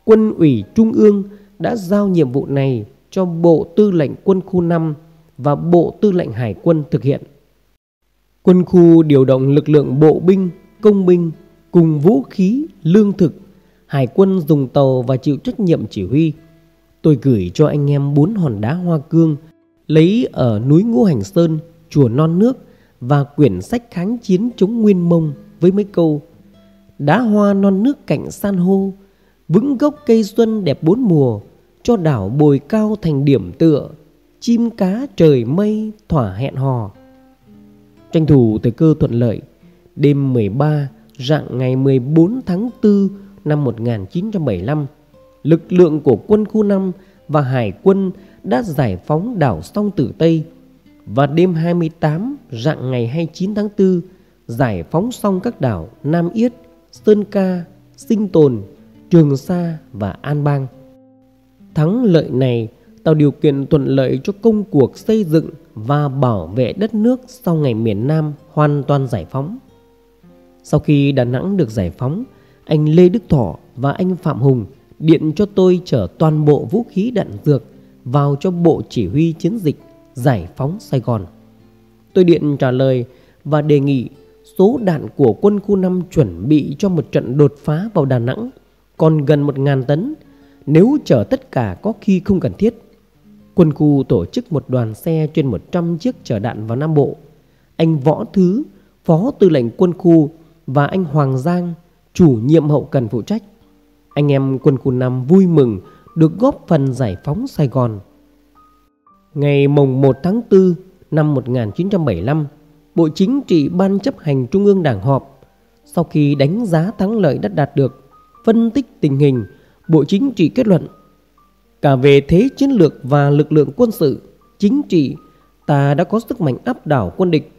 quân ủy Trung ương đã giao nhiệm vụ này cho Bộ Tư lệnh Quân khu 5 và Bộ Tư lệnh Hải quân thực hiện. Quân khu điều động lực lượng bộ binh, công binh cùng vũ khí, lương thực. Hải quân dùng tàu và chịu trách nhiệm chỉ huy. Tôi gửi cho anh em bốn hòn đá hoa cương lấy ở núi Ngũ Hành Sơn, chùa Non Nước và quyển sách kháng chiến chống Nguyên Mông với mấy câu Đá hoa non nước cạnh san hô, Vững gốc cây xuân đẹp bốn mùa Cho đảo bồi cao thành điểm tựa Chim cá trời mây thỏa hẹn hò. Tranh thủ thời cơ thuận lợi Đêm 13 rạng ngày 14 tháng 4 năm 1975 Lực lượng của quân khu 5 và hải quân đã giải phóng đảo Song Tử Tây Và đêm 28 rạng ngày 29 tháng 4 Giải phóng xong các đảo Nam Yết, Sơn Ca, Sinh Tồn, Trường Sa và An Bang Thắng lợi này tạo điều kiện thuận lợi cho công cuộc xây dựng và bảo vệ đất nước sau ngày miền Nam hoàn toàn giải phóng. Sau khi Đà Nẵng được giải phóng, anh Lê Đức Thọ và anh Phạm Hùng điện cho tôi chở toàn bộ vũ khí đạn dược vào cho Bộ Chỉ huy Chiến dịch giải phóng Sài Gòn. Tôi điện trả lời và đề nghị số đạn của quân khu 5 chuẩn bị cho một trận đột phá vào Đà Nẵng còn gần 1.000 tấn nếu chở tất cả có khi không cần thiết. Quân khu tổ chức một đoàn xe chuyên 100 chiếc chở đạn vào Nam Bộ. Anh Võ Thứ, Phó Tư lệnh quân khu và anh Hoàng Giang, chủ nhiệm hậu cần phụ trách. Anh em quân khu 5 vui mừng được góp phần giải phóng Sài Gòn. Ngày mùng 1 tháng 4 năm 1975, Bộ Chính trị Ban chấp hành Trung ương Đảng họp. Sau khi đánh giá thắng lợi đã đạt được, phân tích tình hình, Bộ Chính trị kết luận Cả về thế chiến lược và lực lượng quân sự, chính trị, ta đã có sức mạnh áp đảo quân địch,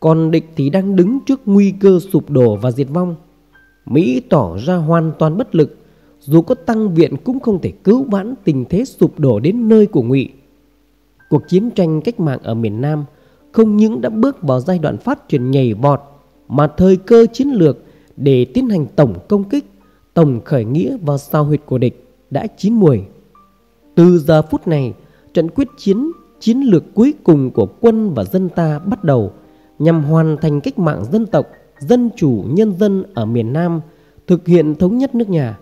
còn địch thì đang đứng trước nguy cơ sụp đổ và diệt vong. Mỹ tỏ ra hoàn toàn bất lực, dù có tăng viện cũng không thể cứu vãn tình thế sụp đổ đến nơi của Ngụy. Cuộc chiến tranh cách mạng ở miền Nam không những đã bước vào giai đoạn phát triển nhảy vọt, mà thời cơ chiến lược để tiến hành tổng công kích, tổng khởi nghĩa vào sao huyệt của địch đã chín muồi. Từ giờ phút này, trận quyết chiến chiến lược cuối cùng của quân và dân ta bắt đầu nhằm hoàn thành cách mạng dân tộc, dân chủ nhân dân ở miền Nam, thực hiện thống nhất nước nhà.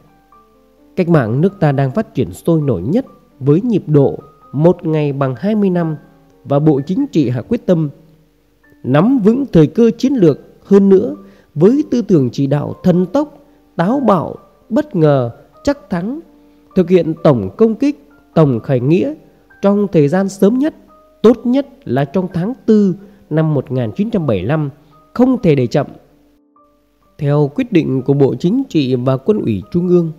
Cách mạng nước ta đang phát triển sôi nổi nhất với nhịp độ một ngày bằng 20 năm và Bộ Chính trị hạ quyết tâm nắm vững thời cơ chiến lược hơn nữa với tư tưởng chỉ đạo thần tốc, táo bạo, bất ngờ, chắc thắng, thực hiện tổng công kích tổng khởi nghĩa trong thời gian sớm nhất, tốt nhất là trong tháng 4 năm 1975, không thể để chậm. Theo quyết định của Bộ Chính trị và Quân ủy Trung ương,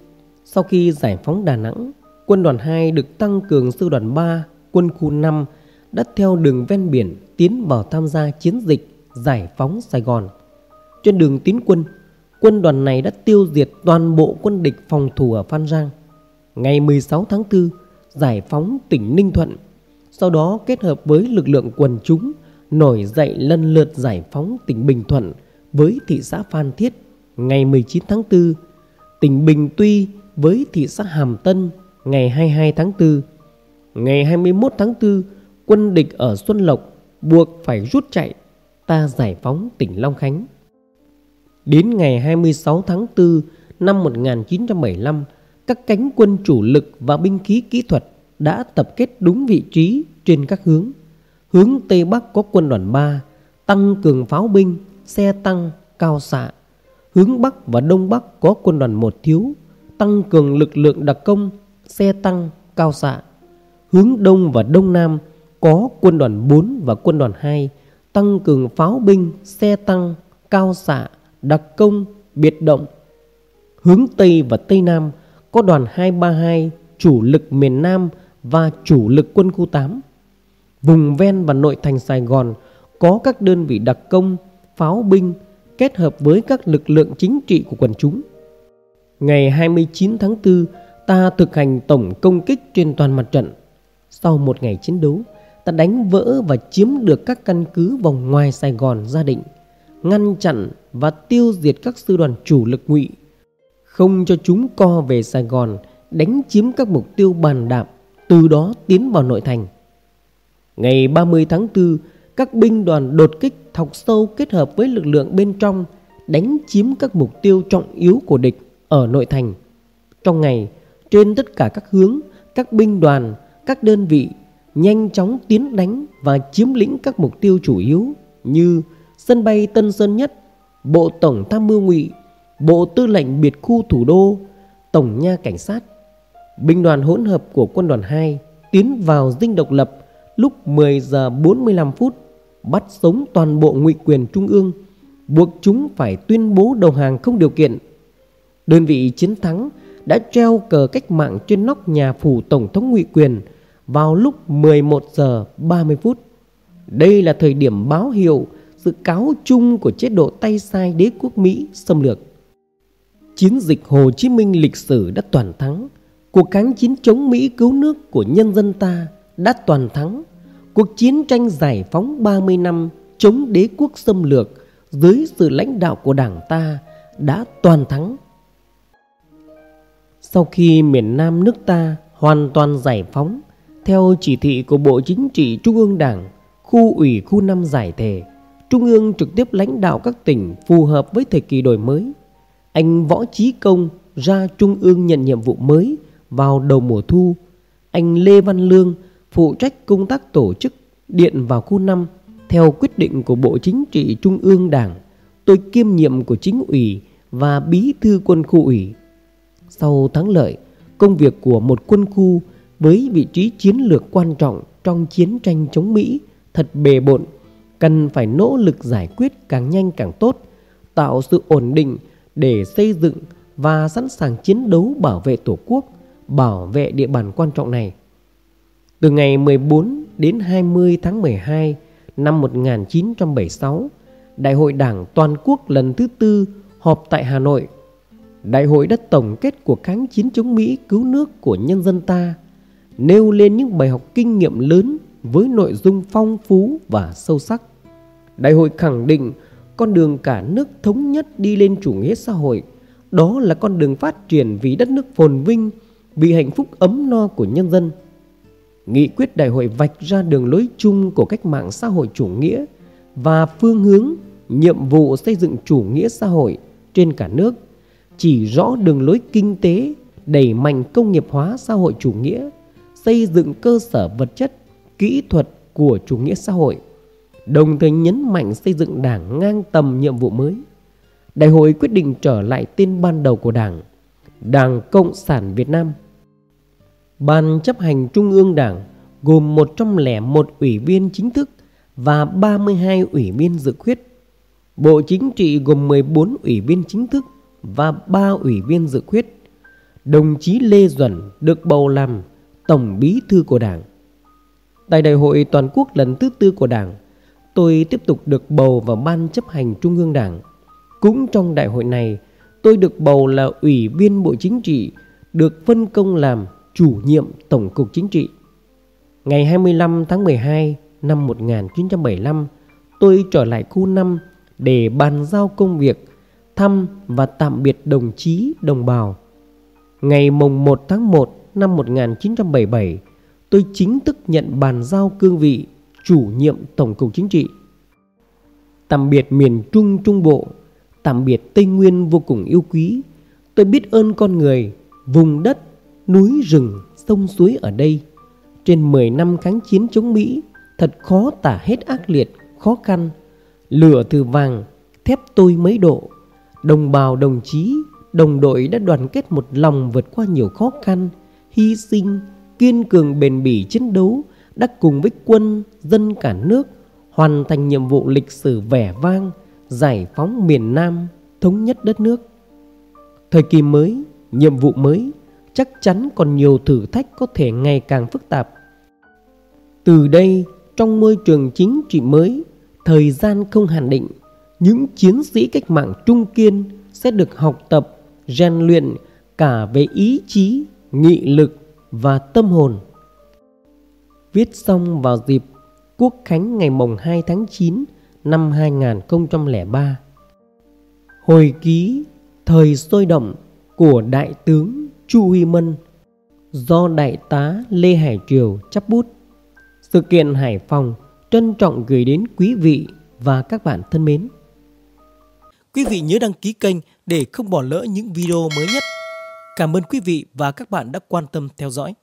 sau khi giải phóng Đà Nẵng, quân đoàn 2 được tăng cường sư đoàn 3, quân khu 5 đã theo đường ven biển tiến vào tham gia chiến dịch giải phóng Sài Gòn. Trên đường tiến quân, quân đoàn này đã tiêu diệt toàn bộ quân địch phòng thủ ở Phan Giang. Ngày 16 tháng 4, giải phóng tỉnh Ninh Thuận, sau đó kết hợp với lực lượng quần chúng nổi dậy lần lượt giải phóng tỉnh Bình Thuận với thị xã Phan Thiết ngày 19 tháng 4, tỉnh Bình Tuy với thị xã Hàm Tân ngày 22 tháng 4. Ngày 21 tháng 4, quân địch ở Xuân Lộc buộc phải rút chạy, ta giải phóng tỉnh Long Khánh. Đến ngày 26 tháng 4 năm 1975, các cánh quân chủ lực và binh khí kỹ thuật đã tập kết đúng vị trí trên các hướng. Hướng Tây Bắc có quân đoàn 3 tăng cường pháo binh, xe tăng, cao xạ. Hướng Bắc và Đông Bắc có quân đoàn 1 thiếu tăng cường lực lượng đặc công, xe tăng, cao xạ. Hướng Đông và Đông Nam có quân đoàn 4 và quân đoàn 2 tăng cường pháo binh, xe tăng, cao xạ, đặc công, biệt động. Hướng Tây và Tây Nam có đoàn 232 chủ lực miền Nam và chủ lực quân khu 8. Vùng ven và nội thành Sài Gòn có các đơn vị đặc công, pháo binh kết hợp với các lực lượng chính trị của quần chúng. Ngày 29 tháng 4, ta thực hành tổng công kích trên toàn mặt trận. Sau một ngày chiến đấu, ta đánh vỡ và chiếm được các căn cứ vòng ngoài Sài Gòn gia định, ngăn chặn và tiêu diệt các sư đoàn chủ lực ngụy, không cho chúng co về Sài Gòn đánh chiếm các mục tiêu bàn đạp, từ đó tiến vào nội thành. Ngày 30 tháng 4, các binh đoàn đột kích thọc sâu kết hợp với lực lượng bên trong đánh chiếm các mục tiêu trọng yếu của địch ở nội thành. Trong ngày, trên tất cả các hướng, các binh đoàn, các đơn vị nhanh chóng tiến đánh và chiếm lĩnh các mục tiêu chủ yếu như sân bay Tân Sơn Nhất, Bộ Tổng Tham mưu Ngụy, Bộ Tư lệnh Biệt khu Thủ đô, Tổng nha Cảnh sát, binh đoàn hỗn hợp của quân đoàn 2 tiến vào dinh độc lập lúc 10 giờ 45 phút, bắt sống toàn bộ ngụy quyền trung ương, buộc chúng phải tuyên bố đầu hàng không điều kiện. Đơn vị chiến thắng đã treo cờ cách mạng trên nóc nhà phủ tổng thống ngụy quyền vào lúc 11 giờ 30 phút. Đây là thời điểm báo hiệu sự cáo chung của chế độ tay sai đế quốc Mỹ xâm lược. Chiến dịch Hồ Chí Minh lịch sử đã toàn thắng, cuộc kháng chiến chống Mỹ cứu nước của nhân dân ta đã toàn thắng, cuộc chiến tranh giải phóng 30 năm chống đế quốc xâm lược dưới sự lãnh đạo của đảng ta đã toàn thắng. Sau khi miền Nam nước ta hoàn toàn giải phóng theo chỉ thị của Bộ Chính trị Trung ương Đảng, khu ủy khu 5 giải thể, Trung ương trực tiếp lãnh đạo các tỉnh phù hợp với thời kỳ đổi mới. Anh Võ Chí Công ra Trung ương nhận nhiệm vụ mới vào đầu mùa thu. Anh Lê Văn Lương phụ trách công tác tổ chức điện vào khu 5 theo quyết định của Bộ Chính trị Trung ương Đảng. Tôi kiêm nhiệm của chính ủy và bí thư quân khu ủy. Sau thắng lợi, công việc của một quân khu với vị trí chiến lược quan trọng trong chiến tranh chống Mỹ thật bề bộn, cần phải nỗ lực giải quyết càng nhanh càng tốt, tạo sự ổn định để xây dựng và sẵn sàng chiến đấu bảo vệ Tổ quốc, bảo vệ địa bàn quan trọng này. Từ ngày 14 đến 20 tháng 12 năm 1976, Đại hội Đảng Toàn quốc lần thứ tư họp tại Hà Nội. Đại hội đã tổng kết cuộc kháng chiến chống Mỹ cứu nước của nhân dân ta, nêu lên những bài học kinh nghiệm lớn với nội dung phong phú và sâu sắc. Đại hội khẳng định con đường cả nước thống nhất đi lên chủ nghĩa xã hội, đó là con đường phát triển vì đất nước phồn vinh, vì hạnh phúc ấm no của nhân dân. Nghị quyết đại hội vạch ra đường lối chung của cách mạng xã hội chủ nghĩa và phương hướng nhiệm vụ xây dựng chủ nghĩa xã hội trên cả nước, chỉ rõ đường lối kinh tế, đẩy mạnh công nghiệp hóa xã hội chủ nghĩa, xây dựng cơ sở vật chất, kỹ thuật của chủ nghĩa xã hội, đồng thời nhấn mạnh xây dựng đảng ngang tầm nhiệm vụ mới. Đại hội quyết định trở lại tên ban đầu của đảng, Đảng Cộng sản Việt Nam. Ban chấp hành Trung ương Đảng gồm 101 ủy viên chính thức và 32 ủy viên dự khuyết. Bộ Chính trị gồm 14 ủy viên chính thức và 3 ủy viên dự khuyết. Đồng chí Lê Duẩn được bầu làm Tổng Bí thư của Đảng. Tại Đại hội Toàn quốc lần thứ tư của Đảng, tôi tiếp tục được bầu vào Ban chấp hành Trung ương Đảng. Cũng trong đại hội này, tôi được bầu là Ủy viên Bộ Chính trị, được phân công làm chủ nhiệm Tổng cục Chính trị. Ngày 25 tháng 12 năm 1975, tôi trở lại khu 5 để bàn giao công việc, thăm và tạm biệt đồng chí đồng bào. Ngày mùng 1 tháng 1 năm 1977, tôi chính thức nhận bàn giao cương vị chủ nhiệm Tổng cục Chính trị. Tạm biệt miền Trung Trung Bộ, tạm biệt Tây Nguyên vô cùng yêu quý. Tôi biết ơn con người, vùng đất, núi rừng, sông suối ở đây. Trên 10 năm kháng chiến chống Mỹ, thật khó tả hết ác liệt, khó khăn. Lửa từ vàng, thép tôi mấy độ. Đồng bào đồng chí, đồng đội đã đoàn kết một lòng vượt qua nhiều khó khăn, hy sinh, kiên cường bền bỉ chiến đấu đã cùng với quân, dân cả nước hoàn thành nhiệm vụ lịch sử vẻ vang, giải phóng miền Nam, thống nhất đất nước. Thời kỳ mới, nhiệm vụ mới chắc chắn còn nhiều thử thách có thể ngày càng phức tạp. Từ đây, trong môi trường chính trị mới, thời gian không hạn định, những chiến sĩ cách mạng trung kiên sẽ được học tập, rèn luyện cả về ý chí, nghị lực và tâm hồn. Viết xong vào dịp Quốc khánh ngày mùng 2 tháng 9 năm 2003. Hồi ký Thời sôi động của Đại tướng Chu Huy Mân do Đại tá Lê Hải Triều chấp bút. Sự kiện Hải Phòng trân trọng gửi đến quý vị và các bạn thân mến. Quý vị nhớ đăng ký kênh để không bỏ lỡ những video mới nhất. Cảm ơn quý vị và các bạn đã quan tâm theo dõi.